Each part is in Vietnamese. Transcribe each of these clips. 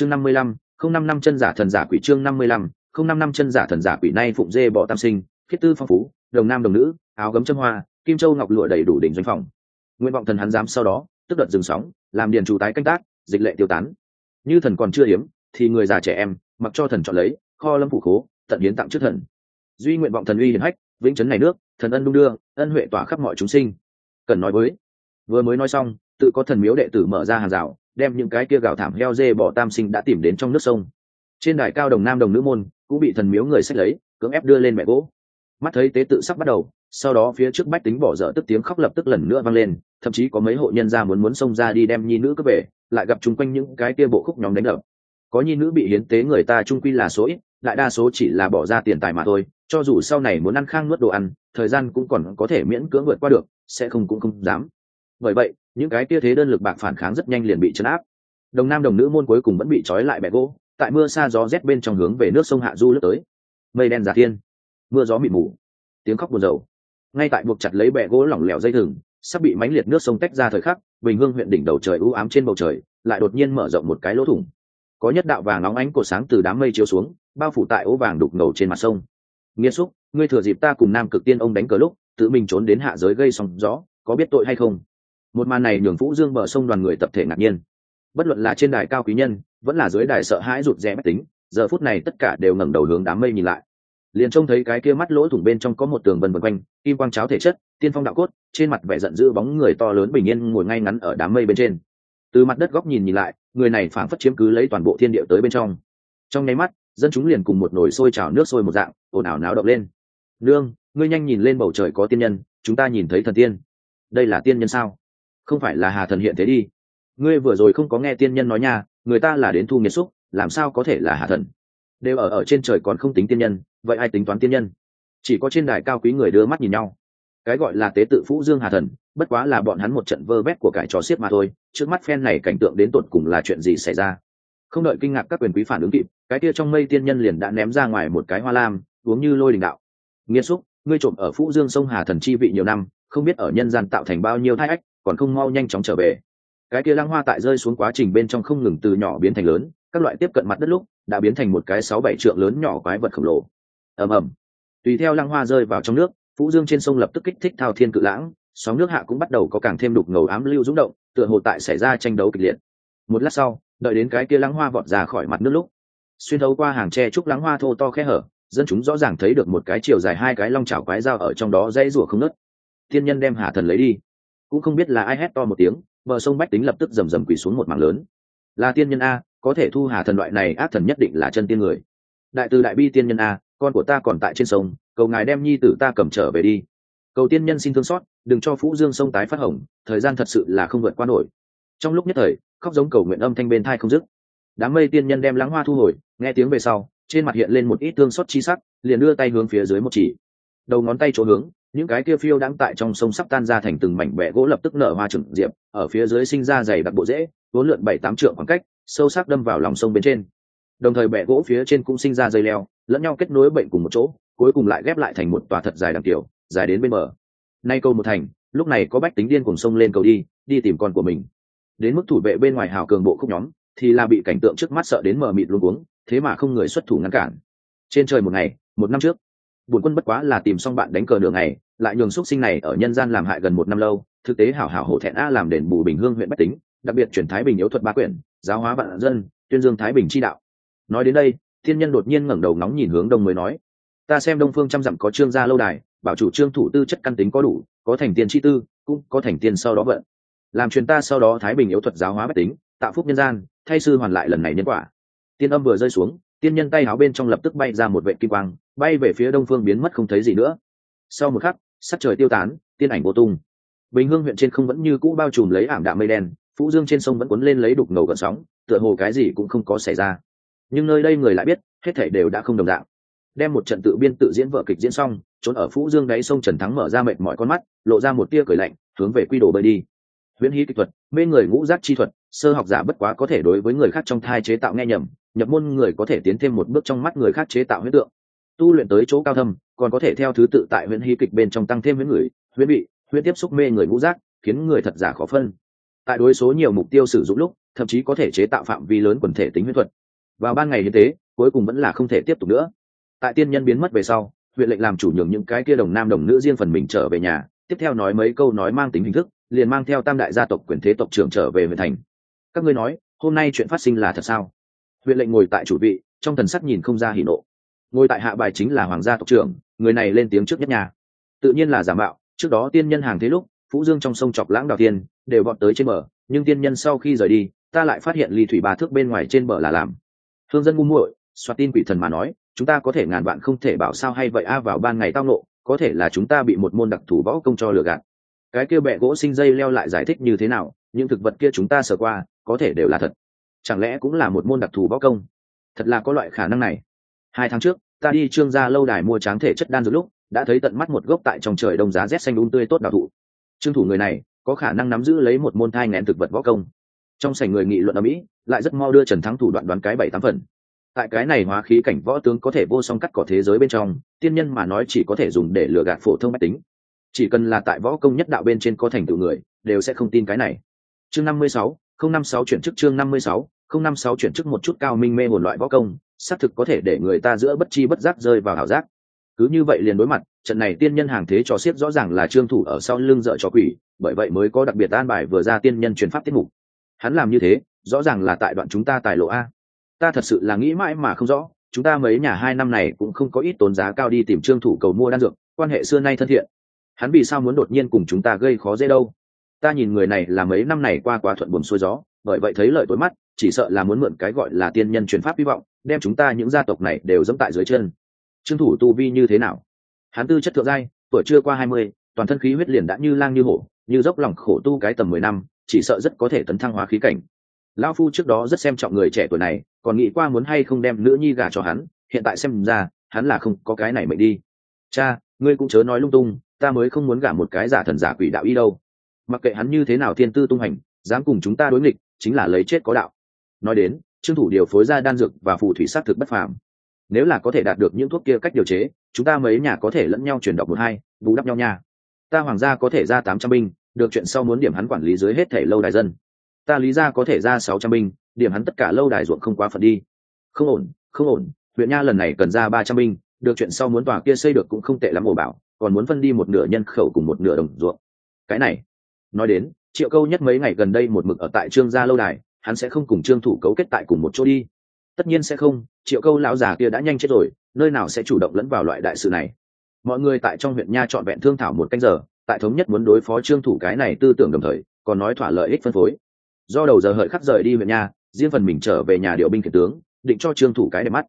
chương năm mươi lăm, không năm năm chân giả thần giả quỷ chương năm mươi lăm, không năm năm chân giả thần giả quỷ nay phụng dê bọ tam sinh, khiết tư phong phú, đồng nam đồng nữ, áo gấm châm hoa, kim châu ngọc lụa đầy đủ đỉnh doanh phòng. Nguyện vọng thần hắn dám sau đó, tức đợt dừng sóng, làm điền chủ tái canh tác, dịch lệ tiêu tán. Như thần còn chưa hiếm, thì người già trẻ em, mặc cho thần chọn lấy, kho lâm phủ khố, tận hiến tặng trước thần. Duy nguyện vọng thần uy hiển hách, vĩnh chấn này nước, thần ân đung đưa, ân huệ tỏa khắp mọi chúng sinh. Cần nói với, vừa mới nói xong, tự có thần miếu đệ tử mở ra hàng rào đem những cái kia gạo thảm heo dê bỏ tam sinh đã tìm đến trong nước sông. Trên đài cao đồng nam đồng nữ môn cũng bị thần miếu người sách lấy, cưỡng ép đưa lên mẹ gỗ. Mắt thấy tế tự sắp bắt đầu, sau đó phía trước bách tính bỏ dở tức tiếng khóc lập tức lần nữa vang lên, thậm chí có mấy hộ nhân gia muốn muốn xông ra đi đem nhi nữ cướp về, lại gặp chung quanh những cái kia bộ khúc nhóm đánh đập. Có nhi nữ bị hiến tế người ta trung quy là số ít, đại đa số chỉ là bỏ ra tiền tài mà thôi, cho dù sau này muốn ăn khang nuốt đồ ăn, thời gian cũng còn có thể miễn cưỡng vượt qua được, sẽ không cũng không dám. Bởi vậy những cái kia thế đơn lực bạc phản kháng rất nhanh liền bị chấn áp. Đồng nam đồng nữ môn cuối cùng vẫn bị trói lại bẹ gỗ, tại mưa xa gió rét bên trong hướng về nước sông hạ du lướt tới. Mây đen giả thiên, mưa gió mịt mù, tiếng khóc buồn rầu. Ngay tại buộc chặt lấy bẹ gỗ lỏng lẻo dây thừng, sắp bị mánh liệt nước sông tách ra thời khắc, bình hương huyện đỉnh đầu trời u ám trên bầu trời, lại đột nhiên mở rộng một cái lỗ thủng. Có nhất đạo vàng nóng ánh cột sáng từ đám mây chiếu xuống, bao phủ tại ố vàng đục ngầu trên mặt sông. Nghiêm xúc, ngươi thừa dịp ta cùng nam cực tiên ông đánh cờ lúc, tự mình trốn đến hạ giới gây sóng gió, có biết tội hay không? Một màn này nhường vũ dương bờ sông đoàn người tập thể ngạc nhiên. Bất luận là trên đài cao quý nhân, vẫn là dưới đài sợ hãi rụt rè mách tính, giờ phút này tất cả đều ngẩng đầu hướng đám mây nhìn lại. Liền trông thấy cái kia mắt lỗ thủng bên trong có một tường vần vần quanh, kim quang cháo thể chất, tiên phong đạo cốt, trên mặt vẻ giận dữ bóng người to lớn bình yên ngồi ngay ngắn ở đám mây bên trên. Từ mặt đất góc nhìn nhìn lại, người này phảng phất chiếm cứ lấy toàn bộ thiên địa tới bên trong. Trong nháy mắt, dân chúng liền cùng một nồi sôi trào nước sôi một dạng, ồn ào náo động lên. Nương, ngươi nhanh nhìn lên bầu trời có tiên nhân, chúng ta nhìn thấy thần tiên. Đây là tiên nhân sao? Không phải là hà thần hiện thế đi. Ngươi vừa rồi không có nghe tiên nhân nói nha, người ta là đến thu nghiệt xúc, làm sao có thể là hà thần? Đều ở ở trên trời còn không tính tiên nhân, vậy ai tính toán tiên nhân? Chỉ có trên đài cao quý người đưa mắt nhìn nhau. Cái gọi là tế tự phũ dương hà thần, bất quá là bọn hắn một trận vơ vét của cải trò xiết mà thôi, trước mắt phen này cảnh tượng đến tột cùng là chuyện gì xảy ra? Không đợi kinh ngạc các quyền quý phản ứng kịp, cái kia trong mây tiên nhân liền đã ném ra ngoài một cái hoa lam, uống như lôi đình đạo. Nghiêm xúc, ngươi trộm ở phũ dương sông hà thần chi vị nhiều năm không biết ở nhân gian tạo thành bao nhiêu thai ách, còn không mau nhanh chóng trở về. Cái kia lăng hoa tại rơi xuống quá trình bên trong không ngừng từ nhỏ biến thành lớn, các loại tiếp cận mặt đất lúc, đã biến thành một cái sáu bảy trượng lớn nhỏ quái vật khổng lồ. Ầm ầm. Tùy theo lăng hoa rơi vào trong nước, phú dương trên sông lập tức kích thích thao thiên cự lãng, sóng nước hạ cũng bắt đầu có càng thêm đục ngầu ám lưu rúng động, tựa hồ tại xảy ra tranh đấu kịch liệt. Một lát sau, đợi đến cái kia lăng hoa vọt ra khỏi mặt nước lúc, xuyên thấu qua hàng tre trúc lăng hoa thô to khe hở, dân chúng rõ ràng thấy được một cái chiều dài hai cái long chảo quái dao ở trong đó dãy rủa không nứt thiên nhân đem hà thần lấy đi. Cũng không biết là ai hét to một tiếng, bờ sông bách tính lập tức rầm rầm quỳ xuống một mảng lớn. Là tiên nhân a, có thể thu hà thần loại này, ác thần nhất định là chân tiên người. Đại từ đại bi tiên nhân a, con của ta còn tại trên sông, cầu ngài đem nhi tử ta cầm trở về đi. Cầu tiên nhân xin thương xót, đừng cho phú dương sông tái phát hỏng, thời gian thật sự là không vượt qua nổi. Trong lúc nhất thời, khóc giống cầu nguyện âm thanh bên thai không dứt. Đám mây tiên nhân đem lãng hoa thu hồi, nghe tiếng về sau, trên mặt hiện lên một ít thương xót chi sắc, liền đưa tay hướng phía dưới một chỉ. Đầu ngón tay chỗ hướng những cái kia phiêu đang tại trong sông sắp tan ra thành từng mảnh bẹ gỗ lập tức nở hoa trừng diệp, ở phía dưới sinh ra dày đặc bộ rễ, vốn lượn bảy tám trượng khoảng cách, sâu sắc đâm vào lòng sông bên trên. Đồng thời bẹ gỗ phía trên cũng sinh ra dây leo, lẫn nhau kết nối bệnh cùng một chỗ, cuối cùng lại ghép lại thành một tòa thật dài đằng tiểu dài đến bên bờ. Nay câu một thành, lúc này có bách tính điên cùng sông lên cầu đi đi tìm con của mình. Đến mức thủ vệ bên ngoài hào cường bộ khúc nhóm, thì là bị cảnh tượng trước mắt sợ đến mờ mịt luôn cuống, thế mà không người xuất thủ ngăn cản. Trên trời một ngày, một năm trước bổn quân bất quá là tìm xong bạn đánh cờ đường này lại nhường xuất sinh này ở nhân gian làm hại gần một năm lâu, thực tế hảo hảo hổ thẹn a làm đền bù bình hương huyện bách tính, đặc biệt chuyển thái bình yếu thuật ba quyển, giáo hóa vạn dân, tuyên dương thái bình chi đạo. Nói đến đây, thiên nhân đột nhiên ngẩng đầu nóng nhìn hướng đông mới nói, ta xem đông phương trăm dặm có trương gia lâu đài, bảo chủ trương thủ tư chất căn tính có đủ, có thành tiền chi tư, cũng có thành tiền sau đó vận. Làm truyền ta sau đó thái bình yếu thuật giáo hóa bách tính, tạo phúc nhân gian, thay sư hoàn lại lần này nhân quả. Tiên âm vừa rơi xuống tiên nhân tay áo bên trong lập tức bay ra một vệ kim quang, bay về phía đông phương biến mất không thấy gì nữa. Sau một khắc, sắc trời tiêu tán, tiên ảnh vô tung. Bình hương huyện trên không vẫn như cũ bao trùm lấy ảm đạm mây đen, phú dương trên sông vẫn cuốn lên lấy đục ngầu gần sóng, tựa hồ cái gì cũng không có xảy ra. Nhưng nơi đây người lại biết, hết thể đều đã không đồng dạng. Đem một trận tự biên tự diễn vợ kịch diễn xong, trốn ở phú dương đáy sông trần thắng mở ra mệt mỏi con mắt, lộ ra một tia cười lạnh, hướng về quy đồ bơi đi. Huyễn hí kịch thuật, mê người ngũ giác chi thuật, sơ học giả bất quá có thể đối với người khác trong thai chế tạo nghe nhầm nhập môn người có thể tiến thêm một bước trong mắt người khác chế tạo huyễn tượng. Tu luyện tới chỗ cao thâm, còn có thể theo thứ tự tại huyễn hí kịch bên trong tăng thêm huyễn người, huyễn bị huyễn tiếp xúc mê người ngũ giác, khiến người thật giả khó phân. Tại đối số nhiều mục tiêu sử dụng lúc, thậm chí có thể chế tạo phạm vi lớn quần thể tính huyết thuật. Vào ban ngày như thế, cuối cùng vẫn là không thể tiếp tục nữa. Tại tiên nhân biến mất về sau, huyện lệnh làm chủ nhường những cái kia đồng nam đồng nữ riêng phần mình trở về nhà, tiếp theo nói mấy câu nói mang tính hình thức, liền mang theo tam đại gia tộc quyền thế tộc trưởng trở về huyện thành. Các ngươi nói, hôm nay chuyện phát sinh là thật sao? Huyện lệnh ngồi tại chủ vị, trong thần sắc nhìn không ra hỉ nộ. Ngồi tại hạ bài chính là hoàng gia tộc trưởng, người này lên tiếng trước nhất nhà. Tự nhiên là giả mạo, trước đó tiên nhân hàng thế lúc, phú dương trong sông chọc lãng đào tiên đều vọt tới trên bờ, nhưng tiên nhân sau khi rời đi, ta lại phát hiện ly thủy ba thước bên ngoài trên bờ là làm. Thương dân ngu muội, soạt tin quỷ thần mà nói, chúng ta có thể ngàn vạn không thể bảo sao hay vậy a à, vào ban ngày tao nộ có thể là chúng ta bị một môn đặc thù võ công cho lừa gạt. Cái kia bẹ gỗ sinh dây leo lại giải thích như thế nào, những thực vật kia chúng ta sờ qua, có thể đều là thật chẳng lẽ cũng là một môn đặc thù võ công? Thật là có loại khả năng này. Hai tháng trước, ta đi trương gia lâu đài mua tráng thể chất đan dược lúc, đã thấy tận mắt một gốc tại trong trời đông giá rét xanh đúng tươi tốt đào thụ. Trương thủ người này, có khả năng nắm giữ lấy một môn thai ngén thực vật võ công. Trong sảnh người nghị luận ở mỹ, lại rất mau đưa trần thắng thủ đoạn đoán cái bảy tám phần. Tại cái này hóa khí cảnh võ tướng có thể vô song cắt cỏ thế giới bên trong, tiên nhân mà nói chỉ có thể dùng để lừa gạt phổ thông máy tính. Chỉ cần là tại võ công nhất đạo bên trên có thành tựu người, đều sẽ không tin cái này. Chương năm mươi sáu, không năm sáu chuyển chức chương năm mươi sáu không năm sáu chuyển chức một chút cao minh mê một loại võ công, xác thực có thể để người ta giữa bất chi bất giác rơi vào ảo giác. Cứ như vậy liền đối mặt, trận này tiên nhân hàng thế cho siết rõ ràng là trương thủ ở sau lưng dợ cho quỷ, bởi vậy mới có đặc biệt an bài vừa ra tiên nhân truyền pháp tiết mục. Hắn làm như thế, rõ ràng là tại đoạn chúng ta tài lộ a. Ta thật sự là nghĩ mãi mà không rõ, chúng ta mấy nhà hai năm này cũng không có ít tốn giá cao đi tìm trương thủ cầu mua đan dược, quan hệ xưa nay thân thiện. Hắn vì sao muốn đột nhiên cùng chúng ta gây khó dễ đâu? Ta nhìn người này là mấy năm này qua quá thuận buồn xuôi gió, bởi vậy thấy lợi tối mắt chỉ sợ là muốn mượn cái gọi là tiên nhân truyền pháp hy vọng, đem chúng ta những gia tộc này đều dẫm tại dưới chân. Trương thủ tu vi như thế nào? Hắn tư chất thượng giai, tuổi chưa qua hai mươi, toàn thân khí huyết liền đã như lang như hổ, như dốc lòng khổ tu cái tầm mười năm, chỉ sợ rất có thể tấn thăng hóa khí cảnh. Lão phu trước đó rất xem trọng người trẻ tuổi này, còn nghĩ qua muốn hay không đem nữ nhi gả cho hắn, hiện tại xem ra, hắn là không có cái này mệnh đi. Cha, ngươi cũng chớ nói lung tung, ta mới không muốn gả một cái giả thần giả quỷ đạo y đâu. Mặc kệ hắn như thế nào thiên tư tung hành, dám cùng chúng ta đối nghịch, chính là lấy chết có đạo nói đến, trương thủ điều phối ra đan dược và phù thủy s á t thực bất phàm. Nếu là có thể đạt được những thuốc kia cách điều chế, chúng ta mấy nhà có thể lẫn nhau chuyển đọc một hai, bù đắp nhau nha. Ta hoàng gia có thể ra tám trăm binh, được chuyện sau muốn điểm hắn quản lý dưới hết thể lâu đài dân. Ta lý gia có thể ra sáu trăm binh, điểm hắn tất cả lâu đài ruộng không quá phận đi. Không ổn không ổn, huyện nha lần này cần ra ba trăm binh, được chuyện sau muốn tòa kia xây được cũng không tệ lắm ổ bảo, còn muốn phân đi một nửa nhân khẩu cùng một nửa đồng ruộng. Cái này, nói đến, triệu câu nhất mấy ngày gần đây một mực ở tại trương gia lâu đài hắn sẽ không cùng trương thủ cấu kết tại cùng một chỗ đi. Tất nhiên sẽ không, triệu câu lão già kia đã nhanh chết rồi, nơi nào sẽ chủ động lẫn vào loại đại sự này. Mọi người tại trong huyện nha trọn vẹn thương thảo một canh giờ, tại thống nhất muốn đối phó trương thủ cái này tư tưởng đồng thời, còn nói thỏa lợi ích phân phối. Do đầu giờ hợi khắc rời đi huyện nha, riêng phần mình trở về nhà điều binh kiệt tướng, định cho trương thủ cái để mắt.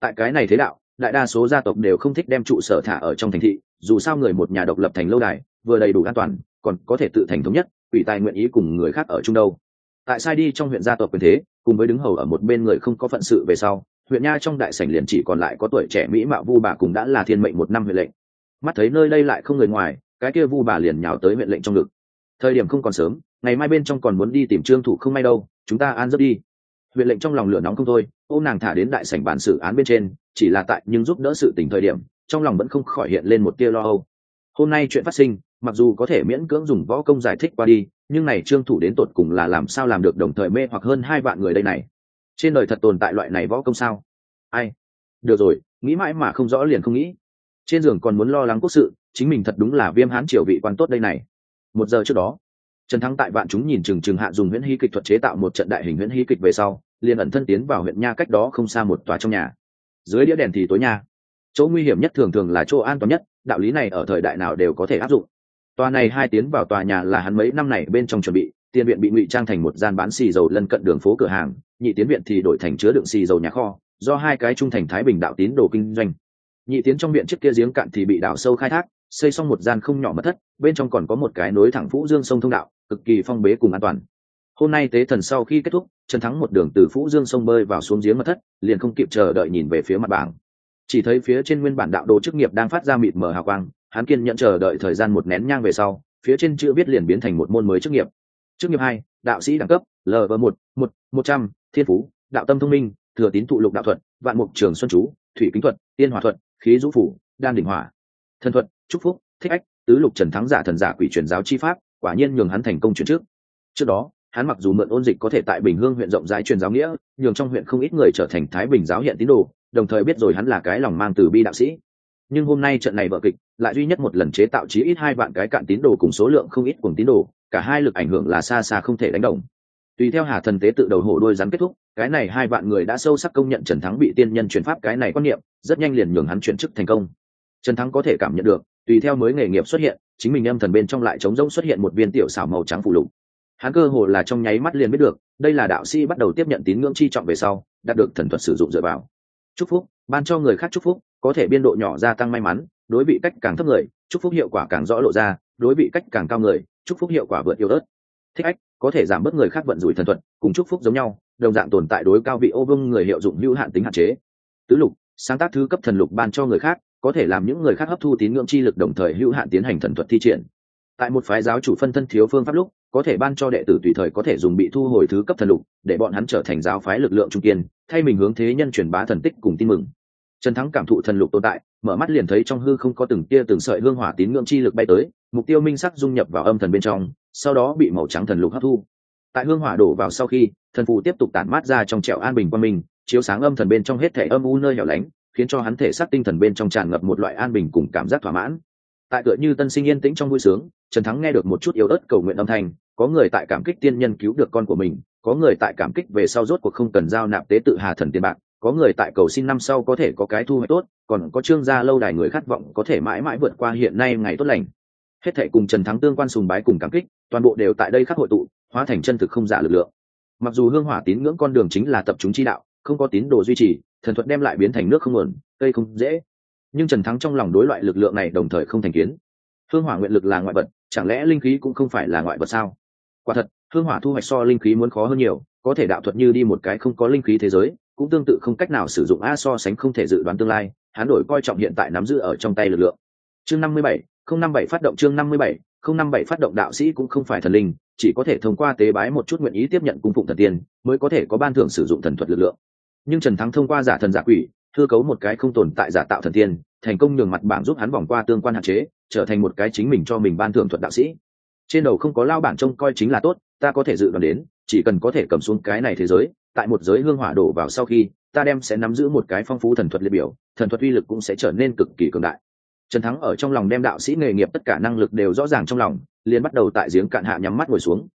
Tại cái này thế đạo, đại đa số gia tộc đều không thích đem trụ sở thả ở trong thành thị, dù sao người một nhà độc lập thành lâu đài, vừa đầy đủ an toàn, còn có thể tự thành thống nhất, ủy tài nguyện ý cùng người khác ở chung đâu tại sai đi trong huyện gia tộc quyền thế, cùng với đứng hầu ở một bên người không có phận sự về sau, huyện nha trong đại sảnh liền chỉ còn lại có tuổi trẻ mỹ mạo vu bà cùng đã là thiên mệnh một năm huyện lệnh. Mắt thấy nơi đây lại không người ngoài, cái kia vu bà liền nhào tới huyện lệnh trong ngực. Thời điểm không còn sớm, ngày mai bên trong còn muốn đi tìm trương thủ không may đâu, chúng ta an giấc đi. Huyện lệnh trong lòng lửa nóng không thôi ô nàng thả đến đại sảnh bản xử án bên trên, chỉ là tại nhưng giúp đỡ sự tình thời điểm, trong lòng vẫn không khỏi hiện lên một tia lo âu. Hôm nay chuyện phát sinh mặc dù có thể miễn cưỡng dùng võ công giải thích qua đi, nhưng này trương thủ đến tột cùng là làm sao làm được đồng thời mê hoặc hơn hai vạn người đây này? Trên đời thật tồn tại loại này võ công sao? Ai? Được rồi, nghĩ mãi mà không rõ liền không nghĩ. Trên giường còn muốn lo lắng quốc sự, chính mình thật đúng là viêm hán triều vị quan tốt đây này. Một giờ trước đó, trần thắng tại vạn chúng nhìn chừng chừng hạ dùng huyễn hy kịch thuật chế tạo một trận đại hình huyễn hy kịch về sau, liền ẩn thân tiến vào huyện nha cách đó không xa một tòa trong nhà. Dưới đĩa đèn thì tối nha. Chỗ nguy hiểm nhất thường thường là chỗ an toàn nhất, đạo lý này ở thời đại nào đều có thể áp dụng tòa này hai tiến vào tòa nhà là hắn mấy năm này bên trong chuẩn bị, tiền viện bị ngụy trang thành một gian bán xì dầu lân cận đường phố cửa hàng, nhị tiến viện thì đổi thành chứa đựng xì dầu nhà kho, do hai cái trung thành thái bình đạo tín đồ kinh doanh. Nhị tiến trong viện trước kia giếng cạn thì bị đào sâu khai thác, xây xong một gian không nhỏ mất thất, bên trong còn có một cái nối thẳng phũ dương sông thông đạo, cực kỳ phong bế cùng an toàn. Hôm nay tế thần sau khi kết thúc, trần thắng một đường từ phũ dương sông bơi vào xuống giếng mật thất, liền không kịp chờ đợi nhìn về phía mặt bảng. Chỉ thấy phía trên nguyên bản đạo đồ chức nghiệp đang phát ra mịt mờ hào quang hắn kiên nhận chờ đợi thời gian một nén nhang về sau, phía trên chữ viết liền biến thành một môn mới chức nghiệp. Chức nghiệp hai, đạo sĩ đẳng cấp lv một một một trăm, thiên phú, đạo tâm thông minh, thừa tín thụ lục đạo thuật, vạn mục trường xuân chú, thủy kính thuật, tiên hòa thuật, khí dũ phủ, đan đỉnh hỏa. Thân thuật, trúc phúc, thích ách, tứ lục trần thắng giả thần giả quỷ truyền giáo chi pháp, quả nhiên nhường hắn thành công chuyển trước trước đó, hắn mặc dù mượn ôn dịch có thể tại bình hương huyện rộng rãi truyền giáo nghĩa, nhường trong huyện không ít người trở thành thái bình giáo hiện tín đồ, đồng thời biết rồi hắn là cái lòng mang từ bi đạo sĩ nhưng hôm nay trận này vợ kịch lại duy nhất một lần chế tạo chí ít hai vạn cái cạn tín đồ cùng số lượng không ít cùng tín đồ, cả hai lực ảnh hưởng là xa xa không thể đánh đồng. Tùy theo hà thần tế tự đầu hổ đôi rắn kết thúc, cái này hai vạn người đã sâu sắc công nhận trần thắng bị tiên nhân chuyển pháp cái này quan niệm, rất nhanh liền nhường hắn chuyển chức thành công. Trần thắng có thể cảm nhận được, tùy theo mới nghề nghiệp xuất hiện, chính mình âm thần bên trong lại trống rỗng xuất hiện một viên tiểu xảo màu trắng phủ lục. Hắn cơ hồ là trong nháy mắt liền biết được, đây là đạo sĩ bắt đầu tiếp nhận tín ngưỡng chi trọng về sau, đạt được thần thuật sử dụng dựa vào. Chúc phúc, ban cho người khác chúc phúc có thể biên độ nhỏ gia tăng may mắn, đối vị cách càng thấp người, chúc phúc hiệu quả càng rõ lộ ra, đối vị cách càng cao người, chúc phúc hiệu quả vượt yếu ớt. Thích ách, có thể giảm bớt người khác vận rủi thần thuật, cùng chúc phúc giống nhau, đồng dạng tồn tại đối cao vị ô vương người hiệu dụng hữu hạn tính hạn chế. Tứ lục, sáng tác thứ cấp thần lục ban cho người khác, có thể làm những người khác hấp thu tín ngưỡng chi lực đồng thời hữu hạn tiến hành thần thuật thi triển. Tại một phái giáo chủ phân thân thiếu phương pháp lúc, có thể ban cho đệ tử tùy thời có thể dùng bị thu hồi thứ cấp thần lục, để bọn hắn trở thành giáo phái lực lượng trung kiên, thay mình hướng thế nhân truyền bá thần tích cùng tin mừng trần thắng cảm thụ thần lục tồn tại, mở mắt liền thấy trong hư không có từng tia từng sợi hương hỏa tín ngưỡng chi lực bay tới, mục tiêu minh sắc dung nhập vào âm thần bên trong, sau đó bị màu trắng thần lục hấp thu. Tại hương hỏa đổ vào sau khi, thần phù tiếp tục tản mát ra trong trẻo an bình qua mình chiếu sáng âm thần bên trong hết thể âm u nơi hẻo lánh, khiến cho hắn thể xác tinh thần bên trong tràn ngập một loại an bình cùng cảm giác thỏa mãn. Tại tựa như tân sinh yên tĩnh trong vui sướng, trần thắng nghe được một chút yếu ớt cầu nguyện âm thanh, có người tại cảm kích tiên nhân cứu được con của mình, có người tại cảm kích về sau rốt cuộc không cần giao nạp tế tự hà thần tiền bạc có người tại cầu xin năm sau có thể có cái thu hoạch tốt, còn có trương gia lâu đài người khát vọng có thể mãi mãi vượt qua hiện nay ngày tốt lành. Hết thệ cùng trần thắng tương quan sùng bái cùng cảm kích, toàn bộ đều tại đây khắc hội tụ, hóa thành chân thực không giả lực lượng. Mặc dù hương hỏa tín ngưỡng con đường chính là tập trung chi đạo, không có tín đồ duy trì, thần thuật đem lại biến thành nước không nguồn cây không dễ. Nhưng trần thắng trong lòng đối loại lực lượng này đồng thời không thành kiến. Hương hỏa nguyện lực là ngoại vật, chẳng lẽ linh khí cũng không phải là ngoại vật sao? Quả thật, hương hỏa thu hoạch so linh khí muốn khó hơn nhiều, có thể đạo thuật như đi một cái không có linh khí thế giới cũng tương tự không cách nào sử dụng a so sánh không thể dự đoán tương lai, hắn đổi coi trọng hiện tại nắm giữ ở trong tay lực lượng. Chương năm mươi bảy, không năm bảy phát động chương năm mươi bảy, không năm bảy phát động đạo sĩ cũng không phải thần linh, chỉ có thể thông qua tế bái một chút nguyện ý tiếp nhận cung phụng thần tiên, mới có thể có ban thưởng sử dụng thần thuật lực lượng. Nhưng trần thắng thông qua giả thần giả quỷ thư cấu một cái không tồn tại giả tạo thần tiên, thành công nhường mặt bảng giúp hắn vòng qua tương quan hạn chế, trở thành một cái chính mình cho mình ban thưởng thuật đạo sĩ. Trên đầu không có lao bản trông coi chính là tốt, ta có thể dự đoán đến, chỉ cần có thể cầm xuống cái này thế giới tại một giới hương hỏa đổ vào sau khi, ta đem sẽ nắm giữ một cái phong phú thần thuật liệt biểu, thần thuật uy lực cũng sẽ trở nên cực kỳ cường đại. Trần thắng ở trong lòng đem đạo sĩ nghề nghiệp tất cả năng lực đều rõ ràng trong lòng, liền bắt đầu tại giếng cạn hạ nhắm mắt ngồi xuống.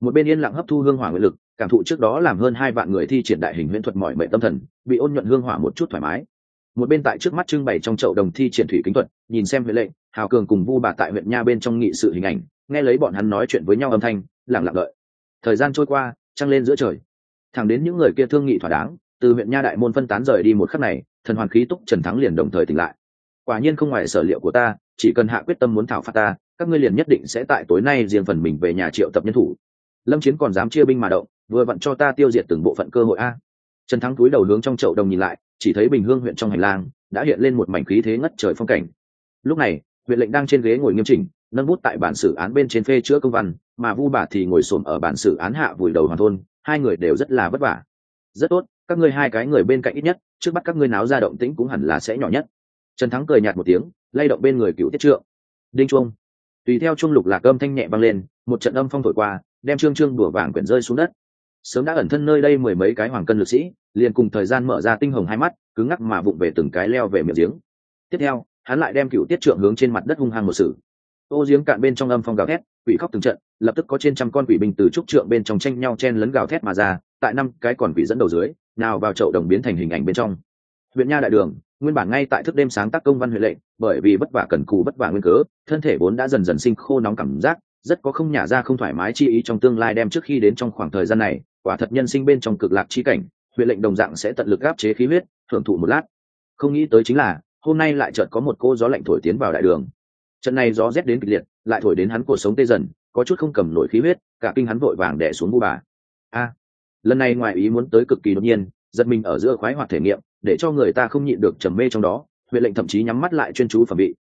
Một bên yên lặng hấp thu hương hỏa nguyện lực, cảm thụ trước đó làm hơn hai vạn người thi triển đại hình huyễn thuật mọi mệnh tâm thần, bị ôn nhuận hương hỏa một chút thoải mái. Một bên tại trước mắt trưng bày trong chậu đồng thi triển thủy kính thuật, nhìn xem huệ lệnh, hào cường cùng vu bà tại huyện nha bên trong nghị sự hình ảnh, nghe lấy bọn hắn nói chuyện với nhau âm thanh lẳng lặng đợi. Thời gian trôi qua, trăng lên giữa trời thẳng đến những người kia thương nghị thỏa đáng, từ huyện nha đại môn phân tán rời đi một khắc này, thần hoàn khí túc trần thắng liền đồng thời tỉnh lại. Quả nhiên không ngoài sở liệu của ta, chỉ cần hạ quyết tâm muốn thảo phạt ta, các ngươi liền nhất định sẽ tại tối nay riêng phần mình về nhà triệu tập nhân thủ. Lâm chiến còn dám chia binh mà động, vừa vặn cho ta tiêu diệt từng bộ phận cơ hội a. Trần thắng túi đầu hướng trong chậu đồng nhìn lại, chỉ thấy bình hương huyện trong hành lang đã hiện lên một mảnh khí thế ngất trời phong cảnh. Lúc này, huyện lệnh đang trên ghế ngồi nghiêm chỉnh, nâng bút tại bản xử án bên trên phê chữa công văn, mà vu bà thì ngồi xổm ở bản xử án hạ vùi đầu hoàn thôn hai người đều rất là vất vả. Rất tốt, các ngươi hai cái người bên cạnh ít nhất, trước bắt các ngươi náo ra động tĩnh cũng hẳn là sẽ nhỏ nhất. Trần thắng cười nhạt một tiếng, lay động bên người cựu tiết trượng. Đinh chuông. Tùy theo chuông lục lạc âm thanh nhẹ vang lên, một trận âm phong thổi qua, đem trương trương đùa vàng quyển rơi xuống đất. Sớm đã ẩn thân nơi đây mười mấy cái hoàng cân lực sĩ, liền cùng thời gian mở ra tinh hồng hai mắt, cứng ngắc mà vụng về từng cái leo về miệng giếng. Tiếp theo, hắn lại đem cựu tiết trượng hướng trên mặt đất hung hăng một sử ô giếng cạn bên trong âm phong gào thét quỷ khóc từng trận, lập tức có trên trăm con quỷ binh từ trúc trượng bên trong tranh nhau chen lấn gào thét mà ra, tại năm cái còn quỷ dẫn đầu dưới, nào vào chậu đồng biến thành hình ảnh bên trong. Huyện nha đại đường, nguyên bản ngay tại thức đêm sáng tác công văn huyện lệnh, bởi vì vất vả cần cù vất vả nguyên cớ, thân thể vốn đã dần dần sinh khô nóng cảm giác, rất có không nhả ra không thoải mái chi ý trong tương lai đem trước khi đến trong khoảng thời gian này, quả thật nhân sinh bên trong cực lạc chi cảnh huyện lệnh đồng dạng sẽ tận lực áp chế khí huyết thưởng thụ một lát. Không nghĩ tới chính là, hôm nay lại chợt có một cô gió lạnh thổi tiến vào đại đường trận này gió rét đến kịch liệt, lại thổi đến hắn cuộc sống tê dần, có chút không cầm nổi khí huyết, cả kinh hắn vội vàng đẻ xuống bu bà. A, lần này ngoài ý muốn tới cực kỳ đột nhiên, giật mình ở giữa khoái hoạt thể nghiệm, để cho người ta không nhịn được trầm mê trong đó, huyện lệnh thậm chí nhắm mắt lại chuyên chú phẩm vị.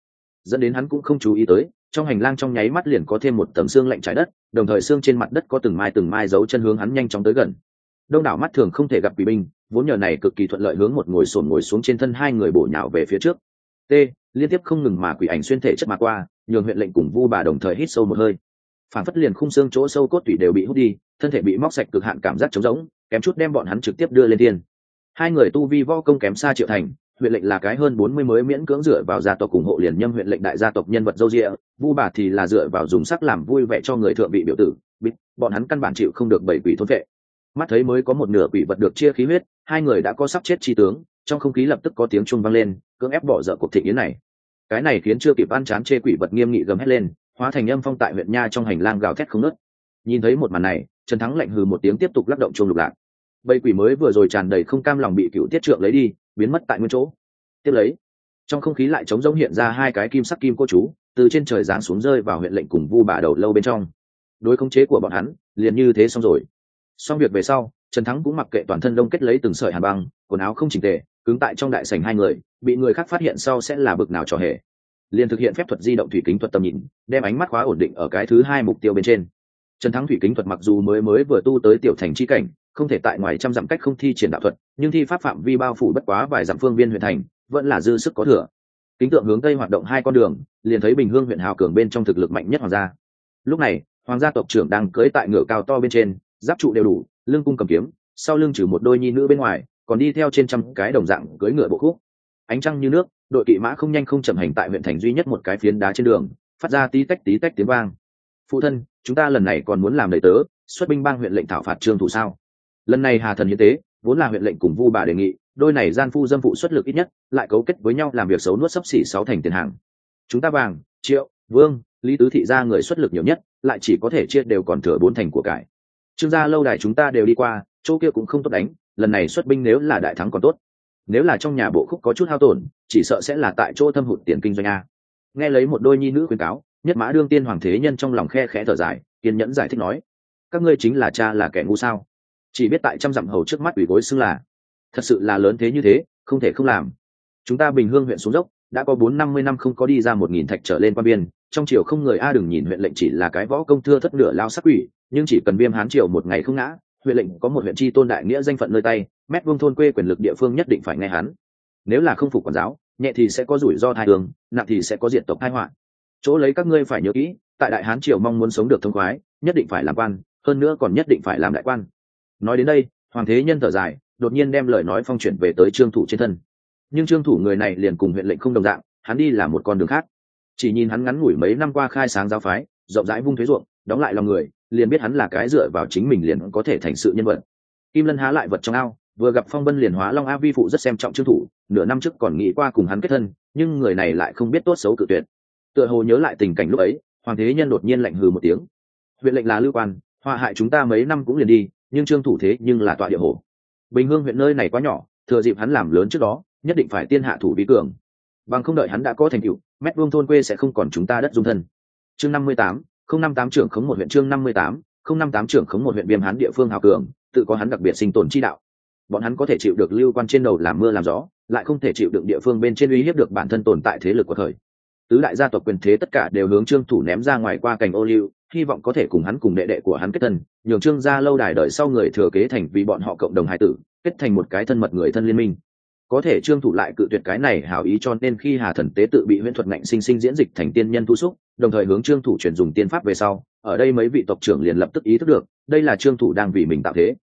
Dẫn đến hắn cũng không chú ý tới, trong hành lang trong nháy mắt liền có thêm một tấm xương lạnh trái đất, đồng thời xương trên mặt đất có từng mai từng mai dấu chân hướng hắn nhanh chóng tới gần. Đông đảo mắt thường không thể gặp quỷ binh, vốn nhờ này cực kỳ thuận lợi hướng một ngồi sồn ngồi xuống trên thân hai người bổ nhào về phía trước. T liên tiếp không ngừng mà quỷ ảnh xuyên thể chất mà qua nhường huyện lệnh cùng vu bà đồng thời hít sâu một hơi. Phản phất liền khung xương chỗ sâu cốt tủy đều bị hút đi thân thể bị móc sạch cực hạn cảm giác trống rỗng kém chút đem bọn hắn trực tiếp đưa lên tiên hai người tu vi võ công kém xa triệu thành huyện lệnh là cái hơn bốn mươi mới miễn cưỡng dựa vào gia tộc ủng hộ liền nhâm huyện lệnh đại gia tộc nhân vật dâu rịa vu bà thì là dựa vào dùng sắc làm vui vẻ cho người thượng vị biểu tử bịt, bọn hắn căn bản chịu không được bảy quỷ thôn vệ. Mắt thấy mới có một nửa quỷ vật được chia khí huyết hai người đã có sắp chết chi tướng trong không khí lập tức có tiếng chuông vang lên, cưỡng ép bỏ dở cuộc thị yến này. Cái này khiến chưa kịp ăn chán chê quỷ vật nghiêm nghị gầm hét lên, hóa thành âm phong tại huyện nha trong hành lang gào thét không nớt nhìn thấy một màn này, trần thắng lạnh hừ một tiếng tiếp tục lắc động chuông lục lạc. Bầy quỷ mới vừa rồi tràn đầy không cam lòng bị cựu tiết trượng lấy đi, biến mất tại nguyên chỗ. Tiếp lấy, trong không khí lại trống rỗng hiện ra hai cái kim sắc kim cô chú, từ trên trời giáng xuống rơi vào huyện lệnh cùng vu bà đầu lâu bên trong. Đối khống chế của bọn hắn, liền như thế xong rồi. Xong việc về sau, trần thắng cũng mặc kệ toàn thân đông kết lấy từng sợi hàn băng, quần áo không chỉnh tề cứng tại trong đại sảnh hai người, bị người khác phát hiện sau sẽ là bực nào trò hề. Liền thực hiện phép thuật di động thủy kính thuật tầm nhìn, đem ánh mắt khóa ổn định ở cái thứ hai mục tiêu bên trên. Trần thắng thủy kính thuật mặc dù mới mới vừa tu tới tiểu thành chi cảnh, không thể tại ngoài trăm dặm cách không thi triển đạo thuật, nhưng thi pháp phạm vi bao phủ bất quá vài dặm phương viên huyện thành, vẫn là dư sức có thừa. Kính tượng hướng tây hoạt động hai con đường, liền thấy bình hương huyện hào cường bên trong thực lực mạnh nhất hoàng gia. Lúc này, hoàng gia tộc trưởng đang cưỡi tại ngựa cao to bên trên, giáp trụ đều đủ, lưng cung cầm kiếm, sau lưng trừ một đôi nhi nữ bên ngoài còn đi theo trên trăm cái đồng dạng cưỡi ngựa bộ khúc. Ánh trăng như nước, đội kỵ mã không nhanh không chậm hành tại huyện thành duy nhất một cái phiến đá trên đường, phát ra tí tách tí tách tiếng vang. Phụ thân, chúng ta lần này còn muốn làm đầy tớ, xuất binh bang huyện lệnh thảo phạt trương thủ sao? Lần này hà thần hiến tế, vốn là huyện lệnh cùng vu bà đề nghị, đôi này gian phu dâm phụ xuất lực ít nhất, lại cấu kết với nhau làm việc xấu nuốt sấp xỉ sáu thành tiền hàng. Chúng ta vàng, triệu, vương, lý tứ thị ra người xuất lực nhiều nhất, lại chỉ có thể chia đều còn thừa bốn thành của cải. Trương gia lâu đài chúng ta đều đi qua, chỗ kia cũng không tốt đánh lần này xuất binh nếu là đại thắng còn tốt. Nếu là trong nhà bộ khúc có chút hao tổn, chỉ sợ sẽ là tại chỗ thâm hụt tiền kinh doanh a. Nghe lấy một đôi nhi nữ khuyên cáo, nhất mã đương tiên hoàng thế nhân trong lòng khe khẽ thở dài, kiên nhẫn giải thích nói, các ngươi chính là cha là kẻ ngu sao? Chỉ biết tại trăm dặm hầu trước mắt ủy gối xưng là. Thật sự là lớn thế như thế, không thể không làm. Chúng ta bình hương huyện xuống dốc, đã có bốn năm mươi năm không có đi ra một nghìn thạch trở lên qua biên, trong triều không người a đừng nhìn huyện lệnh chỉ là cái võ công thưa thất nửa lao sắc quỷ, nhưng chỉ cần viêm hán triều một ngày không ngã huyện lệnh có một huyện tri tôn đại nghĩa danh phận nơi tay, mét vương thôn quê quyền lực địa phương nhất định phải nghe hắn. Nếu là không phục quản giáo, nhẹ thì sẽ có rủi ro thai đường, nặng thì sẽ có diện tộc thai họa. Chỗ lấy các ngươi phải nhớ kỹ, tại đại hán triều mong muốn sống được thông khoái, nhất định phải làm quan, hơn nữa còn nhất định phải làm đại quan. Nói đến đây, hoàng thế nhân thở dài, đột nhiên đem lời nói phong chuyển về tới trương thủ trên thân. Nhưng trương thủ người này liền cùng huyện lệnh không đồng dạng, hắn đi là một con đường khác. Chỉ nhìn hắn ngắn ngủi mấy năm qua khai sáng giáo phái, rộng rãi vung thuế ruộng, đóng lại lòng người liền biết hắn là cái dựa vào chính mình liền có thể thành sự nhân vật. Kim lân há lại vật trong ao, vừa gặp phong vân liền hóa long a vi phụ rất xem trọng trương thủ, nửa năm trước còn nghĩ qua cùng hắn kết thân, nhưng người này lại không biết tốt xấu cự tuyệt. Tựa hồ nhớ lại tình cảnh lúc ấy, hoàng thế nhân đột nhiên lạnh hừ một tiếng. Huyện lệnh là lưu quan họa hại chúng ta mấy năm cũng liền đi, nhưng trương thủ thế nhưng là tọa địa hồ. Bình hương huyện nơi này quá nhỏ, thừa dịp hắn làm lớn trước đó, nhất định phải tiên hạ thủ vi cường. Bằng không đợi hắn đã có thành tựu, mét vuông thôn quê sẽ không còn chúng ta đất dung thân. Chương năm mươi tám không năm tám trưởng khống một huyện chương năm mươi tám, không năm tám trưởng khống một huyện viêm hán địa phương hào cường, tự có hắn đặc biệt sinh tồn chi đạo. Bọn hắn có thể chịu được lưu quan trên đầu làm mưa làm gió, lại không thể chịu được địa phương bên trên uy hiếp được bản thân tồn tại thế lực của thời. Tứ đại gia tộc quyền thế tất cả đều hướng trương thủ ném ra ngoài qua cành ô liu, hy vọng có thể cùng hắn cùng đệ đệ của hắn kết thân, nhường trương gia lâu đài đợi sau người thừa kế thành vì bọn họ cộng đồng hải tử, kết thành một cái thân mật người thân liên minh. Có thể trương thủ lại cự tuyệt cái này hảo ý cho nên khi hà thần tế tự bị huyễn thuật ngạnh sinh sinh diễn dịch thành tiên nhân thu xúc đồng thời hướng trương thủ chuyển dùng tiên pháp về sau, ở đây mấy vị tộc trưởng liền lập tức ý thức được, đây là trương thủ đang vì mình tạo thế.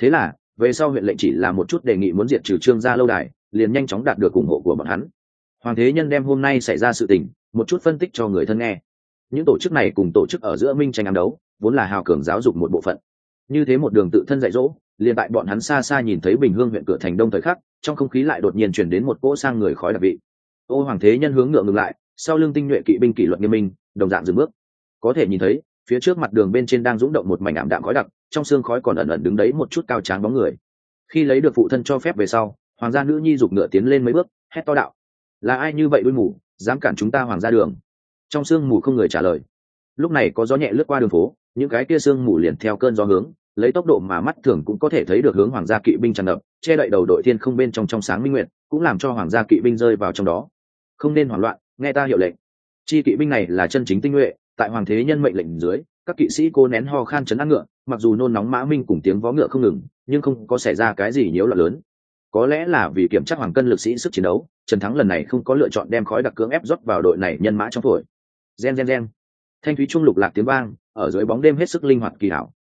Thế là, về sau huyện lệnh chỉ là một chút đề nghị muốn diệt trừ trương gia lâu đài, liền nhanh chóng đạt được ủng hộ của bọn hắn. Hoàng thế nhân đem hôm nay xảy ra sự tình, một chút phân tích cho người thân nghe. Những tổ chức này cùng tổ chức ở giữa minh tranh ám đấu, vốn là hào cường giáo dục một bộ phận. Như thế một đường tự thân dạy dỗ, liền tại bọn hắn xa xa nhìn thấy bình hương huyện cửa thành đông thời khắc, trong không khí lại đột nhiên chuyển đến một cỗ sang người khói đặc vị. Ô hoàng thế nhân hướng ngựa ngừng lại sau lưng tinh nhuệ kỵ binh kỷ luật nghiêm minh, đồng dạng dừng bước. Có thể nhìn thấy, phía trước mặt đường bên trên đang rúng động một mảnh ảm đạm khói đặc, trong xương khói còn ẩn ẩn đứng đấy một chút cao tráng bóng người. Khi lấy được phụ thân cho phép về sau, hoàng gia nữ nhi giục ngựa tiến lên mấy bước, hét to đạo. Là ai như vậy đuôi mù, dám cản chúng ta hoàng gia đường? Trong sương mù không người trả lời. Lúc này có gió nhẹ lướt qua đường phố, những cái kia sương mù liền theo cơn gió hướng, lấy tốc độ mà mắt thường cũng có thể thấy được hướng hoàng gia kỵ binh tràn ngập, che đậy đầu đội thiên không bên trong trong sáng minh nguyện cũng làm cho hoàng gia kỵ binh rơi vào trong đó. Không nên hoảng loạn nghe ta hiệu lệnh. Chi kỵ binh này là chân chính tinh nhuệ, tại hoàng thế nhân mệnh lệnh dưới, các kỵ sĩ cố nén ho khan chấn ăn ngựa, mặc dù nôn nóng mã minh cùng tiếng vó ngựa không ngừng, nhưng không có xảy ra cái gì nhiễu loạn lớn. Có lẽ là vì kiểm tra hoàng cân lực sĩ sức chiến đấu, trần thắng lần này không có lựa chọn đem khói đặc cưỡng ép rót vào đội này nhân mã trong phổi. Gen gen gen. Thanh thúy trung lục lạc tiếng vang, ở dưới bóng đêm hết sức linh hoạt kỳ hảo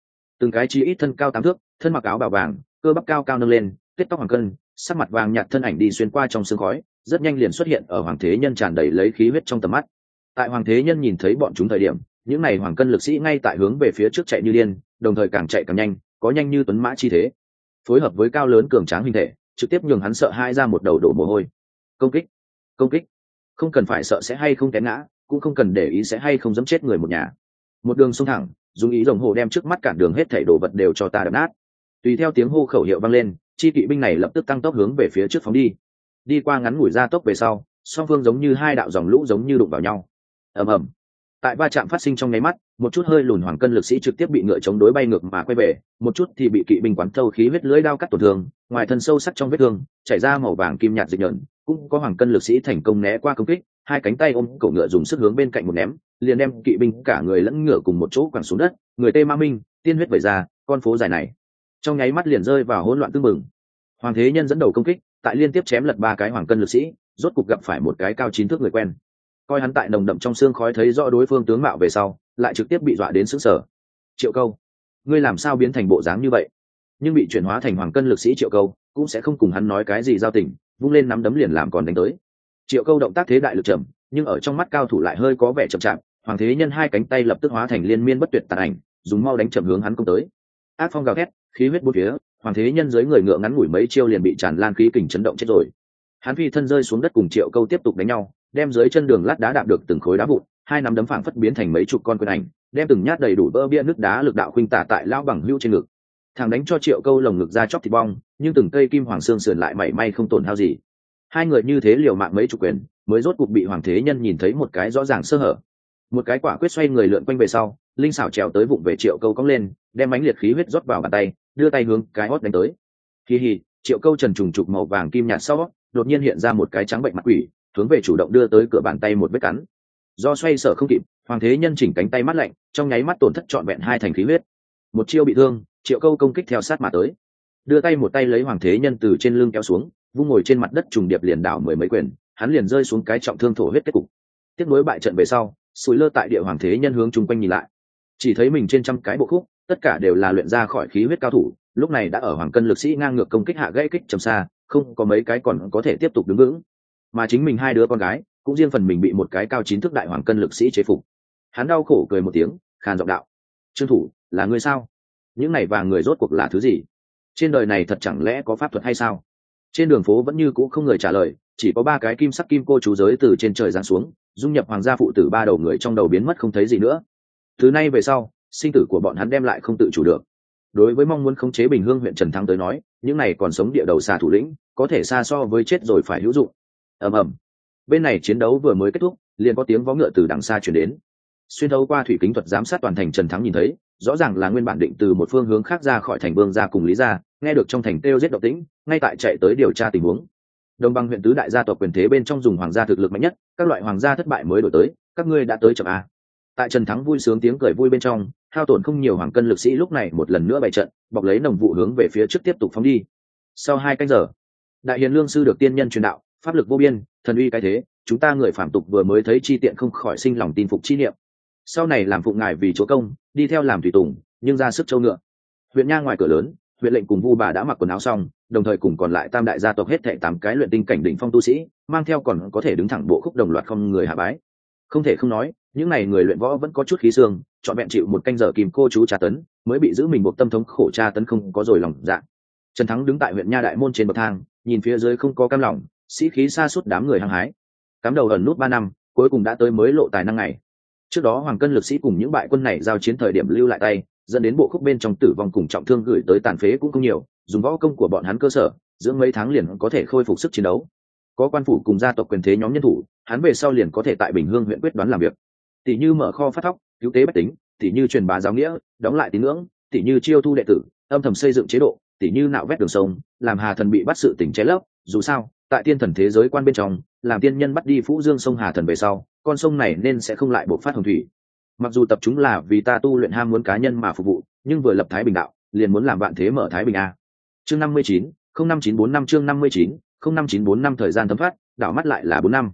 từng cái chi ít thân cao tám thước, thân mặc áo bào vàng, cơ bắp cao cao nâng lên, kết tóc hoàng cân, sắc mặt vàng nhạt thân ảnh đi xuyên qua trong sương khói rất nhanh liền xuất hiện ở hoàng thế nhân tràn đầy lấy khí huyết trong tầm mắt. Tại hoàng thế nhân nhìn thấy bọn chúng thời điểm, những n à y hoàng cân lực sĩ ngay tại hướng về phía trước chạy như điên, đồng thời càng chạy càng nhanh, có nhanh như tuấn mã chi thế. Phối hợp với cao lớn cường tráng hình thể, trực tiếp nhường hắn sợ hai ra một đầu đổ mồ hôi. Công kích công kích. Không cần phải sợ sẽ hay không té ngã, cũng không cần để ý sẽ hay không dẫm chết người một nhà. Một đường sông thẳng, dùng ý rồng hồ đem trước mắt cản đường hết thảy đồ vật đều cho ta đập nát. Tùy theo tiếng hô khẩu hiệu vang lên, chi kỵ binh này lập tức tăng tốc hướng về phía trước phóng đi đi qua ngắn ngủi ra tốc về sau, song phương giống như hai đạo dòng lũ giống như đụng vào nhau. Ầm ầm. Tại va chạm phát sinh trong nháy mắt, một chút hơi lùn hoàng cân lực sĩ trực tiếp bị ngựa chống đối bay ngược mà quay về, một chút thì bị kỵ binh quán thâu khí huyết lưỡi đao cắt tổn thương, ngoài thân sâu sắc trong vết thương, chảy ra màu vàng kim nhạt dịch nhợn cũng có hoàng cân lực sĩ thành công né qua công kích, hai cánh tay ôm cổ ngựa dùng sức hướng bên cạnh một ném, liền đem kỵ binh cả người lẫn ngựa cùng một chỗ quẳng xuống đất, người tê ma minh, tiên huyết vẩy ra, con phố dài này. Trong nháy mắt liền rơi vào hỗn loạn tương mừng hoàng thế nhân dẫn đầu công kích tại liên tiếp chém lật ba cái hoàng cân lực sĩ, rốt cục gặp phải một cái cao chín thước người quen. Coi hắn tại nồng đậm trong xương khói thấy rõ đối phương tướng mạo về sau, lại trực tiếp bị dọa đến sững sờ. Triệu câu, ngươi làm sao biến thành bộ dáng như vậy? Nhưng bị chuyển hóa thành hoàng cân lực sĩ triệu câu, cũng sẽ không cùng hắn nói cái gì giao tình, vung lên nắm đấm liền làm còn đánh tới. Triệu câu động tác thế đại lực chậm, nhưng ở trong mắt cao thủ lại hơi có vẻ chậm chạp, hoàng thế nhân hai cánh tay lập tức hóa thành liên miên bất tuyệt tàn ảnh, dùng mau đánh chậm hướng hắn công tới. Ác phong gào thét, khí huyết bốn phía hoàng thế nhân dưới người ngựa ngắn ngủi mấy chiêu liền bị tràn lan khí kình chấn động chết rồi. Hắn phi thân rơi xuống đất cùng triệu câu tiếp tục đánh nhau, đem dưới chân đường lát đá đạp được từng khối đá vụn, hai nắm đấm phảng phất biến thành mấy chục con quyền ảnh, đem từng nhát đầy đủ bơ bia nước đá lực đạo khuynh tả tại lão bằng hưu trên ngực. Thằng đánh cho triệu câu lồng ngực ra chóc thịt bong, nhưng từng cây kim hoàng xương sườn lại mảy may không tổn hao gì. Hai người như thế liều mạng mấy chục quyền, mới rốt cục bị hoàng thế nhân nhìn thấy một cái rõ ràng sơ hở. Một cái quả quyết xoay người lượn quanh về sau linh xảo trèo tới vụng về triệu câu cong lên, đem ánh liệt khí huyết rót vào bàn tay, đưa tay hướng cái hót đánh tới. Kỳ hì, triệu câu trần trùng trục màu vàng kim nhạt sau, đột nhiên hiện ra một cái trắng bệnh mặt quỷ, hướng về chủ động đưa tới cửa bàn tay một vết cắn. Do xoay sở không kịp, hoàng thế nhân chỉnh cánh tay mắt lạnh, trong nháy mắt tổn thất trọn vẹn hai thành khí huyết. Một chiêu bị thương, triệu câu công kích theo sát mà tới. Đưa tay một tay lấy hoàng thế nhân từ trên lưng kéo xuống, vung ngồi trên mặt đất trùng điệp liền đảo mười mấy quyền, hắn liền rơi xuống cái trọng thương thổ huyết kết cục. Tiếp nối bại trận về sau, sủi lơ tại địa hoàng thế nhân hướng chung quanh nhìn lại chỉ thấy mình trên trăm cái bộ khúc, tất cả đều là luyện ra khỏi khí huyết cao thủ, lúc này đã ở hoàng cân lực sĩ ngang ngược công kích hạ gãy kích trầm xa, không có mấy cái còn có thể tiếp tục đứng vững. Mà chính mình hai đứa con gái, cũng riêng phần mình bị một cái cao chín thước đại hoàng cân lực sĩ chế phục. Hắn đau khổ cười một tiếng, khàn giọng đạo, trương thủ, là người sao? Những này và người rốt cuộc là thứ gì? Trên đời này thật chẳng lẽ có pháp thuật hay sao? Trên đường phố vẫn như cũ không người trả lời, chỉ có ba cái kim sắc kim cô chú giới từ trên trời giáng xuống, dung nhập hoàng gia phụ tử ba đầu người trong đầu biến mất không thấy gì nữa từ nay về sau, sinh tử của bọn hắn đem lại không tự chủ được. Đối với mong muốn khống chế bình hương huyện trần thắng tới nói, những này còn sống địa đầu xà thủ lĩnh, có thể xa so với chết rồi phải hữu dụng. Ầm ầm. Bên này chiến đấu vừa mới kết thúc, liền có tiếng vó ngựa từ đằng xa chuyển đến. Xuyên thấu qua thủy kính thuật giám sát toàn thành trần thắng nhìn thấy, rõ ràng là nguyên bản định từ một phương hướng khác ra khỏi thành vương ra cùng lý gia, nghe được trong thành kêu giết động tĩnh ngay tại chạy tới điều tra tình huống. Đồng bằng huyện tứ đại gia tộc quyền thế bên trong dùng hoàng gia thực lực mạnh nhất, các loại hoàng gia thất bại mới đổi tới, các ngươi đã tới chậm a tại trần thắng vui sướng tiếng cười vui bên trong, hao tổn không nhiều hoàng cân lực sĩ lúc này một lần nữa bày trận, bọc lấy nồng vụ hướng về phía trước tiếp tục phóng đi. Sau hai canh giờ, đại hiền lương sư được tiên nhân truyền đạo, pháp lực vô biên, thần uy cái thế, chúng ta người phạm tục vừa mới thấy chi tiện không khỏi sinh lòng tin phục chi niệm. Sau này làm phụng ngài vì chúa công, đi theo làm tùy tùng, nhưng ra sức châu ngựa. Huyện nha ngoài cửa lớn, huyện lệnh cùng vu bà đã mặc quần áo xong, đồng thời cùng còn lại tam đại gia tộc hết thệ tám cái luyện tinh cảnh đỉnh phong tu sĩ, mang theo còn có thể đứng thẳng bộ khúc đồng loạt không người hạ bái. Không thể không nói những n à y người luyện võ vẫn có chút khí xương chọn vẹn chịu một canh giờ kìm cô chú tra tấn, mới bị giữ mình buộc tâm thống khổ tra tấn không có rồi lòng dạ. Trần thắng đứng tại huyện nha đại môn trên bậc thang, nhìn phía dưới không có cam lòng, sĩ khí xa suốt đám người hăng hái. Cắm đầu ẩn nút ba năm, cuối cùng đã tới mới lộ tài năng này trước đó hoàng cân lực sĩ cùng những bại quân này giao chiến thời điểm lưu lại tay, dẫn đến bộ khúc bên trong tử vong cùng trọng thương gửi tới tàn phế cũng không nhiều, dùng võ công của bọn hắn cơ sở dưỡng mấy tháng liền có thể khôi phục sức chiến đấu. Có quan phủ cùng gia tộc quyền thế nhóm nhân thủ, hắn về sau liền có thể tại bình hương huyện quyết đoán làm việc tỷ như mở kho phát thóc, cứu tế bách tính, tỷ như truyền bá giáo nghĩa, đóng lại tín ngưỡng, tỷ như chiêu thu đệ tử, âm thầm xây dựng chế độ, tỷ như nạo vét đường sông, làm hà thần bị bắt sự tỉnh che lấp, dù sao, tại tiên thần thế giới quan bên trong, làm tiên nhân bắt đi phú dương sông hà thần về sau, con sông này nên sẽ không lại bộc phát hồng thủy. Mặc dù tập chúng là vì ta tu luyện ham muốn cá nhân mà phục vụ, nhưng vừa lập thái bình đạo, liền muốn làm bạn thế mở thái bình a. Chương năm mươi chín, không năm chín bốn năm, chương năm mươi chín, không năm chín bốn năm thời gian thấm phát đảo mắt lại là bốn năm.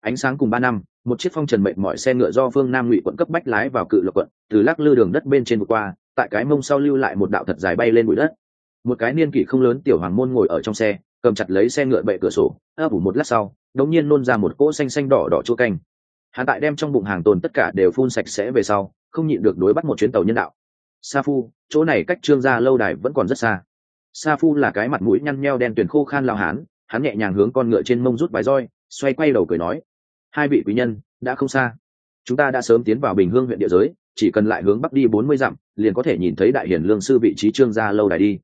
Ánh sáng cùng ba năm một chiếc phong trần mệnh mọi xe ngựa do phương nam ngụy quận cấp bách lái vào cự lộc quận, từ lắc lư đường đất bên trên vừa qua, tại cái mông sau lưu lại một đạo thật dài bay lên bụi đất. Một cái niên kỷ không lớn tiểu hoàng môn ngồi ở trong xe, cầm chặt lấy xe ngựa bệ cửa sổ, ấp ủ một lát sau, đống nhiên nôn ra một cỗ xanh xanh đỏ đỏ chua canh. Hắn tại đem trong bụng hàng tồn tất cả đều phun sạch sẽ về sau, không nhịn được đối bắt một chuyến tàu nhân đạo. Sa phu, chỗ này cách trương gia lâu đài vẫn còn rất xa. Sa phu là cái mặt mũi nhăn nheo đen tuyền khô khan lao hán, hắn nhẹ nhàng hướng con ngựa trên mông rút vài roi, xoay quay đầu cười nói hai vị quý nhân đã không xa. Chúng ta đã sớm tiến vào bình hương huyện địa giới, chỉ cần lại hướng bắc đi bốn mươi dặm, liền có thể nhìn thấy đại hiển lương sư vị trí trương gia lâu đài đi.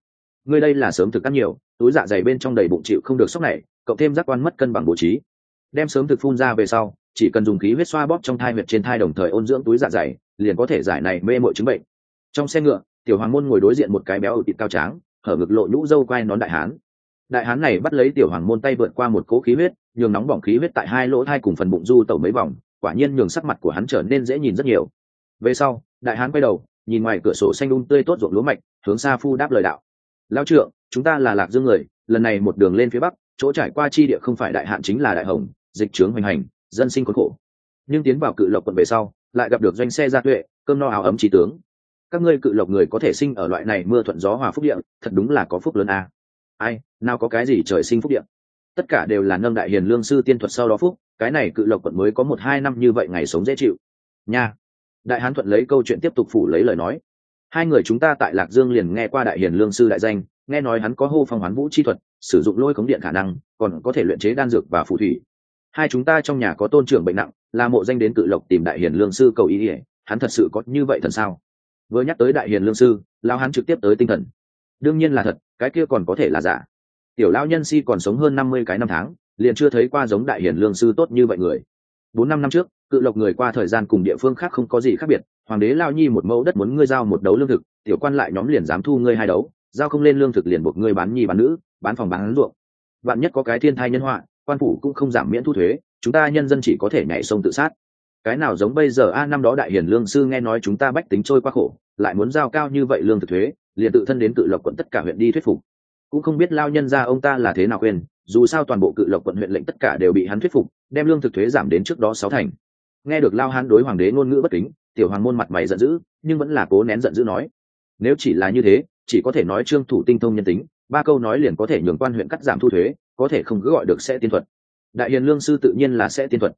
Ngươi đây là sớm thực ăn nhiều, túi dạ dày bên trong đầy bụng chịu không được sốc này, cộng thêm giác quan mất cân bằng bố trí. Đem sớm thực phun ra về sau, chỉ cần dùng khí huyết xoa bóp trong thai huyệt trên thai đồng thời ôn dưỡng túi dạ dày, liền có thể giải này mê mội chứng bệnh. Trong xe ngựa, tiểu hoàng môn ngồi đối diện một cái béo ở thịt cao tráng, hở ngực lộ nhũ dâu quai nón đại hán đại hán này bắt lấy tiểu hoàng môn tay vượt qua một cỗ khí huyết, nhường nóng bỏng khí huyết tại hai lỗ thai cùng phần bụng du tẩu mấy vòng, quả nhiên nhường sắc mặt của hắn trở nên dễ nhìn rất nhiều. Về sau, đại hán quay đầu, nhìn ngoài cửa sổ xanh đun um tươi tốt ruộng lúa mạch, hướng xa phu đáp lời đạo. Lao trượng, chúng ta là lạc dương người, lần này một đường lên phía bắc, chỗ trải qua chi địa không phải đại hạn chính là đại hồng, dịch trướng hoành hành, dân sinh khốn khổ. Nhưng tiến vào cự lộc quận về sau, lại gặp được doanh xe gia tuệ, cơm no áo ấm trí tướng. Các ngươi cự lộc người có thể sinh ở loại này mưa thuận gió hòa phúc điện thật đúng là có phúc lớn a. Ai nào có cái gì trời sinh phúc điện tất cả đều là nâng đại hiền lương sư tiên thuật sau đó phúc, cái này cự lộc quận mới có một hai năm như vậy ngày sống dễ chịu. Nha. Đại hán thuận lấy câu chuyện tiếp tục phủ lấy lời nói. Hai người chúng ta tại lạc dương liền nghe qua đại hiền lương sư đại danh, nghe nói hắn có hô phong hoán vũ chi thuật, sử dụng lôi cống điện khả năng, còn có thể luyện chế đan dược và phù thủy. Hai chúng ta trong nhà có tôn trưởng bệnh nặng, là mộ danh đến cự lộc tìm đại hiền lương sư cầu ý ỉa hắn thật sự có như vậy thần sao? Vừa nhắc tới đại hiền lương sư lao hắn trực tiếp tới tinh thần. Đương nhiên là thật, cái kia còn có thể là giả tiểu Lão nhân si còn sống hơn năm mươi cái năm tháng, liền chưa thấy qua giống đại hiền lương sư tốt như vậy người. Bốn năm năm trước, cự lộc người qua thời gian cùng địa phương khác không có gì khác biệt, hoàng đế lao nhi một mẫu đất muốn ngươi giao một đấu lương thực, tiểu quan lại nhóm liền dám thu ngươi hai đấu, giao không lên lương thực liền buộc ngươi bán nhi bán nữ, bán phòng bán ruộng. Bạn nhất có cái thiên thai nhân họa, quan phủ cũng không giảm miễn thu thuế, chúng ta nhân dân chỉ có thể nhảy sông tự sát. Cái nào giống bây giờ, a, năm đó đại hiền lương sư nghe nói chúng ta bách tính trôi qua khổ, lại muốn giao cao như vậy lương thực thuế, liền tự thân đến cự lộc quận tất cả huyện đi thuyết phục cũng không biết lao nhân ra ông ta là thế nào khuyên, dù sao toàn bộ cự lộc quận huyện lệnh tất cả đều bị hắn thuyết phục, đem lương thực thuế giảm đến trước đó sáu thành. Nghe được lao hán đối hoàng đế ngôn ngữ bất kính, tiểu hoàng môn mặt mày giận dữ, nhưng vẫn là cố nén giận dữ nói, nếu chỉ là như thế, chỉ có thể nói trương thủ tinh thông nhân tính, ba câu nói liền có thể nhường quan huyện cắt giảm thu thuế, có thể không cứ gọi được sẽ tiên thuật. Đại hiền lương sư tự nhiên là sẽ tiên thuật.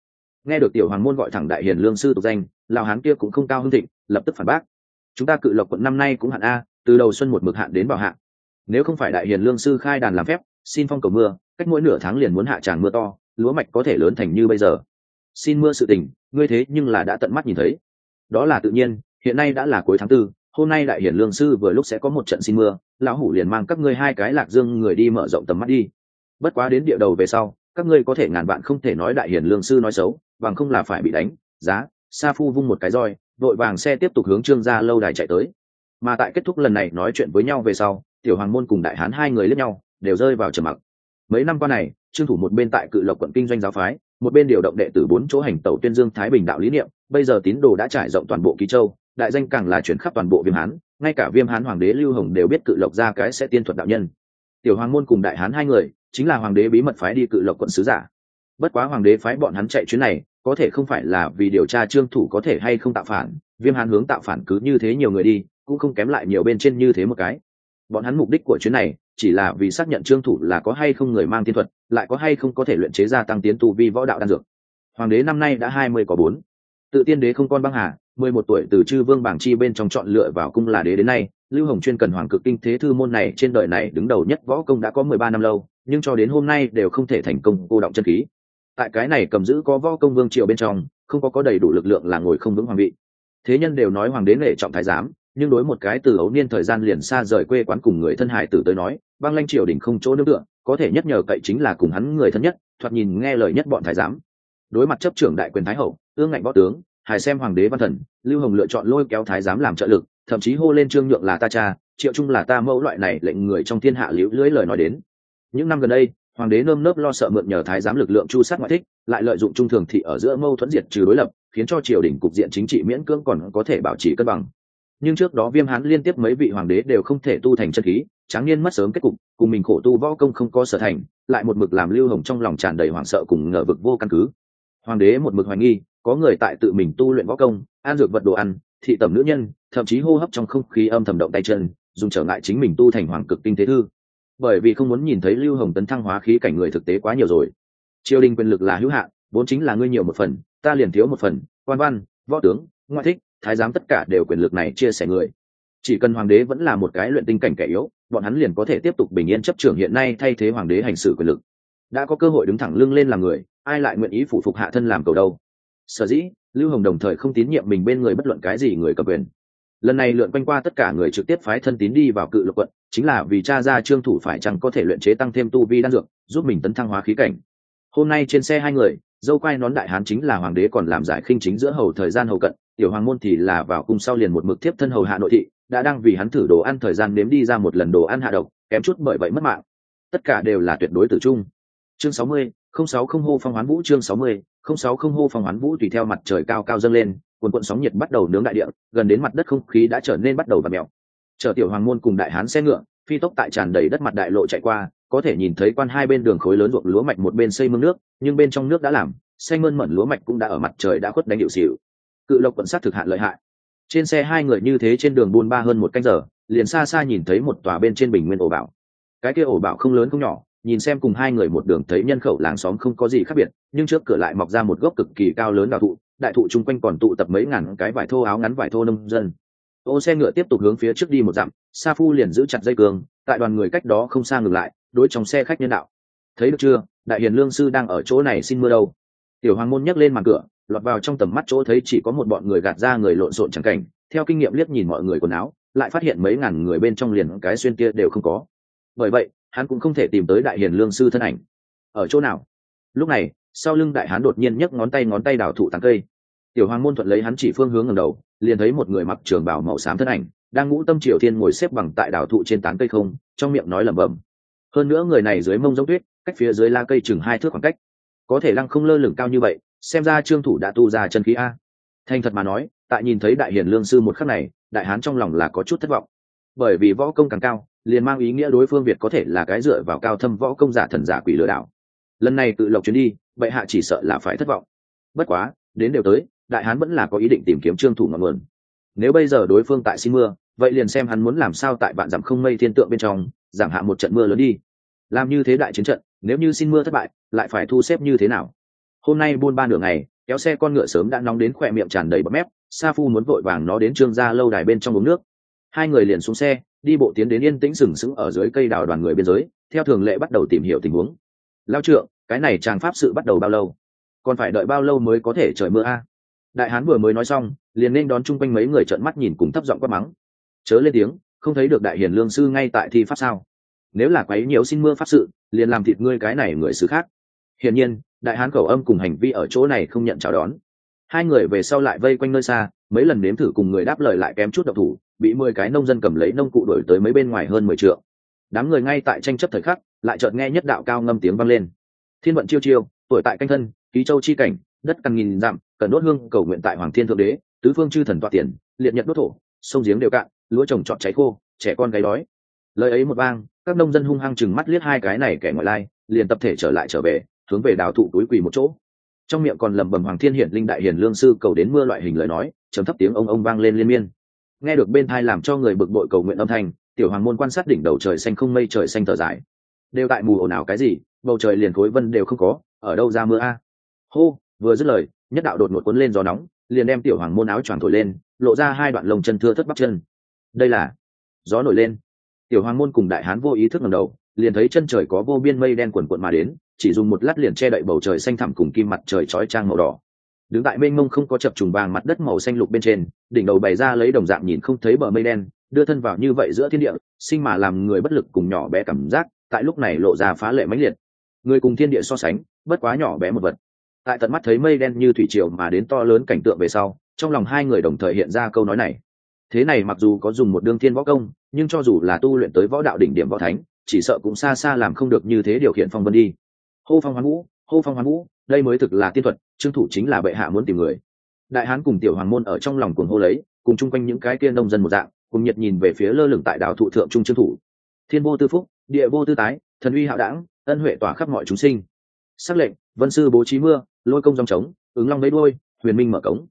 Nghe được tiểu hoàng môn gọi thẳng đại hiền lương sư tục danh, lao hán kia cũng không cao hưng thịnh, lập tức phản bác, chúng ta cự lộc quận năm nay cũng hạn a, từ đầu xuân một mực hạn đến bảo hạn nếu không phải đại hiền lương sư khai đàn làm phép, xin phong cầu mưa, cách mỗi nửa tháng liền muốn hạ tràng mưa to, lúa mạch có thể lớn thành như bây giờ. Xin mưa sự tình, ngươi thế nhưng là đã tận mắt nhìn thấy. Đó là tự nhiên, hiện nay đã là cuối tháng tư, hôm nay đại hiển lương sư vừa lúc sẽ có một trận xin mưa, lão hủ liền mang các ngươi hai cái lạc dương người đi mở rộng tầm mắt đi. Bất quá đến địa đầu về sau, các ngươi có thể ngàn vạn không thể nói đại hiển lương sư nói xấu, bằng không là phải bị đánh, giá, sa phu vung một cái roi đội vàng xe tiếp tục hướng trương gia lâu đài chạy tới. Mà tại kết thúc lần này nói chuyện với nhau về sau tiểu hoàng môn cùng đại hán hai người lẫn nhau, đều rơi vào trầm mặc. Mấy năm qua này, trương thủ một bên tại cự lộc quận kinh doanh giáo phái, một bên điều động đệ tử bốn chỗ hành tẩu tuyên dương thái bình đạo lý niệm, bây giờ tín đồ đã trải rộng toàn bộ ký châu, đại danh càng là chuyển khắp toàn bộ viêm hán, ngay cả viêm hán hoàng đế lưu hồng đều biết cự lộc ra cái sẽ tiên thuật đạo nhân. Tiểu hoàng môn cùng đại hán hai người, chính là hoàng đế bí mật phái đi cự lộc quận sứ giả. Bất quá hoàng đế phái bọn hắn chạy chuyến này, có thể không phải là vì điều tra trương thủ có thể hay không tạo phản, viêm hán hướng tạo phản cứ như thế nhiều người đi, cũng không kém lại nhiều bên trên như thế một cái bọn hắn mục đích của chuyến này chỉ là vì xác nhận trương thủ là có hay không người mang tiên thuật, lại có hay không có thể luyện chế ra tăng tiến tu vi võ đạo đan dược. Hoàng đế năm nay đã hai mươi có bốn. Tự tiên đế không con băng hà, mười một tuổi từ chư vương bảng chi bên trong chọn lựa vào cung là đế đến nay, lưu hồng chuyên cần hoàng cực kinh thế thư môn này trên đời này đứng đầu nhất võ công đã có mười ba năm lâu, nhưng cho đến hôm nay đều không thể thành công cô động chân khí. Tại cái này cầm giữ có võ công vương triều bên trong, không có có đầy đủ lực lượng là ngồi không vững hoàng vị. Thế nhân đều nói hoàng đế nghệ trọng thái giám nhưng đối một cái từ ấu niên thời gian liền xa rời quê quán cùng người thân hải tử tới nói, băng lanh triều đình không chỗ nương tựa, có thể nhất nhờ cậy chính là cùng hắn người thân nhất, thoạt nhìn nghe lời nhất bọn thái giám. Đối mặt chấp trưởng đại quyền thái hậu, ương ngạnh võ tướng hải xem hoàng đế văn thần, lưu hồng lựa chọn lôi kéo thái giám làm trợ lực, thậm chí hô lên trương nhượng là ta cha, triệu trung là ta mẫu loại này lệnh người trong thiên hạ liễu lưỡi lời nói đến. Những năm gần đây, hoàng đế nơm nớp lo sợ mượn nhờ thái giám lực lượng chu sát ngoại thích, lại lợi dụng trung thường thị ở giữa mâu thuẫn diệt trừ đối lập, khiến cho triều đình cục diện chính trị miễn cưỡng còn có thể bảo trì cân bằng nhưng trước đó viêm hán liên tiếp mấy vị hoàng đế đều không thể tu thành chân khí, tráng niên mất sớm kết cục, cùng mình khổ tu võ công không có sở thành, lại một mực làm lưu hồng trong lòng tràn đầy hoảng sợ cùng ngờ vực vô căn cứ. Hoàng đế một mực hoài nghi, có người tại tự mình tu luyện võ công, an dược vật đồ ăn, thị tẩm nữ nhân, thậm chí hô hấp trong không khí âm thầm động tay chân, dùng trở ngại chính mình tu thành hoàng cực kinh thế thư. Bởi vì không muốn nhìn thấy lưu hồng tấn thăng hóa khí cảnh người thực tế quá nhiều rồi. Triều đình quyền lực là hữu hạn, vốn chính là ngươi nhiều một phần, ta liền thiếu một phần, quan văn, võ tướng, ngoại thích thái giám tất cả đều quyền lực này chia sẻ người. Chỉ cần hoàng đế vẫn là một cái luyện tinh cảnh kẻ yếu, bọn hắn liền có thể tiếp tục bình yên chấp trưởng hiện nay thay thế hoàng đế hành xử quyền lực. Đã có cơ hội đứng thẳng lưng lên làm người, ai lại nguyện ý phụ phục hạ thân làm cầu đâu? Sở dĩ, lưu hồng đồng thời không tín nhiệm mình bên người bất luận cái gì người cầm quyền. Lần này lượn quanh qua tất cả người trực tiếp phái thân tín đi vào cự lục quận, chính là vì cha ra trương thủ phải chăng có thể luyện chế tăng thêm tu vi đan dược, giúp mình tấn thăng hóa khí cảnh. Hôm nay trên xe hai người, dâu quai nón đại hán chính là hoàng đế còn làm giải khinh chính giữa hầu thời gian hầu cận tiểu hoàng môn thì là vào cung sau liền một mực tiếp thân hầu hạ nội thị, đã đang vì hắn thử đồ ăn thời gian nếm đi ra một lần đồ ăn hạ độc, kém chút bởi vậy mất mạng. Tất cả đều là tuyệt đối tử trung. Chương sáu mươi, không sáu không hô phong hoán vũ, chương sáu mươi, không sáu không hô phong hoán vũ tùy theo mặt trời cao cao dâng lên cuồn cuộn sóng nhiệt bắt đầu nướng đại địa, gần đến mặt đất không khí đã trở nên bắt đầu và mèo. Chở tiểu hoàng môn cùng đại hán xe ngựa, phi tốc tại tràn đầy đất mặt đại lộ chạy qua, có thể nhìn thấy quan hai bên đường khối lớn ruộng lúa mạch một bên xây mương nước, nhưng bên trong nước đã làm xanh mơn mận lúa mạch cũng đã ở mặt trời đã khuất đánh hiệu xỉu cự lộc quận sát thực hạn lợi hại. Trên xe hai người như thế trên đường buôn ba hơn một canh giờ, liền xa xa nhìn thấy một tòa bên trên bình nguyên ổ bảo. Cái kia ổ bảo không lớn không nhỏ, nhìn xem cùng hai người một đường thấy nhân khẩu làng xóm không có gì khác biệt, nhưng trước cửa lại mọc ra một gốc cực kỳ cao lớn đào thụ, đại thụ chung quanh còn tụ tập mấy ngàn cái vải thô áo ngắn vải thô nông dân. Ô xe ngựa tiếp tục hướng phía trước đi một dặm, sa phu liền giữ chặt dây cường tại đoàn người cách đó không xa ngừng lại, đối trong xe khách nhân đạo. Thấy được chưa? Đại hiền lương sư đang ở chỗ này xin mưa đâu. Tiểu hoàng môn nhấc lên màn cửa lọt vào trong tầm mắt chỗ thấy chỉ có một bọn người gạt ra người lộn xộn chẳng cảnh, theo kinh nghiệm liếc nhìn mọi người quần áo, lại phát hiện mấy ngàn người bên trong liền cái xuyên kia đều không có. Bởi vậy, hắn cũng không thể tìm tới đại hiền lương sư thân ảnh. Ở chỗ nào? Lúc này, sau lưng đại hán đột nhiên nhấc ngón tay ngón tay đào thụ tàng cây. Tiểu hoàng môn thuận lấy hắn chỉ phương hướng ngầm đầu, liền thấy một người mặc trường bảo màu xám thân ảnh, đang ngũ tâm triều thiên ngồi xếp bằng tại đào thụ trên tán cây không, trong miệng nói lẩm bẩm. Hơn nữa người này dưới mông giống tuyết, cách phía dưới la cây chừng hai thước khoảng cách. Có thể lăng không lơ lửng cao như vậy xem ra trương thủ đã tu ra chân khí a. Thành thật mà nói, tại nhìn thấy đại hiền lương sư một khắc này, đại hán trong lòng là có chút thất vọng. Bởi vì võ công càng cao, liền mang ý nghĩa đối phương việt có thể là cái dựa vào cao thâm võ công giả thần giả quỷ lừa đảo. Lần này tự lộc chuyến đi, bệ hạ chỉ sợ là phải thất vọng. Bất quá, đến đều tới, đại hán vẫn là có ý định tìm kiếm trương thủ ngọn nguồn. Nếu bây giờ đối phương tại xin mưa, vậy liền xem hắn muốn làm sao tại bạn giảm không mây thiên tượng bên trong, giảm hạ một trận mưa lớn đi. Làm như thế đại chiến trận, nếu như xin mưa thất bại, lại phải thu xếp như thế nào? Hôm nay buôn ba nửa ngày, kéo xe con ngựa sớm đã nóng đến khỏe miệng tràn đầy bọt mép, sa phu muốn vội vàng nó đến trương gia lâu đài bên trong uống nước. Hai người liền xuống xe, đi bộ tiến đến yên tĩnh sừng sững ở dưới cây đào đoàn người biên giới, theo thường lệ bắt đầu tìm hiểu tình huống. Lao trượng, cái này chàng pháp sự bắt đầu bao lâu? Còn phải đợi bao lâu mới có thể trời mưa a? Đại hán vừa mới nói xong, liền nên đón chung quanh mấy người trợn mắt nhìn cùng thấp giọng quát mắng. Chớ lên tiếng, không thấy được đại hiền lương sư ngay tại thi pháp sao? Nếu là quấy nhiều xin mưa pháp sự, liền làm thịt ngươi cái này người xứ khác. Hiển nhiên đại hán cầu âm cùng hành vi ở chỗ này không nhận chào đón. Hai người về sau lại vây quanh nơi xa, mấy lần nếm thử cùng người đáp lời lại kém chút độc thủ, bị mười cái nông dân cầm lấy nông cụ đổi tới mấy bên ngoài hơn mười triệu đám người ngay tại tranh chấp thời khắc, lại chợt nghe nhất đạo cao ngâm tiếng vang lên. Thiên vận chiêu chiêu, tuổi tại canh thân, ký châu chi cảnh, đất căn nghìn dặm cần đốt hương, cầu nguyện tại hoàng thiên thượng đế, tứ phương chư thần toa tiền, liệt nhật đốt thổ, sông giếng đều cạn, lúa trồng trọt cháy khô, trẻ con gáy đói. Lời ấy một vang, các nông dân hung hăng chừng mắt liếc hai cái này kẻ ngoại lai, liền tập thể trở lại trở về hướng về đào thụ túi quỳ một chỗ. Trong miệng còn lẩm bẩm hoàng thiên hiển linh đại hiền lương sư cầu đến mưa loại hình lời nói chấm thấp tiếng ông ông vang lên liên miên. Nghe được bên thai làm cho người bực bội cầu nguyện âm thanh, tiểu hoàng môn quan sát đỉnh đầu trời xanh không mây trời xanh thở dài. Đều tại mù ồn ào cái gì, bầu trời liền khối vân đều không có, ở đâu ra mưa a? Hô, vừa dứt lời, nhất đạo đột ngột cuốn lên gió nóng, liền đem tiểu hoàng môn áo choàng thổi lên, lộ ra hai đoạn lồng chân thưa thất bắp chân. Đây là, gió nổi lên. Tiểu hoàng môn cùng đại hán vô ý thức ngầm đầu, liền thấy chân trời có vô biên mây đen quần quận mà đến chỉ dùng một lát liền che đậy bầu trời xanh thẳm cùng kim mặt trời chói trang màu đỏ. Đứng tại mênh mông không có chập trùng vàng mặt đất màu xanh lục bên trên, đỉnh đầu bày ra lấy đồng dạng nhìn không thấy bờ mây đen, đưa thân vào như vậy giữa thiên địa, sinh mà làm người bất lực cùng nhỏ bé cảm giác, tại lúc này lộ ra phá lệ mãnh liệt. Người cùng thiên địa so sánh, bất quá nhỏ bé một vật. Tại tận mắt thấy mây đen như thủy triều mà đến to lớn cảnh tượng về sau, trong lòng hai người đồng thời hiện ra câu nói này. Thế này mặc dù có dùng một đương thiên võ công, nhưng cho dù là tu luyện tới võ đạo đỉnh điểm võ thánh, chỉ sợ cũng xa xa làm không được như thế điều khiển phong vân đi hô phong hoán vũ, hô phong hoán vũ, đây mới thực là tiên thuật, trương thủ chính là bệ hạ muốn tìm người. Đại hán cùng tiểu hoàng môn ở trong lòng cuồng hô lấy, cùng chung quanh những cái kia nông dân một dạng, cùng nhật nhìn về phía lơ lửng tại đảo thụ thượng trung trương thủ. Thiên vô tư phúc, địa vô tư tái, thần uy hạo đảng ân huệ tỏa khắp mọi chúng sinh. Xác lệnh, vân sư bố trí mưa, lôi công dòng trống, ứng long lấy đôi huyền minh mở cống.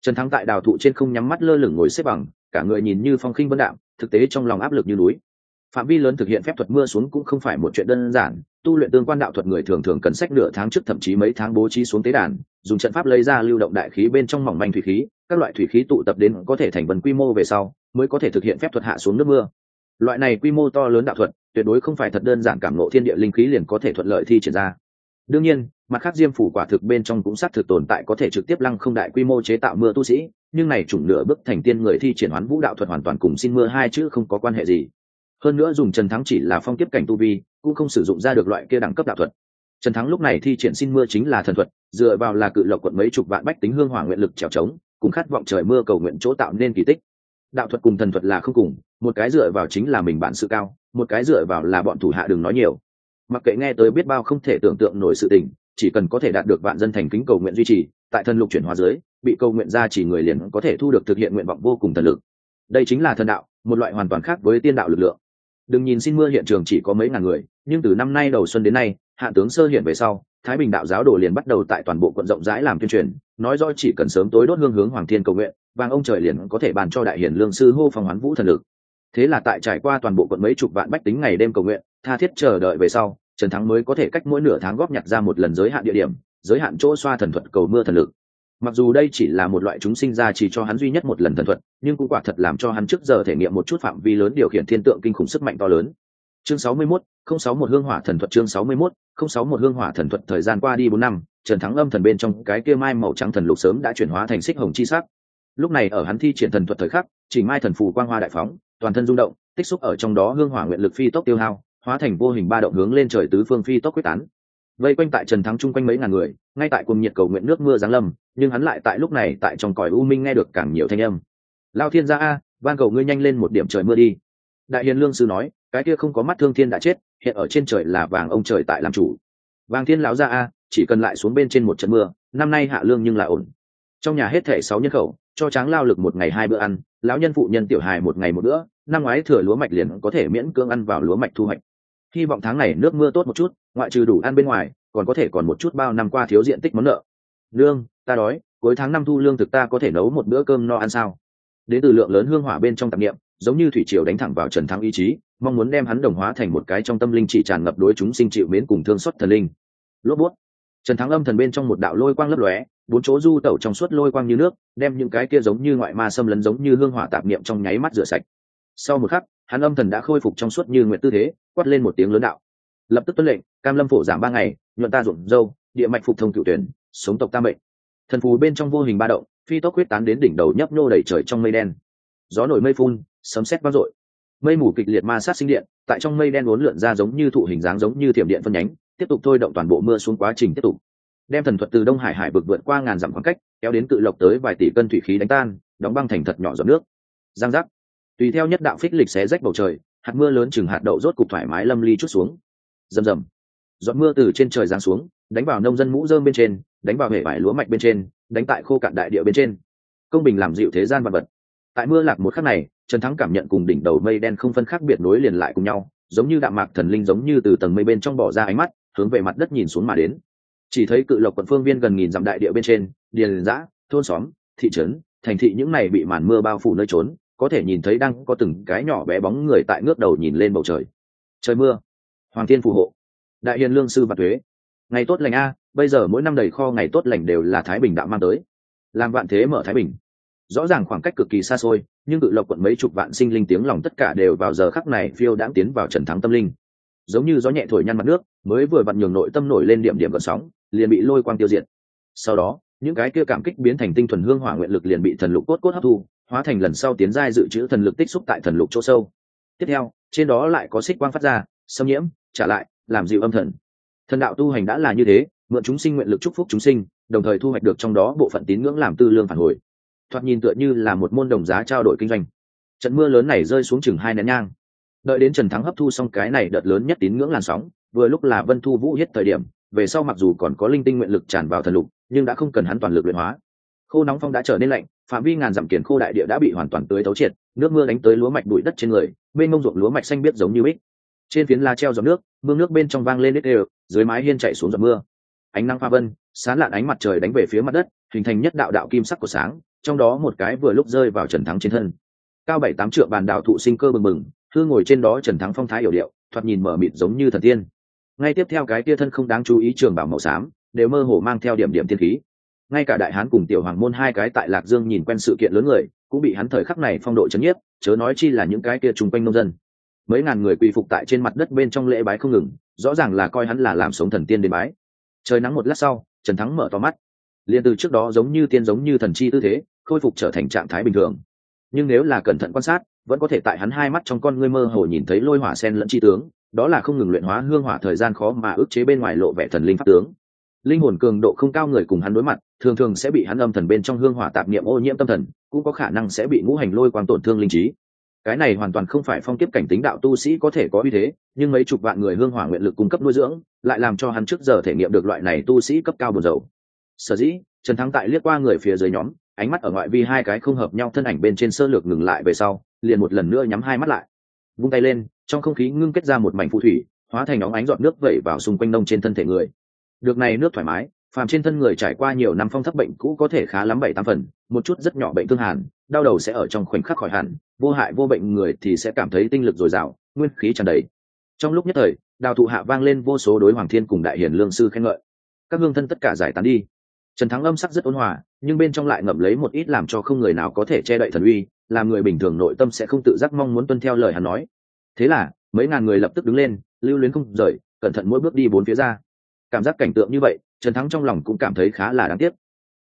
Trần thắng tại đào thụ trên không nhắm mắt lơ lửng ngồi xếp bằng, cả người nhìn như phong khinh vân đạm, thực tế trong lòng áp lực như núi phạm vi lớn thực hiện phép thuật mưa xuống cũng không phải một chuyện đơn giản, tu luyện tương quan đạo thuật người thường thường cần sách nửa tháng trước thậm chí mấy tháng bố trí xuống tế đàn, dùng trận pháp lấy ra lưu động đại khí bên trong mỏng manh thủy khí, các loại thủy khí tụ tập đến có thể thành vần quy mô về sau, mới có thể thực hiện phép thuật hạ xuống nước mưa. Loại này quy mô to lớn đạo thuật, tuyệt đối không phải thật đơn giản cảm lộ thiên địa linh khí liền có thể thuận lợi thi triển ra. Đương nhiên, mặt khác diêm phủ quả thực bên trong cũng xác thực tồn tại có thể trực tiếp lăng không đại quy mô chế tạo mưa tu sĩ, nhưng này chủng nửa bước thành tiên người thi triển hoán vũ đạo thuật hoàn toàn cùng xin mưa hai chữ không có quan hệ gì hơn nữa dùng trần thắng chỉ là phong tiếp cảnh tu vi, cũng không sử dụng ra được loại kia đẳng cấp đạo thuật. Trần thắng lúc này thi triển xin mưa chính là thần thuật, dựa vào là cự lộc quận mấy chục vạn bách tính hương hỏa nguyện lực trèo trống, cùng khát vọng trời mưa cầu nguyện chỗ tạo nên kỳ tích. Đạo thuật cùng thần thuật là không cùng, một cái dựa vào chính là mình bản sự cao, một cái dựa vào là bọn thủ hạ đừng nói nhiều. Mặc kệ nghe tới biết bao không thể tưởng tượng nổi sự tình, chỉ cần có thể đạt được vạn dân thành kính cầu nguyện duy trì, tại thần lục chuyển hóa dưới bị cầu nguyện ra chỉ người liền có thể thu được thực hiện nguyện vọng vô cùng thần lực. Đây chính là thần đạo, một loại hoàn toàn khác với tiên đạo lực lượng đừng nhìn xin mưa hiện trường chỉ có mấy ngàn người, nhưng từ năm nay đầu xuân đến nay, hạ tướng sơ hiện về sau, thái bình đạo giáo đồ liền bắt đầu tại toàn bộ quận rộng rãi làm tuyên truyền, nói rõ chỉ cần sớm tối đốt hương hướng hoàng thiên cầu nguyện, vàng ông trời liền có thể bàn cho đại hiển lương sư hô phong hoán vũ thần lực. Thế là tại trải qua toàn bộ quận mấy chục vạn bách tính ngày đêm cầu nguyện, tha thiết chờ đợi về sau, trần thắng mới có thể cách mỗi nửa tháng góp nhặt ra một lần giới hạn địa điểm, giới hạn chỗ xoa thần thuật cầu mưa thần lực mặc dù đây chỉ là một loại chúng sinh ra chỉ cho hắn duy nhất một lần thần thuật nhưng cũng quả thật làm cho hắn trước giờ thể nghiệm một chút phạm vi lớn điều khiển thiên tượng kinh khủng sức mạnh to lớn. Chương 61, không sáu một hương hỏa thần thuật chương 61, không sáu một hương hỏa thần thuật thời gian qua đi bốn năm trần thắng âm thần bên trong cái kia mai màu trắng thần lục sớm đã chuyển hóa thành xích hồng chi sắc. Lúc này ở hắn thi triển thần thuật thời khắc chỉ mai thần phù quang hoa đại phóng toàn thân rung động tích xúc ở trong đó hương hỏa nguyện lực phi tốc tiêu hao hóa thành vô hình ba động hướng lên trời tứ phương phi tốc quyết tán vây quanh tại trần thắng chung quanh mấy ngàn người, ngay tại cùng nhiệt cầu nguyện nước mưa giáng lâm, nhưng hắn lại tại lúc này tại trong cõi u minh nghe được càng nhiều thanh âm. Lao thiên gia a, van cầu ngươi nhanh lên một điểm trời mưa đi. Đại hiền lương sư nói, cái kia không có mắt thương thiên đã chết, hiện ở trên trời là vàng ông trời tại làm chủ. Vàng thiên lão gia a, chỉ cần lại xuống bên trên một trận mưa, năm nay hạ lương nhưng là ổn. Trong nhà hết thể sáu nhân khẩu, cho tráng lao lực một ngày hai bữa ăn, lão nhân phụ nhân tiểu hài một ngày một bữa, năm ngoái thừa lúa mạch liền có thể miễn cưỡng ăn vào lúa mạch thu hoạch hy vọng tháng này nước mưa tốt một chút, ngoại trừ đủ ăn bên ngoài, còn có thể còn một chút bao năm qua thiếu diện tích món nợ. Lương, ta đói, cuối tháng năm thu lương thực ta có thể nấu một bữa cơm no ăn sao? Đến từ lượng lớn hương hỏa bên trong tạp niệm, giống như thủy triều đánh thẳng vào trần thắng ý chí, mong muốn đem hắn đồng hóa thành một cái trong tâm linh chỉ tràn ngập đối chúng sinh chịu mến cùng thương xuất thần linh. Lốp bút. Trần thắng âm thần bên trong một đạo lôi quang lấp lóe, bốn chỗ du tẩu trong suốt lôi quang như nước, đem những cái kia giống như ngoại ma xâm lấn giống như hương hỏa tạp niệm trong nháy mắt rửa sạch. Sau một khắc hắn âm thần đã khôi phục trong suốt như nguyện tư thế, quát lên một tiếng lớn đạo. Lập tức tuân lệnh, cam lâm phổ giảm ba ngày, nhuận ta ruộng dâu, địa mạch phục thông cựu tuyển, sống tộc tam mệnh. Thần phù bên trong vô hình ba động, phi tốc quyết tán đến đỉnh đầu nhấp nhô đầy trời trong mây đen. Gió nổi mây phun, sấm sét vang dội. Mây mù kịch liệt ma sát sinh điện, tại trong mây đen uốn lượn ra giống như thụ hình dáng giống như thiểm điện phân nhánh, tiếp tục thôi động toàn bộ mưa xuống quá trình tiếp tục. Đem thần thuật từ đông hải hải vực vượt qua ngàn dặm khoảng cách, kéo đến cự lộc tới vài tỷ cân thủy khí đánh tan, đóng băng thành thật nhỏ giọt nước. Giang giác tùy theo nhất đạo phích lịch xé rách bầu trời, hạt mưa lớn chừng hạt đậu rốt cục thoải mái lâm ly chút xuống. Rầm rầm. Giọt mưa từ trên trời giáng xuống, đánh vào nông dân mũ rơm bên trên, đánh vào hệ vải lúa mạch bên trên, đánh tại khô cạn đại địa bên trên. Công bình làm dịu thế gian vật vật. Tại mưa lạc một khắc này, trần thắng cảm nhận cùng đỉnh đầu mây đen không phân khác biệt nối liền lại cùng nhau, giống như đạm mạc thần linh giống như từ tầng mây bên trong bỏ ra ánh mắt, hướng về mặt đất nhìn xuống mà đến. Chỉ thấy cự lộc quận phương viên gần nghìn dặm đại địa bên trên, điền giã thôn xóm, thị trấn, thành thị những này bị màn mưa bao phủ nơi trốn có thể nhìn thấy đang có từng cái nhỏ bé bóng người tại ngước đầu nhìn lên bầu trời. Trời mưa. Hoàng thiên phù hộ. Đại hiền lương sư và thuế. Ngày tốt lành a, bây giờ mỗi năm đầy kho ngày tốt lành đều là thái bình đạo mang tới. Làm vạn thế mở thái bình. Rõ ràng khoảng cách cực kỳ xa xôi, nhưng cự lộc quận mấy chục vạn sinh linh tiếng lòng tất cả đều vào giờ khắc này phiêu đãng tiến vào trần thắng tâm linh. Giống như gió nhẹ thổi nhăn mặt nước, mới vừa vặn nhường nội tâm nổi lên điểm điểm gần sóng, liền bị lôi quang tiêu diệt. Sau đó, những cái kia cảm kích biến thành tinh thuần hương hỏa nguyện lực liền bị thần lục cốt cốt hấp thu hóa thành lần sau tiến giai dự trữ thần lực tích xúc tại thần lục chỗ sâu. Tiếp theo, trên đó lại có xích quang phát ra, xâm nhiễm, trả lại, làm dịu âm thần. Thần đạo tu hành đã là như thế, mượn chúng sinh nguyện lực chúc phúc chúng sinh, đồng thời thu hoạch được trong đó bộ phận tín ngưỡng làm tư lương phản hồi. Thoạt nhìn tựa như là một môn đồng giá trao đổi kinh doanh. Trận mưa lớn này rơi xuống chừng hai nén nhang. Đợi đến trần thắng hấp thu xong cái này đợt lớn nhất tín ngưỡng làn sóng, vừa lúc là vân thu vũ hết thời điểm, về sau mặc dù còn có linh tinh nguyện lực tràn vào thần lục, nhưng đã không cần hắn toàn lực luyện hóa. Khô nóng phong đã trở nên lạnh phạm vi ngàn dặm kiền khô đại địa đã bị hoàn toàn tưới thấu triệt, nước mưa đánh tới lúa mạch bụi đất trên người, bên mông ruộng lúa mạch xanh biết giống như bích. Trên phiến la treo giọt nước, mương nước bên trong vang lên nết đều, dưới mái hiên chạy xuống giọt mưa. Ánh nắng pha vân sán lạn ánh mặt trời đánh về phía mặt đất, hình thành nhất đạo đạo kim sắc của sáng, trong đó một cái vừa lúc rơi vào trần thắng trên thân. Cao bảy tám trượng bàn đạo thụ sinh cơ bừng bừng, thư ngồi trên đó trần thắng phong thái hiểu điệu, thoạt nhìn mở mịt giống như thần tiên. Ngay tiếp theo cái tia thân không đáng chú ý trường bảo màu xám, đều mơ hồ mang theo điểm điểm tiên khí ngay cả đại hán cùng tiểu hoàng môn hai cái tại lạc dương nhìn quen sự kiện lớn người, cũng bị hắn thời khắc này phong độ chấn nhiếp, chớ nói chi là những cái kia chung quanh nông dân. Mấy ngàn người quỳ phục tại trên mặt đất bên trong lễ bái không ngừng, rõ ràng là coi hắn là làm sống thần tiên đến bái. Trời nắng một lát sau, trần thắng mở to mắt. Liền từ trước đó giống như tiên giống như thần chi tư thế, khôi phục trở thành trạng thái bình thường. Nhưng nếu là cẩn thận quan sát, vẫn có thể tại hắn hai mắt trong con ngươi mơ hồ nhìn thấy lôi hỏa sen lẫn chi tướng, đó là không ngừng luyện hóa hương hỏa thời gian khó mà ức chế bên ngoài lộ vẻ thần linh pháp tướng linh hồn cường độ không cao người cùng hắn đối mặt, thường thường sẽ bị hắn âm thần bên trong hương hỏa tạp niệm ô nhiễm tâm thần, cũng có khả năng sẽ bị ngũ hành lôi quang tổn thương linh trí. Cái này hoàn toàn không phải phong kiếp cảnh tính đạo tu sĩ có thể có uy thế, nhưng mấy chục vạn người hương hỏa nguyện lực cung cấp nuôi dưỡng, lại làm cho hắn trước giờ thể nghiệm được loại này tu sĩ cấp cao buồn dầu sở dĩ, trần thắng tại liếc qua người phía dưới nhóm, ánh mắt ở ngoại vi hai cái không hợp nhau thân ảnh bên trên sơ lược ngừng lại về sau, liền một lần nữa nhắm hai mắt lại. Vung tay lên, trong không khí ngưng kết ra một mảnh phù thủy, hóa thành óng ánh giọt nước vẩy vào xung quanh nông trên thân thể người được này nước thoải mái, phàm trên thân người trải qua nhiều năm phong thấp bệnh cũ có thể khá lắm bảy tám phần, một chút rất nhỏ bệnh thương hàn, đau đầu sẽ ở trong khoảnh khắc khỏi hẳn, vô hại vô bệnh người thì sẽ cảm thấy tinh lực dồi dào, nguyên khí tràn đầy. Trong lúc nhất thời, đào thụ hạ vang lên vô số đối hoàng thiên cùng đại hiền lương sư khen ngợi. Các hương thân tất cả giải tán đi. Trần thắng âm sắc rất ôn hòa, nhưng bên trong lại ngậm lấy một ít làm cho không người nào có thể che đậy thần uy, làm người bình thường nội tâm sẽ không tự giác mong muốn tuân theo lời hắn nói. Thế là, mấy ngàn người lập tức đứng lên, lưu luyến không rời, cẩn thận mỗi bước đi bốn phía ra cảm giác cảnh tượng như vậy, trần thắng trong lòng cũng cảm thấy khá là đáng tiếc.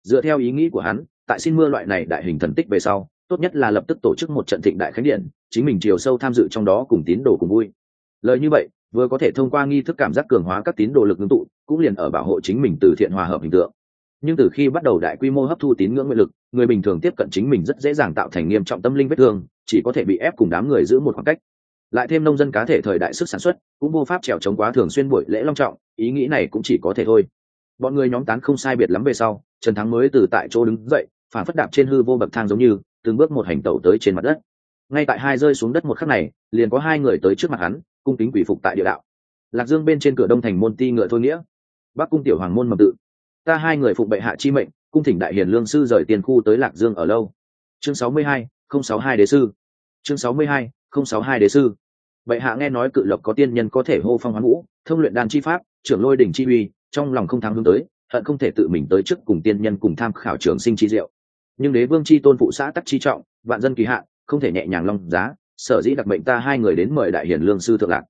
Dựa theo ý nghĩ của hắn, tại xin mưa loại này đại hình thần tích về sau, tốt nhất là lập tức tổ chức một trận thịnh đại khánh điện, chính mình chiều sâu tham dự trong đó cùng tín đồ cùng vui. Lời như vậy, vừa có thể thông qua nghi thức cảm giác cường hóa các tín đồ lực ngưng tụ, cũng liền ở bảo hộ chính mình từ thiện hòa hợp hình tượng. Nhưng từ khi bắt đầu đại quy mô hấp thu tín ngưỡng nguyện lực, người bình thường tiếp cận chính mình rất dễ dàng tạo thành nghiêm trọng tâm linh vết thương, chỉ có thể bị ép cùng đám người giữ một khoảng cách. Lại thêm nông dân cá thể thời đại sức sản xuất, cũng vô pháp trèo chống quá thường xuyên buổi lễ long trọng ý nghĩ này cũng chỉ có thể thôi. Bọn người nhóm tán không sai biệt lắm về sau, trần thắng mới từ tại chỗ đứng dậy, phản phất đạp trên hư vô bậc thang giống như, từng bước một hành tẩu tới trên mặt đất. Ngay tại hai rơi xuống đất một khắc này, liền có hai người tới trước mặt hắn, cung kính quỷ phục tại địa đạo. Lạc dương bên trên cửa đông thành môn ti ngựa thôi nghĩa. Bắc cung tiểu hoàng môn mầm tự. Ta hai người phục bệ hạ chi mệnh, cung thỉnh đại hiền lương sư rời tiền khu tới lạc dương ở lâu. Chương sáu mươi hai, không sáu hai đế sư. Chương sáu mươi hai, không sáu hai đế sư. Bệ hạ nghe nói cự lộc có tiên nhân có thể hô phong hoán vũ, thông luyện đan chi pháp trưởng lôi đỉnh chi uy, trong lòng không thắng hướng tới, hận không thể tự mình tới trước cùng tiên nhân cùng tham khảo trường sinh chi diệu. Nhưng đế vương chi tôn phụ xã tắc chi trọng, vạn dân kỳ hạn không thể nhẹ nhàng long giá, sở dĩ đặc mệnh ta hai người đến mời đại hiền lương sư thượng lạc.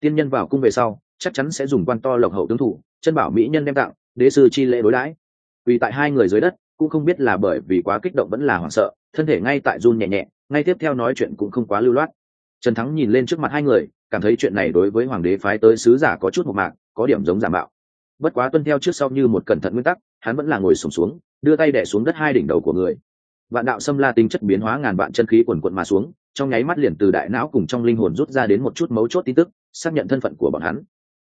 Tiên nhân vào cung về sau, chắc chắn sẽ dùng quan to lộc hậu tướng thủ, chân bảo mỹ nhân đem tặng, đế sư chi lễ đối đãi. Vì tại hai người dưới đất, cũng không biết là bởi vì quá kích động vẫn là hoảng sợ, thân thể ngay tại run nhẹ nhẹ, ngay tiếp theo nói chuyện cũng không quá lưu loát. Trần thắng nhìn lên trước mặt hai người, cảm thấy chuyện này đối với hoàng đế phái tới sứ giả có chút một mạc có điểm giống giả mạo. Bất quá tuân theo trước sau như một cẩn thận nguyên tắc hắn vẫn là ngồi sùng xuống, xuống đưa tay đẻ xuống đất hai đỉnh đầu của người. Vạn đạo xâm la tính chất biến hóa ngàn vạn chân khí quần quận mà xuống trong nháy mắt liền từ đại não cùng trong linh hồn rút ra đến một chút mấu chốt tin tức xác nhận thân phận của bọn hắn.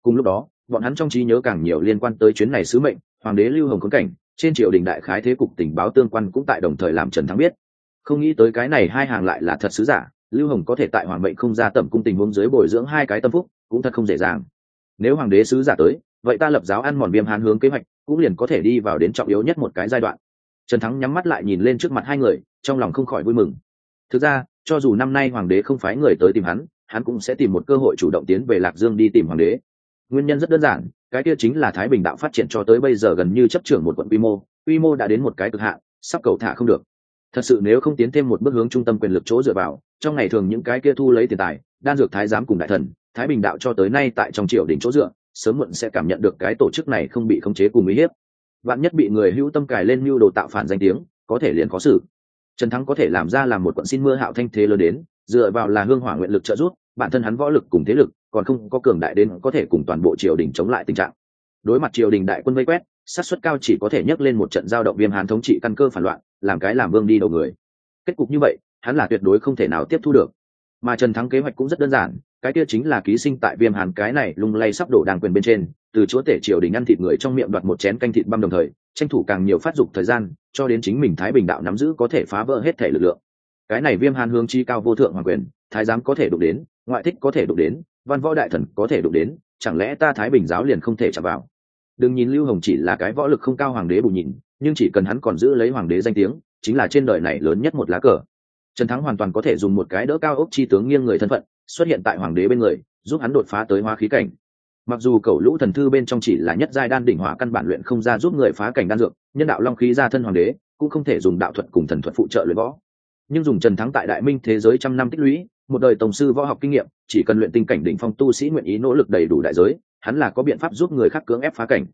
Cùng lúc đó bọn hắn trong trí nhớ càng nhiều liên quan tới chuyến này sứ mệnh hoàng đế lưu hồng khốn cảnh trên triều đình đại khái thế cục tình báo tương quan cũng tại đồng thời làm trần thắng biết. Không nghĩ tới cái này hai hàng lại là thật sứ giả lưu hồng có thể tại hoàng mệnh không ra tẩm cung tình huống dưới bồi dưỡng hai cái tâm phúc cũng thật không dễ dàng nếu hoàng đế sứ giả tới, vậy ta lập giáo ăn mòn viêm hán hướng kế hoạch, cũng liền có thể đi vào đến trọng yếu nhất một cái giai đoạn. Trần thắng nhắm mắt lại nhìn lên trước mặt hai người, trong lòng không khỏi vui mừng. Thực ra, cho dù năm nay hoàng đế không phái người tới tìm hắn hắn cũng sẽ tìm một cơ hội chủ động tiến về lạc dương đi tìm hoàng đế. Nguyên nhân rất đơn giản, cái kia chính là thái bình đạo phát triển cho tới bây giờ gần như chấp trưởng một quận quy mô quy mô đã đến một cái cực hạn, sắp cầu thả không được. Thật sự nếu không tiến thêm một bước hướng trung tâm quyền lực chỗ dựa vào, trong ngày thường những cái kia thu lấy tiền tài đan dược thái giám cùng đại thần, thái bình đạo cho tới nay tại trong triều đình chỗ dựa, sớm muộn sẽ cảm nhận được cái tổ chức này không bị khống chế cùng uy hiếp. Vạn nhất bị người hữu tâm cài lên mưu đồ tạo phản danh tiếng, có thể liền có xử. Trần thắng có thể làm ra làm một quận xin mưa hạo thanh thế lớn đến, dựa vào là hương hỏa nguyện lực trợ giúp, bản thân hắn võ lực cùng thế lực, còn không có cường đại đến có thể cùng toàn bộ triều đình chống lại tình trạng. Đối mặt triều đình đại quân vây quét sát suất cao chỉ có thể nhấc lên một trận giao động viêm hàn thống trị căn cơ phản loạn, làm cái làm vương đi đầu người. Kết cục như vậy, hắn là tuyệt đối không thể nào tiếp thu được mà trần thắng kế hoạch cũng rất đơn giản, cái kia chính là ký sinh tại viêm hàn cái này lung lay sắp đổ đàng quyền bên trên, từ chúa tể triều đình ăn thịt người trong miệng đoạt một chén canh thịt băm đồng thời, tranh thủ càng nhiều phát dục thời gian, cho đến chính mình thái bình đạo nắm giữ có thể phá vỡ hết thể lực lượng. Cái này viêm hàn hương chi cao vô thượng hoàng quyền, thái giám có thể đụng đến, ngoại thích có thể đụng đến, văn võ đại thần có thể đụng đến, chẳng lẽ ta thái bình giáo liền không thể chạm vào? Đừng nhìn lưu hồng chỉ là cái võ lực không cao hoàng đế bù nhìn, nhưng chỉ cần hắn còn giữ lấy hoàng đế danh tiếng, chính là trên đời này lớn nhất một lá cờ trần thắng hoàn toàn có thể dùng một cái đỡ cao ốc chi tướng nghiêng người thân phận, xuất hiện tại hoàng đế bên người, giúp hắn đột phá tới hóa khí cảnh. Mặc dù cầu lũ thần thư bên trong chỉ là nhất giai đan đỉnh hỏa căn bản luyện không ra giúp người phá cảnh đan dược, nhân đạo long khí ra thân hoàng đế, cũng không thể dùng đạo thuật cùng thần thuật phụ trợ luyện võ. Nhưng dùng trần thắng tại đại minh thế giới trăm năm tích lũy, một đời tổng sư võ học kinh nghiệm, chỉ cần luyện tinh cảnh đỉnh phong tu sĩ nguyện ý nỗ lực đầy đủ đại giới, hắn là có biện pháp giúp người khác cưỡng ép phá cảnh.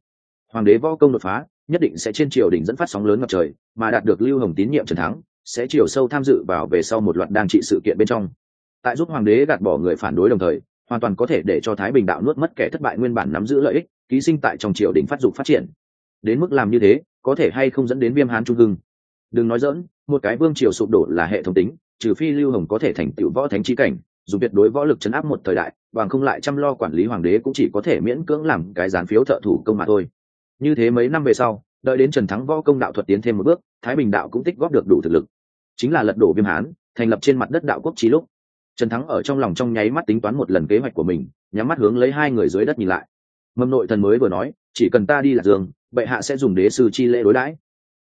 Hoàng đế võ công đột phá, nhất định sẽ trên triều đình dẫn phát sóng lớn ngập trời, mà đạt được lưu hồng tín nhiệm trần thắng sẽ chiều sâu tham dự vào về sau một loạt đang trị sự kiện bên trong. Tại giúp hoàng đế gạt bỏ người phản đối đồng thời, hoàn toàn có thể để cho thái bình đạo nuốt mất kẻ thất bại nguyên bản nắm giữ lợi ích, ký sinh tại trong triều đình phát dục phát triển. Đến mức làm như thế, có thể hay không dẫn đến viêm hán trung hưng? Đừng nói dỡn một cái vương triều sụp đổ là hệ thống tính, trừ phi lưu hồng có thể thành tựu võ thánh chi cảnh dù tuyệt đối võ lực chấn áp một thời đại, bằng không lại chăm lo quản lý hoàng đế cũng chỉ có thể miễn cưỡng làm cái gián phiếu thợ thủ công mà thôi. Như thế mấy năm về sau, đợi đến trần thắng võ công đạo thuật tiến thêm một bước, thái bình đạo cũng tích góp được đủ thực lực chính là lật đổ viêm hán, thành lập trên mặt đất đạo quốc trí lúc. Trần thắng ở trong lòng trong nháy mắt tính toán một lần kế hoạch của mình, nhắm mắt hướng lấy hai người dưới đất nhìn lại. Mâm nội thần mới vừa nói, chỉ cần ta đi lạc dương bệ hạ sẽ dùng đế sư chi lễ đối đãi.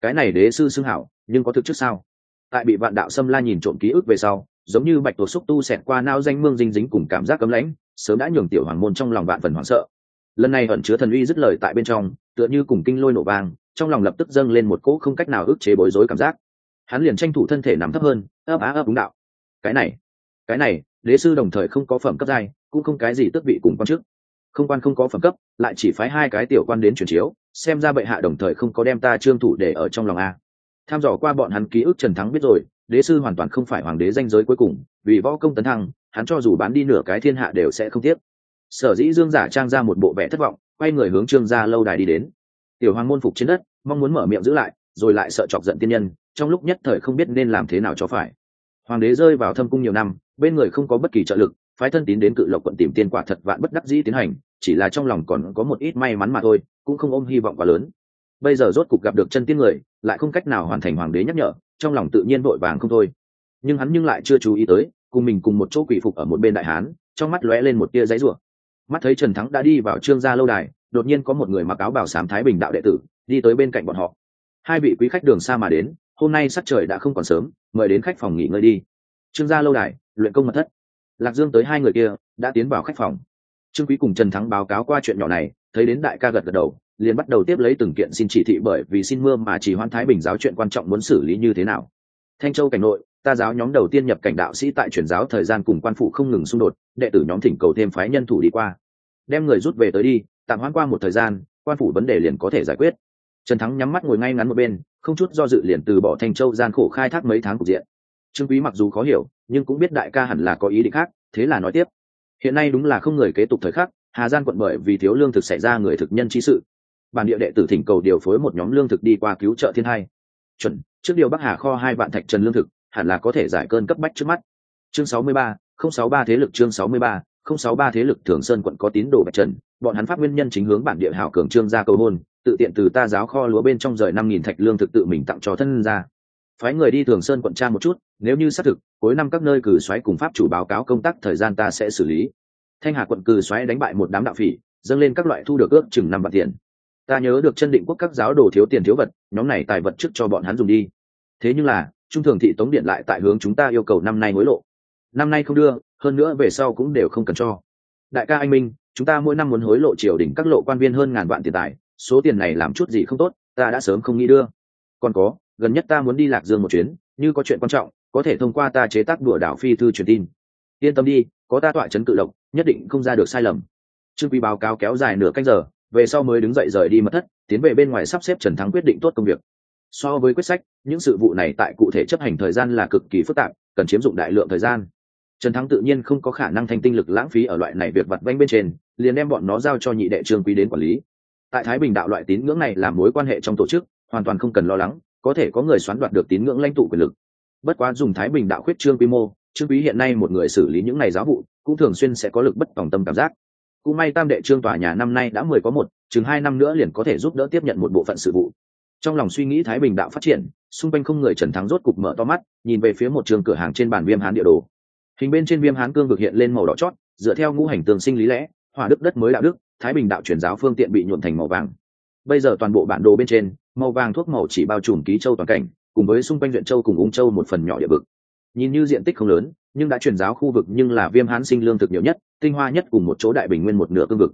Cái này đế sư xưng hảo, nhưng có thực chất sao? Tại bị vạn đạo xâm la nhìn trộm ký ức về sau, giống như bạch tổ xúc tu xẹt qua nao danh mương dinh dính cùng cảm giác cấm lãnh, sớm đã nhường tiểu hoàng môn trong lòng vạn phần hoảng sợ. Lần này ẩn chứa thần uy dứt lời tại bên trong, tựa như cùng kinh lôi nổ vang, trong lòng lập tức dâng lên một cỗ không cách nào ức chế bối rối cảm giác hắn liền tranh thủ thân thể nằm thấp hơn, ấp á ấp đúng đạo. Cái này cái này, đế sư đồng thời không có phẩm cấp giai, cũng không cái gì tước vị cùng quan chức. Không quan không có phẩm cấp, lại chỉ phái hai cái tiểu quan đến chuyển chiếu, xem ra bệ hạ đồng thời không có đem ta trương thủ để ở trong lòng a. Tham dò qua bọn hắn ký ức trần thắng biết rồi, đế sư hoàn toàn không phải hoàng đế danh giới cuối cùng, vì võ công tấn thăng, hắn cho dù bán đi nửa cái thiên hạ đều sẽ không tiếc. Sở dĩ dương giả trang ra một bộ vẻ thất vọng, quay người hướng trương gia lâu đài đi đến. Tiểu hoàng môn phục trên đất, mong muốn mở miệng giữ lại, rồi lại sợ chọc giận tiên nhân trong lúc nhất thời không biết nên làm thế nào cho phải. Hoàng đế rơi vào thâm cung nhiều năm, bên người không có bất kỳ trợ lực, phái thân tín đến cự lộc quận tìm tiên quả thật vạn bất đắc dĩ tiến hành, chỉ là trong lòng còn có một ít may mắn mà thôi, cũng không ôm hy vọng quá lớn. Bây giờ rốt cục gặp được chân tiên người, lại không cách nào hoàn thành hoàng đế nhắc nhở, trong lòng tự nhiên vội vàng không thôi. Nhưng hắn nhưng lại chưa chú ý tới, cùng mình cùng một chỗ quỷ phục ở một bên đại hán, trong mắt lóe lên một tia giấy rủa. Mắt thấy trần thắng đã đi vào trương gia lâu đài, đột nhiên có một người mặc áo bảo sám thái bình đạo đệ tử, đi tới bên cạnh bọn họ. Hai vị quý khách đường xa mà đến hôm nay sắc trời đã không còn sớm, mời đến khách phòng nghỉ ngơi đi. Trương gia lâu đài, luyện công mật thất. Lạc dương tới hai người kia, đã tiến vào khách phòng. Trương quý cùng trần thắng báo cáo qua chuyện nhỏ này, thấy đến đại ca gật gật đầu, liền bắt đầu tiếp lấy từng kiện xin chỉ thị bởi vì xin mưa mà chỉ hoan thái bình giáo chuyện quan trọng muốn xử lý như thế nào. Thanh châu cảnh nội, ta giáo nhóm đầu tiên nhập cảnh đạo sĩ tại truyền giáo thời gian cùng quan phụ không ngừng xung đột, đệ tử nhóm thỉnh cầu thêm phái nhân thủ đi qua. Đem người rút về tới đi, tạm hoãn qua một thời gian, quan phủ vấn đề liền có thể giải quyết. Trần thắng nhắm mắt ngồi ngay ngắn một bên không chút do dự liền từ bỏ thanh châu gian khổ khai thác mấy tháng cục diện. Trương quý mặc dù khó hiểu, nhưng cũng biết đại ca hẳn là có ý định khác, thế là nói tiếp. Hiện nay đúng là không người kế tục thời khắc, hà Giang quận bởi vì thiếu lương thực xảy ra người thực nhân trí sự. Bản địa đệ tử thỉnh cầu điều phối một nhóm lương thực đi qua cứu trợ thiên hai. Chuẩn, trước điều bắc hà kho hai vạn thạch trần lương thực, hẳn là có thể giải cơn cấp bách trước mắt. Chương sáu mươi ba, không sáu ba thế lực chương sáu mươi ba, không sáu ba thế lực thường sơn quận có tín đồ bạch trần, bọn hắn pháp nguyên nhân chính hướng bản địa hảo cường trương ra cầu hôn tự tiện từ ta giáo kho lúa bên trong rời năm nghìn thạch lương thực tự mình tặng cho thân ra phái người đi thường sơn quận tra một chút, nếu như xác thực, cuối năm các nơi cử xoáy cùng pháp chủ báo cáo công tác thời gian ta sẽ xử lý. Thanh hà quận cử xoáy đánh bại một đám đạo phỉ, dâng lên các loại thu được ước chừng năm vạn tiền. Ta nhớ được chân định quốc các giáo đồ thiếu tiền thiếu vật, nhóm này tài vật trước cho bọn hắn dùng đi. Thế nhưng là, trung thường thị tống điện lại tại hướng chúng ta yêu cầu năm nay hối lộ. Năm nay không đưa, hơn nữa về sau cũng đều không cần cho. Đại ca anh minh, chúng ta mỗi năm muốn hối lộ triều đình các lộ quan viên hơn ngàn vạn tiền tài số tiền này làm chút gì không tốt, ta đã sớm không nghĩ đưa. Còn có, gần nhất ta muốn đi lạc dương một chuyến, như có chuyện quan trọng, có thể thông qua ta chế tác đùa đảo phi thư truyền tin. Yên tâm đi, có ta tọa chấn cự độc nhất định không ra được sai lầm. Trương quý báo cáo kéo dài nửa canh giờ, về sau mới đứng dậy rời đi mất thất, tiến về bên ngoài sắp xếp trần thắng quyết định tốt công việc. So với quyết sách, những sự vụ này tại cụ thể chấp hành thời gian là cực kỳ phức tạp, cần chiếm dụng đại lượng thời gian. Trần thắng tự nhiên không có khả năng thanh tinh lực lãng phí ở loại này việc vặt vanh bên trên, liền đem bọn nó giao cho nhị đệ trương quý đến quản lý tại thái bình đạo loại tín ngưỡng này là mối quan hệ trong tổ chức, hoàn toàn không cần lo lắng, có thể có người xoán đoạt được tín ngưỡng lãnh tụ quyền lực. Bất quá dùng thái bình đạo khuyết trương quy mô, trương quý hiện nay một người xử lý những ngày giáo vụ, cũng thường xuyên sẽ có lực bất tòng tâm cảm giác. Cũng may tam đệ trương tòa nhà năm nay đã mười có một, chừng hai năm nữa liền có thể giúp đỡ tiếp nhận một bộ phận sự vụ. Trong lòng suy nghĩ thái bình đạo phát triển, xung quanh không người trần thắng rốt cục mở to mắt, nhìn về phía một trường cửa hàng trên bàn viêm hán địa đồ. Hình bên trên viêm hán cương vực hiện lên màu đỏ chót, dựa theo ngũ hành tường sinh lý lẽ, hỏa đức đất mới đạo đức thái bình đạo truyền giáo phương tiện bị nhuộn thành màu vàng. Bây giờ toàn bộ bản đồ bên trên, màu vàng thuốc màu chỉ bao trùm ký châu toàn cảnh, cùng với xung quanh huyện châu cùng ung châu một phần nhỏ địa vực. Nhìn như diện tích không lớn, nhưng đã truyền giáo khu vực nhưng là viêm hán sinh lương thực nhiều nhất, tinh hoa nhất cùng một chỗ đại bình nguyên một nửa cương vực.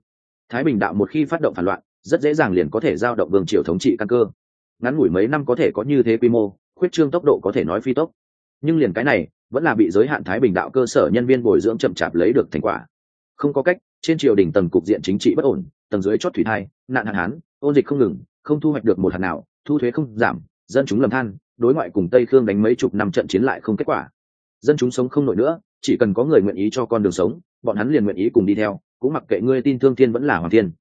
Thái bình đạo một khi phát động phản loạn, rất dễ dàng liền có thể giao động vương triều thống trị căn cơ. Ngắn ngủi mấy năm có thể có như thế quy mô, khuyết trương tốc độ có thể nói phi tốc. Nhưng liền cái này, vẫn là bị giới hạn thái bình đạo cơ sở nhân viên bồi dưỡng chậm chạp lấy được thành quả không có cách, trên triều đình tầng cục diện chính trị bất ổn, tầng dưới chót thủy thai, nạn hạn hán, ôn dịch không ngừng, không thu hoạch được một hạt nào, thu thuế không giảm, dân chúng lầm than, đối ngoại cùng tây khương đánh mấy chục năm trận chiến lại không kết quả. Dân chúng sống không nổi nữa, chỉ cần có người nguyện ý cho con đường sống, bọn hắn liền nguyện ý cùng đi theo, cũng mặc kệ ngươi tin thương thiên vẫn là hoàng thiên.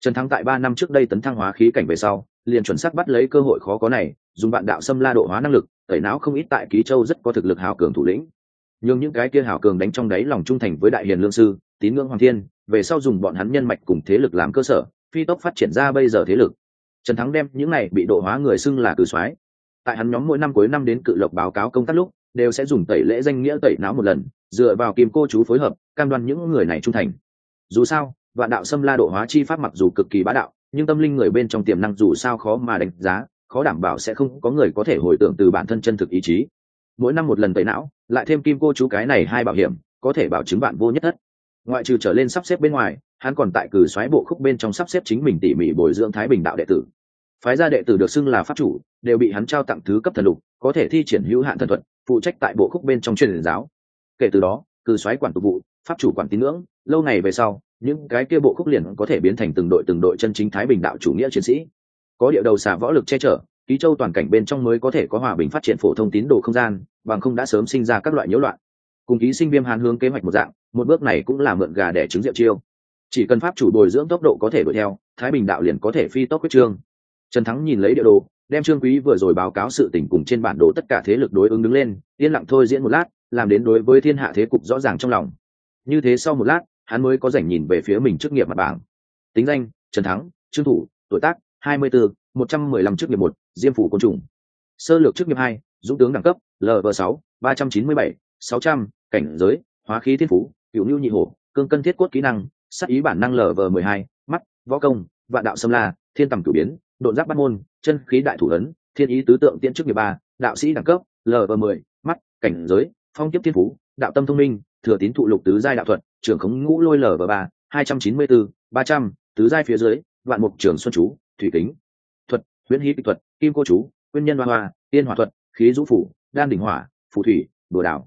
Trần thắng tại ba năm trước đây tấn thăng hóa khí cảnh về sau, liền chuẩn xác bắt lấy cơ hội khó có này, dùng bạn đạo xâm la độ hóa năng lực, tẩy não không ít tại ký châu rất có thực lực hào cường thủ lĩnh. Nhưng những cái kia hào cường đánh trong đáy lòng trung thành với đại hiền lương sư tín ngưỡng hoàng thiên, về sau dùng bọn hắn nhân mạch cùng thế lực làm cơ sở, phi tốc phát triển ra bây giờ thế lực. Trần thắng đem những này bị độ hóa người xưng là cử soái. Tại hắn nhóm mỗi năm cuối năm đến cự lộc báo cáo công tác lúc, đều sẽ dùng tẩy lễ danh nghĩa tẩy não một lần, dựa vào kim cô chú phối hợp, cam đoan những người này trung thành. Dù sao, vạn đạo xâm la độ hóa chi pháp mặc dù cực kỳ bá đạo, nhưng tâm linh người bên trong tiềm năng dù sao khó mà đánh giá, khó đảm bảo sẽ không có người có thể hồi tưởng từ bản thân chân thực ý chí. Mỗi năm một lần tẩy não, lại thêm kim cô chú cái này hai bảo hiểm, có thể bảo chứng bạn vô nhất thất ngoại trừ trở lên sắp xếp bên ngoài, hắn còn tại cử xoáy bộ khúc bên trong sắp xếp chính mình tỉ mỉ bồi dưỡng thái bình đạo đệ tử. Phái gia đệ tử được xưng là pháp chủ, đều bị hắn trao tặng thứ cấp thần lục, có thể thi triển hữu hạn thần thuật, phụ trách tại bộ khúc bên trong truyền giáo. Kể từ đó, cử xoáy quản tục vụ, pháp chủ quản tín ngưỡng, lâu ngày về sau, những cái kia bộ khúc liền có thể biến thành từng đội từng đội chân chính thái bình đạo chủ nghĩa chiến sĩ. Có địa đầu xả võ lực che chở, ký châu toàn cảnh bên trong mới có thể có hòa bình phát triển phổ thông tín đồ không gian, bằng không đã sớm sinh ra các loại nhiễu loạn cùng ký sinh viêm hàn hướng kế hoạch một dạng, một bước này cũng là mượn gà để trứng rượu chiêu. Chỉ cần pháp chủ bồi dưỡng tốc độ có thể đuổi theo, thái bình đạo liền có thể phi tốc quyết trương. Trần thắng nhìn lấy địa đồ, đem trương quý vừa rồi báo cáo sự tình cùng trên bản đồ tất cả thế lực đối ứng đứng lên, yên lặng thôi diễn một lát, làm đến đối với thiên hạ thế cục rõ ràng trong lòng. Như thế sau một lát, hắn mới có rảnh nhìn về phía mình trước nghiệp mặt bảng. Tính danh, trần thắng, trương thủ, tuổi tác, hai mươi bốn một trăm mười lăm trước nghiệp một, diêm phủ côn trùng. Sơ lược trước nghiệp hai, dũng tướng đẳng cấp lv sáu, ba trăm chín mươi bảy sáu trăm, cảnh giới, hóa khí thiên phú cựu nhu nhị hổ, cương cân thiết cốt kỹ năng, sắc ý bản năng lv mười hai, mắt, võ công, vạn đạo sâm la, thiên tầm cửu biến, độn giáp bắt môn, chân khí đại thủ ấn, thiên ý tứ tượng tiễn trước nghiệp ba, đạo sĩ đẳng cấp lv mười, mắt, cảnh giới, phong kiếp thiên phú, đạo tâm thông minh, thừa tín thụ lục tứ giai đạo thuật, trưởng khống ngũ lôi lv ba, hai trăm chín mươi bốn ba trăm, tứ giai phía dưới, vạn mục trường xuân chú, thủy kính. Thuật, huyễn hí kịch thuật, kim cô chú, nguyên nhân hoa hoa, tiên hỏa thuật, khí dũ phủ, đan đỉnh hỏa, phù thủy đồ đảo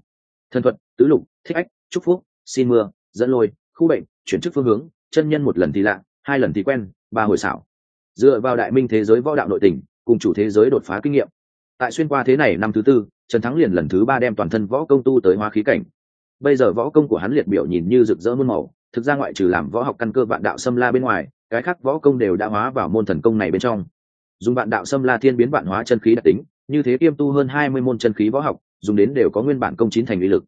thần thuật tứ lục, thích ách, chúc phúc, xin mưa, dẫn lôi, khu bệnh, chuyển chức phương hướng, chân nhân một lần thì lạ, hai lần thì quen, ba hồi xảo. Dựa vào đại minh thế giới võ đạo nội tình, cùng chủ thế giới đột phá kinh nghiệm. Tại xuyên qua thế này năm thứ tư, trần thắng liền lần thứ ba đem toàn thân võ công tu tới hóa khí cảnh. Bây giờ võ công của hắn liệt biểu nhìn như rực rỡ muôn màu, thực ra ngoại trừ làm võ học căn cơ vạn đạo xâm la bên ngoài, cái khác võ công đều đã hóa vào môn thần công này bên trong. Dùng vạn đạo xâm la thiên biến vạn hóa chân khí đặc tính, như thế kiêm tu hơn hai mươi môn chân khí võ học dùng đến đều có nguyên bản công chín thành uy lực.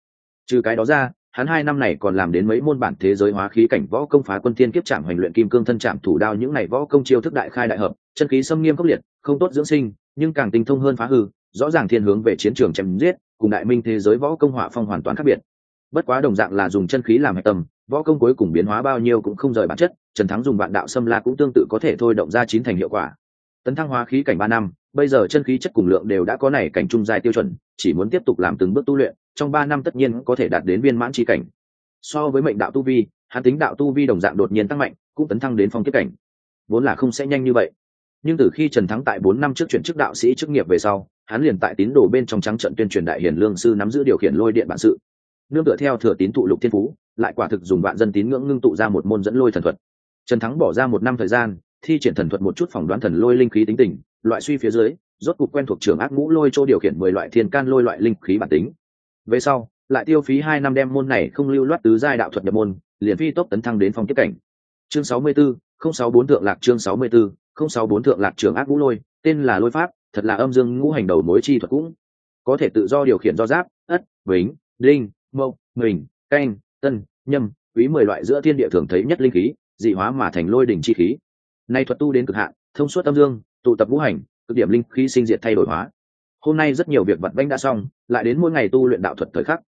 Trừ cái đó ra, hắn hai năm này còn làm đến mấy môn bản thế giới hóa khí cảnh võ công phá quân thiên kiếp trạm hoành luyện kim cương thân trạm thủ đao những này võ công chiêu thức đại khai đại hợp, chân khí xâm nghiêm khốc liệt, không tốt dưỡng sinh, nhưng càng tinh thông hơn phá hư, rõ ràng thiên hướng về chiến trường chém giết, cùng đại minh thế giới võ công hỏa phong hoàn toàn khác biệt. Bất quá đồng dạng là dùng chân khí làm hạch tâm, võ công cuối cùng biến hóa bao nhiêu cũng không rời bản chất, trần thắng dùng vạn đạo xâm la cũng tương tự có thể thôi động ra chín thành hiệu quả tấn thăng hóa khí cảnh ba năm, bây giờ chân khí chất cùng lượng đều đã có này cảnh trung dài tiêu chuẩn, chỉ muốn tiếp tục làm từng bước tu luyện, trong ba năm tất nhiên có thể đạt đến viên mãn tri cảnh. So với mệnh đạo tu vi, hắn tính đạo tu vi đồng dạng đột nhiên tăng mạnh, cũng tấn thăng đến phong kiếp cảnh. Vốn là không sẽ nhanh như vậy. Nhưng từ khi trần thắng tại bốn năm trước chuyển chức đạo sĩ chức nghiệp về sau, hắn liền tại tín đồ bên trong trắng trận tuyên truyền đại hiển lương sư nắm giữ điều khiển lôi điện bản sự. Nương tựa theo thừa tín tụ lục thiên phú, lại quả thực dùng vạn dân tín ngưỡng ngưng tụ ra một môn dẫn lôi thần thuật. Trần thắng bỏ ra một năm thời gian thi triển thần thuật một chút phỏng đoán thần lôi linh khí tính tình, loại suy phía dưới, rốt cục quen thuộc trường ác ngũ lôi châu điều khiển mười loại thiên can lôi loại linh khí bản tính. Về sau, lại tiêu phí hai năm đem môn này không lưu loát tứ giai đạo thuật nhập môn, liền phi tốc tấn thăng đến phong tiếp cảnh. Chương sáu mươi bốn sáu bốn thượng lạc chương sáu mươi bốn sáu bốn thượng lạc trường ác ngũ lôi, tên là lôi pháp, thật là âm dương ngũ hành đầu mối chi thuật cũng. Có thể tự do điều khiển do giáp, ất, vĩnh, đinh mậu mình, canh, tân, nhâm, quý mười loại giữa thiên địa thường thấy nhất linh khí, dị hóa mà thành lôi đỉnh chi khí nay thuật tu đến cực hạn, thông suốt âm dương, tụ tập ngũ hành, cực điểm linh khí sinh diệt thay đổi hóa. Hôm nay rất nhiều việc vật vanh đã xong, lại đến mỗi ngày tu luyện đạo thuật thời khắc.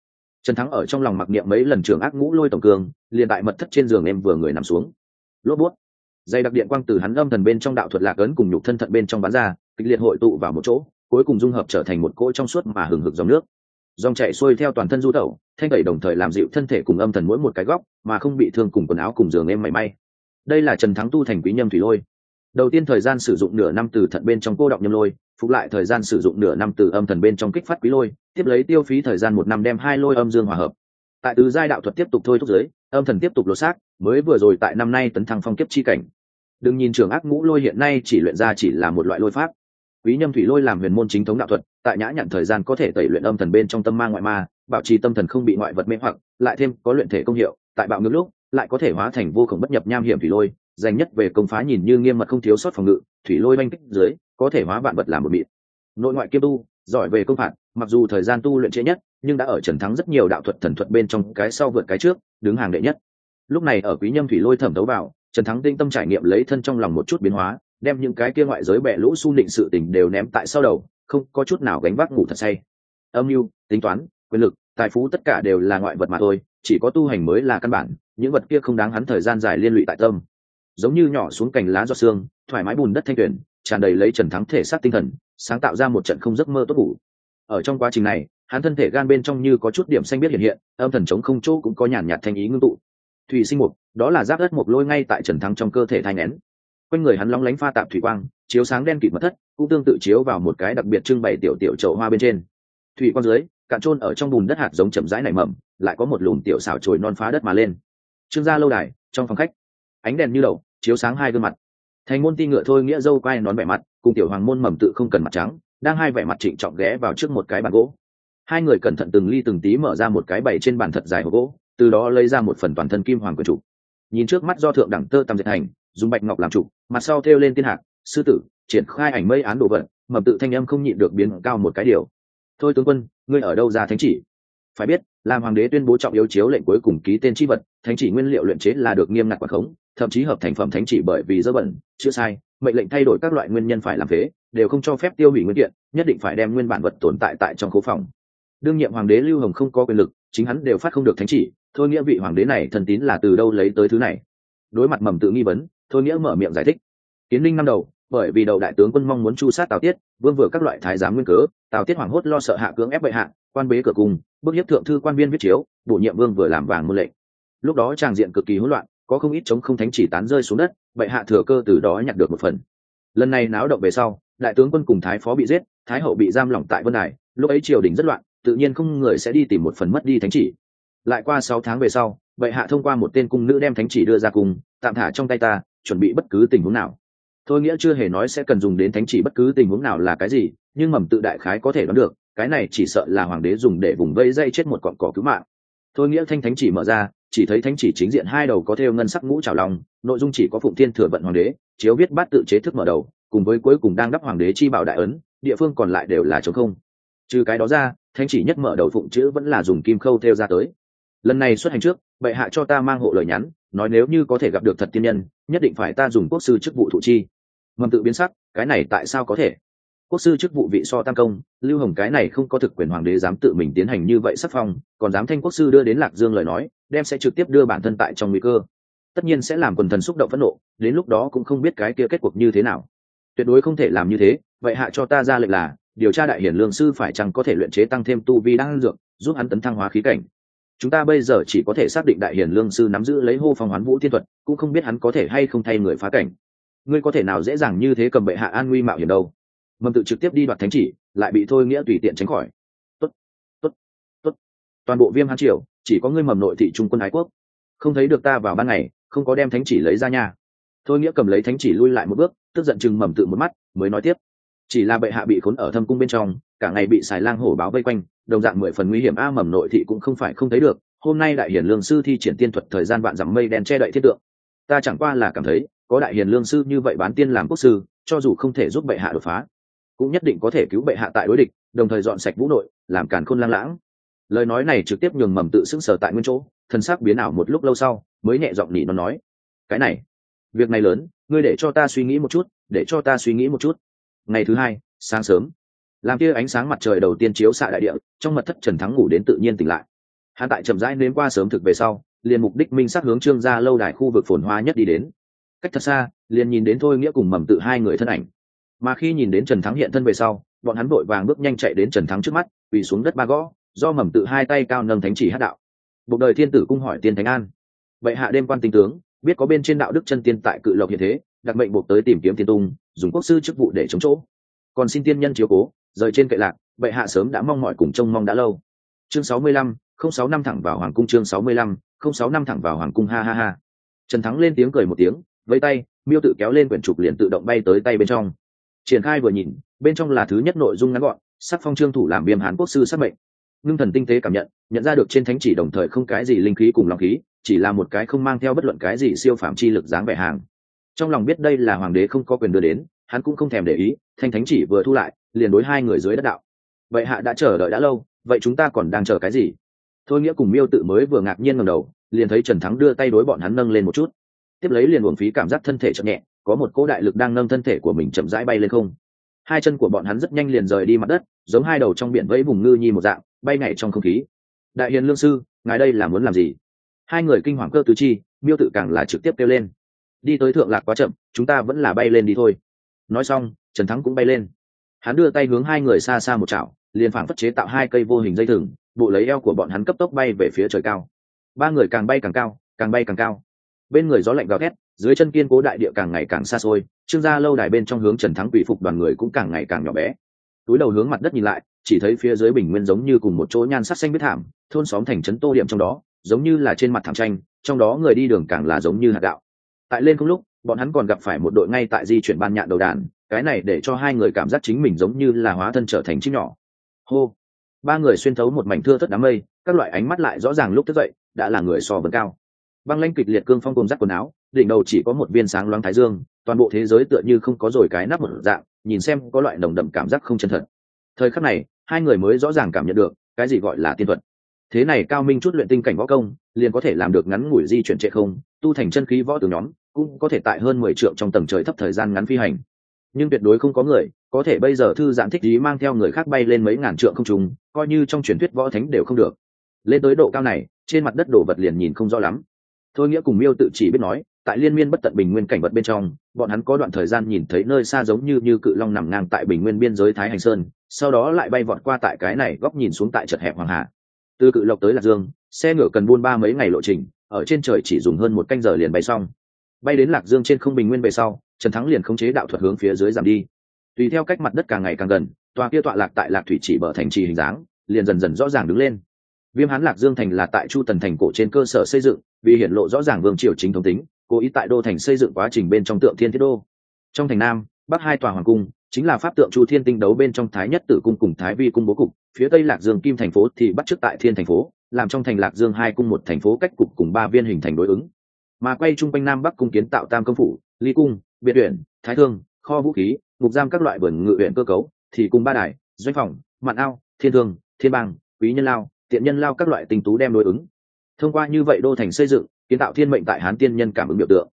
Trần thắng ở trong lòng mặc niệm mấy lần trường ác ngũ lôi tổng cường liền tại mật thất trên giường em vừa người nằm xuống. Lốp bút. Dây đặc điện quang từ hắn âm thần bên trong đạo thuật lạc ấn cùng nhục thân thận bên trong bán ra, kịch liệt hội tụ vào một chỗ, cuối cùng dung hợp trở thành một cỗ trong suốt mà hừng hực dòng nước. Dòng chạy xuôi theo toàn thân du tẩu, thanh tẩy đồng thời làm dịu thân thể cùng âm thần mỗi một cái góc, mà không bị thương cùng quần áo cùng giường em mảy may đây là trần thắng tu thành quý nhâm thủy lôi. Đầu tiên thời gian sử dụng nửa năm từ thận bên trong cô động nhâm lôi, phục lại thời gian sử dụng nửa năm từ âm thần bên trong kích phát quý lôi, tiếp lấy tiêu phí thời gian một năm đem hai lôi âm dương hòa hợp. Tại tứ giai đạo thuật tiếp tục thôi thúc giới, âm thần tiếp tục lột xác, mới vừa rồi tại năm nay tấn thăng phong kiếp chi cảnh. Đừng nhìn trường ác ngũ lôi hiện nay chỉ luyện ra chỉ là một loại lôi pháp. Quý nhâm thủy lôi làm huyền môn chính thống đạo thuật, tại nhã nhận thời gian có thể tẩy luyện âm thần bên trong tâm ma ngoại ma, bảo trì tâm thần không bị ngoại vật mê hoặc, lại thêm có luyện thể công hiệu, tại bạo ngược lúc lại có thể hóa thành vô cùng bất nhập nham hiểm thủy lôi, dành nhất về công phá nhìn như nghiêm mật không thiếu sót phòng ngự, thủy lôi oanh kích dưới, có thể hóa vạn vật làm một mịn. Nội ngoại kiêm tu, giỏi về công phạt, mặc dù thời gian tu luyện trễ nhất, nhưng đã ở trần thắng rất nhiều đạo thuật thần thuật bên trong cái sau vượt cái trước, đứng hàng đệ nhất. Lúc này ở quý nhâm thủy lôi thẩm đấu vào, trần thắng tinh tâm trải nghiệm lấy thân trong lòng một chút biến hóa, đem những cái kia ngoại giới bẹ lũ su định sự tình đều ném tại sau đầu, không có chút nào gánh vác ngủ thật say. Âm mưu, tính toán, quyền lực, tài phú tất cả đều là ngoại vật mà thôi, chỉ có tu hành mới là căn bản những vật kia không đáng hắn thời gian dài liên lụy tại tâm. Giống như nhỏ xuống cành lá giọt xương, thoải mái bùn đất thanh tuyển tràn đầy lấy trần thắng thể xác tinh thần, sáng tạo ra một trận không giấc mơ tốt ngủ. Ở trong quá trình này, hắn thân thể gan bên trong như có chút điểm xanh biết hiện hiện, âm thần chống không chỗ cũng có nhàn nhạt thanh ý ngưng tụ. Thủy sinh mục, đó là giáp đất mục lôi ngay tại trần thắng trong cơ thể thai nén. Quanh người hắn long lánh pha tạp thủy quang, chiếu sáng đen kịt mật thất, cũng tương tự chiếu vào một cái đặc biệt trưng bày tiểu tiểu chậu hoa bên trên. Thủy quang dưới, cạn trôn ở trong bùn đất hạt giống chậm rãi nảy mầm, lại có một lùm tiểu xảo trồi non phá đất mà lên trương gia lâu đài, trong phòng khách. Ánh đèn như đầu, chiếu sáng hai gương mặt. Thành môn ti ngựa thôi, nghĩa dâu quay nón vẻ mặt, cùng tiểu hoàng môn mầm tự không cần mặt trắng, đang hai vẻ mặt trịnh trọng ghé vào trước một cái bàn gỗ. Hai người cẩn thận từng ly từng tí mở ra một cái bày trên bàn thật dài hộp gỗ, từ đó lấy ra một phần toàn thân kim hoàng quyền chủ. Nhìn trước mắt do thượng đẳng tơ tầm diệt thành dùng bạch ngọc làm chủ, mặt sau thêu lên tiên hạc, sư tử, triển khai ảnh mây án đồ vật, mầm tự thanh âm không nhịn được biến cao một cái điều. Thôi tướng quân, ngươi ở đâu ra thánh chỉ? Phải biết làm hoàng đế tuyên bố trọng yếu chiếu lệnh cuối cùng ký tên tri vật thánh chỉ nguyên liệu luyện chế là được nghiêm ngặt quản khống thậm chí hợp thành phẩm thánh chỉ bởi vì dơ bẩn chưa sai mệnh lệnh thay đổi các loại nguyên nhân phải làm thế, đều không cho phép tiêu hủy nguyên kiện nhất định phải đem nguyên bản vật tồn tại tại trong khố phòng. Đương nhiệm hoàng đế lưu hồng không có quyền lực chính hắn đều phát không được thánh chỉ thôi nghĩa vị hoàng đế này thần tín là từ đâu lấy tới thứ này? Đối mặt mầm tự nghi vấn thôi nghĩa mở miệng giải thích. Kiến linh năm đầu bởi vì đầu đại tướng quân mong muốn chu sát tào tiết vương vừa các loại thái giám nguyên cớ tào tiết hoảng hốt lo sợ hạ cưỡng ép bệ hạ quan bế cửa cung, bức hiếp thượng thư quan viên viết chiếu, bổ nhiệm vương vừa làm vàng môn lệnh. Lúc đó tràng diện cực kỳ hỗn loạn, có không ít chống không thánh chỉ tán rơi xuống đất, bệ hạ thừa cơ từ đó nhặt được một phần. Lần này náo động về sau, đại tướng quân cùng thái phó bị giết, thái hậu bị giam lỏng tại vân đài, lúc ấy triều đình rất loạn, tự nhiên không người sẽ đi tìm một phần mất đi thánh chỉ. Lại qua sáu tháng về sau, bệ hạ thông qua một tên cung nữ đem thánh chỉ đưa ra cùng tạm thả trong tay ta, chuẩn bị bất cứ tình huống nào. Thôi nghĩa chưa hề nói sẽ cần dùng đến thánh chỉ bất cứ tình huống nào là cái gì, nhưng mầm tự đại khái có thể đoán được cái này chỉ sợ là hoàng đế dùng để vùng vây dây chết một cọn cỏ cứu mạng. Thôi nghĩa thanh thánh chỉ mở ra, chỉ thấy thánh chỉ chính diện hai đầu có theo ngân sắc ngũ trào lòng nội dung chỉ có phụng thiên thừa vận hoàng đế, chiếu viết bát tự chế thức mở đầu, cùng với cuối cùng đang đắp hoàng đế chi bảo đại ấn, địa phương còn lại đều là chống không. Trừ cái đó ra, thánh chỉ nhất mở đầu phụng chữ vẫn là dùng kim khâu theo ra tới. Lần này xuất hành trước, bệ hạ cho ta mang hộ lời nhắn, nói nếu như có thể gặp được thật tiên nhân, nhất định phải ta dùng quốc sư chức vụ thụ chi. Mầm tự biến sắc, cái này tại sao có thể? Quốc sư chức vụ vị so tam công, lưu hồng cái này không có thực quyền hoàng đế dám tự mình tiến hành như vậy sắc phong, còn dám thanh quốc sư đưa đến lạc dương lời nói, đem sẽ trực tiếp đưa bản thân tại trong nguy cơ. Tất nhiên sẽ làm quần thần xúc động phẫn nộ, đến lúc đó cũng không biết cái kia kết cuộc như thế nào. Tuyệt đối không thể làm như thế, vậy hạ cho ta ra lệnh là, điều tra đại hiển lương sư phải chăng có thể luyện chế tăng thêm tu vi đang dược, giúp hắn tấn thăng hóa khí cảnh. Chúng ta bây giờ chỉ có thể xác định đại hiển lương sư nắm giữ lấy hô phong hoán vũ thiên thuật, cũng không biết hắn có thể hay không thay người phá cảnh. Ngươi có thể nào dễ dàng như thế cầm bệ hạ an nguy mạo hiểm đâu? Mầm tự trực tiếp đi đoạt thánh chỉ, lại bị thôi nghĩa tùy tiện tránh khỏi. Tốt tốt tốt. Toàn bộ viêm hán triều, chỉ có ngươi mầm nội thị trung quân ái quốc. Không thấy được ta vào ban ngày, không có đem thánh chỉ lấy ra nhà thôi nghĩa cầm lấy thánh chỉ lui lại một bước, tức giận chừng mầm tự một mắt, mới nói tiếp. Chỉ là bệ hạ bị khốn ở thâm cung bên trong, cả ngày bị xài lang hổ báo vây quanh, đồng dạng mười phần nguy hiểm, a, mầm nội thị cũng không phải không thấy được. Hôm nay đại hiển lương sư thi triển tiên thuật thời gian vạn dặm mây đen che đậy thiết tượng. Ta chẳng qua là cảm thấy, có đại hiền lương sư như vậy bán tiên làm quốc sư, cho dù không thể giúp bệ hạ đột phá cũng nhất định có thể cứu bệ hạ tại đối địch, đồng thời dọn sạch vũ nội, làm càn khôn lang lãng. Lời nói này trực tiếp nhường mầm tự xưng sở tại nguyên chỗ, thân xác biến ảo một lúc lâu sau, mới nhẹ giọng nỉ nó nói, cái này, việc này lớn, ngươi để cho ta suy nghĩ một chút, để cho ta suy nghĩ một chút. Ngày thứ hai, sáng sớm, làm kia ánh sáng mặt trời đầu tiên chiếu xạ đại địa, trong mật thất trần thắng ngủ đến tự nhiên tỉnh lại. Hắn tại chậm rãi nếm qua sớm thực về sau, liền mục đích minh sát hướng trương ra lâu đài khu vực phồn hoa nhất đi đến. Cách thật xa, liền nhìn đến thôi nghĩa cùng mầm tự hai người thân ảnh mà khi nhìn đến trần thắng hiện thân về sau, bọn hắn vội vàng bước nhanh chạy đến trần thắng trước mắt, quỳ xuống đất ba gõ, do mầm tự hai tay cao nâng thánh chỉ hát đạo. Cuộc đời thiên tử cung hỏi tiên thánh an. Vậy hạ đêm quan tinh tướng, biết có bên trên đạo đức chân tiên tại cự lộc hiện thế, đặc mệnh buộc tới tìm kiếm tiên tung, dùng quốc sư chức vụ để chống chỗ. Còn xin tiên nhân chiếu cố, rời trên cậy lạc, bệ hạ sớm đã mong mọi cùng trông mong đã lâu. Chương sáu mươi lăm, không sáu năm thẳng vào hoàng cung chương sáu mươi lăm, không sáu năm thẳng vào hoàng cung ha ha ha. Trần thắng lên tiếng cười một tiếng với tay, miêu tự kéo lên quyển trục liền tự động bay tới tay bên trong triển khai vừa nhìn, bên trong là thứ nhất nội dung ngắn gọn, sắc phong trương thủ làm viêm hán quốc sư sắc mệnh. Ngưng thần tinh tế cảm nhận nhận ra được trên thánh chỉ đồng thời không cái gì linh khí cùng lòng khí, chỉ là một cái không mang theo bất luận cái gì siêu phạm chi lực dáng vẻ hàng. Trong lòng biết đây là hoàng đế không có quyền đưa đến, hắn cũng không thèm để ý, thanh thánh chỉ vừa thu lại, liền đối hai người dưới đất đạo. Vậy hạ đã chờ đợi đã lâu, vậy chúng ta còn đang chờ cái gì? Thôi nghĩa cùng miêu tự mới vừa ngạc nhiên ngầm đầu, liền thấy trần thắng đưa tay đối bọn hắn nâng lên một chút. Tiếp lấy liền uổng phí cảm giác thân thể chậm nhẹ có một cỗ đại lực đang nâng thân thể của mình chậm rãi bay lên không. Hai chân của bọn hắn rất nhanh liền rời đi mặt đất, giống hai đầu trong biển vẫy vùng ngư nhi một dạng, bay nhảy trong không khí. Đại hiền lương sư, ngài đây là muốn làm gì? Hai người kinh hoàng cơ tứ chi, miêu tự càng là trực tiếp kêu lên. Đi tới thượng lạc quá chậm, chúng ta vẫn là bay lên đi thôi. Nói xong, trần thắng cũng bay lên. Hắn đưa tay hướng hai người xa xa một chảo, liền phảng phất chế tạo hai cây vô hình dây thừng, bộ lấy eo của bọn hắn cấp tốc bay về phía trời cao. Ba người càng bay càng cao, càng bay càng cao. Bên người gió lạnh gào thét dưới chân kiên cố đại địa càng ngày càng xa xôi, trương gia lâu đài bên trong hướng trần thắng quỷ phục đoàn người cũng càng ngày càng nhỏ bé. Túi đầu hướng mặt đất nhìn lại, chỉ thấy phía dưới bình nguyên giống như cùng một chỗ nhan sắc xanh biết thảm, thôn xóm thành trấn tô điểm trong đó, giống như là trên mặt thảm tranh, trong đó người đi đường càng là giống như hạt gạo. tại lên không lúc, bọn hắn còn gặp phải một đội ngay tại di chuyển ban nhạn đầu đàn, cái này để cho hai người cảm giác chính mình giống như là hóa thân trở thành chim nhỏ. Hô! Ba người xuyên thấu một mảnh thưa thất đám mây, các loại ánh mắt lại rõ ràng lúc thức dậy, đã là người so vấn cao băng lanh kịch liệt cương phong cùng rắc quần áo, đỉnh đầu chỉ có một viên sáng loáng thái dương, toàn bộ thế giới tựa như không có rồi cái nắp một dạng, nhìn xem có loại nồng đậm cảm giác không chân thật. Thời khắc này, hai người mới rõ ràng cảm nhận được, cái gì gọi là tiên thuật. Thế này cao minh chút luyện tinh cảnh võ công, liền có thể làm được ngắn ngủi di chuyển trệ không, tu thành chân khí võ từ nhóm, cũng có thể tại hơn mười triệu trong tầng trời thấp thời gian ngắn phi hành. Nhưng tuyệt đối không có người, có thể bây giờ thư giãn thích ý mang theo người khác bay lên mấy ngàn trượng không trùng coi như trong truyền thuyết võ thánh đều không được. Lên tới độ cao này, trên mặt đất đổ vật liền nhìn không rõ lắm thôi nghĩa cùng miêu tự chỉ biết nói, tại liên miên bất tận bình nguyên cảnh vật bên trong, bọn hắn có đoạn thời gian nhìn thấy nơi xa giống như như cự long nằm ngang tại bình nguyên biên giới thái hành sơn, sau đó lại bay vọt qua tại cái này góc nhìn xuống tại chật hẹp hoàng hà. Từ cự lộc tới lạc dương, xe ngựa cần buôn ba mấy ngày lộ trình, ở trên trời chỉ dùng hơn một canh giờ liền bay xong. Bay đến lạc dương trên không bình nguyên về sau, trần thắng liền khống chế đạo thuật hướng phía dưới giảm đi. Tùy theo cách mặt đất càng ngày càng gần, tòa kia tọa lạc tại lạc thủy chỉ bờ thành trì hình dáng, liền dần dần rõ ràng đứng lên. Viêm hán lạc dương thành là tại chu tần thành cổ trên cơ sở xây dựng vì hiển lộ rõ ràng vương triều chính thống tính, cố ý tại đô thành xây dựng quá trình bên trong tượng thiên thiết đô. Trong thành nam, bắc hai tòa hoàng cung, chính là pháp tượng chu thiên tinh đấu bên trong thái nhất tử cung cùng thái vi cung bố cục, phía tây lạc dương kim thành phố thì bắt trước tại thiên thành phố, làm trong thành lạc dương hai cung một thành phố cách cục cùng ba viên hình thành đối ứng. Mà quay chung quanh nam bắc cung kiến tạo tam công phủ, ly cung, biệt huyện thái thương, kho vũ khí, ngục giam các loại vườn ngự huyện cơ cấu, thì cùng ba đài, doanh phòng, mạn ao, thiên thương, thiên bang, quý nhân lao, tiện nhân lao các loại tình tú đem đối ứng thông qua như vậy đô thành xây dựng, kiến tạo thiên mệnh tại hán tiên nhân cảm ứng biểu tượng.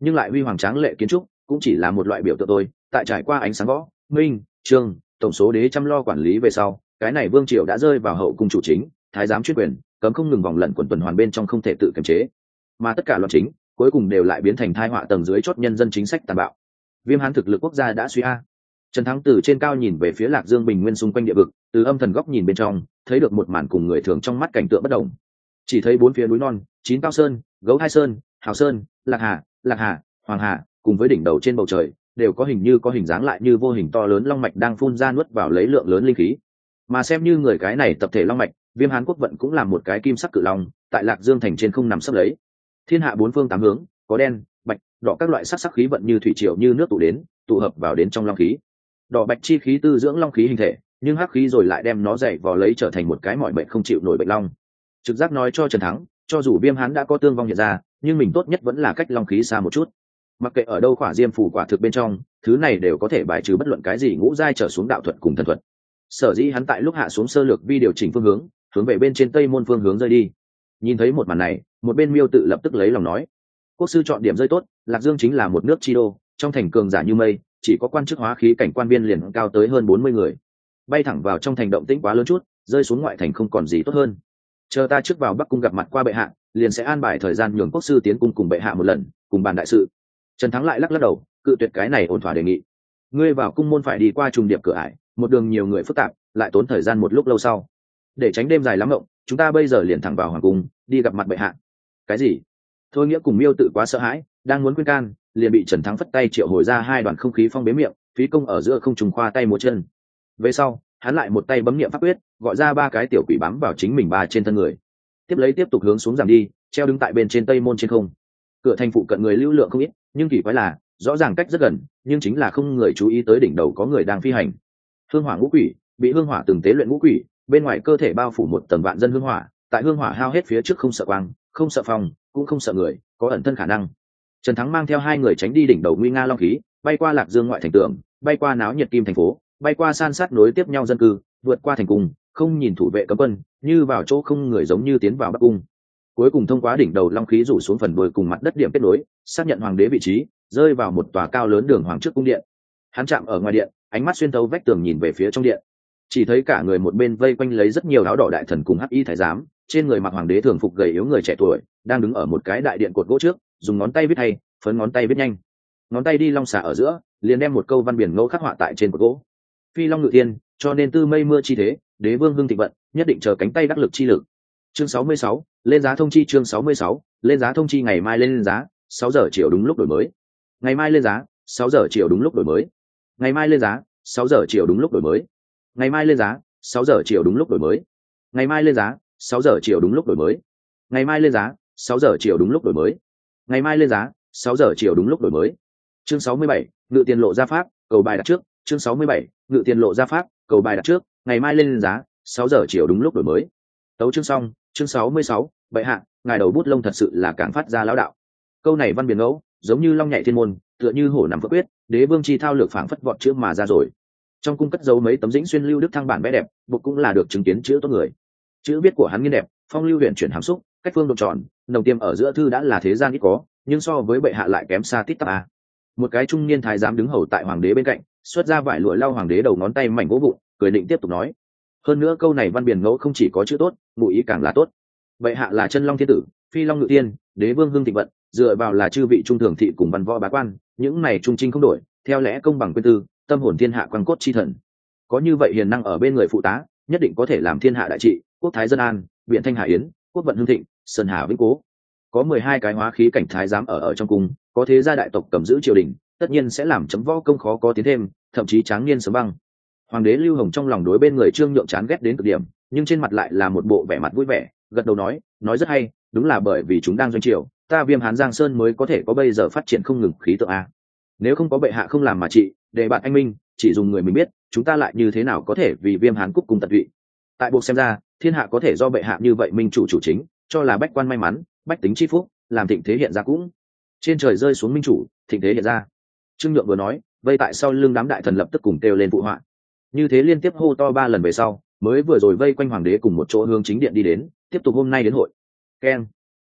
Nhưng lại huy hoàng tráng lệ kiến trúc cũng chỉ là một loại biểu tượng thôi. Tại trải qua ánh sáng võ, minh, trương, tổng số đế chăm lo quản lý về sau, cái này vương triều đã rơi vào hậu cung chủ chính, thái giám chuyên quyền, cấm không ngừng vòng lẩn quần tuần hoàn bên trong không thể tự kiềm chế. Mà tất cả loạn chính, cuối cùng đều lại biến thành thai họa tầng dưới chốt nhân dân chính sách tàn bạo. Viêm hán thực lực quốc gia đã suy a. Trần thắng từ trên cao nhìn về phía lạc dương bình nguyên xung quanh địa vực, từ âm thần góc nhìn bên trong, thấy được một màn cùng người thường trong mắt cảnh tượng bất đồng chỉ thấy bốn phía núi non, chín cao sơn, gấu hai sơn, hào sơn, lạc hà lạc hà, hoàng hà, cùng với đỉnh đầu trên bầu trời, đều có hình như có hình dáng lại như vô hình to lớn long mạch đang phun ra nuốt vào lấy lượng lớn linh khí. Mà xem như người cái này tập thể long mạch, viêm hán quốc vận cũng là một cái kim sắc cự long, tại lạc dương thành trên không nằm sấp lấy. Thiên hạ bốn phương tám hướng, có đen, bạch, đỏ các loại sắc sắc khí vận như thủy triều như nước tụ đến, tụ hợp vào đến trong long khí. Đỏ bạch chi khí tư dưỡng long khí hình thể, nhưng hắc khí rồi lại đem nó dày vò lấy trở thành một cái mọi bệnh không chịu nổi bệnh long trực giác nói cho trần thắng, cho dù viêm hắn đã có tương vong hiện ra, nhưng mình tốt nhất vẫn là cách long khí xa một chút. Mặc kệ ở đâu khỏa diêm phủ quả thực bên trong, thứ này đều có thể bài trừ bất luận cái gì ngũ giai trở xuống đạo thuật cùng thần thuật. Sở dĩ hắn tại lúc hạ xuống sơ lược vi điều chỉnh phương hướng hướng về bên trên tây môn phương hướng rơi đi. Nhìn thấy một màn này, một bên miêu tự lập tức lấy lòng nói, quốc sư chọn điểm rơi tốt, lạc dương chính là một nước chi đô, trong thành cường giả như mây, chỉ có quan chức hóa khí cảnh quan viên liền cao tới hơn bốn mươi người. Bay thẳng vào trong thành động tĩnh quá lớn chút, rơi xuống ngoại thành không còn gì tốt hơn chờ ta trước vào bắc cung gặp mặt qua bệ hạ, liền sẽ an bài thời gian nhường quốc sư tiến cung cùng bệ hạ một lần, cùng bàn đại sự. Trần thắng lại lắc lắc đầu, cự tuyệt cái này ổn thỏa đề nghị. Ngươi vào cung môn phải đi qua trùng điệp cửa ải, một đường nhiều người phức tạp, lại tốn thời gian một lúc lâu sau. Để tránh đêm dài lắm rộng chúng ta bây giờ liền thẳng vào hoàng cung, đi gặp mặt bệ hạ. Cái gì? Thôi nghĩa cùng miêu tự quá sợ hãi, đang muốn khuyên can, liền bị trần thắng phất tay triệu hồi ra hai đoàn không khí phong bế miệng, phí công ở giữa không trùng khoa tay một chân. Về sau hắn lại một tay bấm niệm pháp quyết, gọi ra ba cái tiểu quỷ bám vào chính mình ba trên thân người. Tiếp lấy tiếp tục hướng xuống giảm đi, treo đứng tại bên trên tây môn trên không. Cửa thành phụ cận người lưu lượng không ít, nhưng kỳ quái là, rõ ràng cách rất gần, nhưng chính là không người chú ý tới đỉnh đầu có người đang phi hành. Hương hỏa ngũ quỷ, bị hương hỏa từng tế luyện ngũ quỷ, bên ngoài cơ thể bao phủ một tầng vạn dân hương hỏa, tại hương hỏa hao hết phía trước không sợ quang, không sợ phòng, cũng không sợ người, có ẩn thân khả năng. Trần thắng mang theo hai người tránh đi đỉnh đầu nguy nga long khí, bay qua lạc dương ngoại thành tường, bay qua náo nhiệt kim thành phố bay qua san sát nối tiếp nhau dân cư, vượt qua thành cung, không nhìn thủ vệ cấm quân, như vào chỗ không người giống như tiến vào bắc cung. Cuối cùng thông qua đỉnh đầu long khí rủ xuống phần đuôi cùng mặt đất điểm kết nối, xác nhận hoàng đế vị trí, rơi vào một tòa cao lớn đường hoàng trước cung điện. Hắn chạm ở ngoài điện, ánh mắt xuyên thấu vách tường nhìn về phía trong điện. Chỉ thấy cả người một bên vây quanh lấy rất nhiều áo đỏ đại thần cùng hắc y thái giám, trên người mặc hoàng đế thường phục gầy yếu người trẻ tuổi, đang đứng ở một cái đại điện cột gỗ trước, dùng ngón tay viết hay, phấn ngón tay viết nhanh. Ngón tay đi long xả ở giữa, liền đem một câu văn biển ngẫu khắc họa tại trên cột gỗ phi long ngự thiên cho nên tư mây mưa chi thế đế vương hưng thịnh vận nhất định chờ cánh tay đắc lực chi lực. Chương 66, lên giá thông chi chương 66, lên giá thông chi ngày mai lên giá 6 giờ chiều đúng lúc đổi mới. Ngày mai lên giá 6 giờ chiều đúng lúc đổi mới. Ngày mai lên giá 6 giờ chiều đúng lúc đổi mới. Ngày mai lên giá 6 giờ chiều đúng lúc đổi mới. Ngày mai lên giá 6 giờ chiều đúng lúc đổi mới. Ngày mai lên giá 6 giờ chiều đúng lúc đổi mới. Ngày mai lên giá 6 giờ chiều đúng lúc đổi mới. Chương 67, ngự tiền lộ ra pháp cầu bài đặt trước chương 67, ngự tiền lộ ra pháp cầu bài đặt trước ngày mai lên giá 6 giờ chiều đúng lúc đổi mới. Tấu chương xong chương 66, bệ hạ ngài đầu bút lông thật sự là càng phát ra lão đạo. Câu này văn biển ngẫu giống như long nhạy thiên môn tựa như hổ nằm phước quyết đế vương chi thao lược phảng phất vọt chữ mà ra rồi. Trong cung cất giấu mấy tấm dĩnh xuyên lưu đức thăng bản vẽ đẹp bục cũng là được chứng kiến chữ tốt người. Chữ viết của hắn nghiên đẹp phong lưu huyện chuyển hàm xúc cách phương độ tròn nồng tiêm ở giữa thư đã là thế gian ít có nhưng so với bệ hạ lại kém xa tít tắp a. Một cái trung niên thái giám đứng hầu tại hoàng đế bên cạnh xuất ra vải lụa lau hoàng đế đầu ngón tay mảnh gỗ vụn, cười định tiếp tục nói. Hơn nữa câu này văn biển ngẫu không chỉ có chữ tốt, ngụ ý càng là tốt. Bệ hạ là chân long thiên tử, phi long ngự tiên, đế vương hưng thịnh vận, dựa vào là chư vị trung thường thị cùng văn võ bá quan, những này trung trinh không đổi, theo lẽ công bằng quyên tư, tâm hồn thiên hạ quan cốt chi thần. Có như vậy hiền năng ở bên người phụ tá, nhất định có thể làm thiên hạ đại trị, quốc thái dân an viện thanh hà yến, quốc vận hưng thịnh, sơn hà vĩnh cố. Có mười hai cái hóa khí cảnh thái giám ở ở trong cung, có thế gia đại tộc cầm giữ triều đình tất nhiên sẽ làm chấm võ công khó có tiến thêm, thậm chí tráng niên sớm băng. Hoàng đế lưu hồng trong lòng đối bên người trương nhượng chán ghét đến cực điểm, nhưng trên mặt lại là một bộ vẻ mặt vui vẻ, gật đầu nói nói rất hay, đúng là bởi vì chúng đang doanh triều, ta viêm hán giang sơn mới có thể có bây giờ phát triển không ngừng khí tượng a. Nếu không có bệ hạ không làm mà trị, để bạn anh minh, chỉ dùng người mình biết, chúng ta lại như thế nào có thể vì viêm hán cúc cùng tận tụy? Tại buộc xem ra, thiên hạ có thể do bệ hạ như vậy minh chủ chủ chính, cho là bách quan may mắn, bách tính chi phúc, làm thịnh thế hiện ra cũng. Trên trời rơi xuống minh chủ, thịnh thế hiện ra trương nhượng vừa nói, vây tại sau lưng đám đại thần lập tức cùng kêu lên phụ họa. Như thế liên tiếp hô to ba lần về sau, mới vừa rồi vây quanh hoàng đế cùng một chỗ hướng chính điện đi đến, tiếp tục hôm nay đến hội. Keng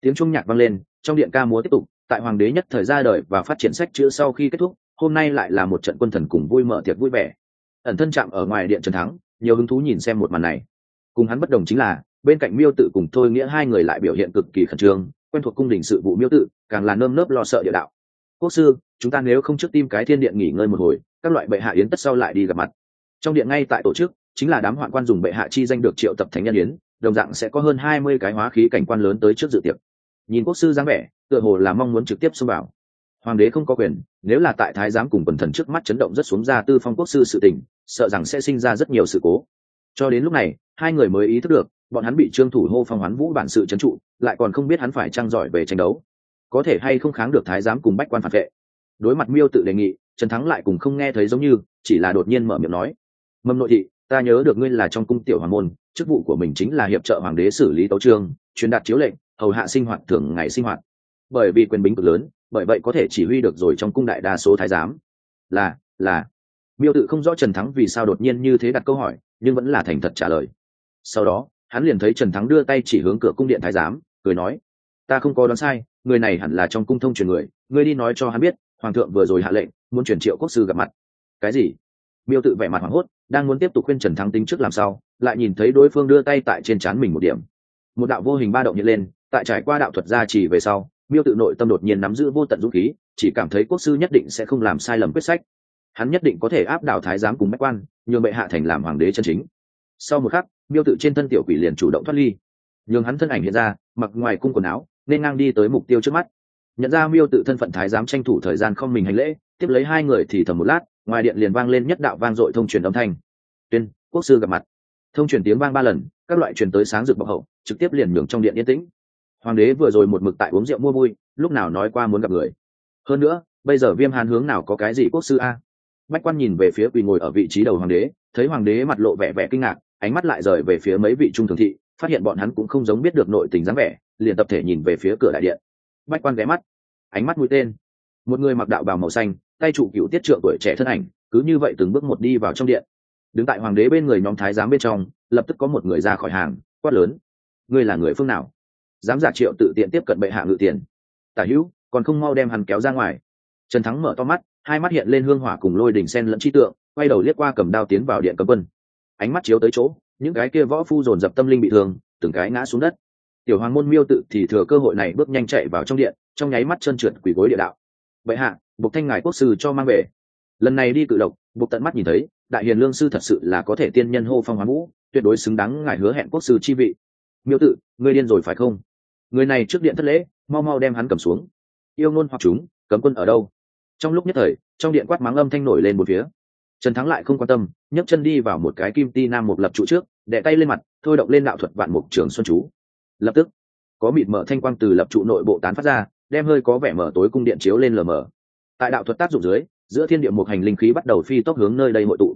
tiếng trung nhạc vang lên, trong điện ca múa tiếp tục, tại hoàng đế nhất thời ra đời và phát triển sách chữ sau khi kết thúc, hôm nay lại là một trận quân thần cùng vui mở tiệc vui vẻ. Ẩn thân chạm ở ngoài điện trần thắng, nhiều hứng thú nhìn xem một màn này. Cùng hắn bất đồng chính là, bên cạnh miêu tự cùng thôi nghĩa hai người lại biểu hiện cực kỳ khẩn trương, quen thuộc cung đình sự vụ miêu tự, càng là nơm nớp lo sợ địa đạo. Quốc sư chúng ta nếu không trước tim cái thiên điện nghỉ ngơi một hồi, các loại bệ hạ yến tất sau lại đi gặp mặt. Trong điện ngay tại tổ chức, chính là đám hoạn quan dùng bệ hạ chi danh được triệu tập thánh nhân yến, đồng dạng sẽ có hơn hai mươi cái hóa khí cảnh quan lớn tới trước dự tiệc. Nhìn quốc sư dáng vẻ, tựa hồ là mong muốn trực tiếp xông vào. Hoàng đế không có quyền, nếu là tại thái giám cùng quần thần trước mắt chấn động rất xuống ra tư phong quốc sư sự tình, sợ rằng sẽ sinh ra rất nhiều sự cố. Cho đến lúc này, hai người mới ý thức được, bọn hắn bị trương thủ hô phong hoán vũ bản sự trấn trụ, lại còn không biết hắn phải trang giỏi về tranh đấu. Có thể hay không kháng được thái giám cùng bách quan phản vệ đối mặt miêu tự đề nghị, trần thắng lại cùng không nghe thấy giống như, chỉ là đột nhiên mở miệng nói, mâm nội thị, ta nhớ được ngươi là trong cung tiểu hoàng môn, chức vụ của mình chính là hiệp trợ hoàng đế xử lý tấu trương, truyền đạt chiếu lệnh, hầu hạ sinh hoạt thường ngày sinh hoạt. Bởi vì quyền bính cực lớn, bởi vậy có thể chỉ huy được rồi trong cung đại đa số thái giám. Là là. Miêu tự không rõ trần thắng vì sao đột nhiên như thế đặt câu hỏi, nhưng vẫn là thành thật trả lời. Sau đó, hắn liền thấy trần thắng đưa tay chỉ hướng cửa cung điện thái giám, cười nói, ta không có đoán sai, người này hẳn là trong cung thông truyền người, ngươi đi nói cho hắn biết hoàng thượng vừa rồi hạ lệnh, muốn chuyển triệu quốc sư gặp mặt. Cái gì? Miêu tự vẻ mặt hoảng hốt, đang muốn tiếp tục khuyên trần thắng tính trước làm sao, lại nhìn thấy đối phương đưa tay tại trên trán mình một điểm. Một đạo vô hình ba động nhện lên, tại trải qua đạo thuật gia trì về sau, miêu tự nội tâm đột nhiên nắm giữ vô tận dũng khí, chỉ cảm thấy quốc sư nhất định sẽ không làm sai lầm quyết sách. Hắn nhất định có thể áp đảo thái giám cùng bách quan, nhường bệ hạ thành làm hoàng đế chân chính. Sau một khắc, miêu tự trên thân tiểu quỷ liền chủ động thoát ly. Nhường hắn thân ảnh hiện ra, mặc ngoài cung quần áo, nên ngang đi tới mục tiêu trước mắt nhận ra miêu tự thân phận thái giám tranh thủ thời gian không mình hành lễ, tiếp lấy hai người thì thầm một lát, ngoài điện liền vang lên nhất đạo vang dội thông truyền âm thanh. Tuyên, quốc sư gặp mặt. Thông truyền tiếng vang ba lần, các loại truyền tới sáng rực bọc hậu, trực tiếp liền nhường trong điện yên tĩnh. Hoàng đế vừa rồi một mực tại uống rượu mua vui, lúc nào nói qua muốn gặp người. Hơn nữa, bây giờ viêm hàn hướng nào có cái gì quốc sư a? Bách quan nhìn về phía quỳ ngồi ở vị trí đầu hoàng đế, thấy hoàng đế mặt lộ vẻ vẻ kinh ngạc, ánh mắt lại rời về phía mấy vị trung thường thị, phát hiện bọn hắn cũng không giống biết được nội tình dáng vẻ, liền tập thể nhìn về phía cửa đại điện bách quan ghé mắt. Ánh mắt mũi tên. Một người mặc đạo bào màu xanh, tay trụ cựu tiết trượng tuổi trẻ thân ảnh, cứ như vậy từng bước một đi vào trong điện. Đứng tại hoàng đế bên người nhóm thái giám bên trong, lập tức có một người ra khỏi hàng, quát lớn. Ngươi là người phương nào? Dám giả triệu tự tiện tiếp cận bệ hạ ngự tiền. Tả hữu, còn không mau đem hắn kéo ra ngoài. Trần thắng mở to mắt, hai mắt hiện lên hương hỏa cùng lôi đỉnh sen lẫn chi tượng, quay đầu liếc qua cầm đao tiến vào điện cấm quân. Ánh mắt chiếu tới chỗ, những cái kia võ phu dồn dập tâm linh bị thương, từng cái ngã xuống đất tiểu hoàng môn miêu tự thì thừa cơ hội này bước nhanh chạy vào trong điện, trong nháy mắt chân trượt quỷ gối địa đạo. Bệ hạ buộc thanh ngài quốc sư cho mang về. Lần này đi cự độc buộc tận mắt nhìn thấy, đại hiền lương sư thật sự là có thể tiên nhân hô phong hóa ngũ, tuyệt đối xứng đáng ngài hứa hẹn quốc sư chi vị. Miêu tự, ngươi điên rồi phải không? Người này trước điện thất lễ, mau mau đem hắn cầm xuống. Yêu ngôn hoặc chúng, cấm quân ở đâu? Trong lúc nhất thời, trong điện quát mắng âm thanh nổi lên một phía. Trần thắng lại không quan tâm, nhấc chân đi vào một cái kim ti nam một lập trụ trước đẻ tay lên mặt, thôi động lên đạo thuật vạn mục trường xuân chú lập tức, có mịt mở thanh quang từ lập trụ nội bộ tán phát ra, đem hơi có vẻ mở tối cung điện chiếu lên lờ mờ. Tại đạo thuật tác dụng dưới, giữa thiên địa một hành linh khí bắt đầu phi tốc hướng nơi đây hội tụ.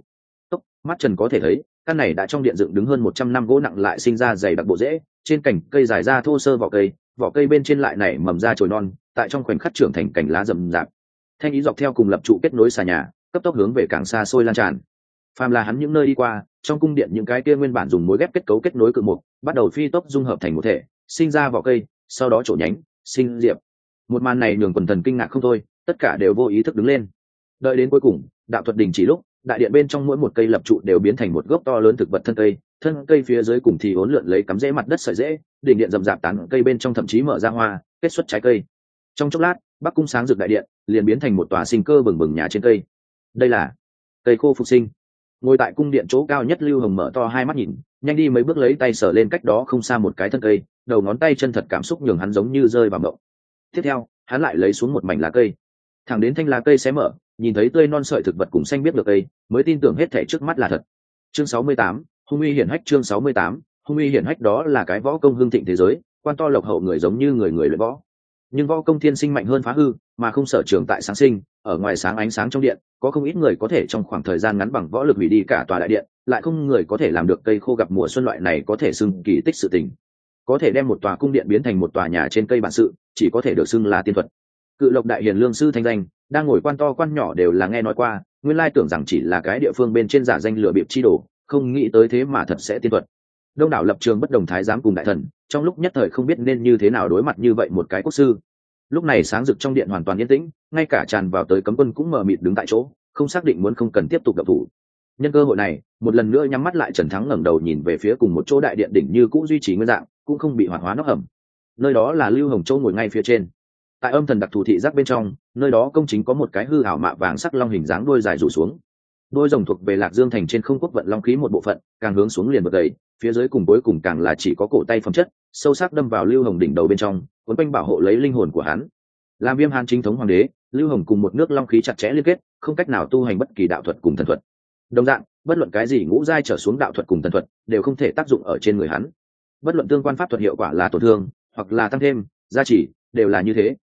Tốc, mắt trần có thể thấy, căn này đã trong điện dựng đứng hơn một trăm năm gỗ nặng lại sinh ra dày đặc bộ rễ, trên cành cây dài ra thô sơ vỏ cây vỏ cây bên trên lại nảy mầm ra trồi non, tại trong khoảnh khắc trưởng thành cành lá rậm rạp. Thanh ý dọc theo cùng lập trụ kết nối xà nhà, cấp tốc hướng về càng xa xôi lan tràn. Phàm là hắn những nơi đi qua trong cung điện những cái kia nguyên bản dùng mối ghép kết cấu kết nối cự mục, bắt đầu phi tốc dung hợp thành một thể, sinh ra vỏ cây, sau đó trổ nhánh, sinh diệp. Một màn này nhường quần thần kinh ngạc không thôi, tất cả đều vô ý thức đứng lên. Đợi đến cuối cùng, đạo thuật đình chỉ lúc, đại điện bên trong mỗi một cây lập trụ đều biến thành một gốc to lớn thực vật thân cây thân cây phía dưới cùng thì hỗn lượn lấy cắm rễ mặt đất sợi rễ, đỉnh điện rậm rạp tán cây bên trong thậm chí mở ra hoa, kết xuất trái cây. Trong chốc lát, bắc cung sáng rực đại điện, liền biến thành một tòa sinh cơ bừng bừng nhà trên cây. Đây là cây khô phục sinh ngồi tại cung điện chỗ cao nhất lưu hồng mở to hai mắt nhìn nhanh đi mấy bước lấy tay sở lên cách đó không xa một cái thân cây đầu ngón tay chân thật cảm xúc nhường hắn giống như rơi vào mộng. Tiếp theo hắn lại lấy xuống một mảnh lá cây. Thẳng đến thanh lá cây xé mở nhìn thấy tươi non sợi thực vật cùng xanh biết được cây mới tin tưởng hết thể trước mắt là thật. Chương 68, hung uy hiển hách chương 68, hung uy hiển hách đó là cái võ công hương thịnh thế giới quan to lộc hậu người giống như người người luyện võ. Nhưng võ công thiên sinh mạnh hơn phá hư mà không sở trường tại sáng sinh ở ngoài sáng ánh sáng trong điện, có không ít người có thể trong khoảng thời gian ngắn bằng võ lực hủy đi cả tòa đại điện, lại không người có thể làm được cây khô gặp mùa xuân loại này có thể xưng kỳ tích sự tình. Có thể đem một tòa cung điện biến thành một tòa nhà trên cây bản sự, chỉ có thể được xưng là tiên thuật. Cự lộc đại hiền lương sư thanh danh, đang ngồi quan to quan nhỏ đều là nghe nói qua, nguyên lai tưởng rằng chỉ là cái địa phương bên trên giả danh lừa bịp chi đồ, không nghĩ tới thế mà thật sẽ tiên thuật. Đông đảo lập trường bất đồng thái giám cùng đại thần, trong lúc nhất thời không biết nên như thế nào đối mặt như vậy một cái quốc sư lúc này sáng rực trong điện hoàn toàn yên tĩnh, ngay cả tràn vào tới cấm quân cũng mờ mịt đứng tại chỗ, không xác định muốn không cần tiếp tục gặp thủ. Nhân cơ hội này, một lần nữa nhắm mắt lại trần thắng ngẩng đầu nhìn về phía cùng một chỗ đại điện đỉnh như cũng duy trì nguyên dạng, cũng không bị hoạt hóa nóc hầm. Nơi đó là lưu hồng châu ngồi ngay phía trên. Tại âm thần đặc thù thị giác bên trong, nơi đó công chính có một cái hư ảo mạ vàng sắc long hình dáng đôi dài rủ xuống. Đôi rồng thuộc về lạc dương thành trên không quốc vận long khí một bộ phận, càng hướng xuống liền bật đầy phía dưới cùng cuối cùng càng là chỉ có cổ tay phẩm chất sâu sắc đâm vào lưu hồng đỉnh đầu bên trong, quấn quanh bảo hộ lấy linh hồn của hắn. Làm viêm hàn chính thống hoàng đế, lưu hồng cùng một nước long khí chặt chẽ liên kết, không cách nào tu hành bất kỳ đạo thuật cùng thần thuật. Đồng dạng, bất luận cái gì ngũ giai trở xuống đạo thuật cùng thần thuật, đều không thể tác dụng ở trên người hắn. Bất luận tương quan pháp thuật hiệu quả là tổn thương, hoặc là tăng thêm, gia trì, đều là như thế.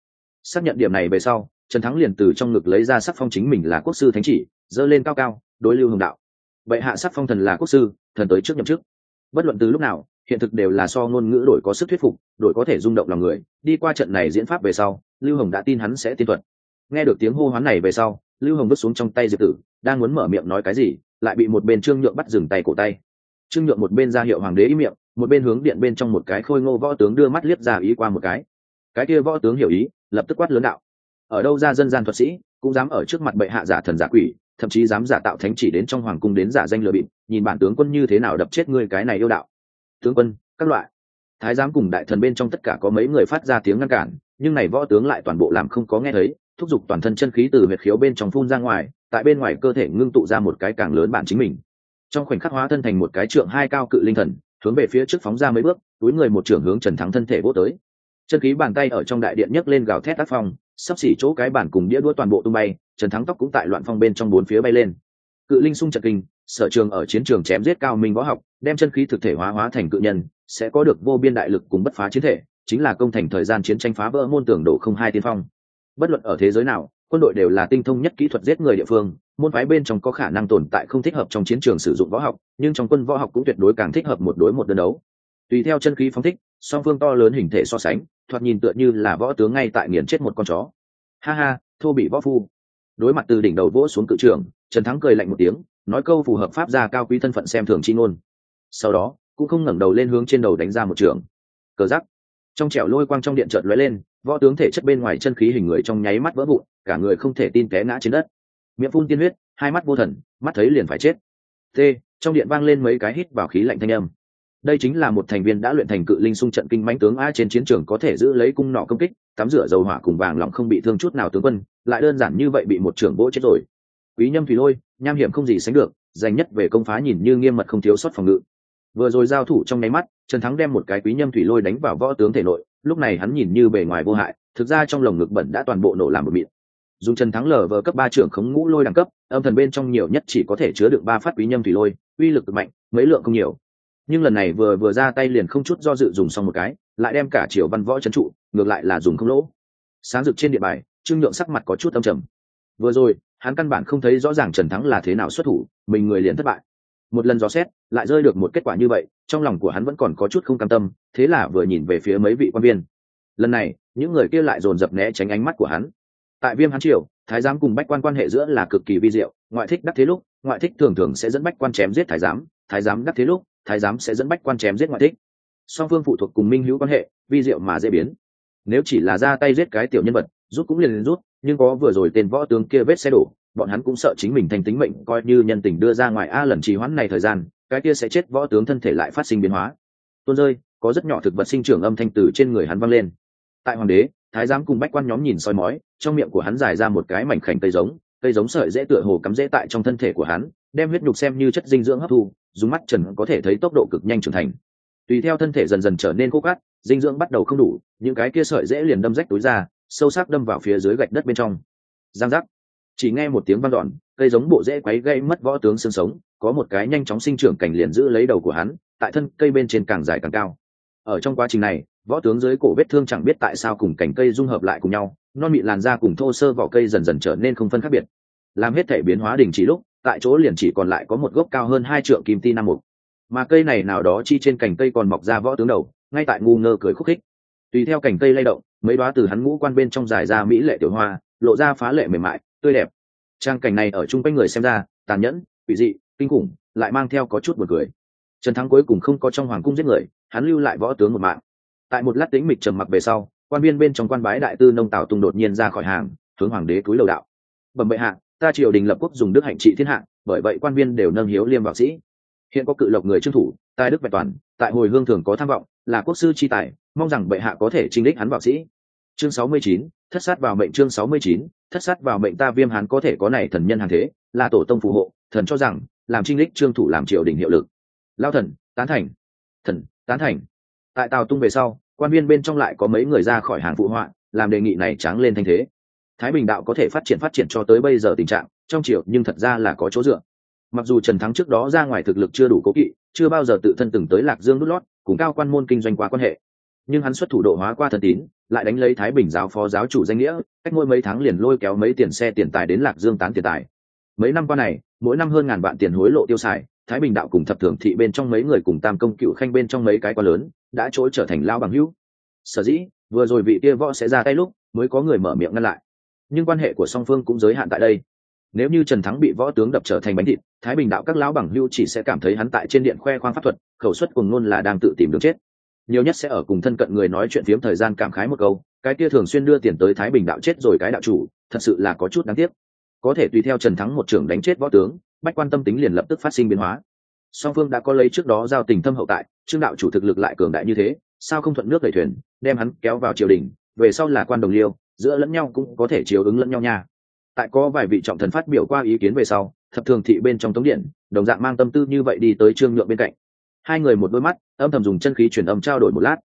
Xác nhận điểm này về sau, trần thắng liền từ trong ngực lấy ra sắc phong chính mình là quốc sư thánh chỉ dơ lên cao cao, đối lưu hồng đạo. Vậy hạ sắc phong thần là quốc sư, thần tới trước nhậm chức. Bất luận từ lúc nào hiện thực đều là so ngôn ngữ đổi có sức thuyết phục, đổi có thể rung động lòng người. Đi qua trận này diễn pháp về sau, lưu hồng đã tin hắn sẽ tiên thuật. Nghe được tiếng hô hoán này về sau, lưu hồng bước xuống trong tay diệp tử, đang muốn mở miệng nói cái gì, lại bị một bên trương nhượng bắt dừng tay cổ tay. Trương nhượng một bên ra hiệu hoàng đế ý miệng, một bên hướng điện bên trong một cái khôi ngô võ tướng đưa mắt liếc ra ý qua một cái. Cái kia võ tướng hiểu ý, lập tức quát lớn đạo. Ở đâu ra dân gian thuật sĩ, cũng dám ở trước mặt bệ hạ giả thần giả quỷ, thậm chí dám giả tạo thánh chỉ đến trong hoàng cung đến giả danh lừa bịp, nhìn bản tướng quân như thế nào đập chết ngươi cái này yêu đạo tướng quân, các loại. Thái giám cùng đại thần bên trong tất cả có mấy người phát ra tiếng ngăn cản, nhưng này võ tướng lại toàn bộ làm không có nghe thấy, thúc giục toàn thân chân khí từ huyệt khiếu bên trong phun ra ngoài, tại bên ngoài cơ thể ngưng tụ ra một cái càng lớn bản chính mình. Trong khoảnh khắc hóa thân thành một cái trượng hai cao cự linh thần, hướng về phía trước phóng ra mấy bước, túi người một trưởng hướng trần thắng thân thể vô tới. Chân khí bàn tay ở trong đại điện nhấc lên gào thét tác phong, sắp xỉ chỗ cái bản cùng đĩa đũa toàn bộ tung bay, trần thắng tóc cũng tại loạn phong bên trong bốn phía bay lên. Cự linh sung trận kinh, sở trường ở chiến trường chém giết cao minh võ học đem chân khí thực thể hóa hóa thành cự nhân, sẽ có được vô biên đại lực cùng bất phá chiến thể, chính là công thành thời gian chiến tranh phá vỡ môn tưởng độ không hai tiên phong. Bất luận ở thế giới nào, quân đội đều là tinh thông nhất kỹ thuật giết người địa phương, môn phái bên trong có khả năng tồn tại không thích hợp trong chiến trường sử dụng võ học, nhưng trong quân võ học cũng tuyệt đối càng thích hợp một đối một đơn đấu. Tùy theo chân khí phóng thích, song phương to lớn hình thể so sánh, thoạt nhìn tựa như là võ tướng ngay tại nghiền chết một con chó. Ha ha, thô bị võ phu. Đối mặt từ đỉnh đầu vỗ xuống cự trường, trần thắng cười lạnh một tiếng, nói câu phù hợp pháp gia cao quý thân phận xem thường chi ngôn sau đó, cũng không ngẩng đầu lên hướng trên đầu đánh ra một trường. Cờ giắc trong trẻo lôi quang trong điện trợt lóe lên, võ tướng thể chất bên ngoài chân khí hình người trong nháy mắt vỡ vụn, cả người không thể tin té ngã trên đất. Miệng phun tiên huyết, hai mắt vô thần, mắt thấy liền phải chết. T, trong điện vang lên mấy cái hít vào khí lạnh thanh âm. Đây chính là một thành viên đã luyện thành cự linh xung trận kinh mãnh tướng a trên chiến trường có thể giữ lấy cung nọ công kích, tắm rửa dầu hỏa cùng vàng lỏng không bị thương chút nào tướng quân, lại đơn giản như vậy bị một trưởng vỗ chết rồi. Quý nhâm thủy lôi, nham hiểm không gì sánh được, dành nhất về công phá nhìn như nghiêm mật không thiếu sót phòng ngự vừa rồi giao thủ trong nháy mắt, trần thắng đem một cái quý nhâm thủy lôi đánh vào võ tướng thể nội, lúc này hắn nhìn như bề ngoài vô hại, thực ra trong lồng ngực bẩn đã toàn bộ nổ làm một mịn. Dùng trần thắng lờ vờ cấp ba trưởng khống ngũ lôi đẳng cấp, âm thần bên trong nhiều nhất chỉ có thể chứa được ba phát quý nhâm thủy lôi, uy lực cực mạnh, mấy lượng không nhiều. Nhưng lần này vừa vừa ra tay liền không chút do dự dùng xong một cái, lại đem cả triều văn võ trấn trụ, ngược lại là dùng không lỗ. Sáng rực trên địa bài, trương nhượng sắc mặt có chút âm trầm. Vừa rồi, hắn căn bản không thấy rõ ràng trần thắng là thế nào xuất thủ, mình người liền thất bại một lần dò xét, lại rơi được một kết quả như vậy, trong lòng của hắn vẫn còn có chút không cam tâm, thế là vừa nhìn về phía mấy vị quan viên. Lần này, những người kia lại dồn dập né tránh ánh mắt của hắn. Tại viêm hán triều, thái giám cùng bách quan quan hệ giữa là cực kỳ vi diệu, ngoại thích đắc thế lúc, ngoại thích thường thường sẽ dẫn bách quan chém giết thái giám thái giám đắc thế lúc, thái giám sẽ dẫn bách quan chém giết ngoại thích. Song phương phụ thuộc cùng minh hữu quan hệ, vi diệu mà dễ biến. Nếu chỉ là ra tay giết cái tiểu nhân vật, rút cũng liền liền rút, nhưng có vừa rồi tên võ tướng kia vết xe đổ bọn hắn cũng sợ chính mình thành tính mệnh coi như nhân tình đưa ra ngoài a lần trì hoãn này thời gian, cái kia sẽ chết võ tướng thân thể lại phát sinh biến hóa. Tuôn rơi, có rất nhỏ thực vật sinh trưởng âm thanh từ trên người hắn văng lên. Tại hoàng đế, thái giám cùng bách quan nhóm nhìn soi mói, trong miệng của hắn dài ra một cái mảnh khảnh cây giống cây giống sợi dễ tựa hồ cắm dễ tại trong thân thể của hắn, đem huyết nhục xem như chất dinh dưỡng hấp thu, dùng mắt trần có thể thấy tốc độ cực nhanh trưởng thành. Tùy theo thân thể dần dần trở nên khô cát, dinh dưỡng bắt đầu không đủ, những cái kia sợi dễ liền đâm rách túi ra, sâu sắc đâm vào phía dưới gạch đất bên trong. Giang giác chỉ nghe một tiếng vang dọn, cây giống bộ rễ quấy gây mất võ tướng xương sống, có một cái nhanh chóng sinh trưởng cảnh liền giữ lấy đầu của hắn, tại thân cây bên trên càng dài càng cao. Ở trong quá trình này, võ tướng dưới cổ vết thương chẳng biết tại sao cùng cành cây dung hợp lại cùng nhau, non mịn làn da cùng thô sơ vỏ cây dần dần trở nên không phân khác biệt. Làm hết thể biến hóa đình chỉ lúc, tại chỗ liền chỉ còn lại có một gốc cao hơn hai trượng kim ti năm mục. Mà cây này nào đó chi trên cành cây còn mọc ra võ tướng đầu, ngay tại ngu ngơ cười khúc khích. Tùy theo cành cây lay động, mấy đoá từ hắn ngũ quan bên trong dài ra mỹ lệ tiểu hoa, lộ ra phá lệ mềm mại tươi đẹp. Trang cảnh này ở chung quanh người xem ra, tàn nhẫn, quỷ dị, kinh khủng, lại mang theo có chút buồn cười. Trần thắng cuối cùng không có trong hoàng cung giết người, hắn lưu lại võ tướng một mạng. Tại một lát tĩnh mịch trầm mặc về sau, quan viên bên trong quan bái đại tư nông tào tung đột nhiên ra khỏi hàng, hướng hoàng đế túi lầu đạo. Bẩm bệ hạ, ta triều đình lập quốc dùng đức hạnh trị thiên hạ, bởi vậy quan viên đều nâng hiếu liêm bảo sĩ. Hiện có cự lộc người trương thủ tài đức vẹn toàn, tại hồi hương thường có tham vọng, là quốc sư chi tài, mong rằng bệ hạ có thể trinh đích hắn bảo sĩ. Chương sáu mươi chín, thất sát vào mệnh chương sáu mươi chín thất sát vào mệnh ta viêm hắn có thể có này thần nhân hàng thế, là tổ tông phù hộ, thần cho rằng, làm trinh lịch trương thủ làm triều đình hiệu lực. Lao thần, tán thành. Thần, tán thành. Tại tàu tung về sau, quan viên bên trong lại có mấy người ra khỏi hàng phụ họa, làm đề nghị này tráng lên thanh thế. Thái bình đạo có thể phát triển phát triển cho tới bây giờ tình trạng, trong triều nhưng thật ra là có chỗ dựa. Mặc dù trần thắng trước đó ra ngoài thực lực chưa đủ cố kỵ, chưa bao giờ tự thân từng tới lạc dương đút lót, cùng cao quan môn kinh doanh qua quan hệ. Nhưng hắn xuất thủ độ hóa qua thần tín lại đánh lấy thái bình giáo phó giáo chủ danh nghĩa, cách ngôi mấy tháng liền lôi kéo mấy tiền xe tiền tài đến lạc dương tán tiền tài. Mấy năm qua này, mỗi năm hơn ngàn vạn tiền hối lộ tiêu xài, thái bình đạo cùng thập thường thị bên trong mấy người cùng tam công cựu khanh bên trong mấy cái quá lớn, đã trỗi trở thành lao bằng hữu. Sở dĩ, vừa rồi vị kia võ sẽ ra tay lúc, mới có người mở miệng ngăn lại. Nhưng quan hệ của song phương cũng giới hạn tại đây. Nếu như trần thắng bị võ tướng đập trở thành bánh thịt, thái bình đạo các lão bằng hưu chỉ sẽ cảm thấy hắn tại trên điện khoe khoang pháp thuật, khẩu suất cùng ngôn là đang tự tìm đường chết nhiều nhất sẽ ở cùng thân cận người nói chuyện phiếm thời gian cảm khái một câu, cái kia thường xuyên đưa tiền tới thái bình đạo chết rồi cái đạo chủ, thật sự là có chút đáng tiếc. Có thể tùy theo trần thắng một trưởng đánh chết võ tướng, bách quan tâm tính liền lập tức phát sinh biến hóa. Song phương đã có lấy trước đó giao tình thâm hậu tại, trương đạo chủ thực lực lại cường đại như thế, sao không thuận nước đẩy thuyền, đem hắn kéo vào triều đình, về sau là quan đồng liêu, giữa lẫn nhau cũng có thể chiếu ứng lẫn nhau nha. Tại có vài vị trọng thần phát biểu qua ý kiến về sau, thập thường thị bên trong tống điện, đồng dạng mang tâm tư như vậy đi tới trương nhượng bên cạnh hai người một đôi mắt, âm thầm dùng chân khí truyền âm trao đổi một lát.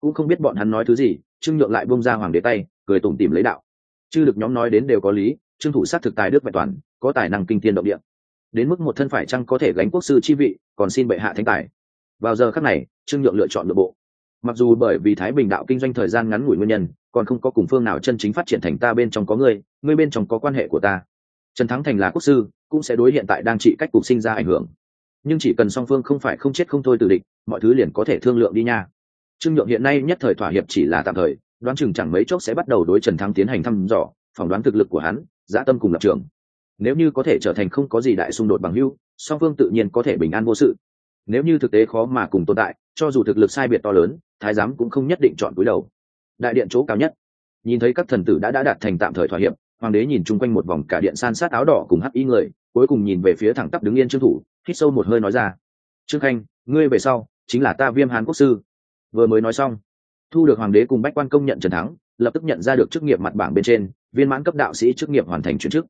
Cũng không biết bọn hắn nói thứ gì, trương nhượng lại bông ra hoàng đế tay, cười tủm tìm lấy đạo. Chư được nhóm nói đến đều có lý, trương thủ sát thực tài đức vẹn toàn, có tài năng kinh thiên động địa. Đến mức một thân phải chăng có thể gánh quốc sư chi vị, còn xin bệ hạ thánh tài. Vào giờ khắc này, trương nhượng lựa chọn nội bộ. Mặc dù bởi vì thái bình đạo kinh doanh thời gian ngắn ngủi nguyên nhân, còn không có cùng phương nào chân chính phát triển thành ta bên trong có ngươi ngươi bên trong có quan hệ của ta. Trần thắng thành là quốc sư, cũng sẽ đối hiện tại đang trị cách cục sinh ra ảnh hưởng nhưng chỉ cần song phương không phải không chết không thôi từ địch, mọi thứ liền có thể thương lượng đi nha. Trương nhượng hiện nay nhất thời thỏa hiệp chỉ là tạm thời, đoán chừng chẳng mấy chốc sẽ bắt đầu đối trần thắng tiến hành thăm dò, phỏng đoán thực lực của hắn dã tâm cùng lập trường. Nếu như có thể trở thành không có gì đại xung đột bằng hưu song phương tự nhiên có thể bình an vô sự. Nếu như thực tế khó mà cùng tồn tại, cho dù thực lực sai biệt to lớn, thái giám cũng không nhất định chọn cúi đầu. Đại điện chỗ cao nhất. Nhìn thấy các thần tử đã đã đạt thành tạm thời thỏa hiệp, hoàng đế nhìn chung quanh một vòng cả điện san sát áo đỏ cùng hắc y người, cuối cùng nhìn về phía thẳng tắp đứng yên trương thủ hít sâu một hơi nói ra. Trương khanh, ngươi về sau chính là ta viêm hán quốc sư. Vừa mới nói xong, thu được hoàng đế cùng bách quan công nhận trần thắng, lập tức nhận ra được chức nghiệp mặt bảng bên trên, viên mãn cấp đạo sĩ chức nghiệp hoàn thành chuyển chức.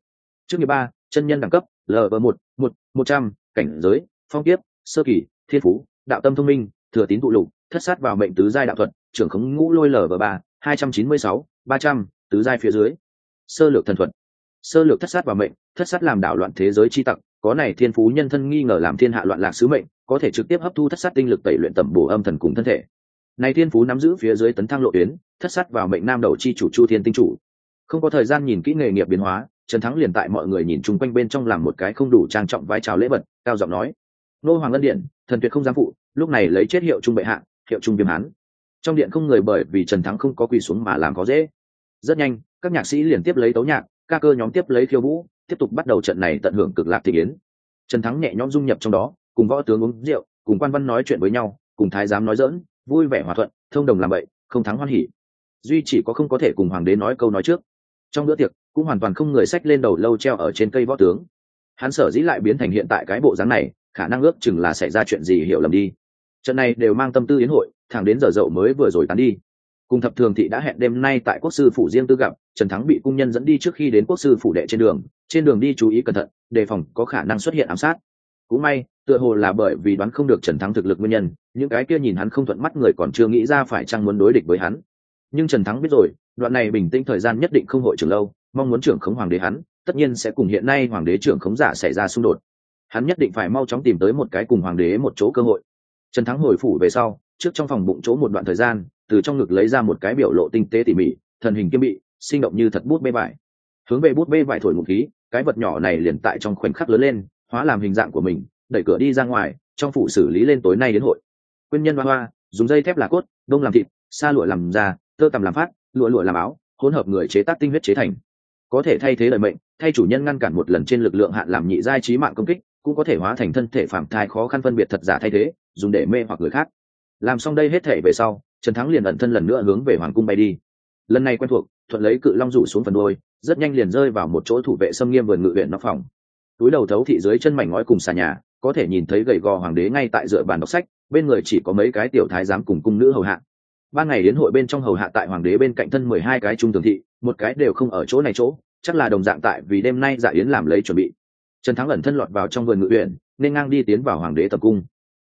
Chức nghiệp ba, chân nhân đẳng cấp lv một một một trăm, cảnh giới, phong tiếp sơ kỳ, thiên phú, đạo tâm thông minh, thừa tín tụ lục, thất sát vào mệnh tứ giai đạo thuật, trưởng khống ngũ lôi lv ba, hai trăm chín mươi sáu, ba trăm, tứ giai phía dưới. Sơ lược thần thuật. Sơ lược thất sát vào mệnh, thất sát làm đảo loạn thế giới chi tặc có này thiên phú nhân thân nghi ngờ làm thiên hạ loạn lạc sứ mệnh, có thể trực tiếp hấp thu thất sát tinh lực tẩy luyện tẩm bổ âm thần cùng thân thể. Này thiên phú nắm giữ phía dưới tấn thăng lộ tuyến, thất sát vào mệnh nam đầu chi chủ chu thiên tinh chủ. Không có thời gian nhìn kỹ nghề nghiệp biến hóa, trần thắng liền tại mọi người nhìn chung quanh bên trong làm một cái không đủ trang trọng vai trào lễ vật, cao giọng nói. Nô hoàng ân điện, thần tuyệt không dám phụ, lúc này lấy chết hiệu trung bệ hạ, hiệu trung viêm hán. Trong điện không người bởi vì trần thắng không có quỳ xuống mà làm có dễ. Rất nhanh, các nhạc sĩ liền tiếp lấy tấu nhạc, ca cơ nhóm tiếp lấy khiêu vũ tiếp tục bắt đầu trận này tận hưởng cực lạc thị yến. Trần thắng nhẹ nhõm dung nhập trong đó, cùng võ tướng uống rượu, cùng quan văn nói chuyện với nhau, cùng thái giám nói dỡn vui vẻ hòa thuận, thông đồng làm vậy không thắng hoan hỉ. Duy chỉ có không có thể cùng hoàng đế nói câu nói trước. Trong bữa tiệc, cũng hoàn toàn không người sách lên đầu lâu treo ở trên cây võ tướng. Hắn sở dĩ lại biến thành hiện tại cái bộ dáng này, khả năng ước chừng là xảy ra chuyện gì hiểu lầm đi. Trận này đều mang tâm tư yến hội, thẳng đến giờ dậu mới vừa rồi tán đi cùng thập thường thị đã hẹn đêm nay tại quốc sư phủ riêng tư gặp, trần thắng bị cung nhân dẫn đi trước khi đến quốc sư phủ đệ trên đường. Trên đường đi chú ý cẩn thận, đề phòng có khả năng xuất hiện ám sát. Cũng may, tựa hồ là bởi vì đoán không được trần thắng thực lực nguyên nhân, những cái kia nhìn hắn không thuận mắt người còn chưa nghĩ ra phải chăng muốn đối địch với hắn. Nhưng trần thắng biết rồi, đoạn này bình tĩnh thời gian nhất định không hội trưởng lâu, mong muốn trưởng khống hoàng đế hắn, tất nhiên sẽ cùng hiện nay hoàng đế trưởng khống giả xảy ra xung đột. Hắn nhất định phải mau chóng tìm tới một cái cùng hoàng đế một chỗ cơ hội. Trần thắng hồi phủ về sau, trước trong phòng bụng chỗ một đoạn thời gian từ trong ngực lấy ra một cái biểu lộ tinh tế tỉ mỉ, thần hình kiêm bị, sinh động như thật bút bê vải. Hướng về bút bê vải thổi một khí, cái vật nhỏ này liền tại trong khoảnh khắc lớn lên, hóa làm hình dạng của mình, đẩy cửa đi ra ngoài, trong phủ xử lý lên tối nay đến hội. Quyên nhân hoa hoa, dùng dây thép là cốt, đông làm thịt, sa lụa làm da, tơ tằm làm phát, lụa lụa làm áo, hỗn hợp người chế tác tinh huyết chế thành. Có thể thay thế lời mệnh, thay chủ nhân ngăn cản một lần trên lực lượng hạn làm nhị giai trí mạng công kích, cũng có thể hóa thành thân thể phạm thai khó khăn phân biệt thật giả thay thế, dùng để mê hoặc người khác. Làm xong đây hết thể về sau trần thắng liền ẩn thân lần nữa hướng về hoàng cung bay đi. Lần này quen thuộc, thuận lấy cự long rủ xuống phần đôi rất nhanh liền rơi vào một chỗ thủ vệ xâm nghiêm vườn ngự huyện nóc phòng. Túi đầu thấu thị dưới chân mảnh ngói cùng xà nhà, có thể nhìn thấy gầy gò hoàng đế ngay tại dựa bàn đọc sách, bên người chỉ có mấy cái tiểu thái giám cùng cung nữ hầu hạ. Ban ngày đến hội bên trong hầu hạ tại hoàng đế bên cạnh thân mười hai cái trung tường thị, một cái đều không ở chỗ này chỗ, chắc là đồng dạng tại vì đêm nay dạ yến làm lấy chuẩn bị. Trần thắng ẩn thân lọt vào trong vườn ngự huyện, nên ngang đi tiến vào hoàng đế tập cung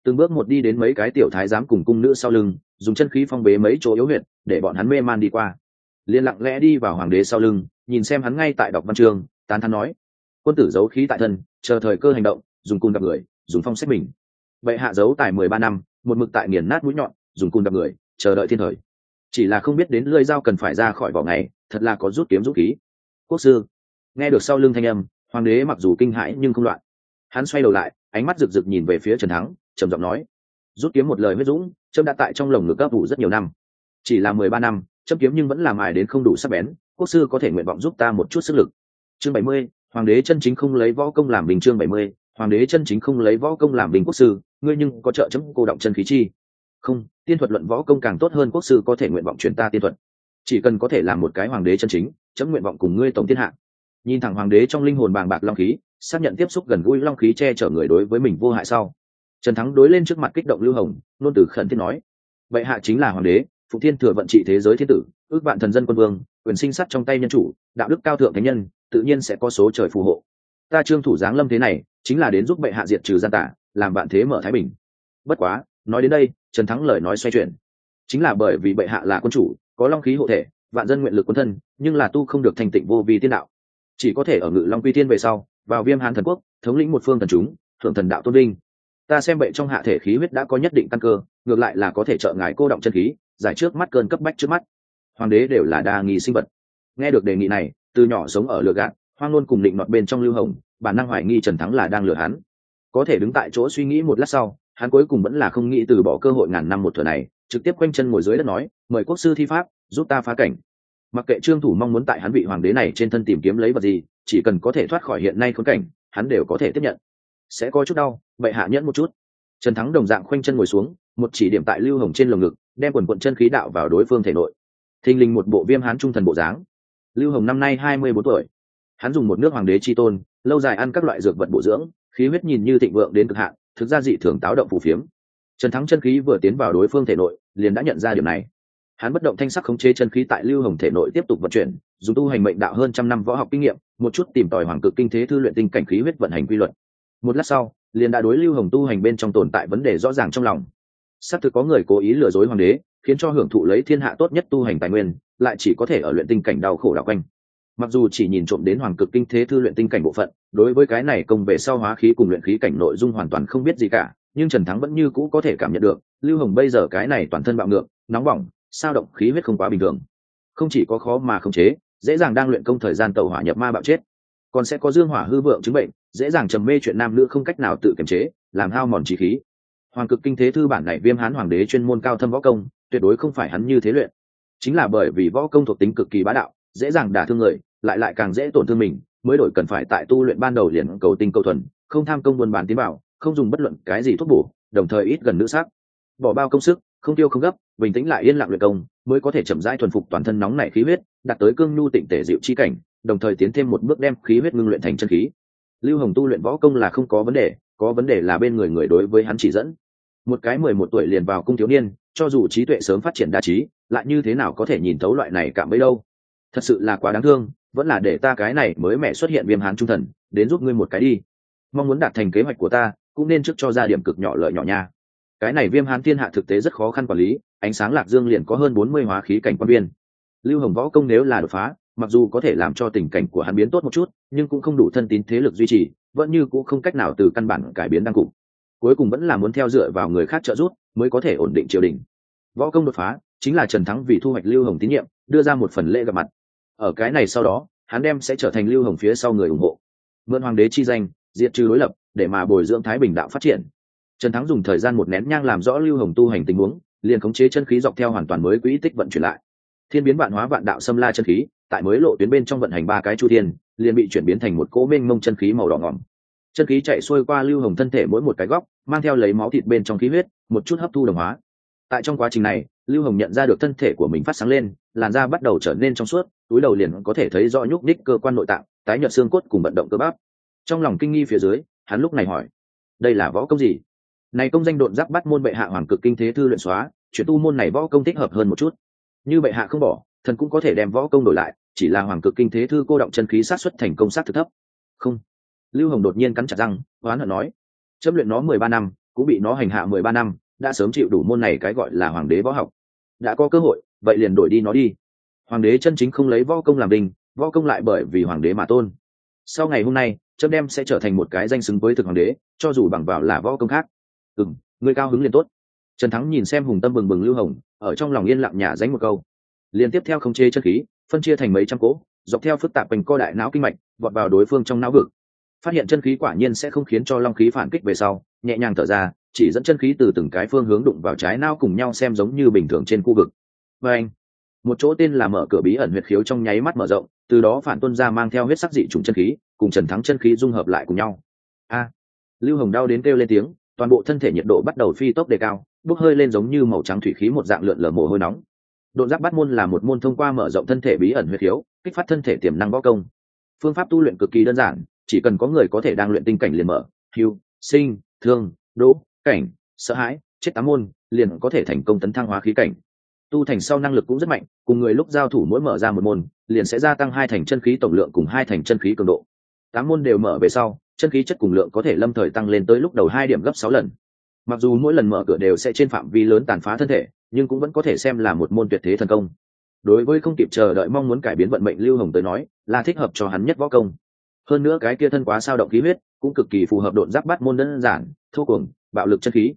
từng bước một đi đến mấy cái tiểu thái giám cùng cung nữ sau lưng dùng chân khí phong bế mấy chỗ yếu huyệt để bọn hắn mê man đi qua. Liền lặng lẽ đi vào hoàng đế sau lưng nhìn xem hắn ngay tại đọc văn trường, tán thắn nói quân tử giấu khí tại thân chờ thời cơ hành động dùng cung gặp người dùng phong xét mình. Bệ hạ giấu tài mười ba năm một mực tại nghiền nát mũi nhọn dùng cung gặp người chờ đợi thiên thời. Chỉ là không biết đến lưỡi dao cần phải ra khỏi vỏ ngày thật là có rút kiếm rút khí. Quốc sư. Nghe được sau lưng thanh âm hoàng đế mặc dù kinh hãi nhưng không loạn. Hắn xoay đầu lại ánh mắt rực rực nhìn về phía trần thắng trầm giọng nói, rút kiếm một lời huyết dũng trâm đã tại trong lồng ngực các vụ rất nhiều năm. Chỉ là mười ba năm châm kiếm nhưng vẫn làm ải đến không đủ sắc bén, quốc sư có thể nguyện vọng giúp ta một chút sức lực. Chương bảy mươi, hoàng đế chân chính không lấy võ công làm bình chương bảy mươi, hoàng đế chân chính không lấy võ công làm bình quốc sư, ngươi nhưng có trợ chấm cô động chân khí chi? Không, tiên thuật luận võ công càng tốt hơn quốc sư có thể nguyện vọng truyền ta tiên thuật. Chỉ cần có thể làm một cái hoàng đế chân chính, chấm nguyện vọng cùng ngươi tổng thiên hạ. Nhìn thẳng hoàng đế trong linh hồn bàng bạc long khí, xác nhận tiếp xúc gần gũi long khí che chở người đối với mình vô hại sau trần thắng đối lên trước mặt kích động lưu hồng nôn từ khẩn thiết nói, bệ hạ chính là hoàng đế, phụ thiên thừa vận trị thế giới thiên tử, ước bạn thần dân quân vương, quyền sinh sắt trong tay nhân chủ, đạo đức cao thượng thánh nhân, tự nhiên sẽ có số trời phù hộ. Ta trương thủ giáng lâm thế này, chính là đến giúp bệ hạ diệt trừ gian tả làm bạn thế mở thái bình. Bất quá, nói đến đây, trần thắng lời nói xoay chuyển. Chính là bởi vì bệ hạ là quân chủ, có long khí hộ thể, vạn dân nguyện lực quân thân, nhưng là tu không được thành tịnh vô vi tiên đạo. Chỉ có thể ở ngự long quy tiên về sau, vào viêm hán thần quốc, thống lĩnh một phương thần chúng, thượng thần đạo tôn linh ta xem bệ trong hạ thể khí huyết đã có nhất định căn cơ, ngược lại là có thể trợ ngài cô động chân khí, giải trước mắt cơn cấp bách trước mắt. Hoàng đế đều là đa nghi sinh vật. Nghe được đề nghị này, từ nhỏ sống ở lừa gạt, hoang luôn cùng định nọt bên trong lưu hồng bản năng hoài nghi trần thắng là đang lừa hắn. Có thể đứng tại chỗ suy nghĩ một lát sau, hắn cuối cùng vẫn là không nghĩ từ bỏ cơ hội ngàn năm một thừa này, trực tiếp quanh chân ngồi dưới đất nói, mời quốc sư thi pháp, giúp ta phá cảnh. Mặc kệ trương thủ mong muốn tại hắn vị hoàng đế này trên thân tìm kiếm lấy vật gì, chỉ cần có thể thoát khỏi hiện nay khốn cảnh, hắn đều có thể tiếp nhận sẽ có chút đau, vậy hạ nhẫn một chút. Trần thắng đồng dạng khoanh chân ngồi xuống, một chỉ điểm tại lưu hồng trên lồng ngực, đem quần quận chân khí đạo vào đối phương thể nội. Thình lình một bộ viêm hán trung thần bộ dáng. Lưu hồng năm nay hai mươi bốn tuổi. Hắn dùng một nước hoàng đế tri tôn, lâu dài ăn các loại dược vật bổ dưỡng, khí huyết nhìn như thịnh vượng đến cực hạn, thực ra dị thường táo động phù phiếm. Trần thắng chân khí vừa tiến vào đối phương thể nội, liền đã nhận ra điều này. Hắn bất động thanh sắc khống chế chân khí tại lưu hồng thể nội tiếp tục vận chuyển, dùng tu hành mệnh đạo hơn trăm năm võ học kinh nghiệm, một chút tìm tòi hoàng cực kinh thế thư luyện tinh cảnh khí huyết vận hành quy luật một lát sau, liền đã đối lưu hồng tu hành bên trong tồn tại vấn đề rõ ràng trong lòng. Xác thực có người cố ý lừa dối hoàng đế, khiến cho hưởng thụ lấy thiên hạ tốt nhất tu hành tài nguyên, lại chỉ có thể ở luyện tinh cảnh đau khổ đạo quanh. Mặc dù chỉ nhìn trộm đến hoàng cực kinh thế thư luyện tinh cảnh bộ phận, đối với cái này công về sau hóa khí cùng luyện khí cảnh nội dung hoàn toàn không biết gì cả, nhưng trần thắng vẫn như cũ có thể cảm nhận được, lưu hồng bây giờ cái này toàn thân bạo ngược, nóng bỏng, sao động khí huyết không quá bình thường. Không chỉ có khó mà khống chế, dễ dàng đang luyện công thời gian tàu hỏa nhập ma bạo chết, còn sẽ có dương hỏa hư vượng chứng bệnh dễ dàng trầm mê chuyện nam nữ không cách nào tự kiềm chế, làm hao mòn trí khí. Hoàng cực kinh thế thư bản này viêm hán hoàng đế chuyên môn cao thâm võ công, tuyệt đối không phải hắn như thế luyện. Chính là bởi vì võ công thuộc tính cực kỳ bá đạo, dễ dàng đả thương người, lại lại càng dễ tổn thương mình, mới đổi cần phải tại tu luyện ban đầu liền cầu tinh cầu thuần, không tham công buôn bán tiến bảo, không dùng bất luận cái gì thuốc bổ, đồng thời ít gần nữ sắc bỏ bao công sức, không tiêu không gấp, bình tĩnh lại yên lặng luyện công, mới có thể chậm rãi thuần phục toàn thân nóng nảy khí huyết, đạt tới cương nhu tịnh tể dịu chi cảnh, đồng thời tiến thêm một bước đem khí huyết ngưng luyện thành chân khí lưu hồng tu luyện võ công là không có vấn đề, có vấn đề là bên người người đối với hắn chỉ dẫn. Một cái mười một tuổi liền vào cung thiếu niên, cho dù trí tuệ sớm phát triển đa trí, lại như thế nào có thể nhìn thấu loại này cảm bấy đâu? Thật sự là quá đáng thương, vẫn là để ta cái này mới mẹ xuất hiện viêm hán trung thần, đến giúp ngươi một cái đi. Mong muốn đạt thành kế hoạch của ta, cũng nên trước cho ra điểm cực nhỏ lợi nhỏ nha. Cái này viêm hán thiên hạ thực tế rất khó khăn quản lý, ánh sáng lạc dương liền có hơn bốn mươi hóa khí cảnh quan viên. Lưu hồng võ công nếu là đột phá mặc dù có thể làm cho tình cảnh của hắn biến tốt một chút, nhưng cũng không đủ thân tín thế lực duy trì, vẫn như cũng không cách nào từ căn bản cải biến đăng cục. Cuối cùng vẫn là muốn theo dựa vào người khác trợ giúp, mới có thể ổn định triều đình. Võ công đột phá, chính là trần thắng vì thu hoạch lưu hồng tín nhiệm, đưa ra một phần lễ gặp mặt. Ở cái này sau đó, hắn đem sẽ trở thành lưu hồng phía sau người ủng hộ. Mượn hoàng đế chi danh, diệt trừ đối lập, để mà bồi dưỡng thái bình đạo phát triển. Trần thắng dùng thời gian một nén nhang làm rõ lưu hồng tu hành tình huống, liền khống chế chân khí dọc theo hoàn toàn mới quỹ tích vận chuyển lại. Thiên biến vạn hóa vạn đạo xâm la chân khí tại mới lộ tuyến bên trong vận hành ba cái chu thiên, liền bị chuyển biến thành một cỗ mênh mông chân khí màu đỏ ngỏm. Chân khí chạy xuôi qua lưu hồng thân thể mỗi một cái góc, mang theo lấy máu thịt bên trong khí huyết, một chút hấp thu đồng hóa. Tại trong quá trình này, lưu hồng nhận ra được thân thể của mình phát sáng lên, làn da bắt đầu trở nên trong suốt, túi đầu liền có thể thấy rõ nhúc ních cơ quan nội tạng, tái nhợt xương cốt cùng vận động cơ bắp. Trong lòng kinh nghi phía dưới, hắn lúc này hỏi, đây là võ công gì? Này công danh độn giáp bắt môn bệ hạ hoàng cực kinh thế thư luyện xóa, chuyển tu môn này võ công thích hợp hơn một chút. Như bệ hạ không bỏ, thần cũng có thể đem võ công đổi lại chỉ là hoàng cực kinh thế thư cô động chân khí sát xuất thành công sát thực thấp. Không. Lưu hồng đột nhiên cắn chặt răng, oán hận nói, chấm luyện nó mười ba năm, cũng bị nó hành hạ mười ba năm, đã sớm chịu đủ môn này cái gọi là hoàng đế võ học. Đã có cơ hội, vậy liền đổi đi nó đi. Hoàng đế chân chính không lấy võ công làm đình võ công lại bởi vì hoàng đế mà tôn. Sau ngày hôm nay, chấm đem sẽ trở thành một cái danh xứng với thực hoàng đế, cho dù bằng vào là võ công khác. Ừ m người cao hứng liền tốt. Trần thắng nhìn xem hùng tâm bừng bừng lưu hồng, ở trong lòng yên lặng nhả dánh một câu. Liên tiếp theo không chê chân khí phân chia thành mấy trăm cỗ, dọc theo phức tạp quanh co đại não kinh mạch, vọt vào đối phương trong não vực. Phát hiện chân khí quả nhiên sẽ không khiến cho long khí phản kích về sau, nhẹ nhàng thở ra, chỉ dẫn chân khí từ từng cái phương hướng đụng vào trái não cùng nhau xem giống như bình thường trên khu vực. Và anh, một chỗ tên là mở cửa bí ẩn huyệt khiếu trong nháy mắt mở rộng, từ đó phản tuân ra mang theo huyết sắc dị trùng chân khí, cùng trần thắng chân khí dung hợp lại cùng nhau. A, lưu hồng đau đến kêu lên tiếng, toàn bộ thân thể nhiệt độ bắt đầu phi tốc đề cao, bốc hơi lên giống như màu trắng thủy khí một dạng lượn lờ mồ hôi nóng độn giáp bắt môn là một môn thông qua mở rộng thân thể bí ẩn huyệt khiếu kích phát thân thể tiềm năng võ công. Phương pháp tu luyện cực kỳ đơn giản, chỉ cần có người có thể đang luyện tinh cảnh liền mở, hưu, sinh, thương, đỗ, cảnh, sợ hãi, chết tám môn, liền có thể thành công tấn thăng hóa khí cảnh. Tu thành sau năng lực cũng rất mạnh, cùng người lúc giao thủ mỗi mở ra một môn, liền sẽ gia tăng hai thành chân khí tổng lượng cùng hai thành chân khí cường độ. Tám môn đều mở về sau, chân khí chất cùng lượng có thể lâm thời tăng lên tới lúc đầu hai điểm gấp sáu lần. Mặc dù mỗi lần mở cửa đều sẽ trên phạm vi lớn tàn phá thân thể nhưng cũng vẫn có thể xem là một môn tuyệt thế thần công. Đối với không kịp chờ đợi mong muốn cải biến vận mệnh lưu hồng tới nói là thích hợp cho hắn nhất võ công. Hơn nữa cái kia thân quá sao động khí huyết cũng cực kỳ phù hợp độn giáp bắt môn đơn giản thô cuồng bạo lực chân khí.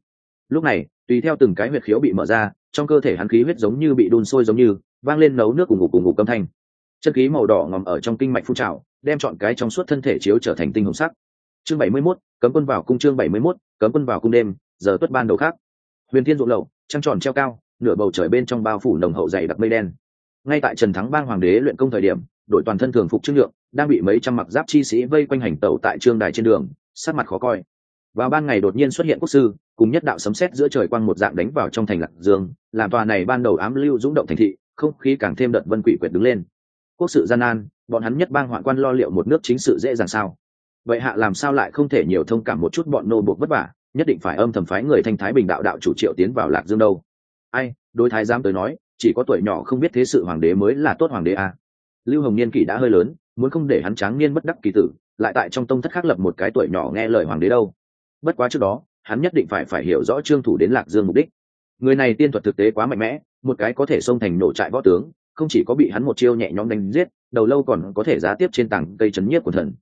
Lúc này tùy theo từng cái huyệt khiếu bị mở ra trong cơ thể hắn khí huyết giống như bị đun sôi giống như vang lên nấu nước cùng ngục cùng ngục âm thanh. Chân khí màu đỏ ngầm ở trong kinh mạch phun trào đem chọn cái trong suốt thân thể chiếu trở thành tinh hồng sắc. Chương bảy mươi 71, cấm quân vào cung chương bảy mươi 71, cấm quân vào cung đêm giờ tuất ban đầu khác. Huyền thiên ruộng lậu trăng tròn treo cao nửa bầu trời bên trong bao phủ nồng hậu dày đặc mây đen. Ngay tại trần thắng bang hoàng đế luyện công thời điểm, đội toàn thân thường phục trương lượng đang bị mấy trăm mặc giáp chi sĩ vây quanh hành tẩu tại trương đài trên đường sát mặt khó coi. Vào ban ngày đột nhiên xuất hiện quốc sư, cùng nhất đạo sấm sét giữa trời quang một dạng đánh vào trong thành lạc dương, làm tòa này ban đầu ám lưu dũng động thành thị, không khí càng thêm đợt vân quỷ quyệt đứng lên. Quốc sự gian nan, bọn hắn nhất bang hoạn quan lo liệu một nước chính sự dễ dàng sao? Vậy hạ làm sao lại không thể nhiều thông cảm một chút bọn nô buộc vất vả, nhất định phải âm thầm phái người thanh thái bình đạo đạo chủ triệu tiến vào lạc dương đâu? Ai, đối thái giám tới nói, chỉ có tuổi nhỏ không biết thế sự hoàng đế mới là tốt hoàng đế à. lưu hồng niên kỷ đã hơi lớn, muốn không để hắn tráng niên bất đắc kỳ tử, lại tại trong tông thất khắc lập một cái tuổi nhỏ nghe lời hoàng đế đâu. Bất quá trước đó, hắn nhất định phải phải hiểu rõ trương thủ đến lạc dương mục đích. Người này tiên thuật thực tế quá mạnh mẽ, một cái có thể xông thành nổ trại võ tướng, không chỉ có bị hắn một chiêu nhẹ nhõm đánh giết, đầu lâu còn có thể giá tiếp trên tảng cây chấn nhiếp của thần.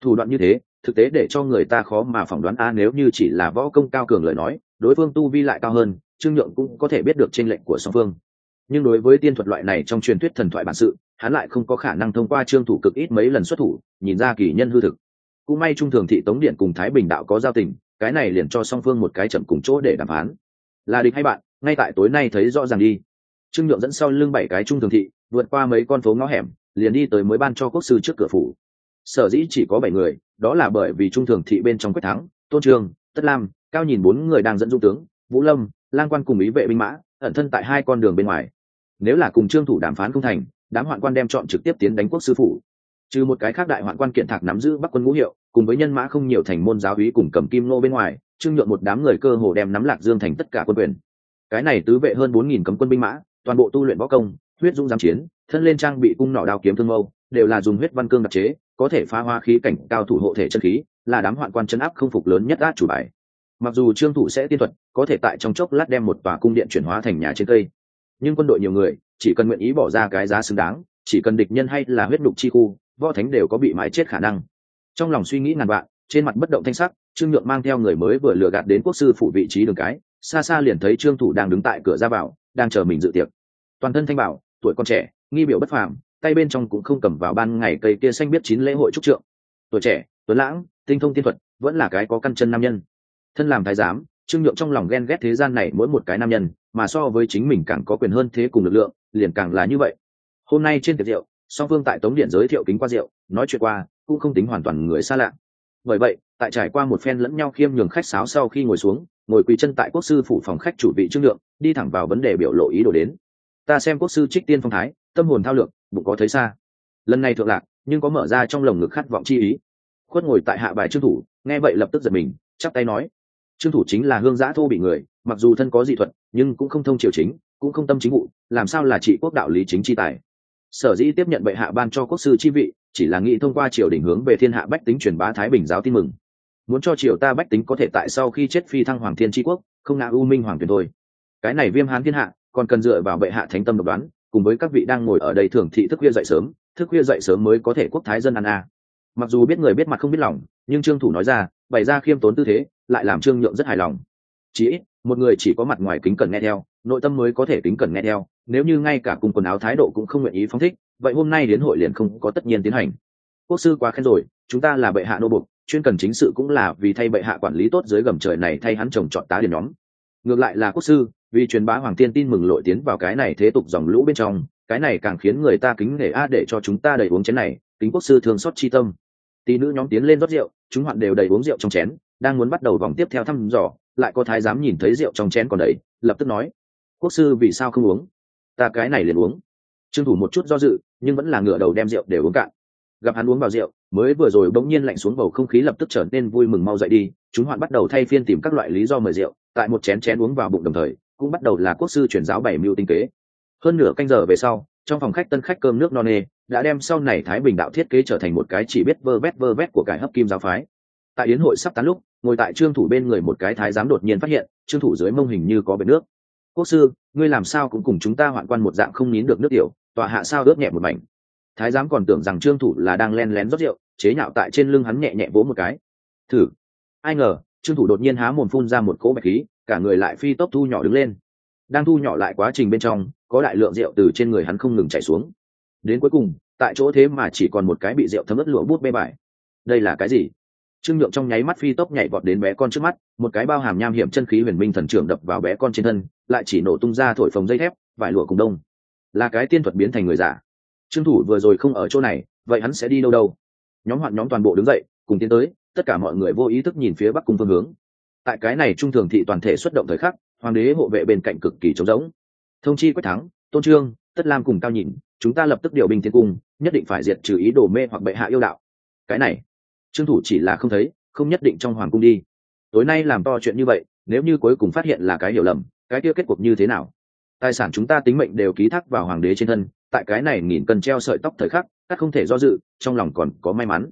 Thủ đoạn như thế, thực tế để cho người ta khó mà phỏng đoán, a, nếu như chỉ là võ công cao cường lời nói đối phương tu vi lại cao hơn, trương nhượng cũng có thể biết được trên lệnh của song phương. Nhưng đối với tiên thuật loại này trong truyền thuyết thần thoại bản sự, hắn lại không có khả năng thông qua trương thủ cực ít mấy lần xuất thủ, nhìn ra kỳ nhân hư thực. Cũng may trung thường thị tống điện cùng thái bình đạo có giao tình, cái này liền cho song phương một cái chậm cùng chỗ để đàm phán. Là địch hay bạn, ngay tại tối nay thấy rõ ràng đi. Trương nhượng dẫn sau lưng bảy cái trung thường thị, vượt qua mấy con phố ngõ hẻm, liền đi tới mới ban cho quốc sư trước cửa phủ. Sở dĩ chỉ có bảy người, đó là bởi vì trung thường thị bên trong quyết thắng, tôn trường, tất lam cao nhìn bốn người đang dẫn dung tướng, vũ lâm, lang quan cùng ý vệ binh mã, ẩn thân tại hai con đường bên ngoài. Nếu là cùng trương thủ đàm phán không thành, đám hoạn quan đem chọn trực tiếp tiến đánh quốc sư phủ. Trừ một cái khác đại hoạn quan kiện thạc nắm giữ bắc quân ngũ hiệu, cùng với nhân mã không nhiều thành môn giáo úy cùng cầm kim nô bên ngoài, trương nhượng một đám người cơ hồ đem nắm lạc dương thành tất cả quân quyền. Cái này tứ vệ hơn bốn nghìn cấm quân binh mã, toàn bộ tu luyện võ công, huyết dũng giám chiến, thân lên trang bị cung nỏ đao kiếm thương mâu, đều là dùng huyết văn cương đặc chế, có thể phá hoa khí cảnh, cao thủ hộ thể chân khí, là đám hoạn quan chân áp không phục lớn nhất át chủ bài mặc dù trương thủ sẽ tiên thuật, có thể tại trong chốc lát đem một tòa cung điện chuyển hóa thành nhà trên cây. Nhưng quân đội nhiều người, chỉ cần nguyện ý bỏ ra cái giá xứng đáng, chỉ cần địch nhân hay là huyết đục chi khu, võ thánh đều có bị mái chết khả năng. Trong lòng suy nghĩ ngàn vạn, trên mặt bất động thanh sắc, trương nhượng mang theo người mới vừa lừa gạt đến quốc sư phủ vị trí đường cái, xa xa liền thấy trương thủ đang đứng tại cửa ra vào, đang chờ mình dự tiệc. Toàn thân thanh bảo, tuổi còn trẻ, nghi biểu bất phàm, tay bên trong cũng không cầm vào ban ngày cây kia xanh biết chín lễ hội trúc trượng. Tuổi trẻ, tuấn lãng, tinh thông tiên thuật, vẫn là cái có căn chân nam nhân thân làm thái giám trương nhượng trong lòng ghen ghét thế gian này mỗi một cái nam nhân mà so với chính mình càng có quyền hơn thế cùng lực lượng liền càng là như vậy. Hôm nay trên tiệc rượu song phương tại tống điện giới thiệu kính qua rượu nói chuyện qua cũng không tính hoàn toàn người xa lạ. Bởi vậy tại trải qua một phen lẫn nhau khiêm nhường khách sáo sau khi ngồi xuống ngồi quỳ chân tại quốc sư phủ phòng khách chủ vị trương lượng đi thẳng vào vấn đề biểu lộ ý đồ đến. Ta xem quốc sư trích tiên phong thái tâm hồn thao lược, bụng có thấy xa. Lần này thượng lạc nhưng có mở ra trong lồng ngực khát vọng chi ý. Khuất ngồi tại hạ bài trương thủ nghe vậy lập tức giật mình chắp tay nói trương thủ chính là hương giã thô bị người, mặc dù thân có dị thuật, nhưng cũng không thông triều chính, cũng không tâm chính vụ, làm sao là trị quốc đạo lý chính chi tài? Sở dĩ tiếp nhận bệ hạ ban cho quốc sư chi vị, chỉ là nghĩ thông qua triều đình hướng về thiên hạ bách tính truyền bá thái bình giáo tin mừng. Muốn cho triều ta bách tính có thể tại sau khi chết phi thăng hoàng thiên tri quốc, không ngã u minh hoàng tuyển thôi. Cái này viêm hán thiên hạ, còn cần dựa vào bệ hạ thánh tâm độc đoán, cùng với các vị đang ngồi ở đây thường thị thức khuya dậy sớm, thức khuya dậy sớm mới có thể quốc thái dân ăn a. Mặc dù biết người biết mặt không biết lòng nhưng trương thủ nói ra, bày ra khiêm tốn tư thế, lại làm trương nhượng rất hài lòng. Chí ít, một người chỉ có mặt ngoài kính cẩn nghe theo, nội tâm mới có thể kính cẩn nghe theo, nếu như ngay cả cùng quần áo thái độ cũng không nguyện ý phóng thích, vậy hôm nay đến hội liền không có tất nhiên tiến hành. Quốc sư quá khen rồi, chúng ta là bệ hạ nô bục chuyên cần chính sự cũng là vì thay bệ hạ quản lý tốt dưới gầm trời này thay hắn trồng chọn tá điểm nhóm. Ngược lại là quốc sư, vì truyền bá hoàng tiên tin mừng lội tiến vào cái này thế tục dòng lũ bên trong, cái này càng khiến người ta kính nể a để cho chúng ta đầy uống chén này, kính quốc sư thường xót chi tâm tí nữ nhóm tiến lên rót rượu, chúng hoạn đều đầy uống rượu trong chén, đang muốn bắt đầu vòng tiếp theo thăm dò, lại có thái giám nhìn thấy rượu trong chén còn đầy, lập tức nói, quốc sư vì sao không uống? Ta cái này liền uống. Trương thủ một chút do dự, nhưng vẫn là ngựa đầu đem rượu để uống cạn. Gặp hắn uống vào rượu, mới vừa rồi bỗng nhiên lạnh xuống bầu không khí lập tức trở nên vui mừng mau dậy đi, chúng hoạn bắt đầu thay phiên tìm các loại lý do mời rượu, tại một chén chén uống vào bụng đồng thời, cũng bắt đầu là quốc sư truyền giáo bảy mưu tinh kế. Hơn nửa canh giờ về sau trong phòng khách tân khách cơm nước non nê đã đem sau này thái bình đạo thiết kế trở thành một cái chỉ biết vơ vét vơ vét của cải hấp kim giáo phái. Tại yến hội sắp tán lúc, ngồi tại trương thủ bên người một cái thái giám đột nhiên phát hiện, trương thủ dưới mông hình như có bể nước. Quốc sư, ngươi làm sao cũng cùng chúng ta hoạn quan một dạng không nín được nước tiểu tòa hạ sao ướt nhẹ một mảnh? Thái giám còn tưởng rằng trương thủ là đang len lén rót rượu, chế nhạo tại trên lưng hắn nhẹ nhẹ vỗ một cái. Thử. Ai ngờ, trương thủ đột nhiên há mồm phun ra một cỗ bạch khí, cả người lại phi tốc thu nhỏ đứng lên. Đang thu nhỏ lại quá trình bên trong có đại lượng rượu từ trên người hắn không ngừng chảy xuống. Đến cuối cùng, tại chỗ thế mà chỉ còn một cái bị rượu thấm ướt lụa bút bê bải. đây là cái gì? Trương nhượng trong nháy mắt phi tốc nhảy vọt đến bé con trước mắt, một cái bao hàm nham hiểm chân khí huyền minh thần trưởng đập vào bé con trên thân, lại chỉ nổ tung ra thổi phồng dây thép, vải lụa cùng đông. Là cái tiên thuật biến thành người giả. Trương thủ vừa rồi không ở chỗ này, vậy hắn sẽ đi đâu đâu? Nhóm hoạn nhóm toàn bộ đứng dậy, cùng tiến tới, tất cả mọi người vô ý thức nhìn phía bắc cung phương hướng. Tại cái này trung thường thị toàn thể xuất động thời khắc, hoàng đế hộ vệ bên cạnh cực kỳ trống rỗng thông chi quách thắng, tôn trương, tất lam cùng cao nhìn, chúng ta lập tức điều binh tiến cung, nhất định phải diệt trừ ý đồ mê hoặc bệ hạ yêu đạo. Cái này, trương thủ chỉ là không thấy, không nhất định trong hoàng cung đi. Tối nay làm to chuyện như vậy, nếu như cuối cùng phát hiện là cái hiểu lầm, cái kia kết cục như thế nào? Tài sản chúng ta tính mệnh đều ký thác vào hoàng đế trên thân, tại cái này nghìn cần treo sợi tóc thời khắc, các không thể do dự, trong lòng còn có may mắn.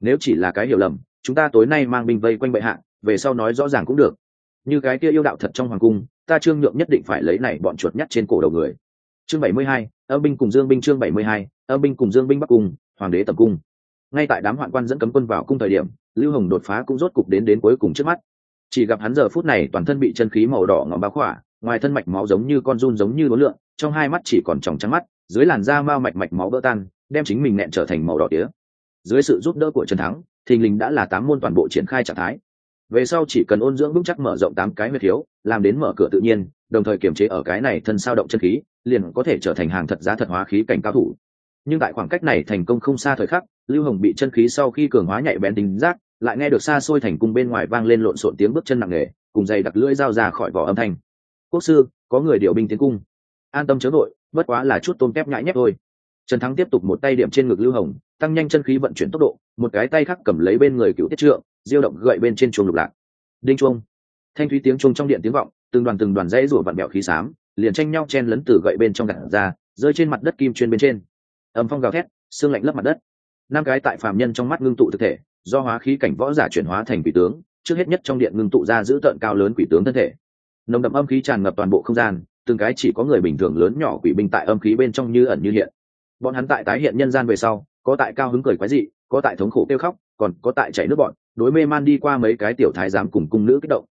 Nếu chỉ là cái hiểu lầm, chúng ta tối nay mang binh vây quanh bệ hạ, về sau nói rõ ràng cũng được. Như cái kia yêu đạo thật trong hoàng cung ta trương nhượng nhất định phải lấy này bọn chuột nhắt trên cổ đầu người. Chương bảy mươi hai, âm binh cùng dương binh chương bảy mươi hai, âm binh cùng dương binh bắc cung, hoàng đế tập cung. Ngay tại đám hoạn quan dẫn cấm quân vào cung thời điểm, lưu hồng đột phá cũng rốt cục đến đến cuối cùng trước mắt. Chỉ gặp hắn giờ phút này toàn thân bị chân khí màu đỏ ngỏm bao khỏa, ngoài thân mạch máu giống như con run giống như đốn lượng trong hai mắt chỉ còn tròng trắng mắt, dưới làn da mao mạch mạch máu vỡ tan, đem chính mình nẹn trở thành màu đỏ tía. Dưới sự giúp đỡ của trần thắng, thình lình đã là tám môn toàn bộ triển khai trạng thái về sau chỉ cần ôn dưỡng vững chắc mở rộng tám cái huyệt thiếu, làm đến mở cửa tự nhiên, đồng thời kiềm chế ở cái này thân sao động chân khí, liền có thể trở thành hàng thật giá thật hóa khí cảnh cao thủ. Nhưng tại khoảng cách này thành công không xa thời khắc, lưu hồng bị chân khí sau khi cường hóa nhạy bén tính giác, lại nghe được xa xôi thành cung bên ngoài vang lên lộn xộn tiếng bước chân nặng nề, cùng dày đặc lưỡi dao ra khỏi vỏ âm thanh. Quốc sư, có người điều binh tiến cung. An tâm chớ nội bất quá là chút tôm tép nhãi nhép thôi. Trần thắng tiếp tục một tay điểm trên ngực lưu hồng tăng nhanh chân khí vận chuyển tốc độ, một cái tay khác cầm lấy bên người cựu tiết trượng, diêu động gậy bên trên chuồng lục lạc. Đinh chuông. Thanh thúy tiếng chuông trong điện tiếng vọng, từng đoàn từng đoàn dãy rủa vặn bẹo khí xám, liền tranh nhau chen lấn từ gậy bên trong gạt ra, rơi trên mặt đất kim chuyên bên trên. Ẩm phong gào thét, xương lạnh lấp mặt đất. Năm cái tại phàm nhân trong mắt ngưng tụ thực thể, do hóa khí cảnh võ giả chuyển hóa thành quỷ tướng, trước hết nhất trong điện ngưng tụ ra giữ tợn cao lớn quỷ tướng thân thể. Nồng đậm âm khí tràn ngập toàn bộ không gian, từng cái chỉ có người bình thường lớn nhỏ quỷ binh tại âm khí bên trong như ẩn như hiện. Bọn hắn tại tái hiện nhân gian về sau có tại cao hứng cười quái dị, có tại thống khổ kêu khóc, còn có tại chảy nước bọn đối mê man đi qua mấy cái tiểu thái giám cùng cung nữ kích động.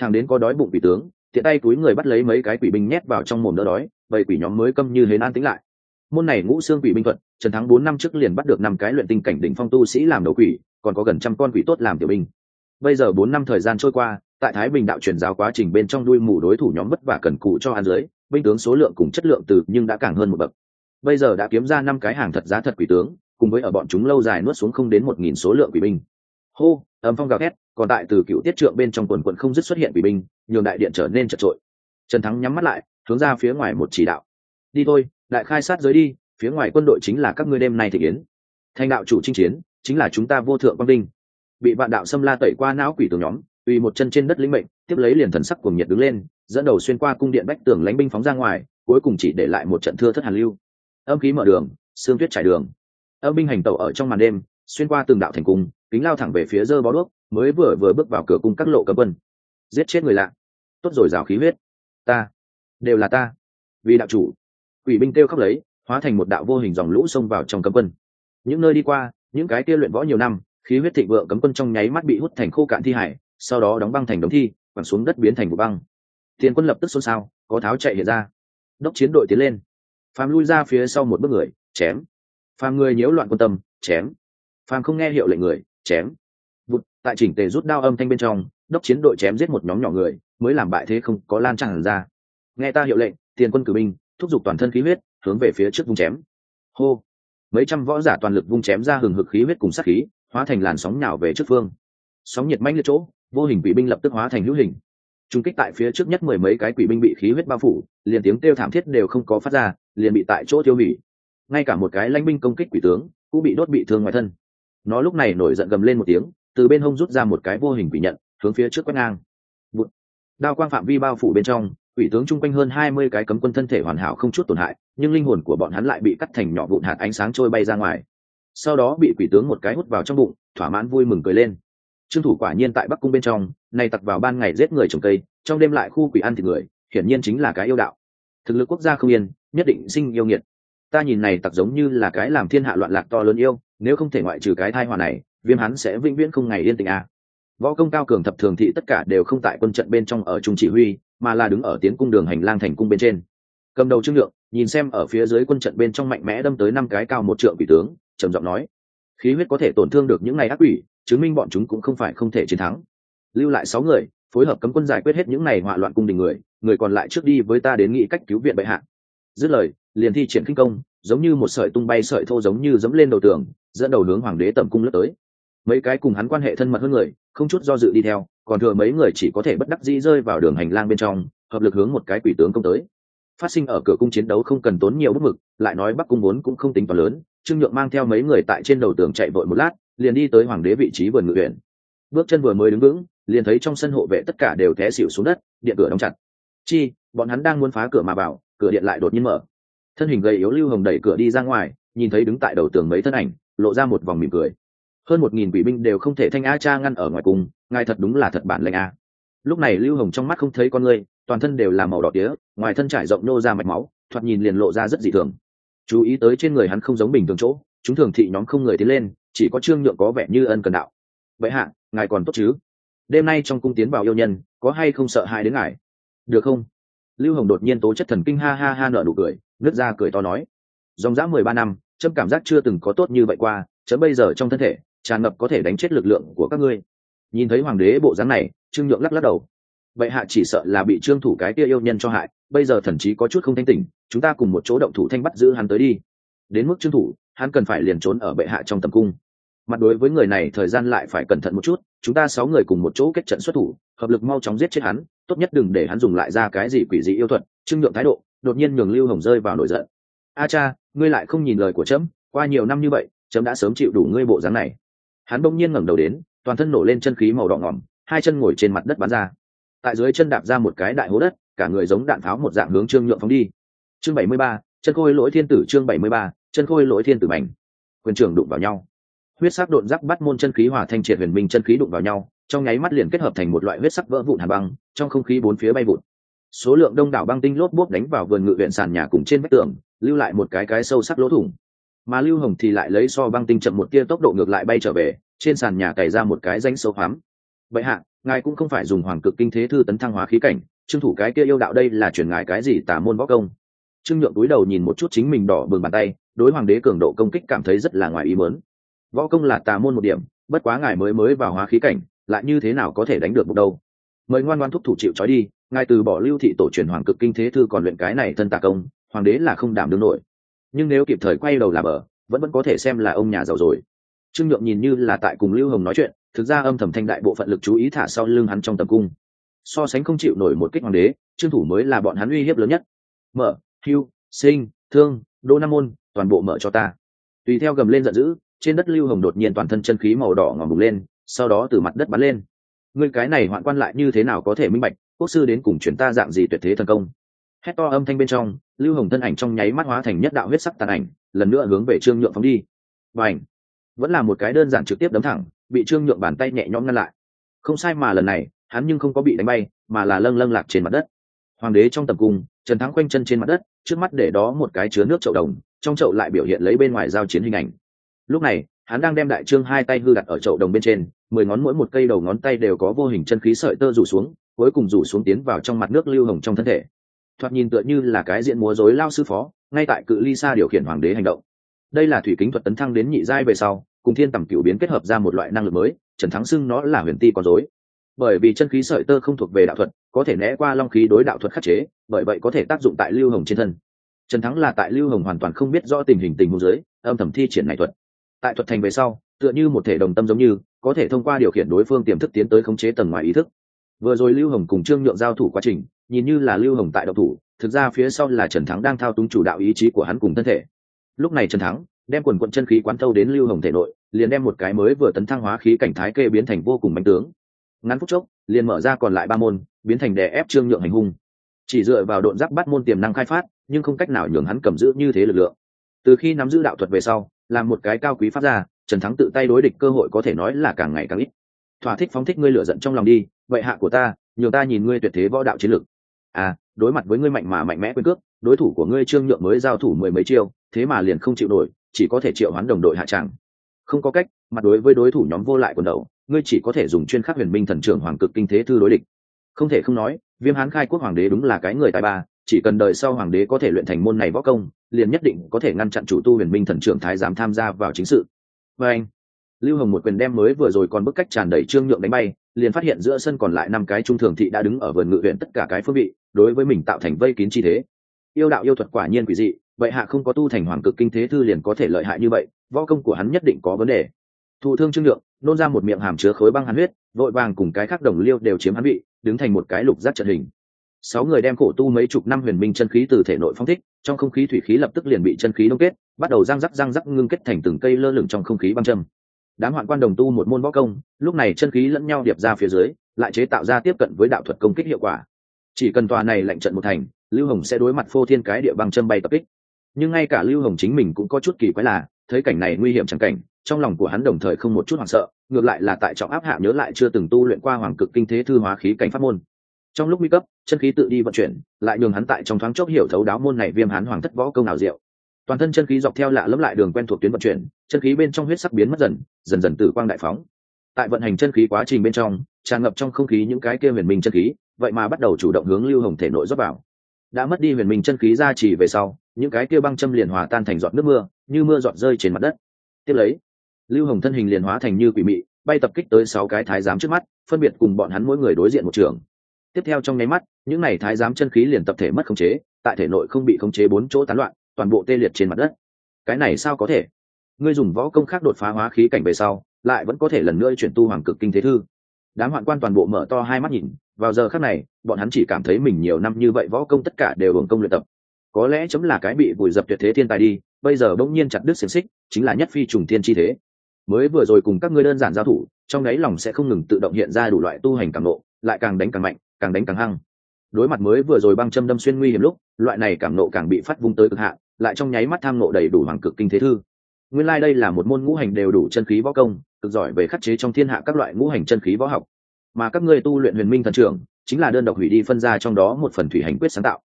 Thằng đến có đói bụng quỷ tướng, tiện tay túi người bắt lấy mấy cái quỷ binh nhét vào trong mồm đỡ đói, vậy quỷ nhóm mới câm như hến an tĩnh lại. Môn này ngũ xương quỷ binh thuật, trần thắng bốn năm trước liền bắt được năm cái luyện tinh cảnh đỉnh phong tu sĩ làm đầu quỷ, còn có gần trăm con quỷ tốt làm tiểu binh. Bây giờ bốn năm thời gian trôi qua, tại thái bình đạo truyền giáo quá trình bên trong đuôi mù đối thủ nhóm vất vả cần cụ cho an dưới, binh tướng số lượng cùng chất lượng từ nhưng đã càng hơn một bậc. Bây giờ đã kiếm ra năm cái hàng thật giá thật quỷ tướng cùng với ở bọn chúng lâu dài nuốt xuống không đến một nghìn số lượng quỷ binh. Hô, âm phong gào thét, còn tại từ cựu tiết trượng bên trong quần quận không dứt xuất hiện quỷ binh, nhường đại điện trở nên chật trội. Trần thắng nhắm mắt lại, hướng ra phía ngoài một chỉ đạo. Đi thôi, đại khai sát giới đi, phía ngoài quân đội chính là các ngươi đêm nay thể yến. Thành đạo chủ chinh chiến, chính là chúng ta vô thượng quang đinh bị vạn đạo xâm la tẩy qua não quỷ tường nhóm uy một chân trên đất lĩnh mệnh, tiếp lấy liền thần sắc cuồng nhiệt đứng lên, dẫn đầu xuyên qua cung điện bách tường lánh binh phóng ra ngoài, cuối cùng chỉ để lại một trận thưa thất hàn lưu. Âm khí mở đường, xương tuyết trải đường âm binh hành tẩu ở trong màn đêm, xuyên qua từng đạo thành cung, kính lao thẳng về phía dơ bó đuốc, mới vừa vừa bước vào cửa cung các lộ cấm quân. Giết chết người lạ. Tốt rồi, rào khí huyết. Ta. Đều là ta. Vì đạo chủ. Quỷ binh kêu khóc lấy, hóa thành một đạo vô hình dòng lũ xông vào trong cấm quân. Những nơi đi qua, những cái kia luyện võ nhiều năm, khí huyết thịnh vượng cấm quân trong nháy mắt bị hút thành khô cạn thi hải, sau đó đóng băng thành đống thi, quẳng xuống đất biến thành một băng. Tiền quân lập tức xôn xao, có tháo chạy hiện ra. Đốc chiến đội tiến lên. Phàm lui ra phía sau một bước người, chém phàm người nhiễu loạn quân tâm, chém. Phàm không nghe hiệu lệnh người, chém. Vụt, tại chỉnh tề rút đao âm thanh bên trong, đốc chiến đội chém giết một nhóm nhỏ người, mới làm bại thế không có lan tràn ra. Nghe ta hiệu lệnh, tiền quân cử binh, thúc giục toàn thân khí huyết, hướng về phía trước vung chém. Hô. Mấy trăm võ giả toàn lực vung chém ra hừng hực khí huyết cùng sát khí, hóa thành làn sóng nhào về trước phương. Sóng nhiệt manh liệt chỗ, vô hình quỷ binh lập tức hóa thành hữu hình. Trung kích tại phía trước nhất mười mấy cái quỷ binh bị khí huyết bao phủ, liền tiếng kêu thảm thiết đều không có phát ra, liền bị tại chỗ tiêu hủy ngay cả một cái lãnh binh công kích quỷ tướng cũng bị đốt bị thương ngoài thân. Nó lúc này nổi giận gầm lên một tiếng, từ bên hông rút ra một cái vô hình quỷ nhận, hướng phía trước quét ngang. Bụt. đao quang phạm vi bao phủ bên trong, quỷ tướng chung quanh hơn hai mươi cái cấm quân thân thể hoàn hảo không chút tổn hại, nhưng linh hồn của bọn hắn lại bị cắt thành nhỏ vụn hạt ánh sáng trôi bay ra ngoài. Sau đó bị quỷ tướng một cái hút vào trong bụng, thỏa mãn vui mừng cười lên. Trương thủ quả nhiên tại bắc cung bên trong, nay tặc vào ban ngày giết người trồng cây, trong đêm lại khu quỷ ăn thịt người, hiển nhiên chính là cái yêu đạo. Thực lực quốc gia không yên, nhất định sinh yêu nghiệt ta nhìn này tặc giống như là cái làm thiên hạ loạn lạc to lớn yêu, nếu không thể ngoại trừ cái thai hòa này, viêm hắn sẽ vĩnh viễn không ngày yên tình à. võ công cao cường thập thường thị tất cả đều không tại quân trận bên trong ở trung chỉ huy, mà là đứng ở tiến cung đường hành lang thành cung bên trên. Cầm đầu trương lượng nhìn xem ở phía dưới quân trận bên trong mạnh mẽ đâm tới năm cái cao một trượng vị tướng, trầm giọng nói, khí huyết có thể tổn thương được những ngày ác quỷ, chứng minh bọn chúng cũng không phải không thể chiến thắng. Lưu lại sáu người, phối hợp cấm quân giải quyết hết những ngày hỏa loạn cung đình người người còn lại trước đi với ta đến nghị cách cứu viện bệ hạ. Dứt lời liền thi triển kinh công, giống như một sợi tung bay sợi thô giống như dẫm lên đầu tường, dẫn đầu hướng hoàng đế tầm cung lướt tới. Mấy cái cùng hắn quan hệ thân mật hơn người, không chút do dự đi theo, còn thừa mấy người chỉ có thể bất đắc dĩ rơi vào đường hành lang bên trong, hợp lực hướng một cái quỷ tướng công tới. Phát sinh ở cửa cung chiến đấu không cần tốn nhiều bức mực, lại nói bắc cung muốn cũng không tính to lớn, trương nhượng mang theo mấy người tại trên đầu tường chạy vội một lát, liền đi tới hoàng đế vị trí vườn ngự huyện. Bước chân vừa mới đứng vững, liền thấy trong sân hộ vệ tất cả đều té xỉu xuống đất, điện cửa đóng chặt. Chi, bọn hắn đang muốn phá cửa mà vào cửa điện lại đột nhiên mở thân hình gầy yếu lưu hồng đẩy cửa đi ra ngoài, nhìn thấy đứng tại đầu tường mấy thân ảnh, lộ ra một vòng mỉm cười. Hơn một nghìn quỷ binh đều không thể thanh a cha ngăn ở ngoài cùng ngài thật đúng là thật bản lệnh a. Lúc này lưu hồng trong mắt không thấy con người, toàn thân đều là màu đỏ tía, ngoài thân trải rộng nô ra mạch máu, thoạt nhìn liền lộ ra rất dị thường. Chú ý tới trên người hắn không giống bình thường chỗ, chúng thường thị nhóm không người tiến lên, chỉ có trương nhượng có vẻ như ân cần đạo. Vậy hạ, ngài còn tốt chứ? Đêm nay trong cung tiến vào yêu nhân, có hay không sợ hãi đến ngài? Được không? Lưu hồng đột nhiên tố chất thần kinh ha ha ha nợ nụ cười, nứt ra cười to nói. Dòng dã mười ba năm, chấm cảm giác chưa từng có tốt như vậy qua, chấm bây giờ trong thân thể, tràn ngập có thể đánh chết lực lượng của các ngươi. Nhìn thấy hoàng đế bộ dáng này, trương nhượng lắc lắc đầu. Vậy hạ chỉ sợ là bị trương thủ cái kia yêu nhân cho hại, bây giờ thần chí có chút không thanh tỉnh, chúng ta cùng một chỗ động thủ thanh bắt giữ hắn tới đi. Đến mức trương thủ, hắn cần phải liền trốn ở bệ hạ trong tầm cung mặt đối với người này thời gian lại phải cẩn thận một chút, chúng ta sáu người cùng một chỗ kết trận xuất thủ, hợp lực mau chóng giết chết hắn, tốt nhất đừng để hắn dùng lại ra cái gì quỷ dị yêu thuật trương nhượng thái độ, đột nhiên nhường lưu hồng rơi vào nổi giận. A cha, ngươi lại không nhìn lời của trẫm qua nhiều năm như vậy trẫm đã sớm chịu đủ ngươi bộ dáng này. Hắn bỗng nhiên ngẩng đầu đến, toàn thân nổ lên chân khí màu đỏ ngỏm, hai chân ngồi trên mặt đất bắn ra. Tại dưới chân đạp ra một cái đại hố đất, cả người giống đạn tháo một dạng hướng trương nhượng phóng đi. Chương bảy mươi ba, chân khôi lỗi thiên tử chương bảy mươi ba, chân khôi lỗi thiên tử mảnh. Quyền trưởng đụng vào nhau huyết sắc độn giáp bắt môn chân khí hỏa thanh triệt huyền minh chân khí đụng vào nhau, trong nháy mắt liền kết hợp thành một loại huyết sắc vỡ vụn hà băng, trong không khí bốn phía bay vụn. Số lượng đông đảo băng tinh lốp bốp đánh vào vườn ngự viện sàn nhà cùng trên vách tường, lưu lại một cái cái sâu sắc lỗ thủng. Mà lưu hồng thì lại lấy so băng tinh chậm một tia tốc độ ngược lại bay trở về, trên sàn nhà cày ra một cái danh sâu hoắm. Vậy hạ, ngài cũng không phải dùng hoàng cực kinh thế thư tấn thăng hóa khí cảnh, trương thủ cái kia yêu đạo đây là truyền ngài cái gì tả môn võ công? Trương nhượng túi đầu nhìn một chút chính mình đỏ bừng bàn tay, đối hoàng đế cường độ công kích cảm thấy rất là ngoài ý mớn võ công là tà môn một điểm, bất quá ngài mới mới vào hóa khí cảnh, lại như thế nào có thể đánh được một đâu? Mời ngoan ngoan thúc thủ chịu trói đi, ngài từ bỏ lưu thị tổ truyền hoàng cực kinh thế thư còn luyện cái này thân tà công, hoàng đế là không đảm đương nổi. Nhưng nếu kịp thời quay đầu là bờ, vẫn vẫn có thể xem là ông nhà giàu rồi. Trương nhượng nhìn như là tại cùng lưu hồng nói chuyện, thực ra âm thầm thanh đại bộ phận lực chú ý thả sau lưng hắn trong tầm cung. So sánh không chịu nổi một kích hoàng đế, trương thủ mới là bọn hắn uy hiếp lớn nhất. Mở, hưu, sinh, thương, đô nam môn, toàn bộ mở cho ta. Tùy theo gầm lên giận dữ trên đất lưu hồng đột nhiên toàn thân chân khí màu đỏ ngòm bùng lên, sau đó từ mặt đất bắn lên. Người cái này hoạn quan lại như thế nào có thể minh bạch, quốc sư đến cùng chuyển ta dạng gì tuyệt thế thần công? Hét to âm thanh bên trong, lưu hồng thân ảnh trong nháy mắt hóa thành nhất đạo huyết sắc tàn ảnh, lần nữa hướng về trương nhượng phóng đi. Và ảnh vẫn là một cái đơn giản trực tiếp đấm thẳng, bị trương nhượng bàn tay nhẹ nhõm ngăn lại. Không sai mà lần này, hắn nhưng không có bị đánh bay, mà là lâng lâng lạc trên mặt đất. Hoàng đế trong tầm cung, trần thắng quanh chân trên mặt đất, trước mắt để đó một cái chứa nước chậu đồng, trong chậu lại biểu hiện lấy bên ngoài giao chiến hình ảnh lúc này, hắn đang đem đại trương hai tay hư đặt ở chậu đồng bên trên, mười ngón mỗi một cây đầu ngón tay đều có vô hình chân khí sợi tơ rủ xuống, cuối cùng rủ xuống tiến vào trong mặt nước lưu hồng trong thân thể. Thoạt nhìn tựa như là cái diện múa rối lao sư phó, ngay tại cự ly xa điều khiển hoàng đế hành động. Đây là thủy kính thuật tấn thăng đến nhị giai về sau, cùng thiên tầm cựu biến kết hợp ra một loại năng lực mới, trần thắng xưng nó là huyền ti con dối bởi vì chân khí sợi tơ không thuộc về đạo thuật, có thể né qua long khí đối đạo thuật khắc chế, bởi vậy có thể tác dụng tại lưu hồng trên thân. Trần thắng là tại lưu hồng hoàn toàn không biết rõ tình hình tình huống giới âm thầm thi triển này thuật tại thuật thành về sau, tựa như một thể đồng tâm giống như, có thể thông qua điều khiển đối phương tiềm thức tiến tới khống chế tầng ngoài ý thức. Vừa rồi lưu hồng cùng trương nhượng giao thủ quá trình, nhìn như là lưu hồng tại độc thủ, thực ra phía sau là trần thắng đang thao túng chủ đạo ý chí của hắn cùng thân thể. Lúc này trần thắng đem quần quận chân khí quán thâu đến lưu hồng thể nội, liền đem một cái mới vừa tấn thăng hóa khí cảnh thái kê biến thành vô cùng bánh tướng. Ngắn phút chốc, liền mở ra còn lại ba môn, biến thành đè ép trương nhượng hành hung. Chỉ dựa vào độn giáp bắt môn tiềm năng khai phát, nhưng không cách nào nhường hắn cầm giữ như thế lực lượng. Từ khi nắm giữ đạo thuật về sau làm một cái cao quý phát ra trần thắng tự tay đối địch cơ hội có thể nói là càng ngày càng ít. Thỏa thích phóng thích ngươi lửa giận trong lòng đi, vậy hạ của ta, nhường ta nhìn ngươi tuyệt thế võ đạo chiến lược. À đối mặt với ngươi mạnh mà mạnh mẽ quyền cước, đối thủ của ngươi trương nhượng mới giao thủ mười mấy chiêu, thế mà liền không chịu nổi, chỉ có thể triệu hoán đồng đội hạ tràng. Không có cách, mặt đối với đối thủ nhóm vô lại quần đầu, ngươi chỉ có thể dùng chuyên khắc huyền minh thần trưởng hoàng cực kinh thế thư đối địch. Không thể không nói, viêm hán khai quốc hoàng đế đúng là cái người tài ba chỉ cần đời sau hoàng đế có thể luyện thành môn này võ công, liền nhất định có thể ngăn chặn chủ tu huyền minh thần trưởng thái giám tham gia vào chính sự. Và anh, lưu hồng một quyền đem mới vừa rồi còn bức cách tràn đầy trương nhượng đánh bay, liền phát hiện giữa sân còn lại năm cái trung thường thị đã đứng ở vườn ngự huyện tất cả cái phương vị, đối với mình tạo thành vây kín chi thế. Yêu đạo yêu thuật quả nhiên quỷ dị, vậy hạ không có tu thành hoàng cực kinh thế thư liền có thể lợi hại như vậy, võ công của hắn nhất định có vấn đề. Thụ thương trương nhượng, nôn ra một miệng hàm chứa khối băng hàn huyết, vội vàng cùng cái khác đồng liêu đều chiếm hắn vị, đứng thành một cái lục giác trận hình sáu người đem khổ tu mấy chục năm huyền minh chân khí từ thể nội phong thích, trong không khí thủy khí lập tức liền bị chân khí đông kết, bắt đầu răng rắc răng rắc ngưng kết thành từng cây lơ lửng trong không khí băng châm. Đám hoạn quan đồng tu một môn võ công, lúc này chân khí lẫn nhau điệp ra phía dưới, lại chế tạo ra tiếp cận với đạo thuật công kích hiệu quả. Chỉ cần tòa này lệnh trận một thành, lưu hồng sẽ đối mặt phô thiên cái địa băng châm bay tập kích. Nhưng ngay cả lưu hồng chính mình cũng có chút kỳ quái là, thấy cảnh này nguy hiểm chẳng cảnh, trong lòng của hắn đồng thời không một chút hoảng sợ, ngược lại là tại trọng áp hạ nhớ lại chưa từng tu luyện qua hoàng cực kinh thế thư hóa khí cảnh pháp môn trong lúc nguy cấp, chân khí tự đi vận chuyển, lại nhường hắn tại trong thoáng chốc hiểu thấu đáo môn này viêm hắn hoàng thất võ công nào diệu. Toàn thân chân khí dọc theo lạ lẫm lại đường quen thuộc tuyến vận chuyển, chân khí bên trong huyết sắc biến mất dần dần dần từ quang đại phóng. Tại vận hành chân khí quá trình bên trong, tràn ngập trong không khí những cái kia huyền minh chân khí, vậy mà bắt đầu chủ động hướng lưu hồng thể nội rót vào. Đã mất đi huyền minh chân khí ra chỉ về sau, những cái kia băng châm liền hòa tan thành giọt nước mưa, như mưa giọt rơi trên mặt đất. Tiếp lấy, lưu hồng thân hình liền hóa thành như quỷ mị, bay tập kích tới sáu cái thái giám trước mắt, phân biệt cùng bọn hắn mỗi người đối diện một trường tiếp theo trong nháy mắt, những n à y thái giám chân khí liền tập thể mất khống chế, tại thể nội không bị khống chế bốn chỗ tán loạn, toàn bộ tê liệt trên mặt đất. Cái này sao có thể? Ngươi dùng võ công khác đột phá hóa khí cảnh về sau, lại vẫn có thể lần nữa chuyển tu hoàng cực kinh thế thư. Đám hoạn quan toàn bộ mở to hai mắt nhìn, vào giờ khác này, bọn hắn chỉ cảm thấy mình nhiều năm như vậy võ công tất cả đều hưởng công luyện tập. Có lẽ chấm là cái bị vùi dập tuyệt thế thiên tài đi, bây giờ bỗng nhiên chặt đứt xiềng xích, chính là nhất phi trùng thiên chi thế. Mới vừa rồi cùng các ngươi đơn giản giao thủ, trong đáy lòng sẽ không ngừng tự động hiện ra đủ loại tu hành càng nộ lại càng đánh càng mạnh càng đánh càng hăng. Đối mặt mới vừa rồi băng châm đâm xuyên nguy hiểm lúc, loại này cảm nộ càng bị phát vung tới cực hạn, lại trong nháy mắt tham nộ đầy đủ hoàng cực kinh thế thư. Nguyên lai đây là một môn ngũ hành đều đủ chân khí võ công, cực giỏi về khắc chế trong thiên hạ các loại ngũ hành chân khí võ học. Mà các ngươi tu luyện huyền minh thần trưởng, chính là đơn độc hủy đi phân ra trong đó một phần thủy hành quyết sáng tạo.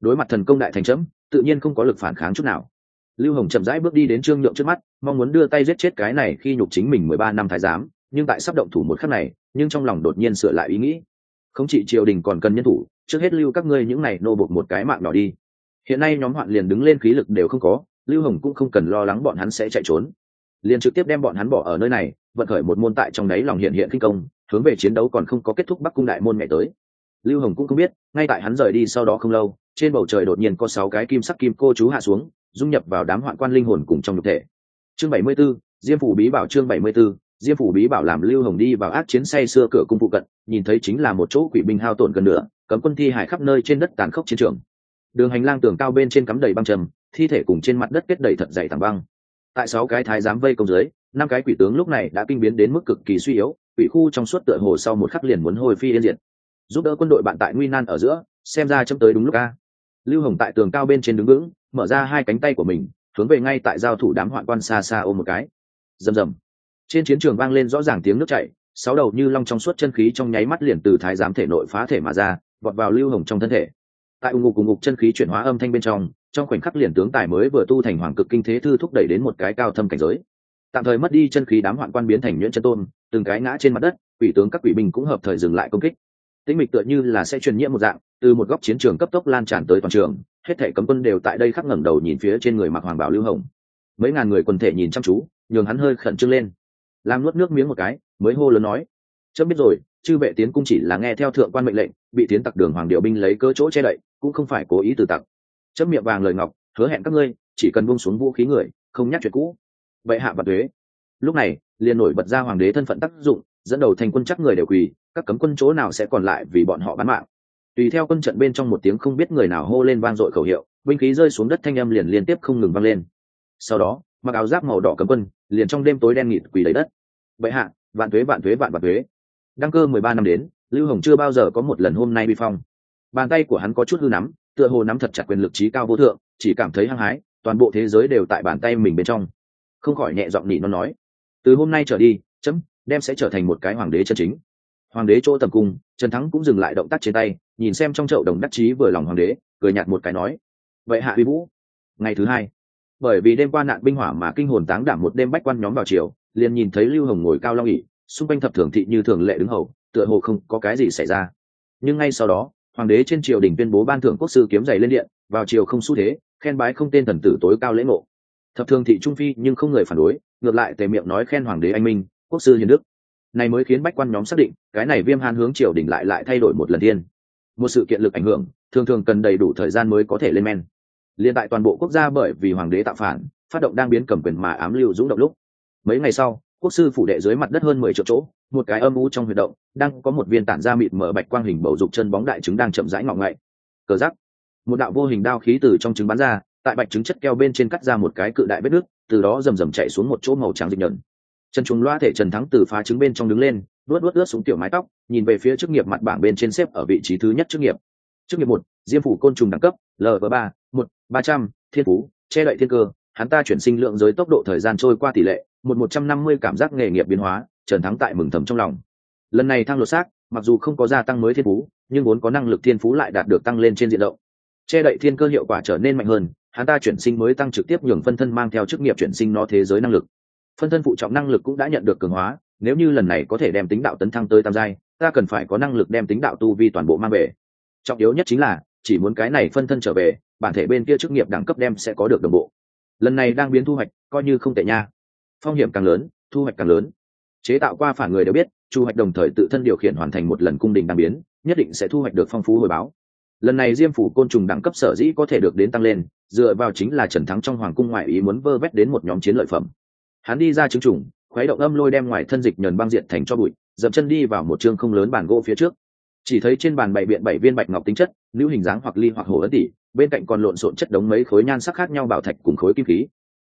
Đối mặt thần công đại thành chấm, tự nhiên không có lực phản kháng chút nào. Lưu hồng chậm rãi bước đi đến trương nhượng trước mắt, mong muốn đưa tay giết chết cái này khi nhục chính mình mười ba năm thái giám, nhưng tại sắp động thủ một khắc này, nhưng trong lòng đột nhiên sửa lại ý nghĩ không chỉ triều đình còn cần nhân thủ trước hết lưu các ngươi những này nô bột một cái mạng nhỏ đi. Hiện nay nhóm hoạn liền đứng lên khí lực đều không có lưu hồng cũng không cần lo lắng bọn hắn sẽ chạy trốn. Liền trực tiếp đem bọn hắn bỏ ở nơi này vận khởi một môn tại trong đấy lòng hiện hiện kinh công hướng về chiến đấu còn không có kết thúc bắc cung đại môn ngày tới. Lưu hồng cũng không biết ngay tại hắn rời đi sau đó không lâu trên bầu trời đột nhiên có sáu cái kim sắc kim cô chú hạ xuống dung nhập vào đám hoạn quan linh hồn cùng trong nhục thể. Chương bảy mươi 74, diêm phủ bí bảo chương bảy mươi 74, diêm phủ bí bảo làm lưu hồng đi vào ác chiến say xưa cửa cung phụ cận, nhìn thấy chính là một chỗ quỷ binh hao tổn gần nữa cấm quân thi hải khắp nơi trên đất tàn khốc chiến trường. Đường hành lang tường cao bên trên cắm đầy băng trầm, thi thể cùng trên mặt đất kết đầy thật dày thẳng băng. Tại sáu cái thái giám vây công dưới, năm cái quỷ tướng lúc này đã kinh biến đến mức cực kỳ suy yếu, quỷ khu trong suốt tựa hồ sau một khắc liền muốn hồi phi yên diệt. Giúp đỡ quân đội bạn tại nguy nan ở giữa, xem ra chấm tới đúng lúc a. Lưu hồng tại tường cao bên trên đứng vững, mở ra hai cánh tay của mình, hướng về ngay tại giao thủ đám hoạn quan xa xa ôm một cái. Rầm rầm trên chiến trường vang lên rõ ràng tiếng nước chảy, sáu đầu như long trong suốt chân khí trong nháy mắt liền từ thái giám thể nội phá thể mà ra, vọt vào lưu hồng trong thân thể. Tại ung ngục cùng ngục chân khí chuyển hóa âm thanh bên trong trong khoảnh khắc liền tướng tài mới vừa tu thành hoàng cực kinh thế thư thúc đẩy đến một cái cao thâm cảnh giới. Tạm thời mất đi chân khí đám hoạn quan biến thành nhuyễn chân tôn, từng cái ngã trên mặt đất, quỷ tướng các quỷ binh cũng hợp thời dừng lại công kích. Tĩnh mịch tựa như là sẽ truyền nhiễm một dạng, từ một góc chiến trường cấp tốc lan tràn tới toàn trường, hết thể cấm quân đều tại đây khắc ngẩng đầu nhìn phía trên người mặc hoàng bảo lưu hồng. Mấy ngàn người quần thể nhìn chăm chú, nhường hắn hơi khẩn trương lên làm nuốt nước miếng một cái, mới hô lớn nói. Chớ biết rồi, chư vệ tiến cung chỉ là nghe theo thượng quan mệnh lệnh, bị tiến tặc đường hoàng điệu binh lấy cớ chỗ che đậy, cũng không phải cố ý từ tặc. Chớ miệng vàng lời ngọc, hứa hẹn các ngươi, chỉ cần buông xuống vũ khí người, không nhắc chuyện cũ. Vậy hạ và thuế. Lúc này, liền nổi bật ra hoàng đế thân phận tác dụng, dẫn đầu thành quân chắc người đều quỳ, các cấm quân chỗ nào sẽ còn lại vì bọn họ bán mạng. Tùy theo quân trận bên trong một tiếng không biết người nào hô lên vang dội khẩu hiệu, binh khí rơi xuống đất thanh âm liền liên tiếp không ngừng vang lên. Sau đó mặc áo giáp màu đỏ cấm quân, liền trong đêm tối đen nghịt quỳ lấy đất. Bệ hạ, vạn thuế vạn thuế, vạn vạn thuế. Đăng cơ mười ba năm đến, lưu hồng chưa bao giờ có một lần hôm nay bị phong. Bàn tay của hắn có chút hư nắm, tựa hồ nắm thật chặt quyền lực trí cao vô thượng, chỉ cảm thấy hăng hái, toàn bộ thế giới đều tại bàn tay mình bên trong. Không khỏi nhẹ giọng nỉ nó nói, từ hôm nay trở đi, chấm đem sẽ trở thành một cái hoàng đế chân chính. Hoàng đế chỗ tầm cung, trần thắng cũng dừng lại động tác trên tay, nhìn xem trong chậu đồng đắc chí vừa lòng hoàng đế, cười nhạt một cái nói vậy hạ uy vũ. Ngày thứ hai bởi vì đêm qua nạn binh hỏa mà kinh hồn táng đảm một đêm bách quan nhóm vào chiều liền nhìn thấy lưu hồng ngồi cao long ỉ xung quanh thập thường thị như thường lệ đứng hầu, tựa hồ không có cái gì xảy ra. Nhưng ngay sau đó, hoàng đế trên triều đình tuyên bố ban thưởng quốc sư kiếm giày lên điện, vào triều không xu thế, khen bái không tên thần tử tối cao lễ ngộ. Thập thường thị trung phi nhưng không người phản đối, ngược lại tề miệng nói khen hoàng đế anh minh, quốc sư hiền đức. Này mới khiến bách quan nhóm xác định, cái này viêm han hướng triều đình lại lại thay đổi một lần thiên. Một sự kiện lực ảnh hưởng, thường thường cần đầy đủ thời gian mới có thể lên men liên tại toàn bộ quốc gia bởi vì hoàng đế tạo phản, phát động đang biến cầm quyền mà ám lưu dũng động lúc. Mấy ngày sau, quốc sư phủ đệ dưới mặt đất hơn mười triệu chỗ, một cái âm u trong huy động, đang có một viên tản ra mịt mở bạch quang hình bầu dục chân bóng đại trứng đang chậm rãi ngọ ngậy. Cờ giắc một đạo vô hình đao khí từ trong trứng bắn ra, tại bạch trứng chất keo bên trên cắt ra một cái cự đại vết nước từ đó rầm rầm chạy xuống một chỗ màu trắng dịch nhợn chân chúng loa thể trần thắng từ phá trứng bên trong đứng lên, luốt luốt ướt xuống tiểu mái tóc, nhìn về phía chức nghiệp mặt bảng bên trên xếp ở vị trí thứ nhất chức nghiệp. Chức nghiệp một, diêm phủ côn trùng đẳng cấp lv ba một, ba trăm, thiên phú, che đậy thiên cơ, hắn ta chuyển sinh lượng giới tốc độ thời gian trôi qua tỷ lệ, một một trăm năm mươi cảm giác nghề nghiệp biến hóa, trần thắng tại mừng thầm trong lòng. Lần này thăng lột xác, mặc dù không có gia tăng mới thiên phú, nhưng vốn có năng lực thiên phú lại đạt được tăng lên trên diện rộng. Che đậy thiên cơ hiệu quả trở nên mạnh hơn, hắn ta chuyển sinh mới tăng trực tiếp nhường phân thân mang theo chức nghiệp chuyển sinh nó thế giới năng lực. Phân thân phụ trọng năng lực cũng đã nhận được cường hóa, nếu như lần này có thể đem tính đạo tấn thăng tới tam giai, ta cần phải có năng lực đem tính đạo tu vi toàn bộ mang về. Trọng yếu nhất chính là, chỉ muốn cái này phân thân trở về bản thể bên kia chức nghiệp đẳng cấp đem sẽ có được đồng bộ. Lần này đang biến thu hoạch, coi như không tệ nha. Phong hiểm càng lớn, thu hoạch càng lớn. Chế tạo qua phản người đều biết chu hoạch đồng thời tự thân điều khiển hoàn thành một lần cung đình đang biến, nhất định sẽ thu hoạch được phong phú hồi báo. Lần này diêm phủ côn trùng đẳng cấp sở dĩ có thể được đến tăng lên, dựa vào chính là trần thắng trong hoàng cung ngoại ý muốn vơ vét đến một nhóm chiến lợi phẩm. Hắn đi ra chứng trùng, khuấy động âm lôi đem ngoài thân dịch nhờn băng diện thành cho bụi, dậm chân đi vào một chương không lớn bàn gỗ phía trước. Chỉ thấy trên bàn bày biện bảy viên bạch ngọc tính chất, nữ hình dáng hoặc ly hoặc hồ ấn tỷ bên cạnh còn lộn xộn chất đống mấy khối nhan sắc khác nhau bảo thạch cùng khối kim khí.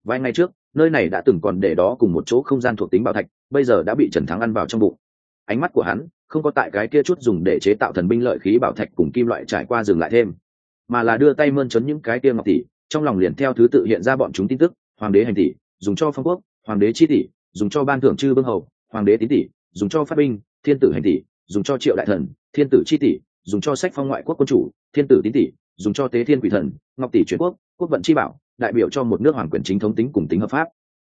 Vài ngày trước, nơi này đã từng còn để đó cùng một chỗ không gian thuộc tính bảo thạch, bây giờ đã bị trần thắng ăn vào trong bụng. Ánh mắt của hắn không có tại cái kia chút dùng để chế tạo thần binh lợi khí bảo thạch cùng kim loại trải qua dừng lại thêm, mà là đưa tay mơn trấn những cái kia ngọc tỷ, trong lòng liền theo thứ tự hiện ra bọn chúng tin tức, hoàng đế hành tỷ, dùng cho phong quốc, hoàng đế chi tỷ, dùng cho ban thưởng chư vương hầu, hoàng đế tín tỷ, dùng cho phát binh, thiên tử hành tỷ, dùng cho triệu đại thần, thiên tử chi tỷ, dùng cho sách phong ngoại quốc quân chủ, thiên tử tín tỷ dùng cho tế thiên quỷ thần, ngọc tỷ chuyển quốc quốc vận chi bảo, đại biểu cho một nước hoàng quyền chính thống tính cùng tính hợp pháp.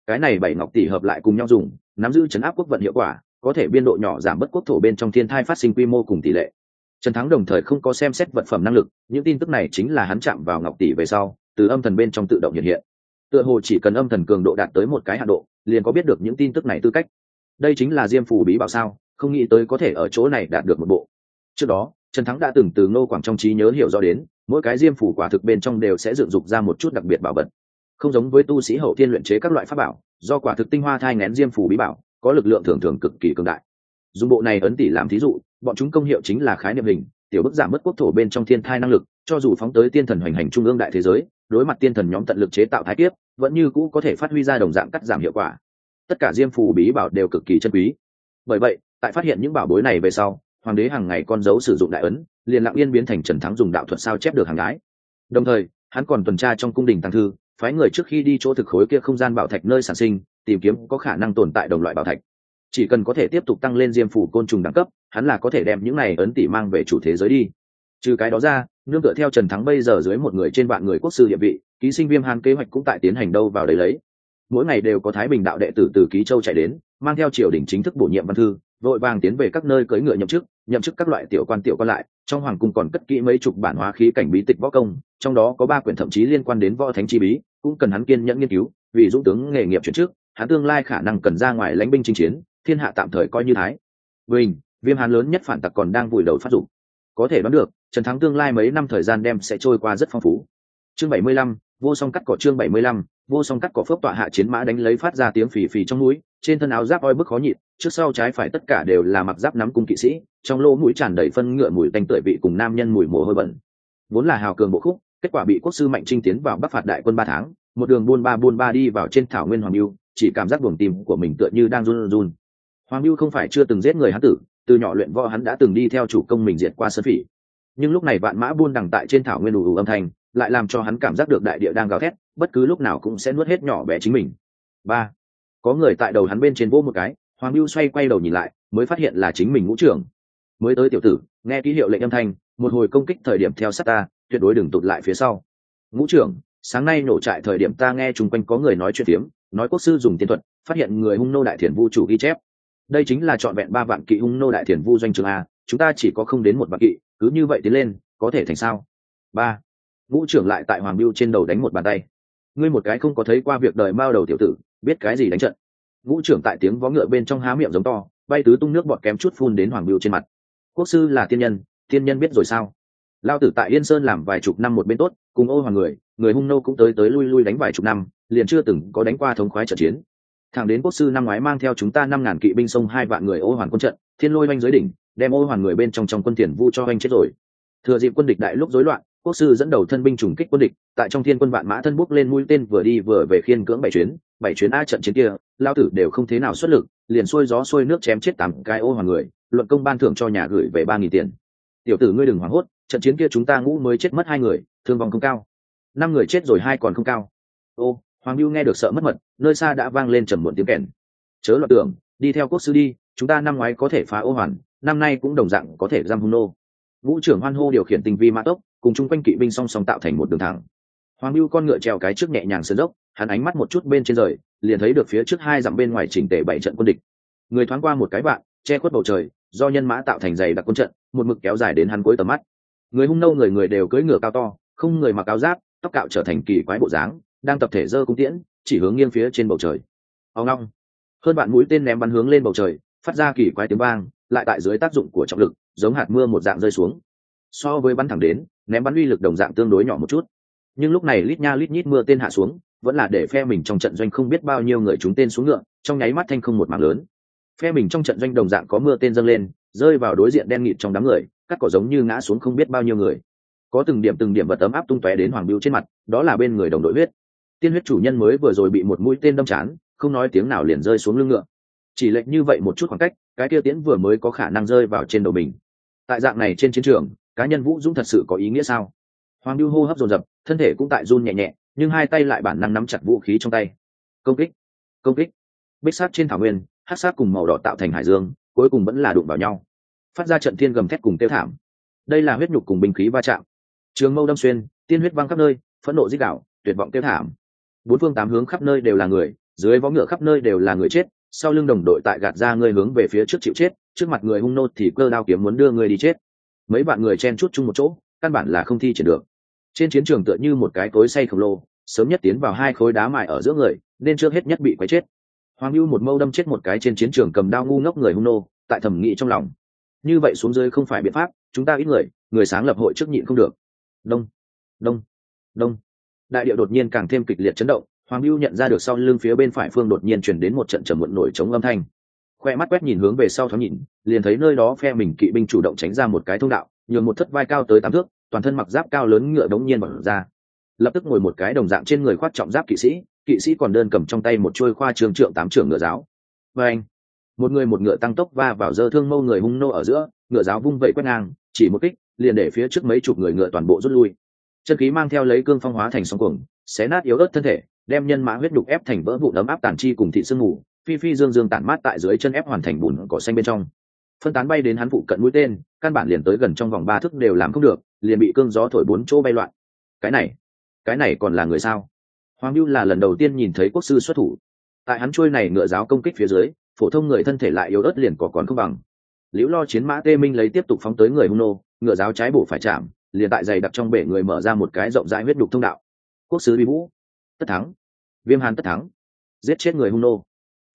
Cái này bảy ngọc tỷ hợp lại cùng nhau dùng, nắm giữ chấn áp quốc vận hiệu quả, có thể biên độ nhỏ giảm bất quốc thổ bên trong thiên thai phát sinh quy mô cùng tỷ lệ. Trần thắng đồng thời không có xem xét vật phẩm năng lực, những tin tức này chính là hắn chạm vào ngọc tỷ về sau, từ âm thần bên trong tự động hiện hiện. Tựa hồ chỉ cần âm thần cường độ đạt tới một cái hạ độ, liền có biết được những tin tức này tư cách. Đây chính là diêm phù bí bảo sao, không nghĩ tới có thể ở chỗ này đạt được một bộ. Trước đó, trần thắng đã từng từ ngô quảng trong trí nhớ hiểu rõ đến mỗi cái diêm phủ quả thực bên trong đều sẽ dựng dục ra một chút đặc biệt bảo vật. Không giống với tu sĩ hậu thiên luyện chế các loại pháp bảo, do quả thực tinh hoa thai ngén diêm phủ bí bảo, có lực lượng thường thường cực kỳ cường đại. Dùng bộ này ấn tỷ làm thí dụ, bọn chúng công hiệu chính là khái niệm hình, tiểu bức giảm mất quốc thổ bên trong thiên thai năng lực, cho dù phóng tới tiên thần hoành hành trung ương đại thế giới, đối mặt tiên thần nhóm tận lực chế tạo thái kiếp, vẫn như cũ có thể phát huy ra đồng dạng cắt giảm hiệu quả. Tất cả diêm phù bí bảo đều cực kỳ chân quý. Bởi vậy, tại phát hiện những bảo bối này về sau hoàng đế hàng ngày con dấu sử dụng đại ấn, liền lặng yên biến thành trần thắng dùng đạo thuật sao chép được hàng gái đồng thời, hắn còn tuần tra trong cung đình tăng thư, phái người trước khi đi chỗ thực khối kia không gian bảo thạch nơi sản sinh, tìm kiếm có khả năng tồn tại đồng loại bảo thạch. Chỉ cần có thể tiếp tục tăng lên diêm phủ côn trùng đẳng cấp, hắn là có thể đem những này ấn tỷ mang về chủ thế giới đi. Trừ cái đó ra, nương tựa theo trần thắng bây giờ dưới một người trên vạn người quốc sư địa vị, ký sinh viêm hàn kế hoạch cũng tại tiến hành đâu vào đấy lấy. Mỗi ngày đều có thái bình đạo đệ tử từ ký châu chạy đến, mang theo triều đình chính thức bổ nhiệm văn thư, vội vàng tiến về các nơi cưỡi ngựa nhậm chức nhậm chức các loại tiểu quan tiểu quan lại, trong hoàng cung còn cất kỹ mấy chục bản hóa khí cảnh bí tịch võ công, trong đó có ba quyển thậm chí liên quan đến võ thánh chi bí, cũng cần hắn kiên nhẫn nghiên cứu, vì dũng tướng nghề nghiệp chuyển trước hắn tương lai khả năng cần ra ngoài lãnh binh chinh chiến, thiên hạ tạm thời coi như thái. Bình, viêm hán lớn nhất phản tặc còn đang vùi đầu phát dụng có thể đoán được, trần thắng tương lai mấy năm thời gian đem sẽ trôi qua rất phong phú. Chương bảy mươi lăm, vô song cắt cỏ chương bảy mươi lăm, vô song cắt cỏ phước tọa hạ chiến mã đánh lấy phát ra tiếng phì phì trong núi trên thân áo giáp oi bức khó nhịn, trước sau trái phải tất cả đều là mặc giáp nắm cung kỵ sĩ, trong lỗ mũi tràn đầy phân ngựa mùi tanh tưởi vị cùng nam nhân mùi mồ hôi bẩn. Vốn là hào cường bộ khúc, kết quả bị quốc sư mạnh trinh tiến vào bắc phạt đại quân ba tháng, một đường buôn ba buôn ba đi vào trên thảo nguyên hoàng lưu chỉ cảm giác buồng tim của mình tựa như đang run run. Hoàng lưu không phải chưa từng giết người hắn tử, từ nhỏ luyện võ hắn đã từng đi theo chủ công mình diệt qua sơn phỉ. Nhưng lúc này vạn mã buôn đằng tại trên thảo nguyên ù ù âm thanh, lại làm cho hắn cảm giác được đại địa đang gào thét, bất cứ lúc nào cũng sẽ nuốt hết nhỏ bé chính mình. Ba có người tại đầu hắn bên trên vô một cái, hoàng biêu xoay quay đầu nhìn lại, mới phát hiện là chính mình ngũ trưởng. Mới tới tiểu tử, nghe ký hiệu lệnh âm thanh, một hồi công kích thời điểm theo sát ta, tuyệt đối đừng tụt lại phía sau. Ngũ trưởng, sáng nay nổ trại thời điểm ta nghe chung quanh có người nói chuyện tiếng nói quốc sư dùng tiên thuật, phát hiện người hung nô đại thiền vu chủ ghi chép. Đây chính là trọn vẹn ba vạn kỵ hung nô đại thiền vu doanh trường a, chúng ta chỉ có không đến một vạn kỵ, cứ như vậy tiến lên, có thể thành sao? Ba. Ngũ trưởng lại tại hoàng biêu trên đầu đánh một bàn tay. Ngươi một cái không có thấy qua việc đời mao đầu tiểu tử biết cái gì đánh trận. Ngũ trưởng tại tiếng vó ngựa bên trong há miệng giống to, bay tứ tung nước bọt kém chút phun đến hoàng biêu trên mặt. Quốc sư là tiên nhân tiên nhân biết rồi sao? Lao tử tại yên sơn làm vài chục năm một bên tốt, cùng ô hoàng người người hung nô cũng tới tới lui lui đánh vài chục năm, liền chưa từng có đánh qua thống khoái trận chiến. Thẳng đến quốc sư năm ngoái mang theo chúng ta năm ngàn kỵ binh sông hai vạn người ô hoàn quân trận, thiên lôi oanh dưới đỉnh, đem ô hoàn người bên trong trong quân tiền vu cho oanh chết rồi. Thừa dịp quân địch đại lúc rối loạn quốc sư dẫn đầu thân binh trùng kích quân địch, tại trong thiên quân vạn mã thân bút lên mũi tên vừa đi vừa về khiên cưỡng bảy chuyến bảy chuyến a trận chiến kia lao tử đều không thế nào xuất lực, liền xuôi gió xuôi nước chém chết tám cái ô hoàng người, luận công ban thưởng cho nhà gửi về ba nghìn tiền. Tiểu tử ngươi đừng hoảng hốt, trận chiến kia chúng ta ngũ mới chết mất hai người, thương vong không cao. Năm người chết rồi hai còn không cao. Ô, hoàng lưu nghe được sợ mất mật, nơi xa đã vang lên trầm muộn tiếng kèn. Chớ loạn tưởng, đi theo quốc sư đi, chúng ta năm ngoái có thể phá ô hoàn, năm nay cũng đồng dạng có thể giam hung nô. Vũ trưởng hoan hô điều khiển tình vi mã tốc cùng chung quanh kỵ binh song song tạo thành một đường thẳng. Hoàng lưu con ngựa treo cái trước nhẹ nhàng sơn dốc, hắn ánh mắt một chút bên trên rời, liền thấy được phía trước hai dặm bên ngoài chỉnh tề bảy trận quân địch. Người thoáng qua một cái bạn che khuất bầu trời, do nhân mã tạo thành dày đặc quân trận, một mực kéo dài đến hắn cuối tầm mắt. Người hung nâu người người đều cưỡi ngựa cao to, không người mặc áo giáp, tóc cạo trở thành kỳ quái bộ dáng, đang tập thể dơ cung tiễn, chỉ hướng nghiêng phía trên bầu trời. Ao long hơn bạn mũi tên ném bắn hướng lên bầu trời, phát ra kỳ quái tiếng vang, lại tại dưới tác dụng của trọng lực, giống hạt mưa một dạng rơi xuống. So với bắn thẳng đến ném bắn uy lực đồng dạng tương đối nhỏ một chút. Nhưng lúc này lít nha lít nhít mưa tên hạ xuống, vẫn là để phe mình trong trận doanh không biết bao nhiêu người chúng tên xuống ngựa, trong nháy mắt thanh không một mạng lớn. Phe mình trong trận doanh đồng dạng có mưa tên dâng lên, rơi vào đối diện đen nghịt trong đám người cắt cỏ giống như ngã xuống không biết bao nhiêu người. Có từng điểm từng điểm vật ấm áp tung tóe đến hoàng biêu trên mặt, đó là bên người đồng đội huyết. Tiên huyết chủ nhân mới vừa rồi bị một mũi tên đâm chán, không nói tiếng nào liền rơi xuống lưng ngựa. Chỉ lệnh như vậy một chút khoảng cách, cái kia tiễn vừa mới có khả năng rơi vào trên đầu mình. Tại dạng này trên chiến trường cá nhân vũ dũng thật sự có ý nghĩa sao? Hoàng lưu hô hấp dồn dập, thân thể cũng tại run nhẹ nhẹ, nhưng hai tay lại bản năng nắm chặt vũ khí trong tay. Công kích công kích. Bích sát trên thảo nguyên hát sát cùng màu đỏ tạo thành hải dương, cuối cùng vẫn là đụng vào nhau. Phát ra trận thiên gầm thét cùng tiêu thảm. Đây là huyết nhục cùng binh khí va chạm. Trường mâu đâm xuyên, tiên huyết văng khắp nơi, phẫn nộ dích đạo, tuyệt vọng tiêu thảm. Bốn phương tám hướng khắp nơi đều là người, dưới vó ngựa khắp nơi đều là người chết, sau lưng đồng đội tại gạt ra người hướng về phía trước chịu chết, trước mặt người hung nô thì cơ đao kiếm muốn đưa người đi chết mấy bạn người chen chút chung một chỗ, căn bản là không thi triển được. Trên chiến trường tựa như một cái cối say khổng lồ, sớm nhất tiến vào hai khối đá mài ở giữa người, nên trước hết nhất bị quấy chết. Hoàng lưu một mâu đâm chết một cái trên chiến trường cầm đao ngu ngốc người hung nô, tại thẩm nghị trong lòng. Như vậy xuống dưới không phải biện pháp, chúng ta ít người người sáng lập hội trước nhịn không được. Đông đông đông. Đại điệu đột nhiên càng thêm kịch liệt chấn động, hoàng lưu nhận ra được sau lưng phía bên phải phương đột nhiên chuyển đến một trận trầm muộn nổi chống âm thanh khoe mắt quét nhìn hướng về sau thoáng nhìn, liền thấy nơi đó phe mình kỵ binh chủ động tránh ra một cái thông đạo, nhường một thất vai cao tới tám thước, toàn thân mặc giáp cao lớn ngựa đống nhiên mở ra. Lập tức ngồi một cái đồng dạng trên người khoát trọng giáp kỵ sĩ kỵ sĩ còn đơn cầm trong tay một chuôi khoa trường trượng tám trưởng ngựa giáo. Và anh, một người một ngựa tăng tốc va vào dơ thương mâu người hung nô ở giữa, ngựa giáo vung vẩy quét ngang, chỉ một kích, liền để phía trước mấy chục người ngựa toàn bộ rút lui. Chân khí mang theo lấy cương phong hóa thành sóng cuồng, xé nát yếu ớt thân thể, đem nhân mã huyết đục ép thành vỡ vụ ấm áp tàn chi cùng thị sương ngủ phi phi dương dương tản mát tại dưới chân ép hoàn thành bùn cỏ xanh bên trong. Phân tán bay đến hắn phụ cận mũi tên, căn bản liền tới gần trong vòng ba thước đều làm không được, liền bị cương gió thổi bốn chỗ bay loạn. Cái này cái này còn là người sao? Hoàng lưu là lần đầu tiên nhìn thấy quốc sư xuất thủ. Tại hắn trôi này ngựa giáo công kích phía dưới, phổ thông người thân thể lại yếu ớt liền có còn không bằng. Liễu lo chiến mã tê minh lấy tiếp tục phóng tới người hung nô, ngựa giáo trái bổ phải chạm, liền tại giày đặt trong bể người mở ra một cái rộng rãi huyết đục thông đạo. Quốc sứ bị vũ, tất thắng. Viêm hàn tất thắng. Giết chết người hung nô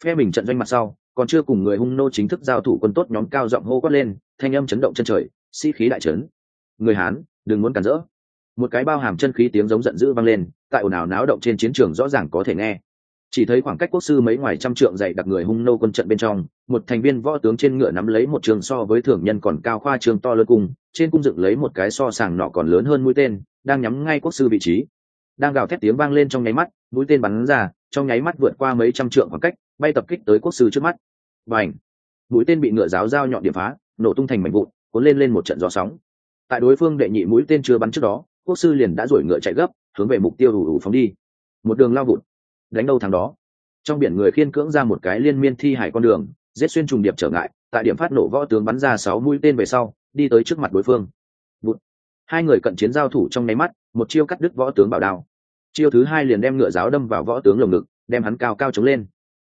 phe mình trận doanh mặt sau, còn chưa cùng người hung nô chính thức giao thủ quân tốt nhóm cao giọng hô quát lên, thanh âm chấn động chân trời, sĩ、si、khí đại trấn. Người hán, đừng muốn cản rỡ. Một cái bao hàm chân khí tiếng giống giận dữ vang lên, tại ồn ào náo động trên chiến trường rõ ràng có thể nghe. Chỉ thấy khoảng cách quốc sư mấy ngoài trăm trượng dày đặc người hung nô quân trận bên trong, một thành viên võ tướng trên ngựa nắm lấy một trường so với thường nhân còn cao khoa trường to lớn cung trên cung dựng lấy một cái so sàng nọ còn lớn hơn mũi tên, đang nhắm ngay quốc sư vị trí. Đang gào thét tiếng vang lên trong nháy mắt, mũi tên bắn ra, trong nháy mắt vượt qua mấy trăm trượng khoảng cách bay tập kích tới quốc sư trước mắt. Và ảnh mũi tên bị ngựa giáo dao nhọn điểm phá, nổ tung thành mảnh vụn, cuốn lên lên một trận gió sóng. Tại đối phương đệ nhị mũi tên chưa bắn trước đó, quốc sư liền đã đuổi ngựa chạy gấp, hướng về mục tiêu đủ đủ phóng đi. Một đường lao vụt, đánh đâu thằng đó. Trong biển người khiên cưỡng ra một cái liên miên thi hải con đường, giết xuyên trùng điệp trở ngại, tại điểm phát nổ võ tướng bắn ra sáu mũi tên về sau, đi tới trước mặt đối phương. Bụt. hai người cận chiến giao thủ trong nháy mắt, một chiêu cắt đứt võ tướng bảo đao. Chiêu thứ hai liền đem ngựa giáo đâm vào võ tướng lồng ngực, đem hắn cao cao chống lên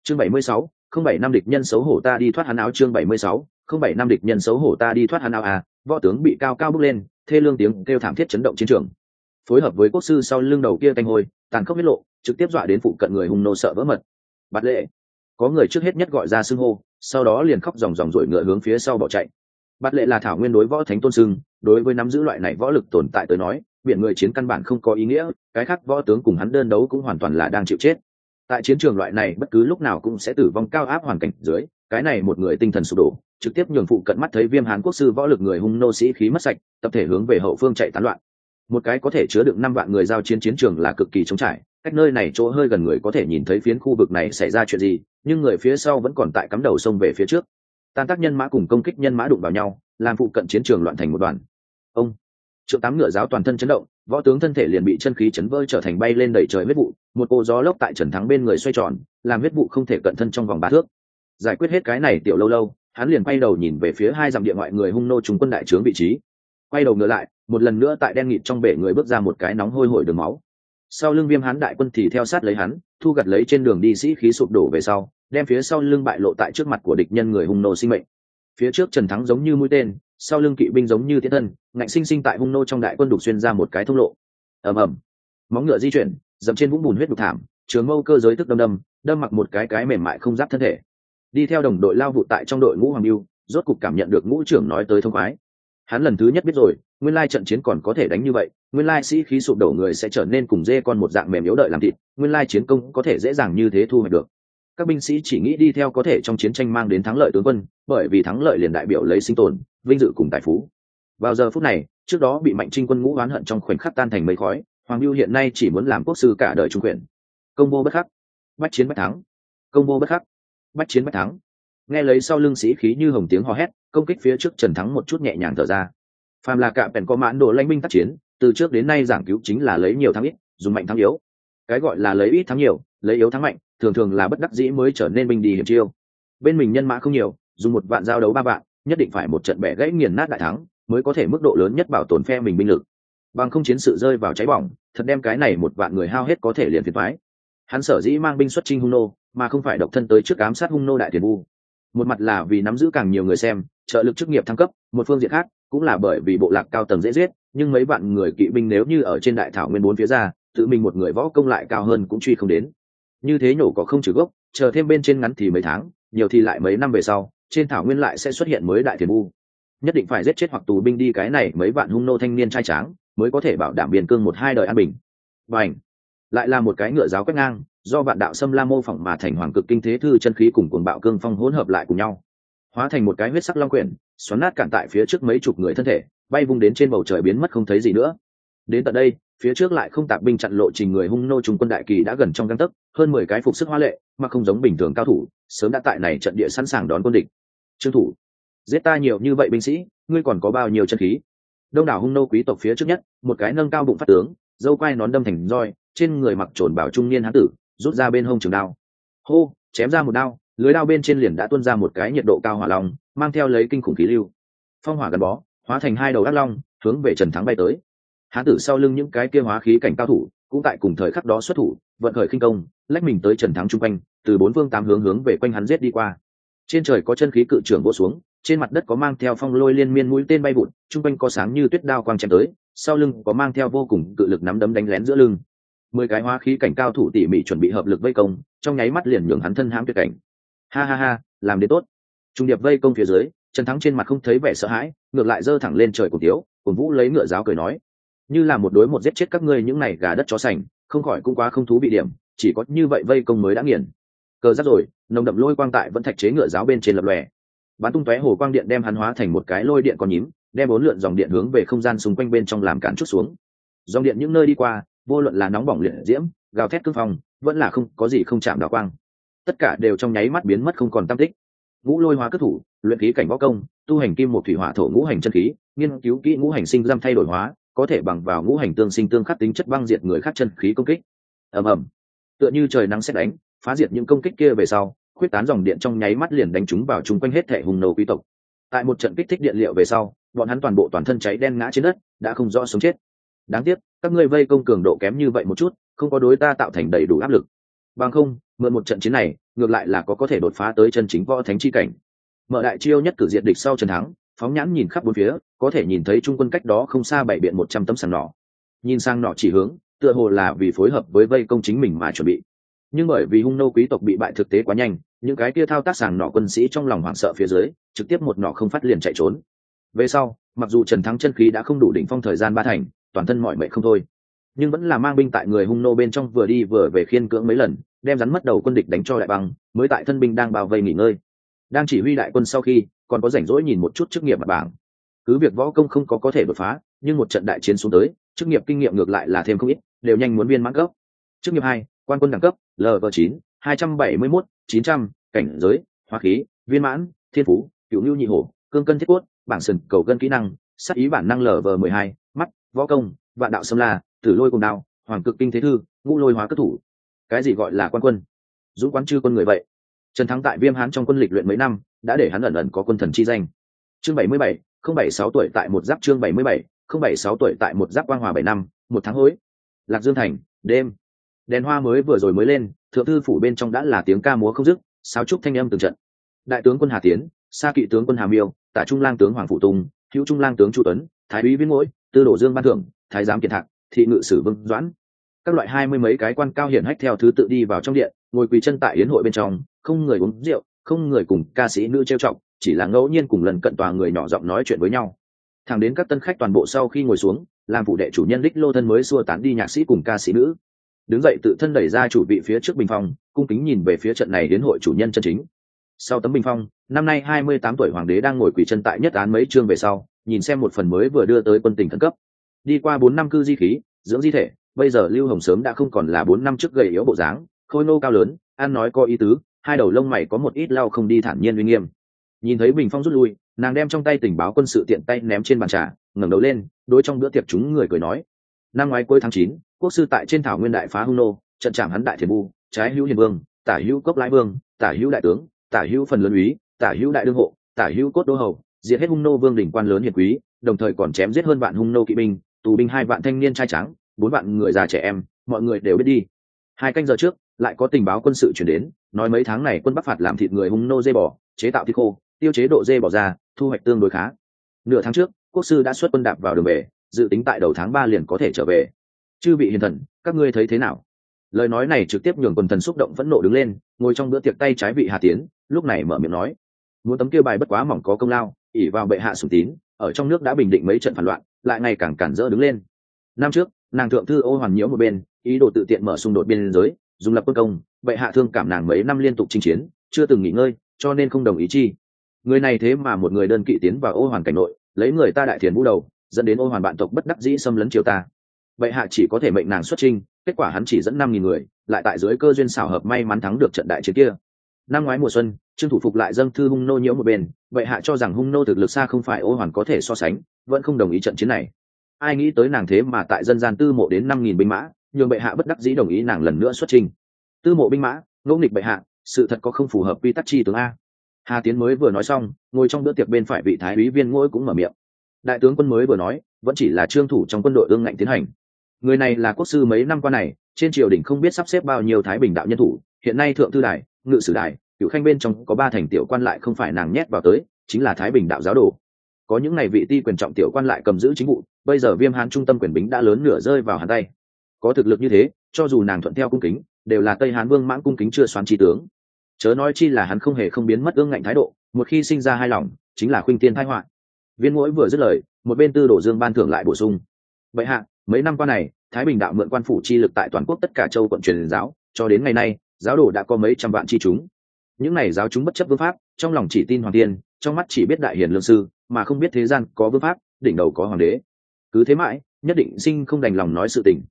chương bảy mươi sáu, không bảy năm địch nhân xấu hổ ta đi thoát hắn áo chương bảy mươi sáu, không bảy năm địch nhân xấu hổ ta đi thoát hắn áo à võ tướng bị cao cao bước lên, thê lương tiếng kêu thảm thiết chấn động chiến trường. Phối hợp với quốc sư sau lưng đầu kia canh hôi, tàn khốc huyết lộ, trực tiếp dọa đến phụ cận người hùng nô sợ vỡ mật. Bạt lệ. Có người trước hết nhất gọi ra xưng hô, sau đó liền khóc dòng dòng rội ngựa hướng phía sau bỏ chạy. Bạt lệ là thảo nguyên đối võ thánh tôn sưng đối với nắm giữ loại này võ lực tồn tại tới nói, biển người chiến căn bản không có ý nghĩa, cái khác võ tướng cùng hắn đơn đấu cũng hoàn toàn là đang chịu chết tại chiến trường loại này, bất cứ lúc nào cũng sẽ tử vong cao áp hoàn cảnh dưới, cái này một người tinh thần sụp đổ, trực tiếp nhường phụ cận mắt thấy viêm hán quốc sư võ lực người hung nô sĩ khí mất sạch, tập thể hướng về hậu phương chạy tán loạn. Một cái có thể chứa được năm vạn người giao chiến chiến trường là cực kỳ trống trải, cách nơi này chỗ hơi gần người có thể nhìn thấy phiến khu vực này xảy ra chuyện gì, nhưng người phía sau vẫn còn tại cắm đầu sông về phía trước. Tan tác nhân mã cùng công kích nhân mã đụng vào nhau, làm phụ cận chiến trường loạn thành một đoàn. Ông triệu tám ngựa giáo toàn thân chấn động võ tướng thân thể liền bị chân khí chấn vỡ trở thành bay lên đẩy trời huyết vụ, một cô gió lốc tại trần thắng bên người xoay tròn, làm huyết vụ không thể cận thân trong vòng ba thước. Giải quyết hết cái này tiểu lâu lâu, hắn liền quay đầu nhìn về phía hai dặm địa ngoại người hung nô trung quân đại trướng vị trí. Quay đầu ngựa lại, một lần nữa tại đen nghịt trong bể người bước ra một cái nóng hôi hổi đường máu. Sau lưng viêm hắn đại quân thì theo sát lấy hắn, thu gặt lấy trên đường đi sĩ khí sụp đổ về sau, đem phía sau lưng bại lộ tại trước mặt của địch nhân người hung nô sinh mệnh. Phía trước trần thắng giống như mũi tên sau lưng kỵ binh giống như tiến thân, ngạnh sinh sinh tại hung nô trong đại quân đục xuyên ra một cái thông lộ. Ầm ầm. Móng ngựa di chuyển, dậm trên vũng bùn huyết đục thảm, trường mâu cơ giới tức đâm đâm đâm mặc một cái cái mềm mại không giáp thân thể. Đi theo đồng đội lao vụ tại trong đội ngũ hoàng lưu rốt cục cảm nhận được ngũ trưởng nói tới thông khoái. Hắn lần thứ nhất biết rồi, nguyên lai trận chiến còn có thể đánh như vậy, nguyên lai sĩ khí sụp đổ người sẽ trở nên cùng dê con một dạng mềm yếu đợi làm thịt, nguyên lai chiến công có thể dễ dàng như thế thu hoạch được. Các binh sĩ chỉ nghĩ đi theo có thể trong chiến tranh mang đến thắng lợi tướng quân, bởi vì thắng lợi liền đại biểu lấy sinh tồn vinh dự cùng tài phú. Vào giờ phút này, trước đó bị mạnh trinh quân ngũ oán hận trong khoảnh khắc tan thành mây khói, hoàng lưu hiện nay chỉ muốn làm quốc sư cả đời trung quyền. Công vô bất khắc. Bách chiến bách thắng. Công vô bất khắc. Bách chiến bách thắng. Nghe lấy sau lưng sĩ khí như hồng tiếng hò hét, công kích phía trước trần thắng một chút nhẹ nhàng thở ra. Phàm là cạm bèn có mãn đồ lãnh minh tác chiến, từ trước đến nay giảng cứu chính là lấy nhiều thắng ít, dùng mạnh thắng yếu. Cái gọi là lấy ít thắng nhiều, lấy yếu thắng mạnh, thường thường là bất đắc dĩ mới trở nên binh đi hiểm chiêu. Bên mình nhân mã không nhiều, dùng một vạn giao đấu ba vạn nhất định phải một trận bẻ gãy nghiền nát đại thắng mới có thể mức độ lớn nhất bảo tồn phe mình binh lực. Bằng không chiến sự rơi vào cháy bỏng, thật đem cái này một vạn người hao hết có thể liền phiền thoái hắn sở dĩ mang binh xuất trinh hung nô mà không phải độc thân tới trước ám sát hung nô đại tiền vu. Một mặt là vì nắm giữ càng nhiều người xem, trợ lực chức nghiệp thăng cấp, một phương diện khác cũng là bởi vì bộ lạc cao tầng dễ giết, nhưng mấy bạn người kỵ binh nếu như ở trên đại thảo nguyên bốn phía ra, tự mình một người võ công lại cao hơn cũng truy không đến. Như thế nhổ có không trừ gốc, chờ thêm bên trên ngắn thì mấy tháng, nhiều thì lại mấy năm về sau trên thảo nguyên lại sẽ xuất hiện mới đại tiền vu nhất định phải giết chết hoặc tù binh đi cái này mấy vạn hung nô thanh niên trai tráng, mới có thể bảo đảm biên cương một hai đời an bình. Và ảnh lại là một cái ngựa giáo quét ngang, do vạn đạo xâm la mô phỏng mà thành hoàng cực kinh thế thư chân khí cùng cuồng bạo cương phong hỗn hợp lại cùng nhau. Hóa thành một cái huyết sắc long quyển, xoắn nát cản tại phía trước mấy chục người thân thể, bay vung đến trên bầu trời biến mất không thấy gì nữa. Đến tận đây, phía trước lại không tạp binh chặn lộ trình người hung nô trung quân đại kỳ đã gần trong găng tấc, hơn mười cái phục sức hoa lệ, mà không giống bình thường cao thủ, sớm đã tại này trận địa sẵn sàng đón quân địch trương thủ. Giết ta nhiều như vậy binh sĩ, ngươi còn có bao nhiêu chân khí? Đông đảo hung nô quý tộc phía trước nhất, một cái nâng cao bụng phát tướng, dâu quai nón đâm thành roi, trên người mặc trồn bảo trung niên hán tử, rút ra bên hông trường đao. Hô, chém ra một đao, lưới đao bên trên liền đã tuôn ra một cái nhiệt độ cao hỏa long, mang theo lấy kinh khủng khí lưu. Phong hỏa gắn bó, hóa thành hai đầu ác long, hướng về trần thắng bay tới. Hán tử sau lưng những cái kia hóa khí cảnh cao thủ, cũng tại cùng thời khắc đó xuất thủ, vận khởi khinh công, lách mình tới trần thắng chung quanh, từ bốn phương tám hướng hướng về quanh hắn giết đi qua trên trời có chân khí cự trưởng vỗ xuống, trên mặt đất có mang theo phong lôi liên miên mũi tên bay vụt chung quanh có sáng như tuyết đao quang chém tới, sau lưng có mang theo vô cùng cự lực nắm đấm đánh lén giữa lưng. Mười cái hóa khí cảnh cao thủ tỉ mỉ chuẩn bị hợp lực vây công, trong nháy mắt liền nhường hắn thân hãm tuyệt cảnh. Ha ha ha, làm đến tốt. Trung điệp vây công phía dưới, trần thắng trên mặt không thấy vẻ sợ hãi, ngược lại giơ thẳng lên trời cổ tiếu cổ vũ lấy ngựa giáo cười nói. Như là một đối một giết chết các ngươi những này gà đất chó sành, không khỏi cũng quá không thú bị điểm, chỉ có như vậy vây công mới đã nghiền cờ rắc rồi, nồng đậm lôi quang tại vẫn thạch chế ngựa giáo bên trên lập lòe. Bắn tung tóe hồ quang điện đem hắn hóa thành một cái lôi điện con nhím, đem bốn lượn dòng điện hướng về không gian xung quanh bên trong làm cản chút xuống. Dòng điện những nơi đi qua, vô luận là nóng bỏng liệt diễm, gào thét cương phong, vẫn là không, có gì không chạm đạo quang. Tất cả đều trong nháy mắt biến mất không còn tam tích. Ngũ lôi hóa cất thủ, luyện khí cảnh võ công, tu hành kim một thủy hỏa thổ ngũ hành chân khí, nghiên cứu kỹ ngũ hành sinh giam thay đổi hóa, có thể bằng vào ngũ hành tương sinh tương khắc tính chất băng diệt người khác chân khí công kích. Ầm ầm. Tựa như trời nắng xét đánh phá diệt những công kích kia về sau quyết tán dòng điện trong nháy mắt liền đánh chúng vào chung quanh hết thể hùng nô quý tộc. Tại một trận kích thích điện liệu về sau, bọn hắn toàn bộ toàn thân cháy đen ngã trên đất, đã không rõ sống chết. Đáng tiếc, các ngươi vây công cường độ kém như vậy một chút, không có đối ta tạo thành đầy đủ áp lực. Bằng không, mượn một trận chiến này, ngược lại là có có thể đột phá tới chân chính võ thánh chi cảnh. Mở đại chiêu nhất cử diện địch sau trần thắng, phóng nhãn nhìn khắp bốn phía, có thể nhìn thấy trung quân cách đó không xa bảy biện một trăm tấm sàn nỏ. Nhìn sang nọ chỉ hướng, tựa hồ là vì phối hợp với vây công chính mình mà chuẩn bị nhưng bởi vì hung nô quý tộc bị bại thực tế quá nhanh, những cái kia thao tác sàng nọ quân sĩ trong lòng hoảng sợ phía dưới, trực tiếp một nọ không phát liền chạy trốn. Về sau, mặc dù trần thắng chân khí đã không đủ đỉnh phong thời gian ba thành, toàn thân mọi mệnh không thôi, nhưng vẫn là mang binh tại người hung nô bên trong vừa đi vừa về khiên cưỡng mấy lần, đem rắn mất đầu quân địch đánh cho đại băng, mới tại thân binh đang bao vây nghỉ ngơi. Đang chỉ huy đại quân sau khi, còn có rảnh rỗi nhìn một chút chức nghiệp mặt bảng. Cứ việc võ công không có có thể đột phá, nhưng một trận đại chiến xuống tới, chức nghiệp kinh nghiệm ngược lại là thêm không ít, đều nhanh muốn viên mãn gốc. chức nghiệp hai quan quân đẳng cấp lv chín, hai trăm bảy mươi mốt, chín trăm, cảnh giới hoa khí, viên mãn, thiên phú cựu ngưu nhị hổ, cương cân thiết quất bảng sừng, cầu cân kỹ năng, sắc ý bản năng lv mười hai, mắt, võ công, vạn đạo sâm la, tử lôi cùng đao, hoàng cực kinh thế thư, ngũ lôi hóa cất thủ. Cái gì gọi là quan quân? Dũng quán chư quân người vậy. Trần thắng tại viêm hán trong quân lịch luyện mấy năm, đã để hắn ẩn ẩn có quân thần chi danh. Chương bảy mươi bảy, không bảy sáu tuổi tại một giáp chương bảy mươi bảy, không bảy sáu tuổi tại một giáp quang hòa bảy năm, một tháng hối. Lạc dương thành, đêm đèn hoa mới vừa rồi mới lên, thượng thư phủ bên trong đã là tiếng ca múa không dứt sao trúc thanh âm từng trận. Đại tướng quân hà tiến, sa kỵ tướng quân hà miêu, tả trung lang tướng hoàng phụ tùng, hữu trung lang tướng chu tuấn, thái úy viễn ngỗi, tư đổ dương ban thưởng, thái giám kiệt thạc thị ngự sử vương doãn. Các loại hai mươi mấy cái quan cao hiển hách theo thứ tự đi vào trong điện, ngồi quỳ chân tại yến hội bên trong, không người uống rượu, không người cùng ca sĩ nữ trêu trọng chỉ là ngẫu nhiên cùng lần cận tòa người nhỏ giọng nói chuyện với nhau. Thẳng đến các tân khách toàn bộ sau khi ngồi xuống, làm phụ đệ chủ nhân đích lô thân mới xua tán đi nhạc sĩ cùng ca sĩ nữ đứng dậy tự thân đẩy ra chủ vị phía trước bình phong, cung kính nhìn về phía trận này đến hội chủ nhân chân chính. Sau tấm bình phong, năm nay hai mươi tám tuổi hoàng đế đang ngồi quỳ chân tại nhất án mấy chương về sau, nhìn xem một phần mới vừa đưa tới quân tình khẩn cấp. Đi qua bốn năm cư di khí, dưỡng di thể, bây giờ lưu hồng sớm đã không còn là bốn năm trước gầy yếu bộ dáng, khôi nô cao lớn, ăn nói có ý tứ, hai đầu lông mày có một ít lau không đi thản nhiên uy nghiêm. Nhìn thấy bình phong rút lui, nàng đem trong tay tình báo quân sự tiện tay ném trên bàn trà, ngẩng đầu lên, đối trong bữa tiệc chúng người cười nói. Năm ngoái cuối tháng chín quốc sư tại trên thảo nguyên đại phá hung nô, trận chạm hắn đại thiền vu trái hữu hiền vương, tả hữu cốc lái vương, tả hữu đại tướng, tả hữu phần lớn úy, tả hữu đại đương hộ, tả hữu cốt đô hầu, diệt hết hung nô vương đỉnh quan lớn hiền quý, đồng thời còn chém giết hơn vạn hung nô kỵ binh, tù binh hai vạn thanh niên trai trắng bốn vạn người già trẻ em, mọi người đều biết đi. Hai canh giờ trước, lại có tình báo quân sự chuyển đến, nói mấy tháng này quân bắc phạt làm thịt người hung nô dê bò, chế tạo thịt khô, tiêu chế độ dê bò ra, thu hoạch tương đối khá. Nửa tháng trước, quốc sư đã xuất quân đạp vào đường về, dự tính tại đầu tháng ba liền có thể trở về chư vị hiền thần, các ngươi thấy thế nào? Lời nói này trực tiếp nhường quần thần xúc động phẫn nộ đứng lên, ngồi trong bữa tiệc tay trái vị hà tiến, lúc này mở miệng nói, muốn tấm kia bài bất quá mỏng có công lao ỉ vào bệ hạ sùng tín, ở trong nước đã bình định mấy trận phản loạn, lại ngày càng cản rỡ đứng lên. Năm trước, nàng thượng thư ô hoàn nhiễu một bên, ý đồ tự tiện mở xung đột biên giới, dùng lập quân công, bệ hạ thương cảm nàng mấy năm liên tục chinh chiến, chưa từng nghỉ ngơi, cho nên không đồng ý chi. Người này thế mà một người đơn kỵ tiến vào ô hoàn cảnh nội, lấy người ta đại thiền vũ đầu, dẫn đến ô hoàn bạn tộc bất đắc dĩ xâm lấn triều ta bệ hạ chỉ có thể mệnh nàng xuất trinh kết quả hắn chỉ dẫn năm nghìn người, lại tại dưới cơ duyên xảo hợp may mắn thắng được trận đại chiến kia. Năm ngoái mùa xuân, trương thủ phục lại dâng thư hung nô nhiễu một bên bệ hạ cho rằng hung nô thực lực xa không phải ô hoàn có thể so sánh, vẫn không đồng ý trận chiến này. Ai nghĩ tới nàng thế mà tại dân gian tư mộ đến năm nghìn binh mã, nhường bệ hạ bất đắc dĩ đồng ý nàng lần nữa xuất trình tư mộ binh mã ngẫu nghịch bệ hạ, sự thật có không phù hợp quy tắc chi tướng a. Hà tiến mới vừa nói xong, ngồi trong bữa tiệc bên phải vị thái úy viên ngôi cũng mở miệng. Đại tướng quân mới vừa nói, vẫn chỉ là trương thủ trong quân đội ương ngạnh tiến hành người này là quốc sư mấy năm qua này, trên triều đình không biết sắp xếp bao nhiêu thái bình đạo nhân thủ. Hiện nay thượng thư đài, ngự sử đài cựu khanh bên trong có ba thành tiểu quan lại không phải nàng nhét vào tới, chính là thái bình đạo giáo đồ. Có những ngày vị ti quyền trọng tiểu quan lại cầm giữ chính vụ, bây giờ viêm hán trung tâm quyền bính đã lớn nửa rơi vào hắn tay. Có thực lực như thế, cho dù nàng thuận theo cung kính, đều là tây hán vương mãn cung kính chưa xoán trí tướng. Chớ nói chi là hắn không hề không biến mất ương ngạnh thái độ, một khi sinh ra hai lòng, chính là khuynh tiên thái họa. Viên mũi vừa dứt lời, một bên tư đổ dương ban thưởng lại bổ sung. Vậy hạ mấy năm qua này, thái bình đạo mượn quan phủ chi lực tại toàn quốc tất cả châu quận truyền giáo, cho đến ngày nay, giáo đồ đã có mấy trăm vạn chi chúng. Những này giáo chúng bất chấp vương pháp, trong lòng chỉ tin hoàng tiên, trong mắt chỉ biết đại hiền lương sư, mà không biết thế gian có vương pháp, đỉnh đầu có hoàng đế. Cứ thế mãi, nhất định sinh không đành lòng nói sự tình.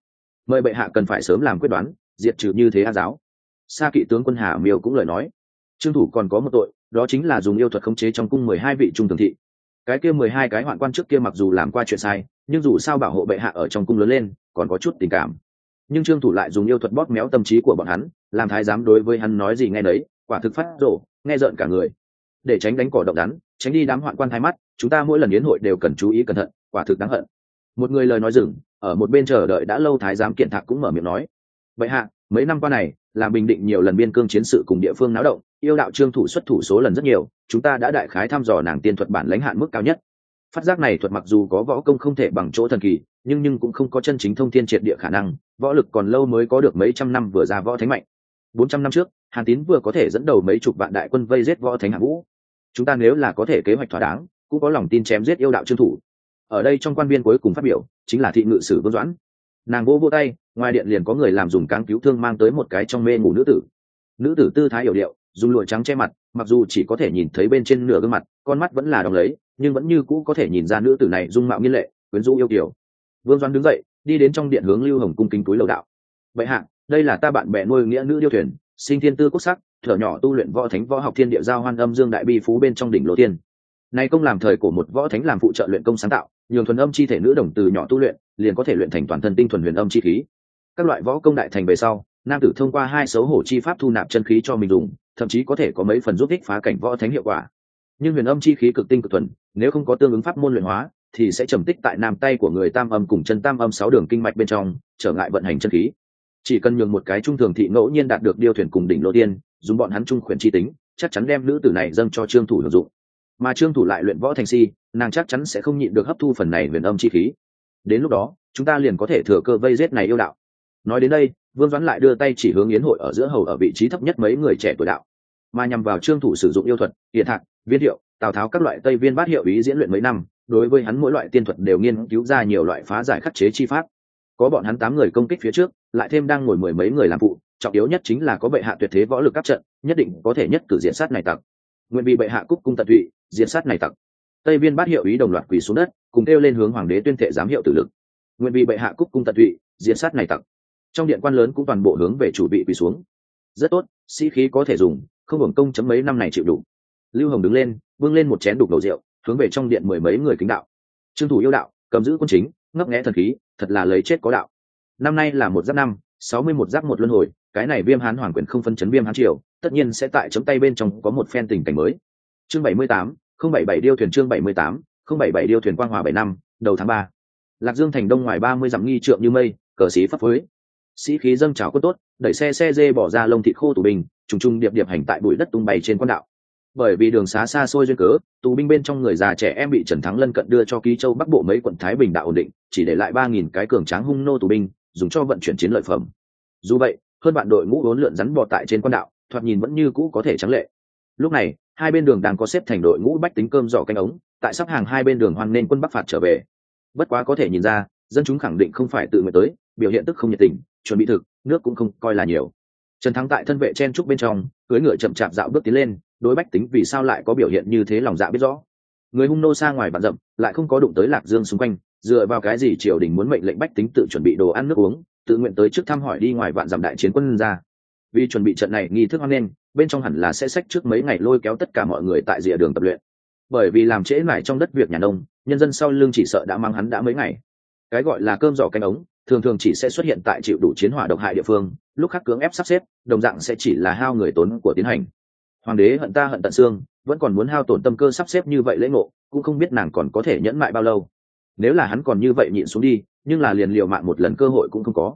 Mời bệ hạ cần phải sớm làm quyết đoán, diệt trừ như thế a giáo. Sa kỵ tướng quân hà miêu cũng lời nói. Trương thủ còn có một tội, đó chính là dùng yêu thuật khống chế trong cung mười hai vị trung tường thị. Cái kia mười hai cái hoạn quan trước kia mặc dù làm qua chuyện sai nhưng dù sao bảo hộ bệ hạ ở trong cung lớn lên, còn có chút tình cảm. Nhưng trương thủ lại dùng yêu thuật bóp méo tâm trí của bọn hắn, làm thái giám đối với hắn nói gì nghe đấy quả thực phát rổ nghe rợn cả người. Để tránh đánh cỏ động rắn tránh đi đám hoạn quan thái mắt, chúng ta mỗi lần yến hội đều cần chú ý cẩn thận, quả thực đáng hận. Một người lời nói dừng, ở một bên chờ đợi đã lâu thái giám kiện thạc cũng mở miệng nói vậy hạ, mấy năm qua này, làm bình định nhiều lần biên cương chiến sự cùng địa phương náo động, yêu đạo trương thủ xuất thủ số lần rất nhiều, chúng ta đã đại khái thăm dò nàng tiên thuật bản lãnh hạn mức cao nhất phát giác này thuật mặc dù có võ công không thể bằng chỗ thần kỳ, nhưng nhưng cũng không có chân chính thông thiên triệt địa khả năng, võ lực còn lâu mới có được mấy trăm năm vừa ra võ thánh mạnh. Bốn trăm năm trước, hàn tín vừa có thể dẫn đầu mấy chục vạn đại quân vây giết võ thánh hạng vũ. Chúng ta nếu là có thể kế hoạch thỏa đáng, cũng có lòng tin chém giết yêu đạo trương thủ. Ở đây trong quan viên cuối cùng phát biểu, chính là thị ngự sử vương doãn. Nàng vô vô tay, ngoài điện liền có người làm dùng cáng cứu thương mang tới một cái trong mê ngủ nữ tử. Nữ tử tư thái hiểu điệu dùng lụa trắng che mặt, mặc dù chỉ có thể nhìn thấy bên trên nửa gương mặt, con mắt vẫn là đóng lấy, nhưng vẫn như cũ có thể nhìn ra nữ tử này dung mạo nghiên lệ, quyến rũ yêu kiểu vương doan đứng dậy, đi đến trong điện hướng lưu hồng cung kính túi lầu đạo. Vậy hạ, đây là ta bạn bè nuôi nghĩa nữ điêu thuyền, sinh thiên tư quốc sắc, thở nhỏ tu luyện võ thánh võ học thiên địa giao hoan âm dương đại bi phú bên trong đỉnh lộ tiên. Nay công làm thời của một võ thánh làm phụ trợ luyện công sáng tạo, nhường thuần âm chi thể nữ đồng từ nhỏ tu luyện, liền có thể luyện thành toàn thân tinh thuần huyền âm chi khí. Các loại võ công đại thành về sau, nam tử thông qua hai xấu hổ chi pháp thu nạp chân khí cho mình dùng thậm chí có thể có mấy phần giúp ích phá cảnh võ thánh hiệu quả. Nhưng huyền âm chi khí cực tinh cực thuần, nếu không có tương ứng pháp môn luyện hóa, thì sẽ trầm tích tại nam tay của người tam âm cùng chân tam âm sáu đường kinh mạch bên trong, trở ngại vận hành chân khí. Chỉ cần nhường một cái trung thường thị ngẫu nhiên đạt được điêu thuyền cùng đỉnh lộ tiên, dùng bọn hắn trung khuyển chi tính, chắc chắn đem nữ tử này dâng cho trương thủ sử dụng. Mà trương thủ lại luyện võ thành si, nàng chắc chắn sẽ không nhịn được hấp thu phần này huyền âm chi khí. Đến lúc đó, chúng ta liền có thể thừa cơ vây rết này yêu đạo. Nói đến đây, vương doãn lại đưa tay chỉ hướng yến hội ở giữa hầu ở vị trí thấp nhất mấy người trẻ tuổi đạo mà nhằm vào trương thủ sử dụng yêu thuật, hiện thạc, viên hiệu, tào tháo các loại tây viên bát hiệu ý diễn luyện mấy năm, đối với hắn mỗi loại tiên thuật đều nghiên cứu ra nhiều loại phá giải khắc chế chi pháp. Có bọn hắn tám người công kích phía trước, lại thêm đang ngồi mười mấy người làm phụ, trọng yếu nhất chính là có bệ hạ tuyệt thế võ lực các trận, nhất định có thể nhất cử diện sát này tặc. Nguyện bị bệ hạ cúc cung tận tụy diện sát này tặc. Tây viên bát hiệu ý đồng loạt quỳ xuống đất, cùng kêu lên hướng hoàng đế tuyên thệ giám hiệu tử lực. Nguyện bị bệ hạ cúc cung tận tụy diện sát này tặc. Trong điện quan lớn cũng toàn bộ hướng về chủ bị quỳ xuống. Rất tốt, sĩ khí có thể dùng không hưởng công chấm mấy năm này chịu đủ. Lưu hồng đứng lên, vươn lên một chén đục đầu rượu, hướng về trong điện mười mấy người kính đạo. Trương thủ yêu đạo, cầm giữ quân chính, ngấp nghẽ thần khí, thật là lấy chết có đạo. Năm nay là một giáp năm, sáu mươi một giáp một luân hồi, cái này viêm hán hoàng quyền không phân chấn viêm hán triều, tất nhiên sẽ tại chấm tay bên trong có một phen tình cảnh mới. Chương bảy mươi tám, không bảy bảy điêu thuyền chương bảy mươi tám, không bảy bảy điêu thuyền quang hòa bảy năm, đầu tháng ba. Lạc dương thành đông ngoài ba mươi dặm nghi trượng như mây, cờ sĩ phấp phới. Sĩ khí dâng trào quân tốt, đẩy xe xe dê bỏ ra lông thịt khô tù bình trùng trùng điệp điệp hành tại bụi đất tung bay trên quan đạo. Bởi vì đường xá xa xôi duyên cớ, tù binh bên trong người già trẻ em bị trần thắng lân cận đưa cho ký châu bắc bộ mấy quận thái bình đạo ổn định, chỉ để lại ba nghìn cái cường tráng hung nô tù binh, dùng cho vận chuyển chiến lợi phẩm. Dù vậy, hơn bạn đội ngũ vốn lượn rắn bò tại trên quan đạo, thoạt nhìn vẫn như cũ có thể trắng lệ. Lúc này, hai bên đường đang có xếp thành đội ngũ bách tính cơm giỏ canh ống, tại sắp hàng hai bên đường hoan nên quân bắc phạt trở về. Bất quá có thể nhìn ra, dân chúng khẳng định không phải tự nguyện tới, biểu hiện tức không nhiệt tình, chuẩn bị thực, nước cũng không coi là nhiều trần thắng tại thân vệ chen trúc bên trong cưới ngựa chậm chạp dạo bước tiến lên, đối bách tính vì sao lại có biểu hiện như thế lòng dạ biết rõ. Người hung nô xa ngoài bạn rậm, lại không có đụng tới lạc dương xung quanh, dựa vào cái gì triều đình muốn mệnh lệnh bách tính tự chuẩn bị đồ ăn nước uống, tự nguyện tới trước thăm hỏi đi ngoài vạn dặm đại chiến quân ra. Vì chuẩn bị trận này nghi thức hoan nghênh, bên trong hẳn là sẽ sách trước mấy ngày lôi kéo tất cả mọi người tại rìa đường tập luyện. Bởi vì làm trễ mải trong đất việc nhà nông, nhân dân sau lưng chỉ sợ đã mang hắn đã mấy ngày. Cái gọi là cơm giỏ canh ống thường thường chỉ sẽ xuất hiện tại chịu đủ chiến hỏa độc hại địa phương, lúc khác cưỡng ép sắp xếp, đồng dạng sẽ chỉ là hao người tốn của tiến hành. Hoàng đế hận ta hận tận xương, vẫn còn muốn hao tổn tâm cơ sắp xếp như vậy lễ ngộ, cũng không biết nàng còn có thể nhẫn mại bao lâu. Nếu là hắn còn như vậy nhịn xuống đi, nhưng là liền liều mạng một lần cơ hội cũng không có.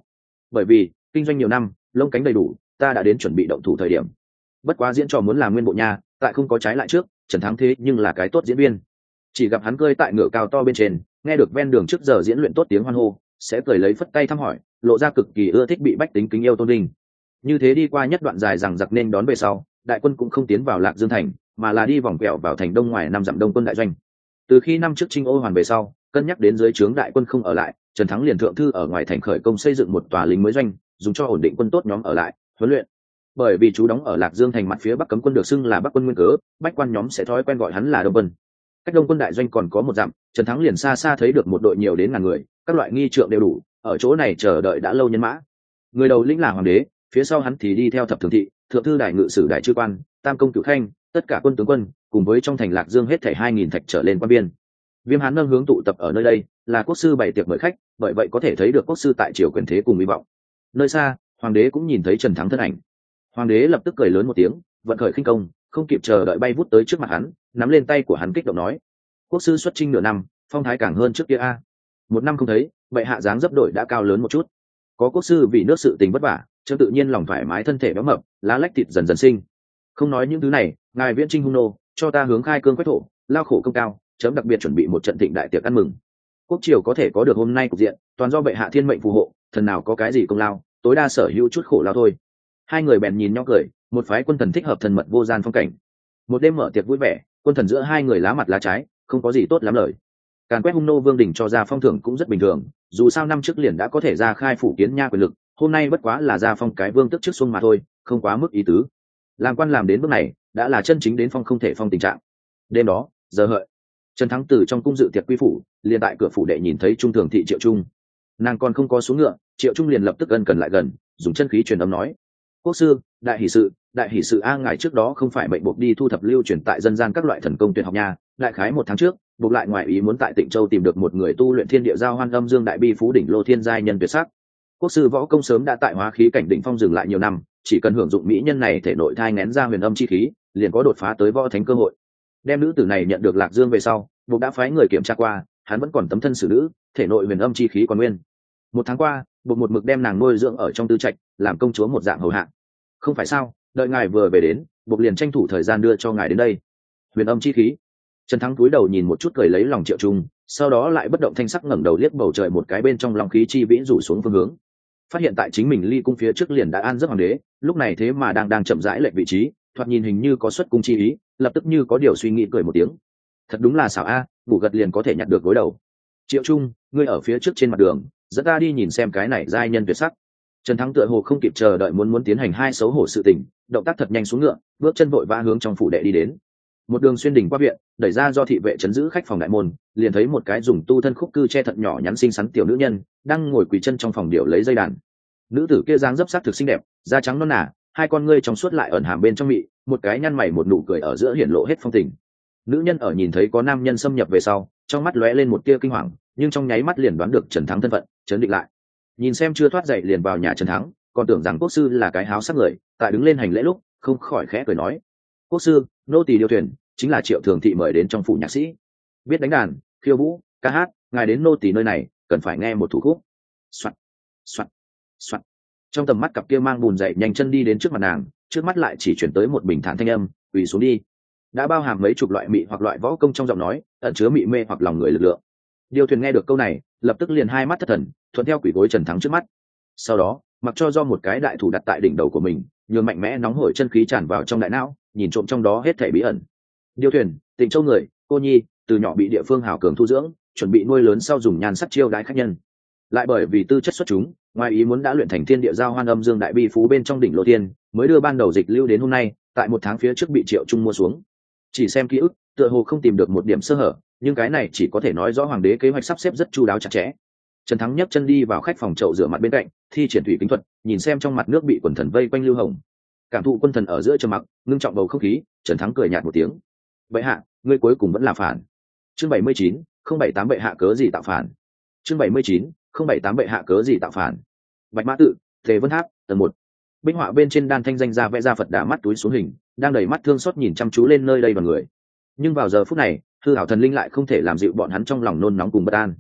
Bởi vì, kinh doanh nhiều năm, lông cánh đầy đủ, ta đã đến chuẩn bị động thủ thời điểm. Bất quá diễn trò muốn làm nguyên bộ nha, tại không có trái lại trước, trần thắng thế nhưng là cái tốt diễn viên. Chỉ gặp hắn cơi tại ngựa cao to bên trên, nghe được ven đường trước giờ diễn luyện tốt tiếng hoan hô sẽ cười lấy phất tay thăm hỏi, lộ ra cực kỳ ưa thích bị bách tính kính yêu tôn linh như thế đi qua nhất đoạn dài rằng giặc nên đón về sau, đại quân cũng không tiến vào lạc dương thành, mà là đi vòng quẹo vào thành đông ngoài năm dặm đông quân đại doanh. Từ khi năm trước trinh ô hoàn về sau, cân nhắc đến dưới trướng đại quân không ở lại, trần thắng liền thượng thư ở ngoài thành khởi công xây dựng một tòa lính mới doanh, dùng cho ổn định quân tốt nhóm ở lại, huấn luyện. Bởi vì chú đóng ở lạc dương thành mặt phía bắc cấm quân được xưng là bắc quân nguyên cớ, bách quan nhóm sẽ thói quen gọi hắn là đông quân. Cách đông quân đại doanh còn có một dặm, trần thắng liền xa xa thấy được một đội nhiều đến ngàn người các loại nghi trượng đều đủ, ở chỗ này chờ đợi đã lâu nhân mã. Người đầu lĩnh là hoàng đế, phía sau hắn thì đi theo thập thường thị, thượng thư đại ngự sử đại chư quan, tam công cửu khanh tất cả quân tướng quân, cùng với trong thành lạc dương hết thảy hai nghìn thạch trở lên quan biên viêm hán nâng hướng tụ tập ở nơi đây, là quốc sư bày tiệc mời khách, bởi vậy có thể thấy được quốc sư tại triều quyền thế cùng hy vọng. Nơi xa, hoàng đế cũng nhìn thấy trần thắng thân ảnh. Hoàng đế lập tức cười lớn một tiếng, vận khởi khinh công, không kịp chờ đợi bay vút tới trước mặt hắn, nắm lên tay của hắn kích động nói, quốc sư xuất trinh nửa năm, phong thái càng hơn trước kia a một năm không thấy, bệ hạ dáng dấp đội đã cao lớn một chút. Có quốc sư vì nước sự tình vất vả, chớ tự nhiên lòng thoải mái thân thể béo mập, lá lách thịt dần dần sinh. Không nói những thứ này, ngài viễn trinh hung nô, cho ta hướng khai cương quách thổ, lao khổ công cao, chấm đặc biệt chuẩn bị một trận thịnh đại tiệc ăn mừng. Quốc triều có thể có được hôm nay cục diện, toàn do bệ hạ thiên mệnh phù hộ, thần nào có cái gì công lao, tối đa sở hữu chút khổ lao thôi. Hai người bèn nhìn nhau cười, một phái quân thần thích hợp thần mật vô gian phong cảnh. Một đêm mở tiệc vui vẻ, quân thần giữa hai người lá mặt lá trái, không có gì tốt lắm lời càn quét hung nô vương đình cho ra phong thưởng cũng rất bình thường, dù sao năm trước liền đã có thể ra khai phủ kiến nha quyền lực, hôm nay bất quá là ra phong cái vương tức trước xuân mà thôi, không quá mức ý tứ. Làm quan làm đến bước này, đã là chân chính đến phong không thể phong tình trạng. Đêm đó, giờ hợi, trần thắng từ trong cung dự tiệc quy phủ, liền tại cửa phủ đệ nhìn thấy trung thường thị triệu trung. Nàng còn không có xuống ngựa, triệu trung liền lập tức gần cần lại gần, dùng chân khí truyền âm nói. Quốc sư, đại hỷ sự, đại hỷ sự a ngài trước đó không phải mệnh buộc đi thu thập lưu truyền tại dân gian các loại thần công tuyệt học nha, đại khái một tháng trước buộc lại ngoại ý muốn tại tịnh châu tìm được một người tu luyện thiên địa giao hoan âm dương đại bi phú đỉnh lô thiên giai nhân tuyệt sắc. Quốc sư võ công sớm đã tại hóa khí cảnh đỉnh phong dừng lại nhiều năm, chỉ cần hưởng dụng mỹ nhân này thể nội thai ngén ra huyền âm chi khí, liền có đột phá tới võ thánh cơ hội. Đem nữ tử này nhận được lạc dương về sau buộc đã phái người kiểm tra qua, hắn vẫn còn tấm thân xử nữ, thể nội huyền âm chi khí còn nguyên. Một tháng qua buộc một mực đem nàng nuôi dưỡng ở trong tư trạch, làm công chúa một dạng hầu hạ. Không phải sao, đợi ngài vừa về đến buộc liền tranh thủ thời gian đưa cho ngài đến đây. Huyền âm chi khí trần thắng cúi đầu nhìn một chút cười lấy lòng triệu trung, sau đó lại bất động thanh sắc ngẩng đầu liếc bầu trời một cái bên trong lòng khí chi vĩ rủ xuống phương hướng. Phát hiện tại chính mình ly cung phía trước liền đã an giấc hoàng đế, lúc này thế mà đang đang chậm rãi lệch vị trí, thoạt nhìn hình như có xuất cung chi ý, lập tức như có điều suy nghĩ cười một tiếng. Thật đúng là xảo a ngủ gật liền có thể nhặt được gối đầu. Triệu trung, ngươi ở phía trước trên mặt đường, dẫn ta đi nhìn xem cái này giai nhân tuyệt sắc. Trần thắng tựa hồ không kịp chờ đợi muốn muốn tiến hành hai xấu hổ sự tình, động tác thật nhanh xuống ngựa, bước chân vội vã hướng trong phủ đệ đi đến một đường xuyên đỉnh qua viện, đẩy ra do thị vệ chấn giữ khách phòng đại môn, liền thấy một cái dùng tu thân khúc cư che thận nhỏ nhắn xinh xắn tiểu nữ nhân, đang ngồi quỳ chân trong phòng điệu lấy dây đàn. Nữ tử kia dáng dấp sắc thực xinh đẹp, da trắng non nà, hai con ngươi trong suốt lại ẩn hàm bên trong mị, một cái nhăn mày một nụ cười ở giữa hiển lộ hết phong tình. Nữ nhân ở nhìn thấy có nam nhân xâm nhập về sau, trong mắt lóe lên một tia kinh hoàng, nhưng trong nháy mắt liền đoán được trần thắng thân phận, chấn định lại. Nhìn xem chưa thoát dậy liền vào nhà trần thắng, còn tưởng rằng quốc sư là cái háo sắc người, tại đứng lên hành lễ lúc, không khỏi khẽ cười nói, quốc sư nô tỳ điều thuyền, chính là triệu thường thị mời đến trong phủ nhạc sĩ. Biết đánh đàn, khiêu vũ, ca hát, ngài đến nô tỳ nơi này, cần phải nghe một thủ khúc. Soạt soạt soạt trong tầm mắt cặp kia mang bùn dậy nhanh chân đi đến trước mặt nàng, trước mắt lại chỉ chuyển tới một bình thản thanh âm, quỳ xuống đi. Đã bao hàm mấy chục loại mị hoặc loại võ công trong giọng nói, ẩn chứa mị mê hoặc lòng người lực lượng. Điều thuyền nghe được câu này, lập tức liền hai mắt thất thần, thuận theo quỷ gối trần thắng trước mắt. Sau đó, mặc cho do một cái đại thủ đặt tại đỉnh đầu của mình, nhường mạnh mẽ nóng hổi chân khí tràn vào trong đại não nhìn trộm trong đó hết thể bí ẩn. Điêu thuyền tỉnh châu người, cô nhi, từ nhỏ bị địa phương hào cường thu dưỡng, chuẩn bị nuôi lớn sau dùng nhan sắc chiêu đái khách nhân. Lại bởi vì tư chất xuất chúng, ngoài ý muốn đã luyện thành thiên địa giao hoan âm dương đại bi phú bên trong đỉnh lô tiên mới đưa ban đầu dịch lưu đến hôm nay, tại một tháng phía trước bị triệu trung mua xuống. Chỉ xem ký ức, tựa hồ không tìm được một điểm sơ hở, nhưng cái này chỉ có thể nói rõ hoàng đế kế hoạch sắp xếp rất chu đáo chặt chẽ. Trần thắng nhấc chân đi vào khách phòng chậu rửa mặt bên cạnh, thi triển thủy kính thuật, nhìn xem trong mặt nước bị quần thần vây quanh lưu hồng cảm thụ quân thần ở giữa trầm mặc, ngưng trọng bầu không khí, trần thắng cười nhạt một tiếng. Bệ hạ, ngươi cuối cùng vẫn là phản. Chương bảy mươi chín, không bảy tám bệ hạ cớ gì tạo phản? Chương bảy mươi chín, không bảy tám bệ hạ cớ gì tạo phản? Bạch mã tự thế vân tháp, tầng một. Binh họa bên trên đan thanh danh ra vẽ ra phật đà mắt túi xuống hình, đang đầy mắt thương xót nhìn chăm chú lên nơi đây và người. Nhưng vào giờ phút này, hư hảo thần linh lại không thể làm dịu bọn hắn trong lòng nôn nóng cùng bất an.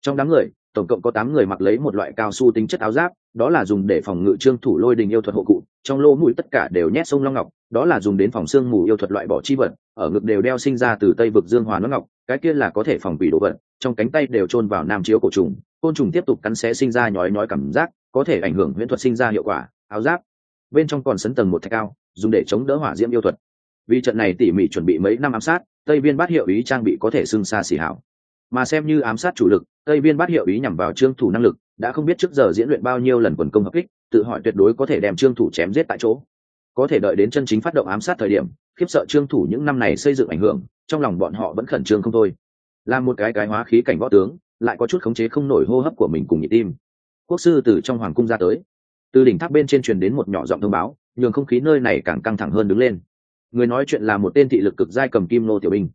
Trong đám người tổng cộng có tám người mặc lấy một loại cao su tính chất áo giáp, đó là dùng để phòng ngự trương thủ lôi đình yêu thuật hộ cụ, trong lô mũi tất cả đều nhét sông long ngọc, đó là dùng đến phòng xương mù yêu thuật loại bỏ chi vật, ở ngực đều đeo sinh ra từ tây vực dương hoàn nước ngọc, cái kia là có thể phòng bị đồ vật, trong cánh tay đều chôn vào nam chiếu cổ trùng, côn trùng tiếp tục cắn xé sinh ra nhói nhói cảm giác, có thể ảnh hưởng huyễn thuật sinh ra hiệu quả, áo giáp. Bên trong còn sấn tầng một thạch cao, dùng để chống đỡ hỏa diễm yêu thuật. Vì trận này tỉ mỉ chuẩn bị mấy năm ám sát, tây viên bát hiệu ý trang bị có thể xưng xa xỉ hảo. Mà xem như ám sát chủ lực tây viên bát hiệu ý nhằm vào trương thủ năng lực, đã không biết trước giờ diễn luyện bao nhiêu lần quần công hợp kích, tự hỏi tuyệt đối có thể đem trương thủ chém giết tại chỗ. Có thể đợi đến chân chính phát động ám sát thời điểm, khiếp sợ trương thủ những năm này xây dựng ảnh hưởng, trong lòng bọn họ vẫn khẩn trương không thôi. Là một cái cái hóa khí cảnh võ tướng, lại có chút khống chế không nổi hô hấp của mình cùng nhịp tim. Quốc sư từ trong hoàng cung ra tới. Từ đỉnh tháp bên trên truyền đến một nhỏ giọng thông báo, nhường không khí nơi này càng căng thẳng hơn đứng lên. Người nói chuyện là một tên thị lực cực giai cầm kim nô tiểu binh.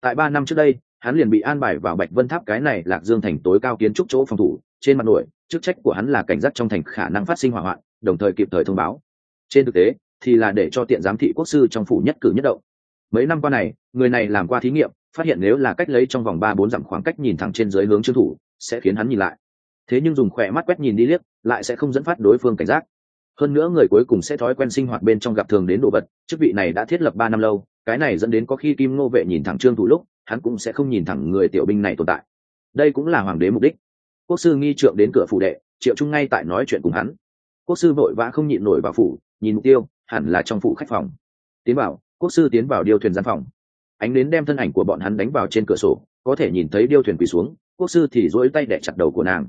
Tại ba năm trước đây hắn liền bị an bài vào bạch vân tháp cái này lạc dương thành tối cao kiến trúc chỗ phòng thủ, trên mặt nổi, chức trách của hắn là cảnh giác trong thành khả năng phát sinh hỏa hoạn, đồng thời kịp thời thông báo. Trên thực tế, thì là để cho tiện giám thị quốc sư trong phủ nhất cử nhất động. Mấy năm qua này, người này làm qua thí nghiệm, phát hiện nếu là cách lấy trong vòng ba bốn dặm khoảng cách nhìn thẳng trên dưới hướng trương thủ, sẽ khiến hắn nhìn lại. Thế nhưng dùng khỏe mắt quét nhìn đi liếc, lại sẽ không dẫn phát đối phương cảnh giác. Hơn nữa người cuối cùng sẽ thói quen sinh hoạt bên trong gặp thường đến đồ vật, chức vị này đã thiết lập ba năm lâu, cái này dẫn đến có khi kim ngô vệ nhìn thẳng trương thủ lúc hắn cũng sẽ không nhìn thẳng người tiểu binh này tồn tại. Đây cũng là hoàng đế mục đích. Quốc sư nghi trượng đến cửa phủ đệ, triệu trung ngay tại nói chuyện cùng hắn. Quốc sư vội vã không nhịn nổi vào phủ, nhìn mục tiêu, hẳn là trong phủ khách phòng. Tiến vào, quốc sư tiến vào điêu thuyền gian phòng. Ánh đến đem thân ảnh của bọn hắn đánh vào trên cửa sổ, có thể nhìn thấy điêu thuyền quỳ xuống, quốc sư thì dỗi tay đẻ chặt đầu của nàng.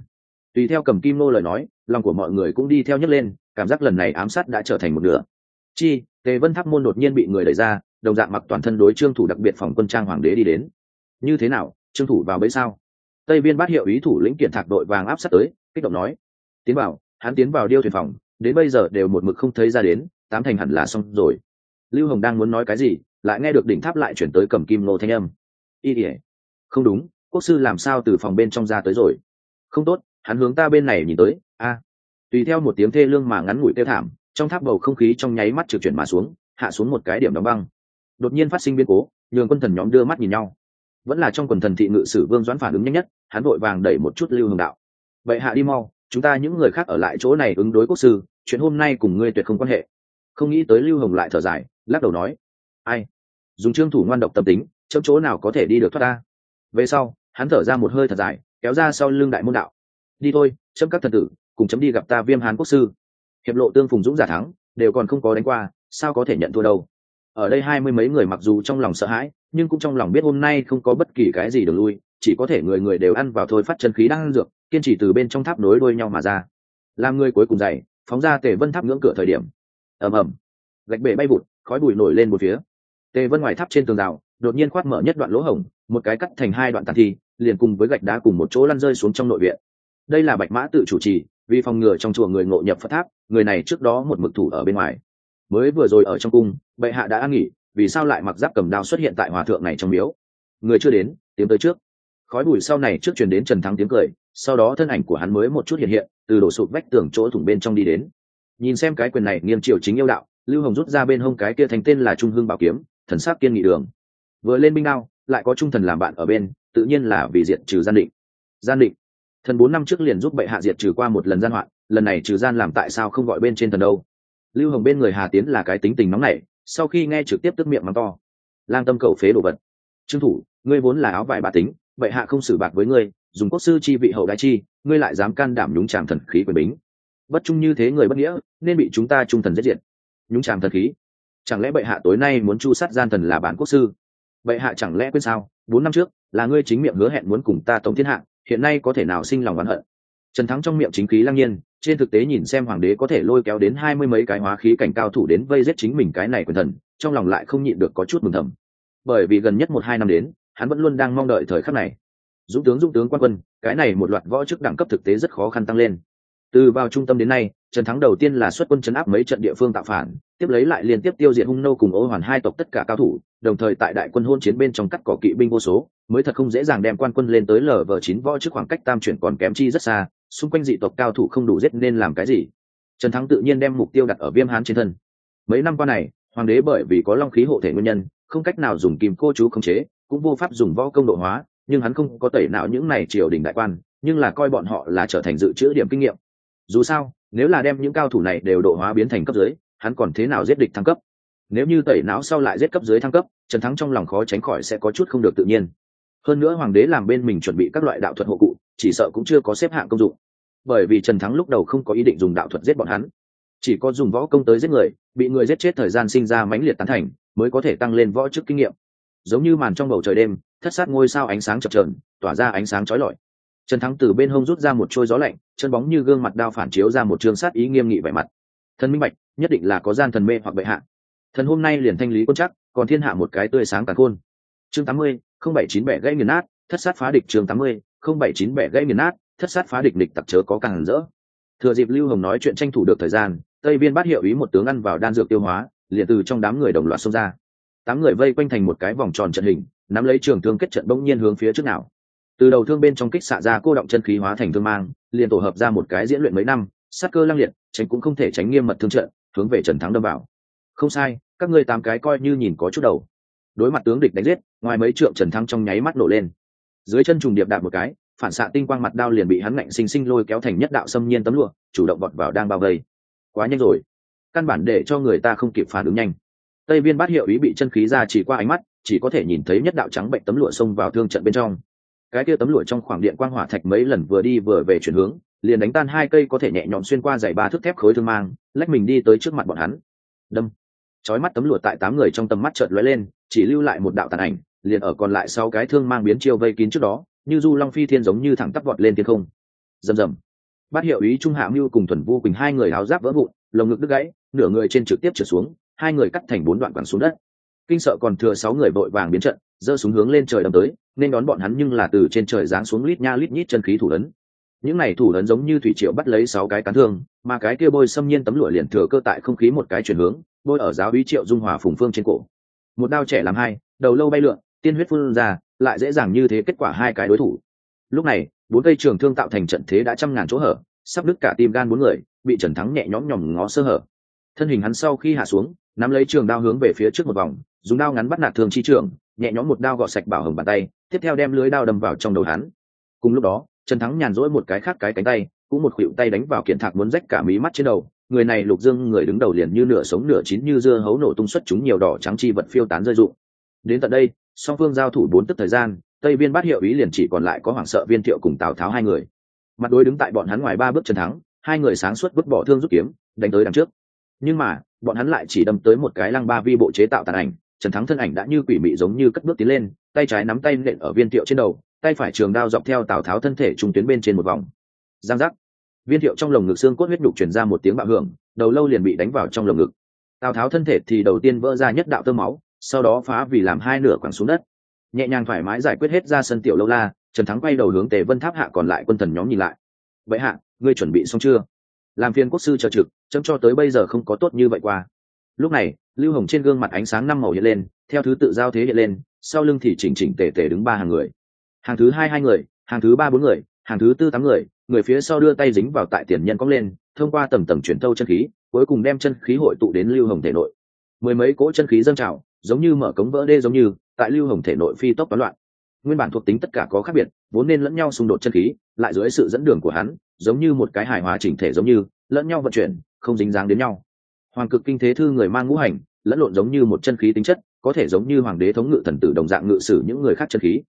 Tùy theo cầm kim nô lời nói, lòng của mọi người cũng đi theo nhấc lên, cảm giác lần này ám sát đã trở thành một nửa. Chi, tề vân tháp môn đột nhiên bị người đẩy ra đồng dạng mặc toàn thân đối trương thủ đặc biệt phòng quân trang hoàng đế đi đến. Như thế nào, trương thủ vào bấy sao? Tây viên bát hiệu ý thủ lĩnh kiện thạc đội vàng áp sát tới, kích động nói. Tiến vào, hắn tiến vào điêu thuyền phòng, đến bây giờ đều một mực không thấy ra đến, tám thành hẳn là xong rồi. Lưu hồng đang muốn nói cái gì, lại nghe được đỉnh tháp lại chuyển tới cầm kim nô thanh âm. Y ỉa không đúng, quốc sư làm sao từ phòng bên trong ra tới rồi? Không tốt, hắn hướng ta bên này nhìn tới, a. Tùy theo một tiếng thê lương mà ngắn ngủi tiêu thảm, trong tháp bầu không khí trong nháy mắt trực chuyển mà xuống, hạ xuống một cái điểm đóng băng đột nhiên phát sinh biến cố, nhường quân thần nhóm đưa mắt nhìn nhau. Vẫn là trong quần thần thị ngự sử vương doãn phản ứng nhanh nhất, hắn vội vàng đẩy một chút lưu hồng đạo. Vậy hạ đi mau, chúng ta những người khác ở lại chỗ này ứng đối quốc sư, chuyện hôm nay cùng ngươi tuyệt không quan hệ. Không nghĩ tới lưu hồng lại thở dài, lắc đầu nói, ai? Dùng trương thủ ngoan độc tâm tính, chấm chỗ nào có thể đi được thoát ta? Về sau, hắn thở ra một hơi thật dài, kéo ra sau lưng đại môn đạo. Đi thôi, chấm các thần tử, cùng chấm đi gặp ta viêm hán quốc sư. Hiệp lộ tương phùng dũng giả thắng, đều còn không có đánh qua, sao có thể nhận thua đâu? Ở đây hai mươi mấy người mặc dù trong lòng sợ hãi, nhưng cũng trong lòng biết hôm nay không có bất kỳ cái gì được lui, chỉ có thể người người đều ăn vào thôi phát chân khí đang ăn dược, kiên trì từ bên trong tháp nối đuôi nhau mà ra. Làm người cuối cùng dày phóng ra tề vân tháp ngưỡng cửa thời điểm. Ầm ầm. Gạch bể bay vụt, khói bụi nổi lên một phía. Tề vân ngoài tháp trên tường rào, đột nhiên khoát mở nhất đoạn lỗ hổng, một cái cắt thành hai đoạn tàn thi, liền cùng với gạch đá cùng một chỗ lăn rơi xuống trong nội viện. Đây là bạch mã tự chủ trì, vì phòng ngừa trong chùa người ngộ nhập phật tháp, người này trước đó một mực thủ ở bên ngoài mới vừa rồi ở trong cung, bệ hạ đã an nghỉ, vì sao lại mặc giáp cầm đao xuất hiện tại hòa thượng này trong miếu? Người chưa đến tiếng tới trước. Khói bụi sau này trước truyền đến trần thắng tiếng cười, sau đó thân ảnh của hắn mới một chút hiện hiện, từ đổ sụp vách tường chỗ thủng bên trong đi đến. Nhìn xem cái quyền này nghiêm triều chính yêu đạo, lưu hồng rút ra bên hông cái kia thành tên là trung hương bảo kiếm, thần sắc kiên nghị đường. Vừa lên binh đao, lại có trung thần làm bạn ở bên, tự nhiên là vì diệt trừ gian định. Gian định. Thần bốn năm trước liền giúp bệ hạ diệt trừ qua một lần gian hoạn, lần này trừ gian làm tại sao không gọi bên trên thần đâu? Lưu hồng bên người hà tiến là cái tính tình nóng nảy, sau khi nghe trực tiếp tức miệng mắng to. Lang tâm cầu phế đồ vật. Trương thủ, ngươi vốn là áo vải bà tính bệ hạ không xử bạc với ngươi, dùng quốc sư chi vị hậu đại chi, ngươi lại dám can đảm nhúng tràm thần khí quyền bính. Bất trung như thế người bất nghĩa, nên bị chúng ta trung thần giết diệt. Nhúng tràm thần khí. Chẳng lẽ bệ hạ tối nay muốn chu sát gian thần là bản quốc sư? Bệ hạ chẳng lẽ quên sao? Bốn năm trước, là ngươi chính miệng hứa hẹn muốn cùng ta tống thiên hạ, hiện nay có thể nào sinh lòng oán hận? Trần thắng trong miệng chính khí lăng nhiên trên thực tế nhìn xem hoàng đế có thể lôi kéo đến hai mươi mấy cái hóa khí cảnh cao thủ đến vây giết chính mình cái này quyền thần, trong lòng lại không nhịn được có chút mừng thầm. Bởi vì gần nhất một hai năm đến, hắn vẫn luôn đang mong đợi thời khắc này. Dũng tướng dũng tướng quan quân, cái này một loạt võ chức đẳng cấp thực tế rất khó khăn tăng lên. Từ vào trung tâm đến nay, trần thắng đầu tiên là xuất quân chấn áp mấy trận địa phương tạo phản, tiếp lấy lại liên tiếp tiêu diệt hung nô cùng ô hoàn hai tộc tất cả cao thủ, đồng thời tại đại quân hôn chiến bên trong cắt cỏ kỵ binh vô số, mới thật không dễ dàng đem quan quân lên tới lờ vờ chín võ trước khoảng cách tam chuyển còn kém chi rất xa xung quanh dị tộc cao thủ không đủ giết nên làm cái gì? Trần thắng tự nhiên đem mục tiêu đặt ở viêm hán trên thân. Mấy năm qua này, hoàng đế bởi vì có long khí hộ thể nguyên nhân, không cách nào dùng kìm cô chú khống chế, cũng vô pháp dùng võ công độ hóa, nhưng hắn không có tẩy não những này triều đình đại quan, nhưng là coi bọn họ là trở thành dự trữ điểm kinh nghiệm. Dù sao, nếu là đem những cao thủ này đều độ hóa biến thành cấp dưới, hắn còn thế nào giết địch thăng cấp? Nếu như tẩy não sau lại giết cấp dưới thăng cấp, trần thắng trong lòng khó tránh khỏi sẽ có chút không được tự nhiên. Hơn nữa hoàng đế làm bên mình chuẩn bị các loại đạo thuật hộ cụ chỉ sợ cũng chưa có xếp hạng công dụng. Bởi vì trần thắng lúc đầu không có ý định dùng đạo thuật giết bọn hắn. Chỉ có dùng võ công tới giết người, bị người giết chết thời gian sinh ra mãnh liệt tán thành, mới có thể tăng lên võ chức kinh nghiệm. Giống như màn trong bầu trời đêm, thất sát ngôi sao ánh sáng chập trờn tỏa ra ánh sáng chói lọi. Trần thắng từ bên hông rút ra một trôi gió lạnh, chân bóng như gương mặt đao phản chiếu ra một trường sát ý nghiêm nghị vẻ mặt. Thần minh bạch, nhất định là có gian thần mê hoặc bệ hạ. Thần hôm nay liền thanh lý quân chắc, còn thiên hạ một cái tươi sáng cả khôn. Chương tám mươi, không bảy chín bẻ gãy nghiền nát, thất sát phá địch chương tám mươi không bảy chín bẻ gãy nghiền nát, thất sát phá địch địch tặc chớ có càng rỡ. Thừa dịp lưu hồng nói chuyện tranh thủ được thời gian, tây viên bắt hiệu ý một tướng ăn vào đan dược tiêu hóa, liền từ trong đám người đồng loạt xông ra. Tám người vây quanh thành một cái vòng tròn trận hình, nắm lấy trường thương kết trận bỗng nhiên hướng phía trước nào. Từ đầu thương bên trong kích xạ ra cô động chân khí hóa thành thương mang, liền tổ hợp ra một cái diễn luyện mấy năm, sát cơ lăng liệt, tránh cũng không thể tránh nghiêm mật thương trận, hướng về trần thắng đâm vào. Không sai, các ngươi tám cái coi như nhìn có chút đầu. Đối mặt tướng địch đánh giết, ngoài mấy trượng trần thắng trong nháy mắt nổ lên dưới chân trùng điệp đạp một cái, phản xạ tinh quang mặt đao liền bị hắn ngạnh sinh sinh lôi kéo thành nhất đạo xâm nhiên tấm lụa, chủ động vọt vào đang bao vây. Quá nhanh rồi. Căn bản để cho người ta không kịp phản ứng nhanh. Tây viên bát hiệu ý bị chân khí ra chỉ qua ánh mắt, chỉ có thể nhìn thấy nhất đạo trắng bệnh tấm lụa xông vào thương trận bên trong. Cái kia tấm lụa trong khoảng điện quang hỏa thạch mấy lần vừa đi vừa về chuyển hướng, liền đánh tan hai cây có thể nhẹ nhõm xuyên qua dày ba thước thép khối thương mang, lách mình đi tới trước mặt bọn hắn. Đâm. Chói mắt tấm lụa tại tám người trong tầm mắt chợt lóe lên, chỉ lưu lại một đạo tàn ảnh liền ở còn lại sau cái thương mang biến chiêu vây kín trước đó, như du long phi thiên giống như thẳng tắp vọt lên thiên không. Rầm rầm. Bát hiệu ý trung hạ mưu cùng thuần vu quỳnh hai người áo giáp vỡ vụn, lồng ngực đứt gãy, nửa người trên trực tiếp trở xuống, hai người cắt thành bốn đoạn quẳng xuống đất. Kinh sợ còn thừa sáu người vội vàng biến trận, giơ súng hướng lên trời đầm tới, nên đón bọn hắn nhưng là từ trên trời giáng xuống lít nha lít nhít chân khí thủ lớn những này thủ lớn giống như thủy triệu bắt lấy sáu cái cán thương, mà cái kia bôi xâm nhiên tấm lụa liền thừa cơ tại không khí một cái chuyển hướng, bôi ở giáo uy triệu dung hòa phùng phương trên cổ. Một đao trẻ làm hai, đầu lâu bay lượn tiên huyết phun ra, lại dễ dàng như thế kết quả hai cái đối thủ. Lúc này, bốn cây trường thương tạo thành trận thế đã trăm ngàn chỗ hở, sắp đứt cả tim gan bốn người, bị trần thắng nhẹ nhõm nhòm ngó sơ hở. Thân hình hắn sau khi hạ xuống, nắm lấy trường đao hướng về phía trước một vòng, dùng đao ngắn bắt nạt thương chi trường, nhẹ nhõm một đao gọt sạch bảo hồng bàn tay, tiếp theo đem lưới đao đâm vào trong đầu hắn. Cùng lúc đó, trần thắng nhàn rỗi một cái khác cái cánh tay, cũng một khuỵu tay đánh vào kiện thạc muốn rách cả mí mắt trên đầu. Người này lục dương, người đứng đầu liền như nửa sống nửa chín như dưa hấu nổ tung xuất chúng nhiều đỏ trắng chi vật phiêu tán rơi rụng. Đến tận đây song phương giao thủ bốn tức thời gian, tây viên bát hiệu ý liền chỉ còn lại có hoảng sợ viên thiệu cùng tào tháo hai người. Mặt đối đứng tại bọn hắn ngoài ba bước trần thắng, hai người sáng suốt vứt bỏ thương rút kiếm, đánh tới đằng trước. Nhưng mà, bọn hắn lại chỉ đâm tới một cái lăng ba vi bộ chế tạo tàn ảnh, trần thắng thân ảnh đã như quỷ mị giống như cất bước tiến lên, tay trái nắm tay nện ở viên thiệu trên đầu, tay phải trường đao dọc theo tào tháo thân thể trung tuyến bên trên một vòng. Giang giác. Viên thiệu trong lồng ngực xương cốt huyết nhục truyền ra một tiếng bạo hưởng, đầu lâu liền bị đánh vào trong lồng ngực. Tào tháo thân thể thì đầu tiên vỡ ra nhất đạo tơ máu sau đó phá vì làm hai nửa quẳng xuống đất. Nhẹ nhàng thoải mái giải quyết hết ra sân tiểu lâu la, trần thắng quay đầu hướng tề vân tháp hạ còn lại quân thần nhóm nhìn lại. Vậy hạ, ngươi chuẩn bị xong chưa? Làm phiên quốc sư trợ trực, chấm cho tới bây giờ không có tốt như vậy qua. Lúc này, lưu hồng trên gương mặt ánh sáng năm màu hiện lên, theo thứ tự giao thế hiện lên, sau lưng thì chỉnh chỉnh tề tề đứng ba hàng người. Hàng thứ hai hai người, hàng thứ ba bốn người, hàng thứ tư tám người người phía sau đưa tay dính vào tại tiền nhân cong lên, thông qua tầng tầng chuyển thâu chân khí, cuối cùng đem chân khí hội tụ đến lưu hồng thể nội. Mười mấy cỗ chân khí dâng trào giống như mở cống vỡ đê giống như, tại lưu hồng thể nội phi tốc toán loạn. Nguyên bản thuộc tính tất cả có khác biệt, vốn nên lẫn nhau xung đột chân khí, lại dưới sự dẫn đường của hắn, giống như một cái hài hòa chỉnh thể giống như, lẫn nhau vận chuyển, không dính dáng đến nhau. Hoàng cực kinh thế thư người mang ngũ hành, lẫn lộn giống như một chân khí tính chất, có thể giống như hoàng đế thống ngự thần tử đồng dạng ngự sử những người khác chân khí.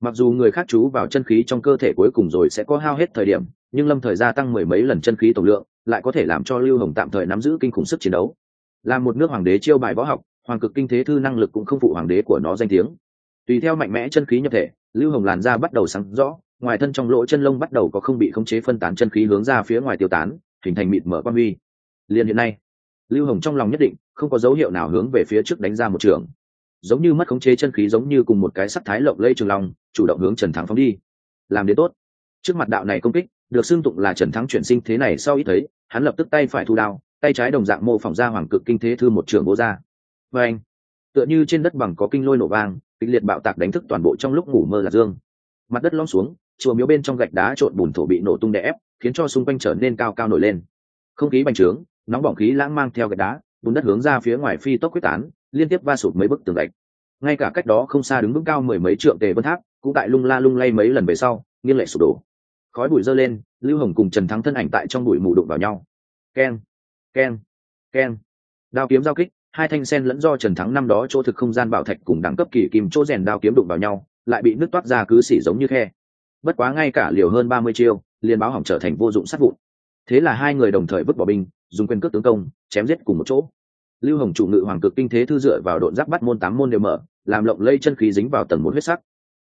Mặc dù người khác chú vào chân khí trong cơ thể cuối cùng rồi sẽ có hao hết thời điểm, nhưng lâm thời gia tăng mười mấy lần chân khí tổng lượng, lại có thể làm cho lưu hồng tạm thời nắm giữ kinh khủng sức chiến đấu. Là một nước hoàng đế chiêu bài võ học hoàng cực kinh thế thư năng lực cũng không phụ hoàng đế của nó danh tiếng. Tùy theo mạnh mẽ chân khí nhập thể, lưu hồng làn da bắt đầu sáng rõ, ngoài thân trong lỗ chân lông bắt đầu có không bị khống chế phân tán chân khí hướng ra phía ngoài tiêu tán, hình thành mịt mở quan huy. Liền hiện nay, lưu hồng trong lòng nhất định, không có dấu hiệu nào hướng về phía trước đánh ra một trường. Giống như mất khống chế chân khí giống như cùng một cái sắc thái lộng lây trường lòng chủ động hướng trần thắng phóng đi. Làm đến tốt. Trước mặt đạo này công kích, được xưng tụng là trần thắng chuyển sinh thế này sau ít thấy, hắn lập tức tay phải thu đao, tay trái đồng dạng mô phỏng ra hoàng cực kinh thế thư một trường vô ra và anh, tựa như trên đất bằng có kinh lôi nổ vang, kịch liệt bạo tạc đánh thức toàn bộ trong lúc ngủ mơ là dương. Mặt đất lom xuống, chùa miếu bên trong gạch đá trộn bùn thổ bị nổ tung đè ép, khiến cho xung quanh trở nên cao cao nổi lên. Không khí bành trướng, nóng bỏng khí lãng mang theo gạch đá, bùn đất hướng ra phía ngoài phi tốc quyết tán, liên tiếp va sụt mấy bức tường gạch. Ngay cả cách đó không xa đứng vững cao mười mấy trượng tề vân tháp, cũng tại lung la lung lay mấy lần về sau, nghiêng lệ sụp đổ. Khói bụi dơ lên, lưu hồng cùng trần thắng thân ảnh tại trong bụi mù đụng vào nhau. Keng keng keng. Đao kiếm giao kích hai thanh sen lẫn do trần thắng năm đó chỗ thực không gian bảo thạch cùng đẳng cấp kỳ kim chỗ rèn đao kiếm đụng vào nhau, lại bị nước toát ra cứ xỉ giống như khe. Bất quá ngay cả liều hơn ba mươi chiêu, liền báo hỏng trở thành vô dụng sát vụn. Thế là hai người đồng thời vứt bỏ binh, dùng quyền cước tướng công, chém giết cùng một chỗ. Lưu hồng chủ ngự hoàng cực kinh thế thư dựa vào độn giáp bắt môn tám môn đều mở, làm lộng lây chân khí dính vào tầng một huyết sắc.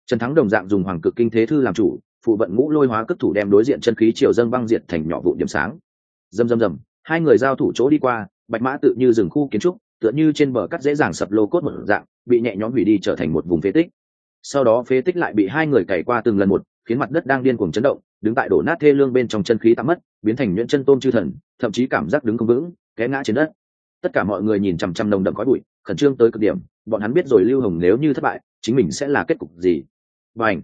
Trần thắng đồng dạng dùng hoàng cực kinh thế thư làm chủ, phụ vận ngũ lôi hóa cất thủ đem đối diện chân khí triều dâng băng diệt thành nhỏ vụ điểm sáng. Dầm dầm dầm hai người giao thủ chỗ đi qua, bạch mã tự như rừng khu kiến trúc tựa như trên bờ cắt dễ dàng sập lô cốt một dạng, bị nhẹ nhõm hủy đi trở thành một vùng phế tích. Sau đó phế tích lại bị hai người cày qua từng lần một, khiến mặt đất đang điên cuồng chấn động, đứng tại đổ nát thê lương bên trong chân khí tạm mất, biến thành nhuyễn chân tôm chư thần, thậm chí cảm giác đứng không vững, té ngã trên đất. Tất cả mọi người nhìn chằm chằm nồng đậm khói bụi, khẩn trương tới cực điểm, bọn hắn biết rồi lưu hồng nếu như thất bại, chính mình sẽ là kết cục gì. Và ảnh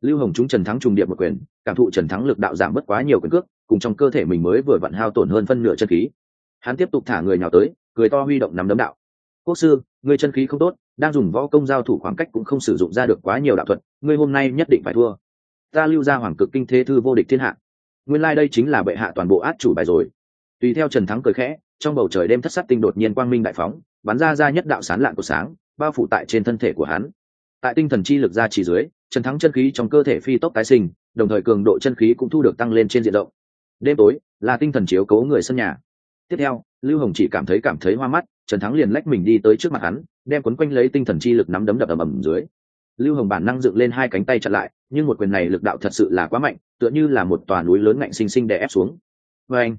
lưu hồng chúng trần thắng trùng điệp một quyền, cảm thụ trần thắng lực đạo giảm bất quá nhiều quyền cước, cùng trong cơ thể mình mới vừa vặn hao tổn hơn phân nửa chân khí. Hắn tiếp tục thả người nhào tới cười to huy động nắm đấm đạo. Quốc sư, ngươi chân khí không tốt, đang dùng võ công giao thủ khoảng cách cũng không sử dụng ra được quá nhiều đạo thuật, ngươi hôm nay nhất định phải thua. Ta lưu ra hoàng cực kinh thế thư vô địch thiên hạ. Nguyên lai、like、đây chính là bệ hạ toàn bộ át chủ bài rồi. Tùy theo trần thắng cười khẽ, trong bầu trời đêm thất sắc tinh đột nhiên quang minh đại phóng, bắn ra ra nhất đạo sán lạn của sáng, bao phủ tại trên thân thể của hắn. Tại tinh thần chi lực ra chỉ dưới, trần thắng chân khí trong cơ thể phi tốc tái sinh, đồng thời cường độ chân khí cũng thu được tăng lên trên diện rộng. Đêm tối, là tinh thần chiếu cố người sân nhà. Tiếp theo lưu hồng chỉ cảm thấy cảm thấy hoa mắt, trần thắng liền lách mình đi tới trước mặt hắn, đem quấn quanh lấy tinh thần chi lực nắm đấm đập ầm ầm dưới. Lưu hồng bản năng dựng lên hai cánh tay chặn lại, nhưng một quyền này lực đạo thật sự là quá mạnh, tựa như là một tòa núi lớn ngạnh xinh xinh đè ép xuống. Và anh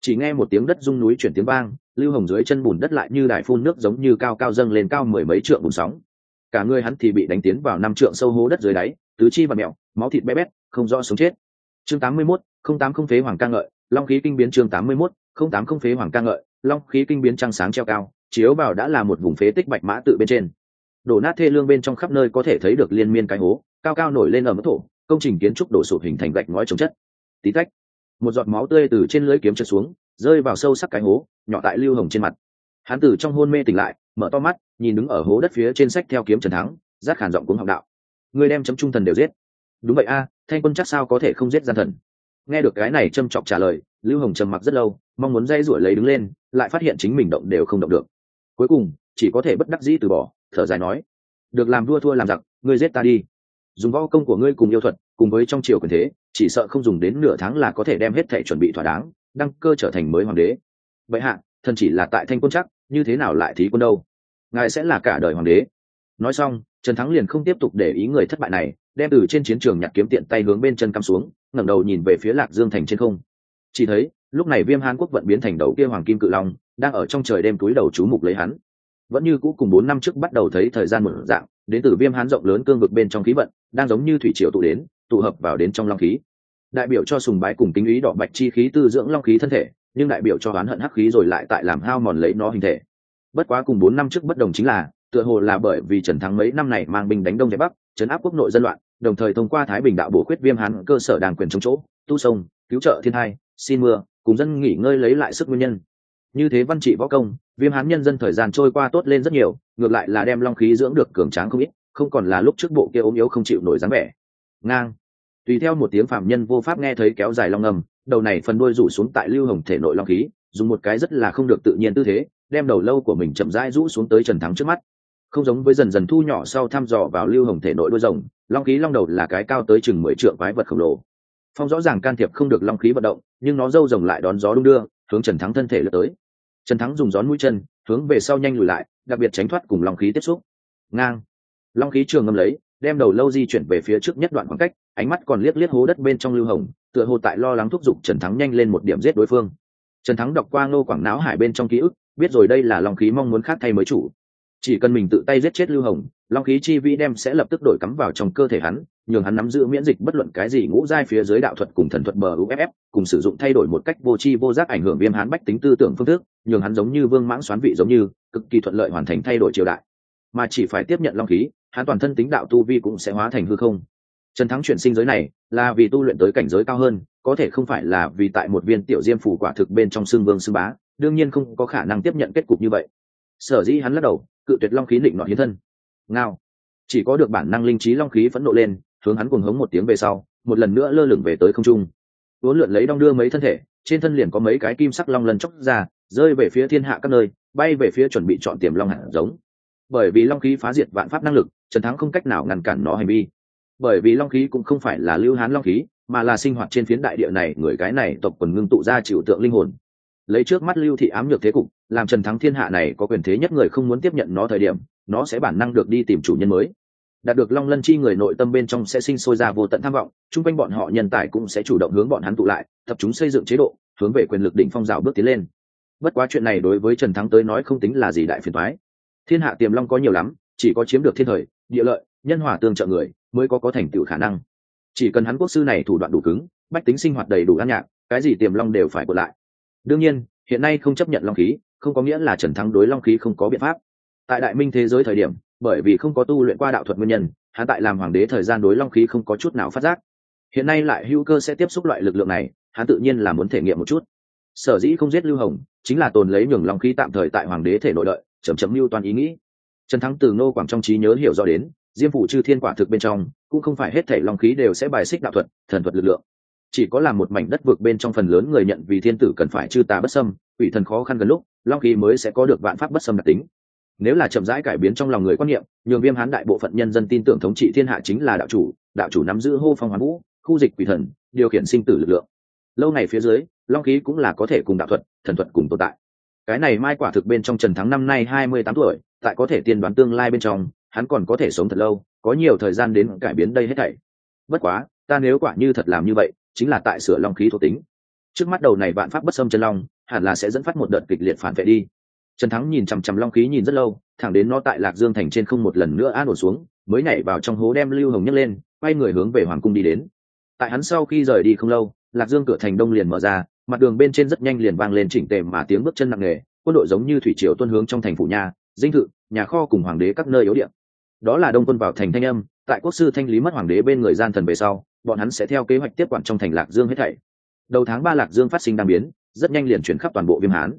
chỉ nghe một tiếng đất rung núi chuyển tiếng vang, lưu hồng dưới chân bùn đất lại như đài phun nước giống như cao cao dâng lên cao mười mấy trượng bùn sóng. Cả người hắn thì bị đánh tiến vào năm trượng sâu hố đất dưới đáy, tứ chi và mẹo, máu thịt bé bét, không rõ sống chết. Chương tám mươi mốt, không tám không phế hoàng ca ngợi, long khí kinh biến chương tám mươi mốt không tám không phế hoàng ca ngợi, long khí kinh biến trăng sáng treo cao, chiếu vào đã là một vùng phế tích bạch mã tự bên trên. Đổ nát thê lương bên trong khắp nơi có thể thấy được liên miên cái hố, cao cao nổi lên ở mức thổ, công trình kiến trúc đổ sụp hình thành gạch ngói trồng chất. Tí tách, một giọt máu tươi từ trên lưới kiếm trượt xuống, rơi vào sâu sắc cái hố, nhỏ tại lưu hồng trên mặt. Hán tử trong hôn mê tỉnh lại, mở to mắt, nhìn đứng ở hố đất phía trên sách theo kiếm trần thắng rát khản giọng cuống học đạo. Người đem chấm trung thần đều giết. Đúng vậy a, thanh quân chắc sao có thể không giết gian thần? Nghe được cái này châm chọc trả lời lưu hồng trầm mặc rất lâu, mong muốn dây rủi lấy đứng lên, lại phát hiện chính mình động đều không động được. Cuối cùng, chỉ có thể bất đắc dĩ từ bỏ, thở dài nói, được làm vua thua làm giặc, ngươi giết ta đi. Dùng võ công của ngươi cùng yêu thuật, cùng với trong triều quyền thế, chỉ sợ không dùng đến nửa tháng là có thể đem hết thể chuẩn bị thỏa đáng, đăng cơ trở thành mới hoàng đế. Vậy hạ, thần chỉ là tại thanh quân chắc, như thế nào lại thí quân đâu? Ngài sẽ là cả đời hoàng đế. Nói xong, trần thắng liền không tiếp tục để ý người thất bại này, đem từ trên chiến trường nhặt kiếm tiện tay hướng bên chân cắm xuống, ngẩng đầu nhìn về phía lạc dương thành trên không chỉ thấy, lúc này viêm hán quốc vận biến thành đầu kia hoàng kim cự long, đang ở trong trời đêm túi đầu chú mục lấy hắn. Vẫn như cũ cùng bốn năm trước bắt đầu thấy thời gian một dạng, đến từ viêm hán rộng lớn cương vực bên trong khí vận, đang giống như thủy triều tụ đến, tụ hợp vào đến trong long khí. Đại biểu cho sùng bái cùng kính ý đỏ bạch chi khí tư dưỡng long khí thân thể, nhưng đại biểu cho oán hận hắc khí rồi lại tại làm hao mòn lấy nó hình thể. Bất quá cùng bốn năm trước bất đồng chính là, tựa hồ là bởi vì trần thắng mấy năm này mang binh đánh đông giải bắc chấn áp quốc nội dân loạn, đồng thời thông qua thái bình đạo bổ khuyết viêm hán cơ sở đàng quyền chống chỗ, tu sông, cứu trợ thiên hai xin mưa, cùng dân nghỉ ngơi lấy lại sức nguyên nhân. Như thế văn trị võ công, viêm hán nhân dân thời gian trôi qua tốt lên rất nhiều, ngược lại là đem long khí dưỡng được cường tráng không ít, không còn là lúc trước bộ kia ốm yếu không chịu nổi dáng vẻ. Ngang. Tùy theo một tiếng phạm nhân vô pháp nghe thấy kéo dài long ngầm đầu này phần đuôi rủ xuống tại lưu hồng thể nội long khí, dùng một cái rất là không được tự nhiên tư thế, đem đầu lâu của mình chậm rãi rũ xuống tới trần thắng trước mắt. Không giống với dần dần thu nhỏ sau thăm dò vào lưu hồng thể nội đôi rồng, long khí long đầu là cái cao tới chừng mười trượng quái vật khổng lồ phong rõ ràng can thiệp không được long khí vận động, nhưng nó dâu rồng lại đón gió đung đưa, hướng trần thắng thân thể lướt tới. Trần thắng dùng gión mũi chân, hướng về sau nhanh lùi lại, đặc biệt tránh thoát cùng long khí tiếp xúc. Ngang. Long khí trường ngâm lấy, đem đầu lâu di chuyển về phía trước nhất đoạn khoảng cách, ánh mắt còn liếc liếc hố đất bên trong lưu hồng, tựa hồ tại lo lắng thúc giục trần thắng nhanh lên một điểm giết đối phương. Trần thắng đọc qua ngô quảng náo hải bên trong ký ức, biết rồi đây là long khí mong muốn khác thay mới chủ. Chỉ cần mình tự tay giết chết lưu hồng, long khí chi vi đem sẽ lập tức đổi cắm vào trong cơ thể hắn nhường hắn nắm giữ miễn dịch bất luận cái gì ngũ giai phía dưới đạo thuật cùng thần thuật bờ uff cùng sử dụng thay đổi một cách vô tri vô giác ảnh hưởng viêm hắn bách tính tư tưởng phương thức, nhường hắn giống như vương mãng xoán vị giống như, cực kỳ thuận lợi hoàn thành thay đổi triều đại. Mà chỉ phải tiếp nhận long khí, hắn toàn thân tính đạo tu vi cũng sẽ hóa thành hư không. Trần thắng chuyển sinh giới này, là vì tu luyện tới cảnh giới cao hơn, có thể không phải là vì tại một viên tiểu diêm phủ quả thực bên trong xương vương xương bá, đương nhiên không có khả năng tiếp nhận kết cục như vậy. Sở dĩ hắn lắc đầu, cự tuyệt long khí định nọ hiến thân. Ngao. Chỉ có được bản năng linh trí long khí phẫn nộ lên hướng hắn cuồng hống một tiếng về sau, một lần nữa lơ lửng về tới không trung. Uốn lượn lấy đong đưa mấy thân thể, trên thân liền có mấy cái kim sắc long lần chóc ra, rơi về phía thiên hạ các nơi, bay về phía chuẩn bị chọn tiềm long hạt giống. Bởi vì long khí phá diệt vạn pháp năng lực, trần thắng không cách nào ngăn cản nó hành vi. Bởi vì long khí cũng không phải là lưu hán long khí, mà là sinh hoạt trên phiến đại địa này, người cái này tộc quần ngưng tụ ra chịu tượng linh hồn. Lấy trước mắt lưu thị ám nhược thế cục, làm trần thắng thiên hạ này có quyền thế nhất người không muốn tiếp nhận nó thời điểm, nó sẽ bản năng được đi tìm chủ nhân mới đạt được long lân chi người nội tâm bên trong sẽ sinh sôi ra vô tận tham vọng, chung quanh bọn họ nhân tài cũng sẽ chủ động hướng bọn hắn tụ lại, tập chúng xây dựng chế độ, hướng về quyền lực đỉnh phong rào bước tiến lên. Bất quá chuyện này đối với trần thắng tới nói không tính là gì đại phiền thoái thiên hạ tiềm long có nhiều lắm, chỉ có chiếm được thiên thời, địa lợi, nhân hòa tương trợ người, mới có có thành tựu khả năng. Chỉ cần hắn quốc sư này thủ đoạn đủ cứng, bách tính sinh hoạt đầy đủ ăn nhạc, cái gì tiềm long đều phải của lại. Đương nhiên, hiện nay không chấp nhận long khí, không có nghĩa là trần thắng đối long khí không có biện pháp. Tại đại minh thế giới thời điểm bởi vì không có tu luyện qua đạo thuật nguyên nhân, hắn tại làm hoàng đế thời gian đối long khí không có chút nào phát giác. Hiện nay lại hữu cơ sẽ tiếp xúc loại lực lượng này, hắn tự nhiên là muốn thể nghiệm một chút. Sở dĩ không giết lưu hồng, chính là tồn lấy nhường long khí tạm thời tại hoàng đế thể nội đợi chấm chấm mưu toàn ý nghĩ. Trần thắng từ nô quảng trong trí nhớ hiểu rõ đến, diêm phủ chư thiên quả thực bên trong, cũng không phải hết thể long khí đều sẽ bài xích đạo thuật, thần thuật lực lượng. Chỉ có là một mảnh đất vực bên trong phần lớn người nhận vì thiên tử cần phải chư tà bất xâm ủy thần khó khăn gần lúc, long khí mới sẽ có được vạn pháp bất xâm đặc tính nếu là chậm rãi cải biến trong lòng người quan niệm, nhường viêm hán đại bộ phận nhân dân tin tưởng thống trị thiên hạ chính là đạo chủ đạo chủ nắm giữ hô phong hoán vũ, khu dịch quỷ thần, điều khiển sinh tử lực lượng. Lâu ngày phía dưới, long khí cũng là có thể cùng đạo thuật, thần thuật cùng tồn tại. Cái này mai quả thực bên trong trần thắng năm nay hai mươi tám tuổi, tại có thể tiên đoán tương lai bên trong, hắn còn có thể sống thật lâu, có nhiều thời gian đến cải biến đây hết thảy. Bất quá, ta nếu quả như thật làm như vậy, chính là tại sửa long khí thuộc tính. Trước mắt đầu này vạn pháp bất xâm chân long, hẳn là sẽ dẫn phát một đợt kịch liệt phản vệ đi trần thắng nhìn chằm chằm long khí nhìn rất lâu, thẳng đến nó tại lạc dương thành trên không một lần nữa an ổn xuống, mới nhảy vào trong hố đem lưu hồng nhấc lên, quay người hướng về hoàng cung đi đến. Tại hắn sau khi rời đi không lâu, lạc dương cửa thành đông liền mở ra, mặt đường bên trên rất nhanh liền vang lên chỉnh tề mà tiếng bước chân nặng nề, quân đội giống như thủy triều tuân hướng trong thành phủ nhà, dinh thự, nhà kho cùng hoàng đế các nơi yếu điện đó là đông quân vào thành thanh âm, tại quốc sư thanh lý mất hoàng đế bên người gian thần về sau, bọn hắn sẽ theo kế hoạch tiếp quản trong thành lạc dương hết thảy. Đầu tháng ba lạc dương phát sinh đàm biến, rất nhanh liền chuyển khắp toàn bộ viêm hán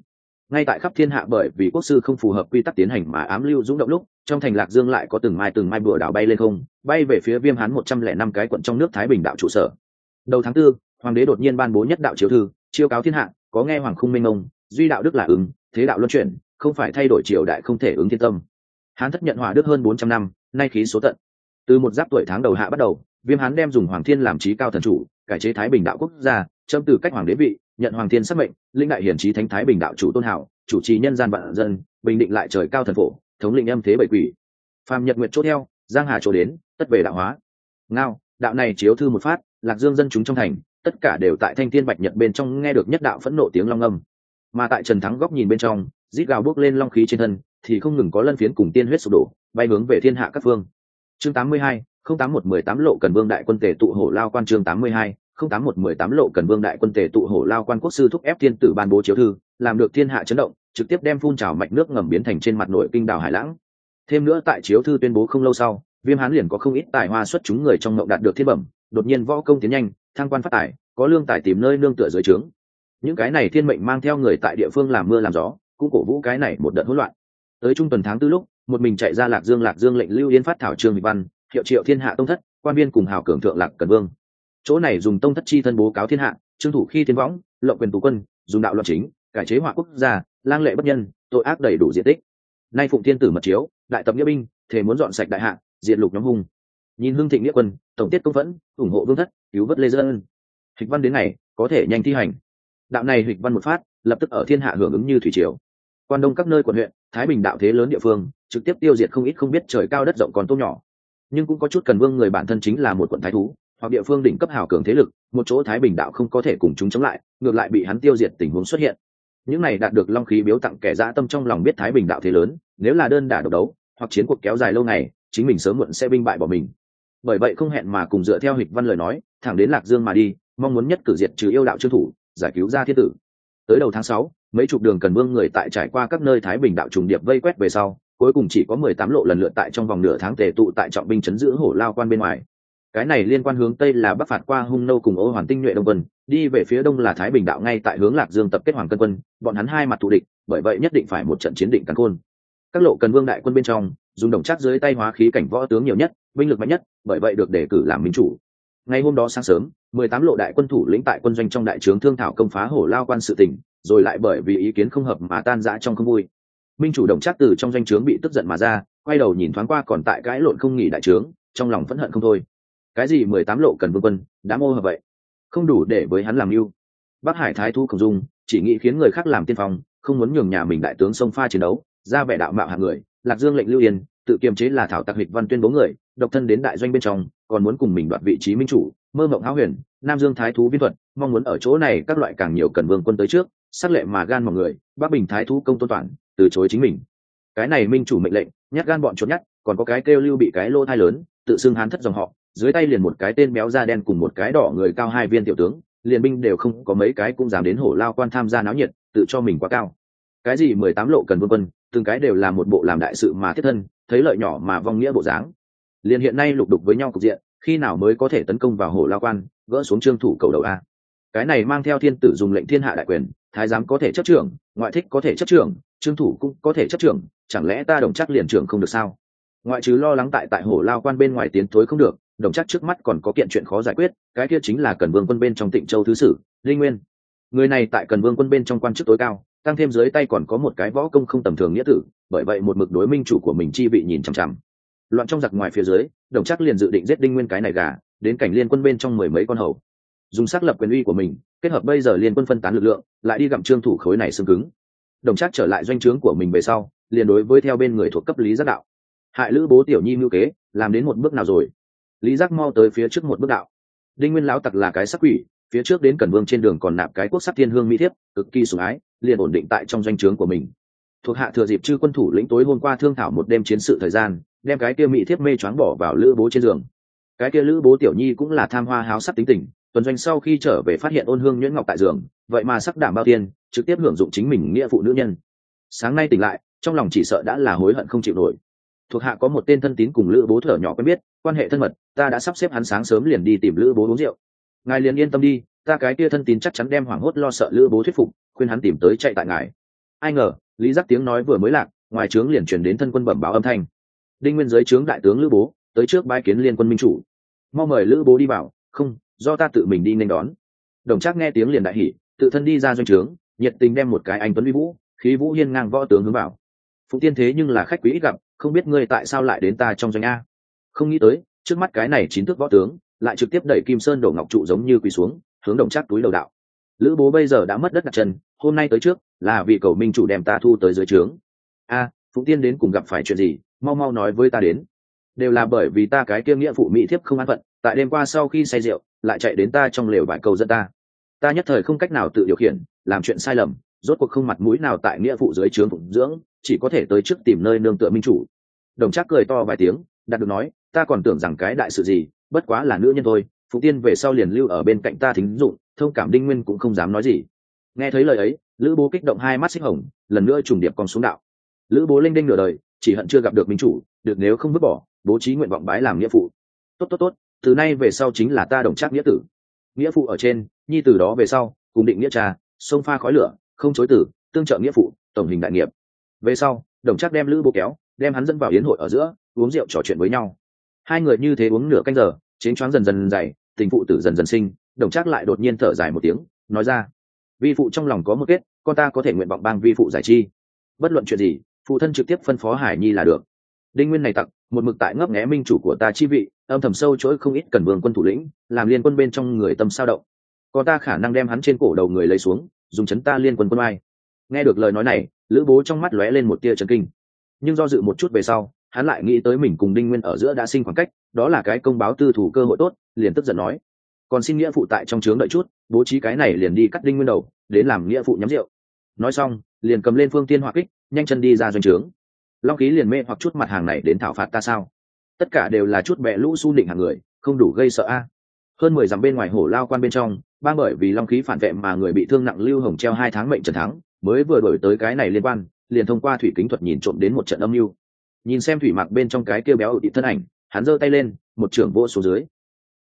ngay tại khắp thiên hạ bởi vì quốc sư không phù hợp quy tắc tiến hành mà ám lưu dũng động lúc, trong thành lạc dương lại có từng mai từng mai bừa đảo bay lên không, bay về phía viêm hán một trăm lẻ năm cái quận trong nước thái bình đạo trụ sở. Đầu tháng tư, hoàng đế đột nhiên ban bố nhất đạo chiếu thư, chiêu cáo thiên hạ, có nghe hoàng khung minh ông, duy đạo đức là ứng, thế đạo luân chuyển, không phải thay đổi triều đại không thể ứng thiên tâm. Hán thất nhận hòa đức hơn bốn trăm năm, nay khí số tận. Từ một giáp tuổi tháng đầu hạ bắt đầu, viêm hán đem dùng hoàng thiên làm trí cao thần chủ, cải chế thái bình đạo quốc gia, châm từ cách hoàng đế vị nhận hoàng thiên sắc mệnh linh đại hiển trí thánh thái bình đạo chủ tôn hảo chủ trì nhân gian vạn dân bình định lại trời cao thần phổ thống lĩnh âm thế bảy quỷ. Phàm nhật nguyện chốt theo giang hà chỗ đến tất về đạo hóa. Ngao đạo này chiếu thư một phát lạc dương dân chúng trong thành tất cả đều tại thanh thiên bạch nhật bên trong nghe được nhất đạo phẫn nộ tiếng long âm mà tại trần thắng góc nhìn bên trong rít gào bước lên long khí trên thân thì không ngừng có lân phiến cùng tiên huyết sụp đổ bay hướng về thiên hạ các phương. Chương 82, không tám một mười tám lộ cần vương đại quân tề tụ hổ lao quan chương 82, không tám một mười tám lộ cần vương đại quân tề tụ hổ lao quan quốc sư thúc ép thiên tử ban bố chiếu thư, làm được thiên hạ chấn động, trực tiếp đem phun trào mạch nước ngầm biến thành trên mặt nội kinh đảo hải lãng. Thêm nữa tại chiếu thư tuyên bố không lâu sau, viêm hán liền có không ít tài hoa xuất chúng người trong mộng đạt được thiên bẩm, đột nhiên võ công tiến nhanh, thăng quan phát tài, có lương tài tìm nơi nương tựa dưới trướng. Những cái này thiên mệnh mang theo người tại địa phương làm mưa làm gió, cũng cổ vũ cái này một đợt hỗn loạn. Tới trung tuần tháng tư lúc, một mình chạy ra lạc dương lạc dương lệnh lưu yên phát thảo trương việt văn, hiệu triệu thiên hạ tông thất, quan viên cùng hào cường thượng lạc cần vương chỗ này dùng tông thất chi thân bố cáo thiên hạ, trương thủ khi thiên võng, lộng quyền tù quân, dùng đạo luật chính, cải chế họa quốc gia, lang lệ bất nhân, tội ác đầy đủ diện tích. Nay phụng thiên tử mật chiếu, đại tập nghĩa binh thể muốn dọn sạch đại hạ diện lục nhóm hung. Nhìn hương thịnh nghĩa quân, tổng tiết công vẫn ủng hộ vương thất, cứu vớt lê dân. Hịch văn đến ngày, có thể nhanh thi hành. Đạo này hịch văn một phát, lập tức ở thiên hạ hưởng ứng như thủy triều. Quan đông các nơi quận huyện, thái bình đạo thế lớn địa phương, trực tiếp tiêu diệt không ít không biết trời cao đất rộng còn tôm nhỏ. Nhưng cũng có chút cần vương người bản thân chính là một quận thái thú hoặc địa phương đỉnh cấp hào cường thế lực, một chỗ thái bình đạo không có thể cùng chúng chống lại, ngược lại bị hắn tiêu diệt tình huống xuất hiện. Những này đạt được long khí biếu tặng kẻ dã tâm trong lòng biết thái bình đạo thế lớn, nếu là đơn đả độc đấu, hoặc chiến cuộc kéo dài lâu ngày, chính mình sớm muộn sẽ binh bại bỏ mình. Bởi vậy không hẹn mà cùng dựa theo hịch văn lời nói, thẳng đến lạc dương mà đi, mong muốn nhất cử diệt trừ yêu đạo trương thủ, giải cứu ra thiên tử. Tới đầu tháng sáu, mấy chục đường cần vương người tại trải qua các nơi thái bình đạo trùng điệp vây quét về sau, cuối cùng chỉ có mười tám lộ lần lượt tại trong vòng nửa tháng tề tụ tại trọng binh chấn giữ hổ lao quan bên ngoài cái này liên quan hướng tây là bắc phạt qua hung nô cùng ô hoàn tinh nhuệ đông quân, đi về phía đông là thái bình đạo ngay tại hướng lạc dương tập kết hoàng cân quân, bọn hắn hai mặt thù địch, bởi vậy nhất định phải một trận chiến định cắn khôn. Các lộ cần vương đại quân bên trong, dùng đồng chắc dưới tay hóa khí cảnh võ tướng nhiều nhất, binh lực mạnh nhất, bởi vậy được đề cử làm minh chủ. Ngày hôm đó sáng sớm, mười tám lộ đại quân thủ lĩnh tại quân doanh trong đại trướng thương thảo công phá hổ lao quan sự tỉnh rồi lại bởi vì ý kiến không hợp mà tan rã trong không vui. Minh chủ đồng chắc từ trong doanh trướng bị tức giận mà ra, quay đầu nhìn thoáng qua còn tại cãi lộn không nghỉ đại trướng, trong lòng phẫn hận không thôi cái gì mười tám lộ cần vương quân, đã mô hợp vậy? Không đủ để với hắn làm mưu. Bắc hải thái thu khổng dung, chỉ nghĩ khiến người khác làm tiên phong, không muốn nhường nhà mình đại tướng sông pha chiến đấu, ra vẻ đạo mạo hạng người. Lạc dương lệnh lưu yên, tự kiềm chế là thảo tặc hịch văn tuyên bố người, độc thân đến đại doanh bên trong, còn muốn cùng mình đoạt vị trí minh chủ, mơ mộng háo huyền, nam dương thái thú viên thuật, mong muốn ở chỗ này các loại càng nhiều cần vương quân tới trước sắc lệ mà gan mọi người, bắc bình thái thú công tôn toàn, từ chối chính mình. Cái này minh chủ mệnh lệnh, nhát gan bọn trốn nhát, còn có cái kêu lưu bị cái lô thai lớn, tự xưng hán thất dòng họ dưới tay liền một cái tên béo da đen cùng một cái đỏ người cao hai viên tiểu tướng, liền binh đều không có mấy cái cũng dám đến hổ lao quan tham gia náo nhiệt, tự cho mình quá cao. Cái gì mười tám lộ cần vân vân từng cái đều là một bộ làm đại sự mà thiết thân, thấy lợi nhỏ mà vong nghĩa bộ dáng. Liền hiện nay lục đục với nhau cục diện, khi nào mới có thể tấn công vào hổ lao quan, gỡ xuống trương thủ cầu đầu a. Cái này mang theo thiên tử dùng lệnh thiên hạ đại quyền, thái giám có thể chấp trưởng, ngoại thích có thể chấp trưởng, trương thủ cũng có thể chấp trưởng, chẳng lẽ ta đồng chắc liền trưởng không được sao? Ngoại trừ lo lắng tại tại hổ lao quan bên ngoài tiến thối không được đồng chắc trước mắt còn có kiện chuyện khó giải quyết, cái kia chính là cần vương quân bên trong tịnh châu thứ sử, linh nguyên. Người này tại cần vương quân bên trong quan chức tối cao, tăng thêm dưới tay còn có một cái võ công không tầm thường nghĩa tử, bởi vậy một mực đối minh chủ của mình chi bị nhìn chằm chằm. Loạn trong giặc ngoài phía dưới, đồng chắc liền dự định giết đinh nguyên cái này gà, đến cảnh liên quân bên trong mười mấy con hầu. Dùng xác lập quyền uy của mình, kết hợp bây giờ liên quân phân tán lực lượng, lại đi gặm trương thủ khối này xương cứng. Đồng chắc trở lại doanh trướng của mình về sau, liền đối với theo bên người thuộc cấp lý giác đạo. Hại lữ bố tiểu nhi ngữ kế, làm đến một bước nào rồi? Lý giác mau tới phía trước một bước đạo. Đinh nguyên lão tặc là cái sắc quỷ, phía trước đến cẩn vương trên đường còn nạp cái quốc sắc thiên hương mỹ thiếp, cực kỳ sủng ái, liền ổn định tại trong doanh trướng của mình. Thuộc hạ thừa dịp chư quân thủ lĩnh tối hôm qua thương thảo một đêm chiến sự thời gian, đem cái kia mỹ thiếp mê choáng bỏ vào lữ bố trên giường. Cái kia lữ bố tiểu nhi cũng là tham hoa háo sắc tính tình, tuần doanh sau khi trở về phát hiện ôn hương nhuyễn ngọc tại giường, vậy mà sắc đảm bao tiên trực tiếp hưởng dụng chính mình nghĩa phụ nữ nhân. Sáng nay tỉnh lại, trong lòng chỉ sợ đã là hối hận không chịu nổi. Thuộc hạ có một tên thân tín cùng lữ bố thở nhỏ quen biết, quan hệ thân mật ta đã sắp xếp hắn sáng sớm liền đi tìm lữ bố uống rượu. Ngài liền yên tâm đi, ta cái kia thân tín chắc chắn đem hoảng hốt lo sợ lữ bố thuyết phục, khuyên hắn tìm tới chạy tại ngài. Ai ngờ, lý giác tiếng nói vừa mới lạc, ngoài trướng liền chuyển đến thân quân bẩm báo âm thanh. Đinh nguyên giới trướng đại tướng lữ bố, tới trước bãi kiến liên quân minh chủ. Mau mời lữ bố đi vào, không, do ta tự mình đi nên đón. Đồng trác nghe tiếng liền đại hỉ, tự thân đi ra doanh trướng, nhiệt tình đem một cái anh tuấn vi vũ, khí vũ hiên ngang võ tướng hướng vào. Phụ tiên thế nhưng là khách quý ít gặp, không biết ngươi tại sao lại đến ta trong doanh a. Không nghĩ tới trước mắt cái này chín thước võ tướng lại trực tiếp đẩy kim sơn đổ ngọc trụ giống như quỳ xuống hướng đồng chắc túi đầu đạo. Lữ bố bây giờ đã mất đất đặt chân hôm nay tới trước là vì cầu minh chủ đem ta thu tới dưới trướng. A à, phụng tiên đến cùng gặp phải chuyện gì mau mau nói với ta đến. Đều là bởi vì ta cái kiêm nghĩa phụ mỹ thiếp không an phận tại đêm qua sau khi say rượu lại chạy đến ta trong lều vài câu dẫn ta. Ta nhất thời không cách nào tự điều khiển làm chuyện sai lầm rốt cuộc không mặt mũi nào tại nghĩa phụ dưới trướng phụng dưỡng chỉ có thể tới trước tìm nơi nương tựa minh chủ. Đồng trác cười to vài tiếng đặt được nói ta còn tưởng rằng cái đại sự gì, bất quá là nữ nhân thôi, phụ tiên về sau liền lưu ở bên cạnh ta thính dụng, thông cảm đinh nguyên cũng không dám nói gì. Nghe thấy lời ấy, lữ bố kích động hai mắt xích hồng, lần nữa trùng điệp con xuống đạo. Lữ bố linh đinh nửa đời, chỉ hận chưa gặp được minh chủ, được nếu không vứt bỏ, bố trí nguyện vọng bái làm nghĩa phụ. Tốt tốt tốt, từ nay về sau chính là ta đồng chắc nghĩa tử. Nghĩa phụ ở trên, nhi từ đó về sau, cùng định nghĩa cha, sông pha khói lửa, không chối tử, tương trợ nghĩa phụ, tổng hình đại nghiệp. Về sau, đồng chắc đem lữ bố kéo, đem hắn dẫn vào yến hội ở giữa, uống rượu trò chuyện với nhau hai người như thế uống nửa canh giờ, chiến choáng dần dần dày, tình phụ tử dần dần sinh, đồng chắc lại đột nhiên thở dài một tiếng, nói ra, vi phụ trong lòng có một kết, con ta có thể nguyện vọng bang vi phụ giải chi. Bất luận chuyện gì, phụ thân trực tiếp phân phó hải nhi là được. Đinh nguyên này tặng một mực tại ngấp nghé minh chủ của ta chi vị, âm thầm sâu chuỗi không ít cần vương quân thủ lĩnh, làm liên quân bên trong người tâm sao động. Có ta khả năng đem hắn trên cổ đầu người lấy xuống, dùng chấn ta liên quân quân ai nghe được lời nói này, lữ bố trong mắt lóe lên một tia trần kinh. Nhưng do dự một chút về sau hắn lại nghĩ tới mình cùng đinh nguyên ở giữa đã sinh khoảng cách, đó là cái công báo tư thủ cơ hội tốt, liền tức giận nói. Còn xin nghĩa phụ tại trong trướng đợi chút, bố trí cái này liền đi cắt đinh nguyên đầu, đến làm nghĩa phụ nhắm rượu. Nói xong, liền cầm lên phương tiên hỏa kích, nhanh chân đi ra doanh trướng long khí liền mê hoặc chút mặt hàng này đến thảo phạt ta sao? Tất cả đều là chút bẹ lũ su định hàng người, không đủ gây sợ a. Hơn mười dặm bên ngoài hổ lao quan bên trong, ba bởi vì long khí phản vệ mà người bị thương nặng lưu hồng treo hai tháng mệnh trần thắng, mới vừa đổi tới cái này liên quan, liền thông qua thủy kính thuật nhìn trộm đến một trận âm mưu nhìn xem thủy mặc bên trong cái kia béo ở thân ảnh, hắn giơ tay lên, một trưởng vô số dưới.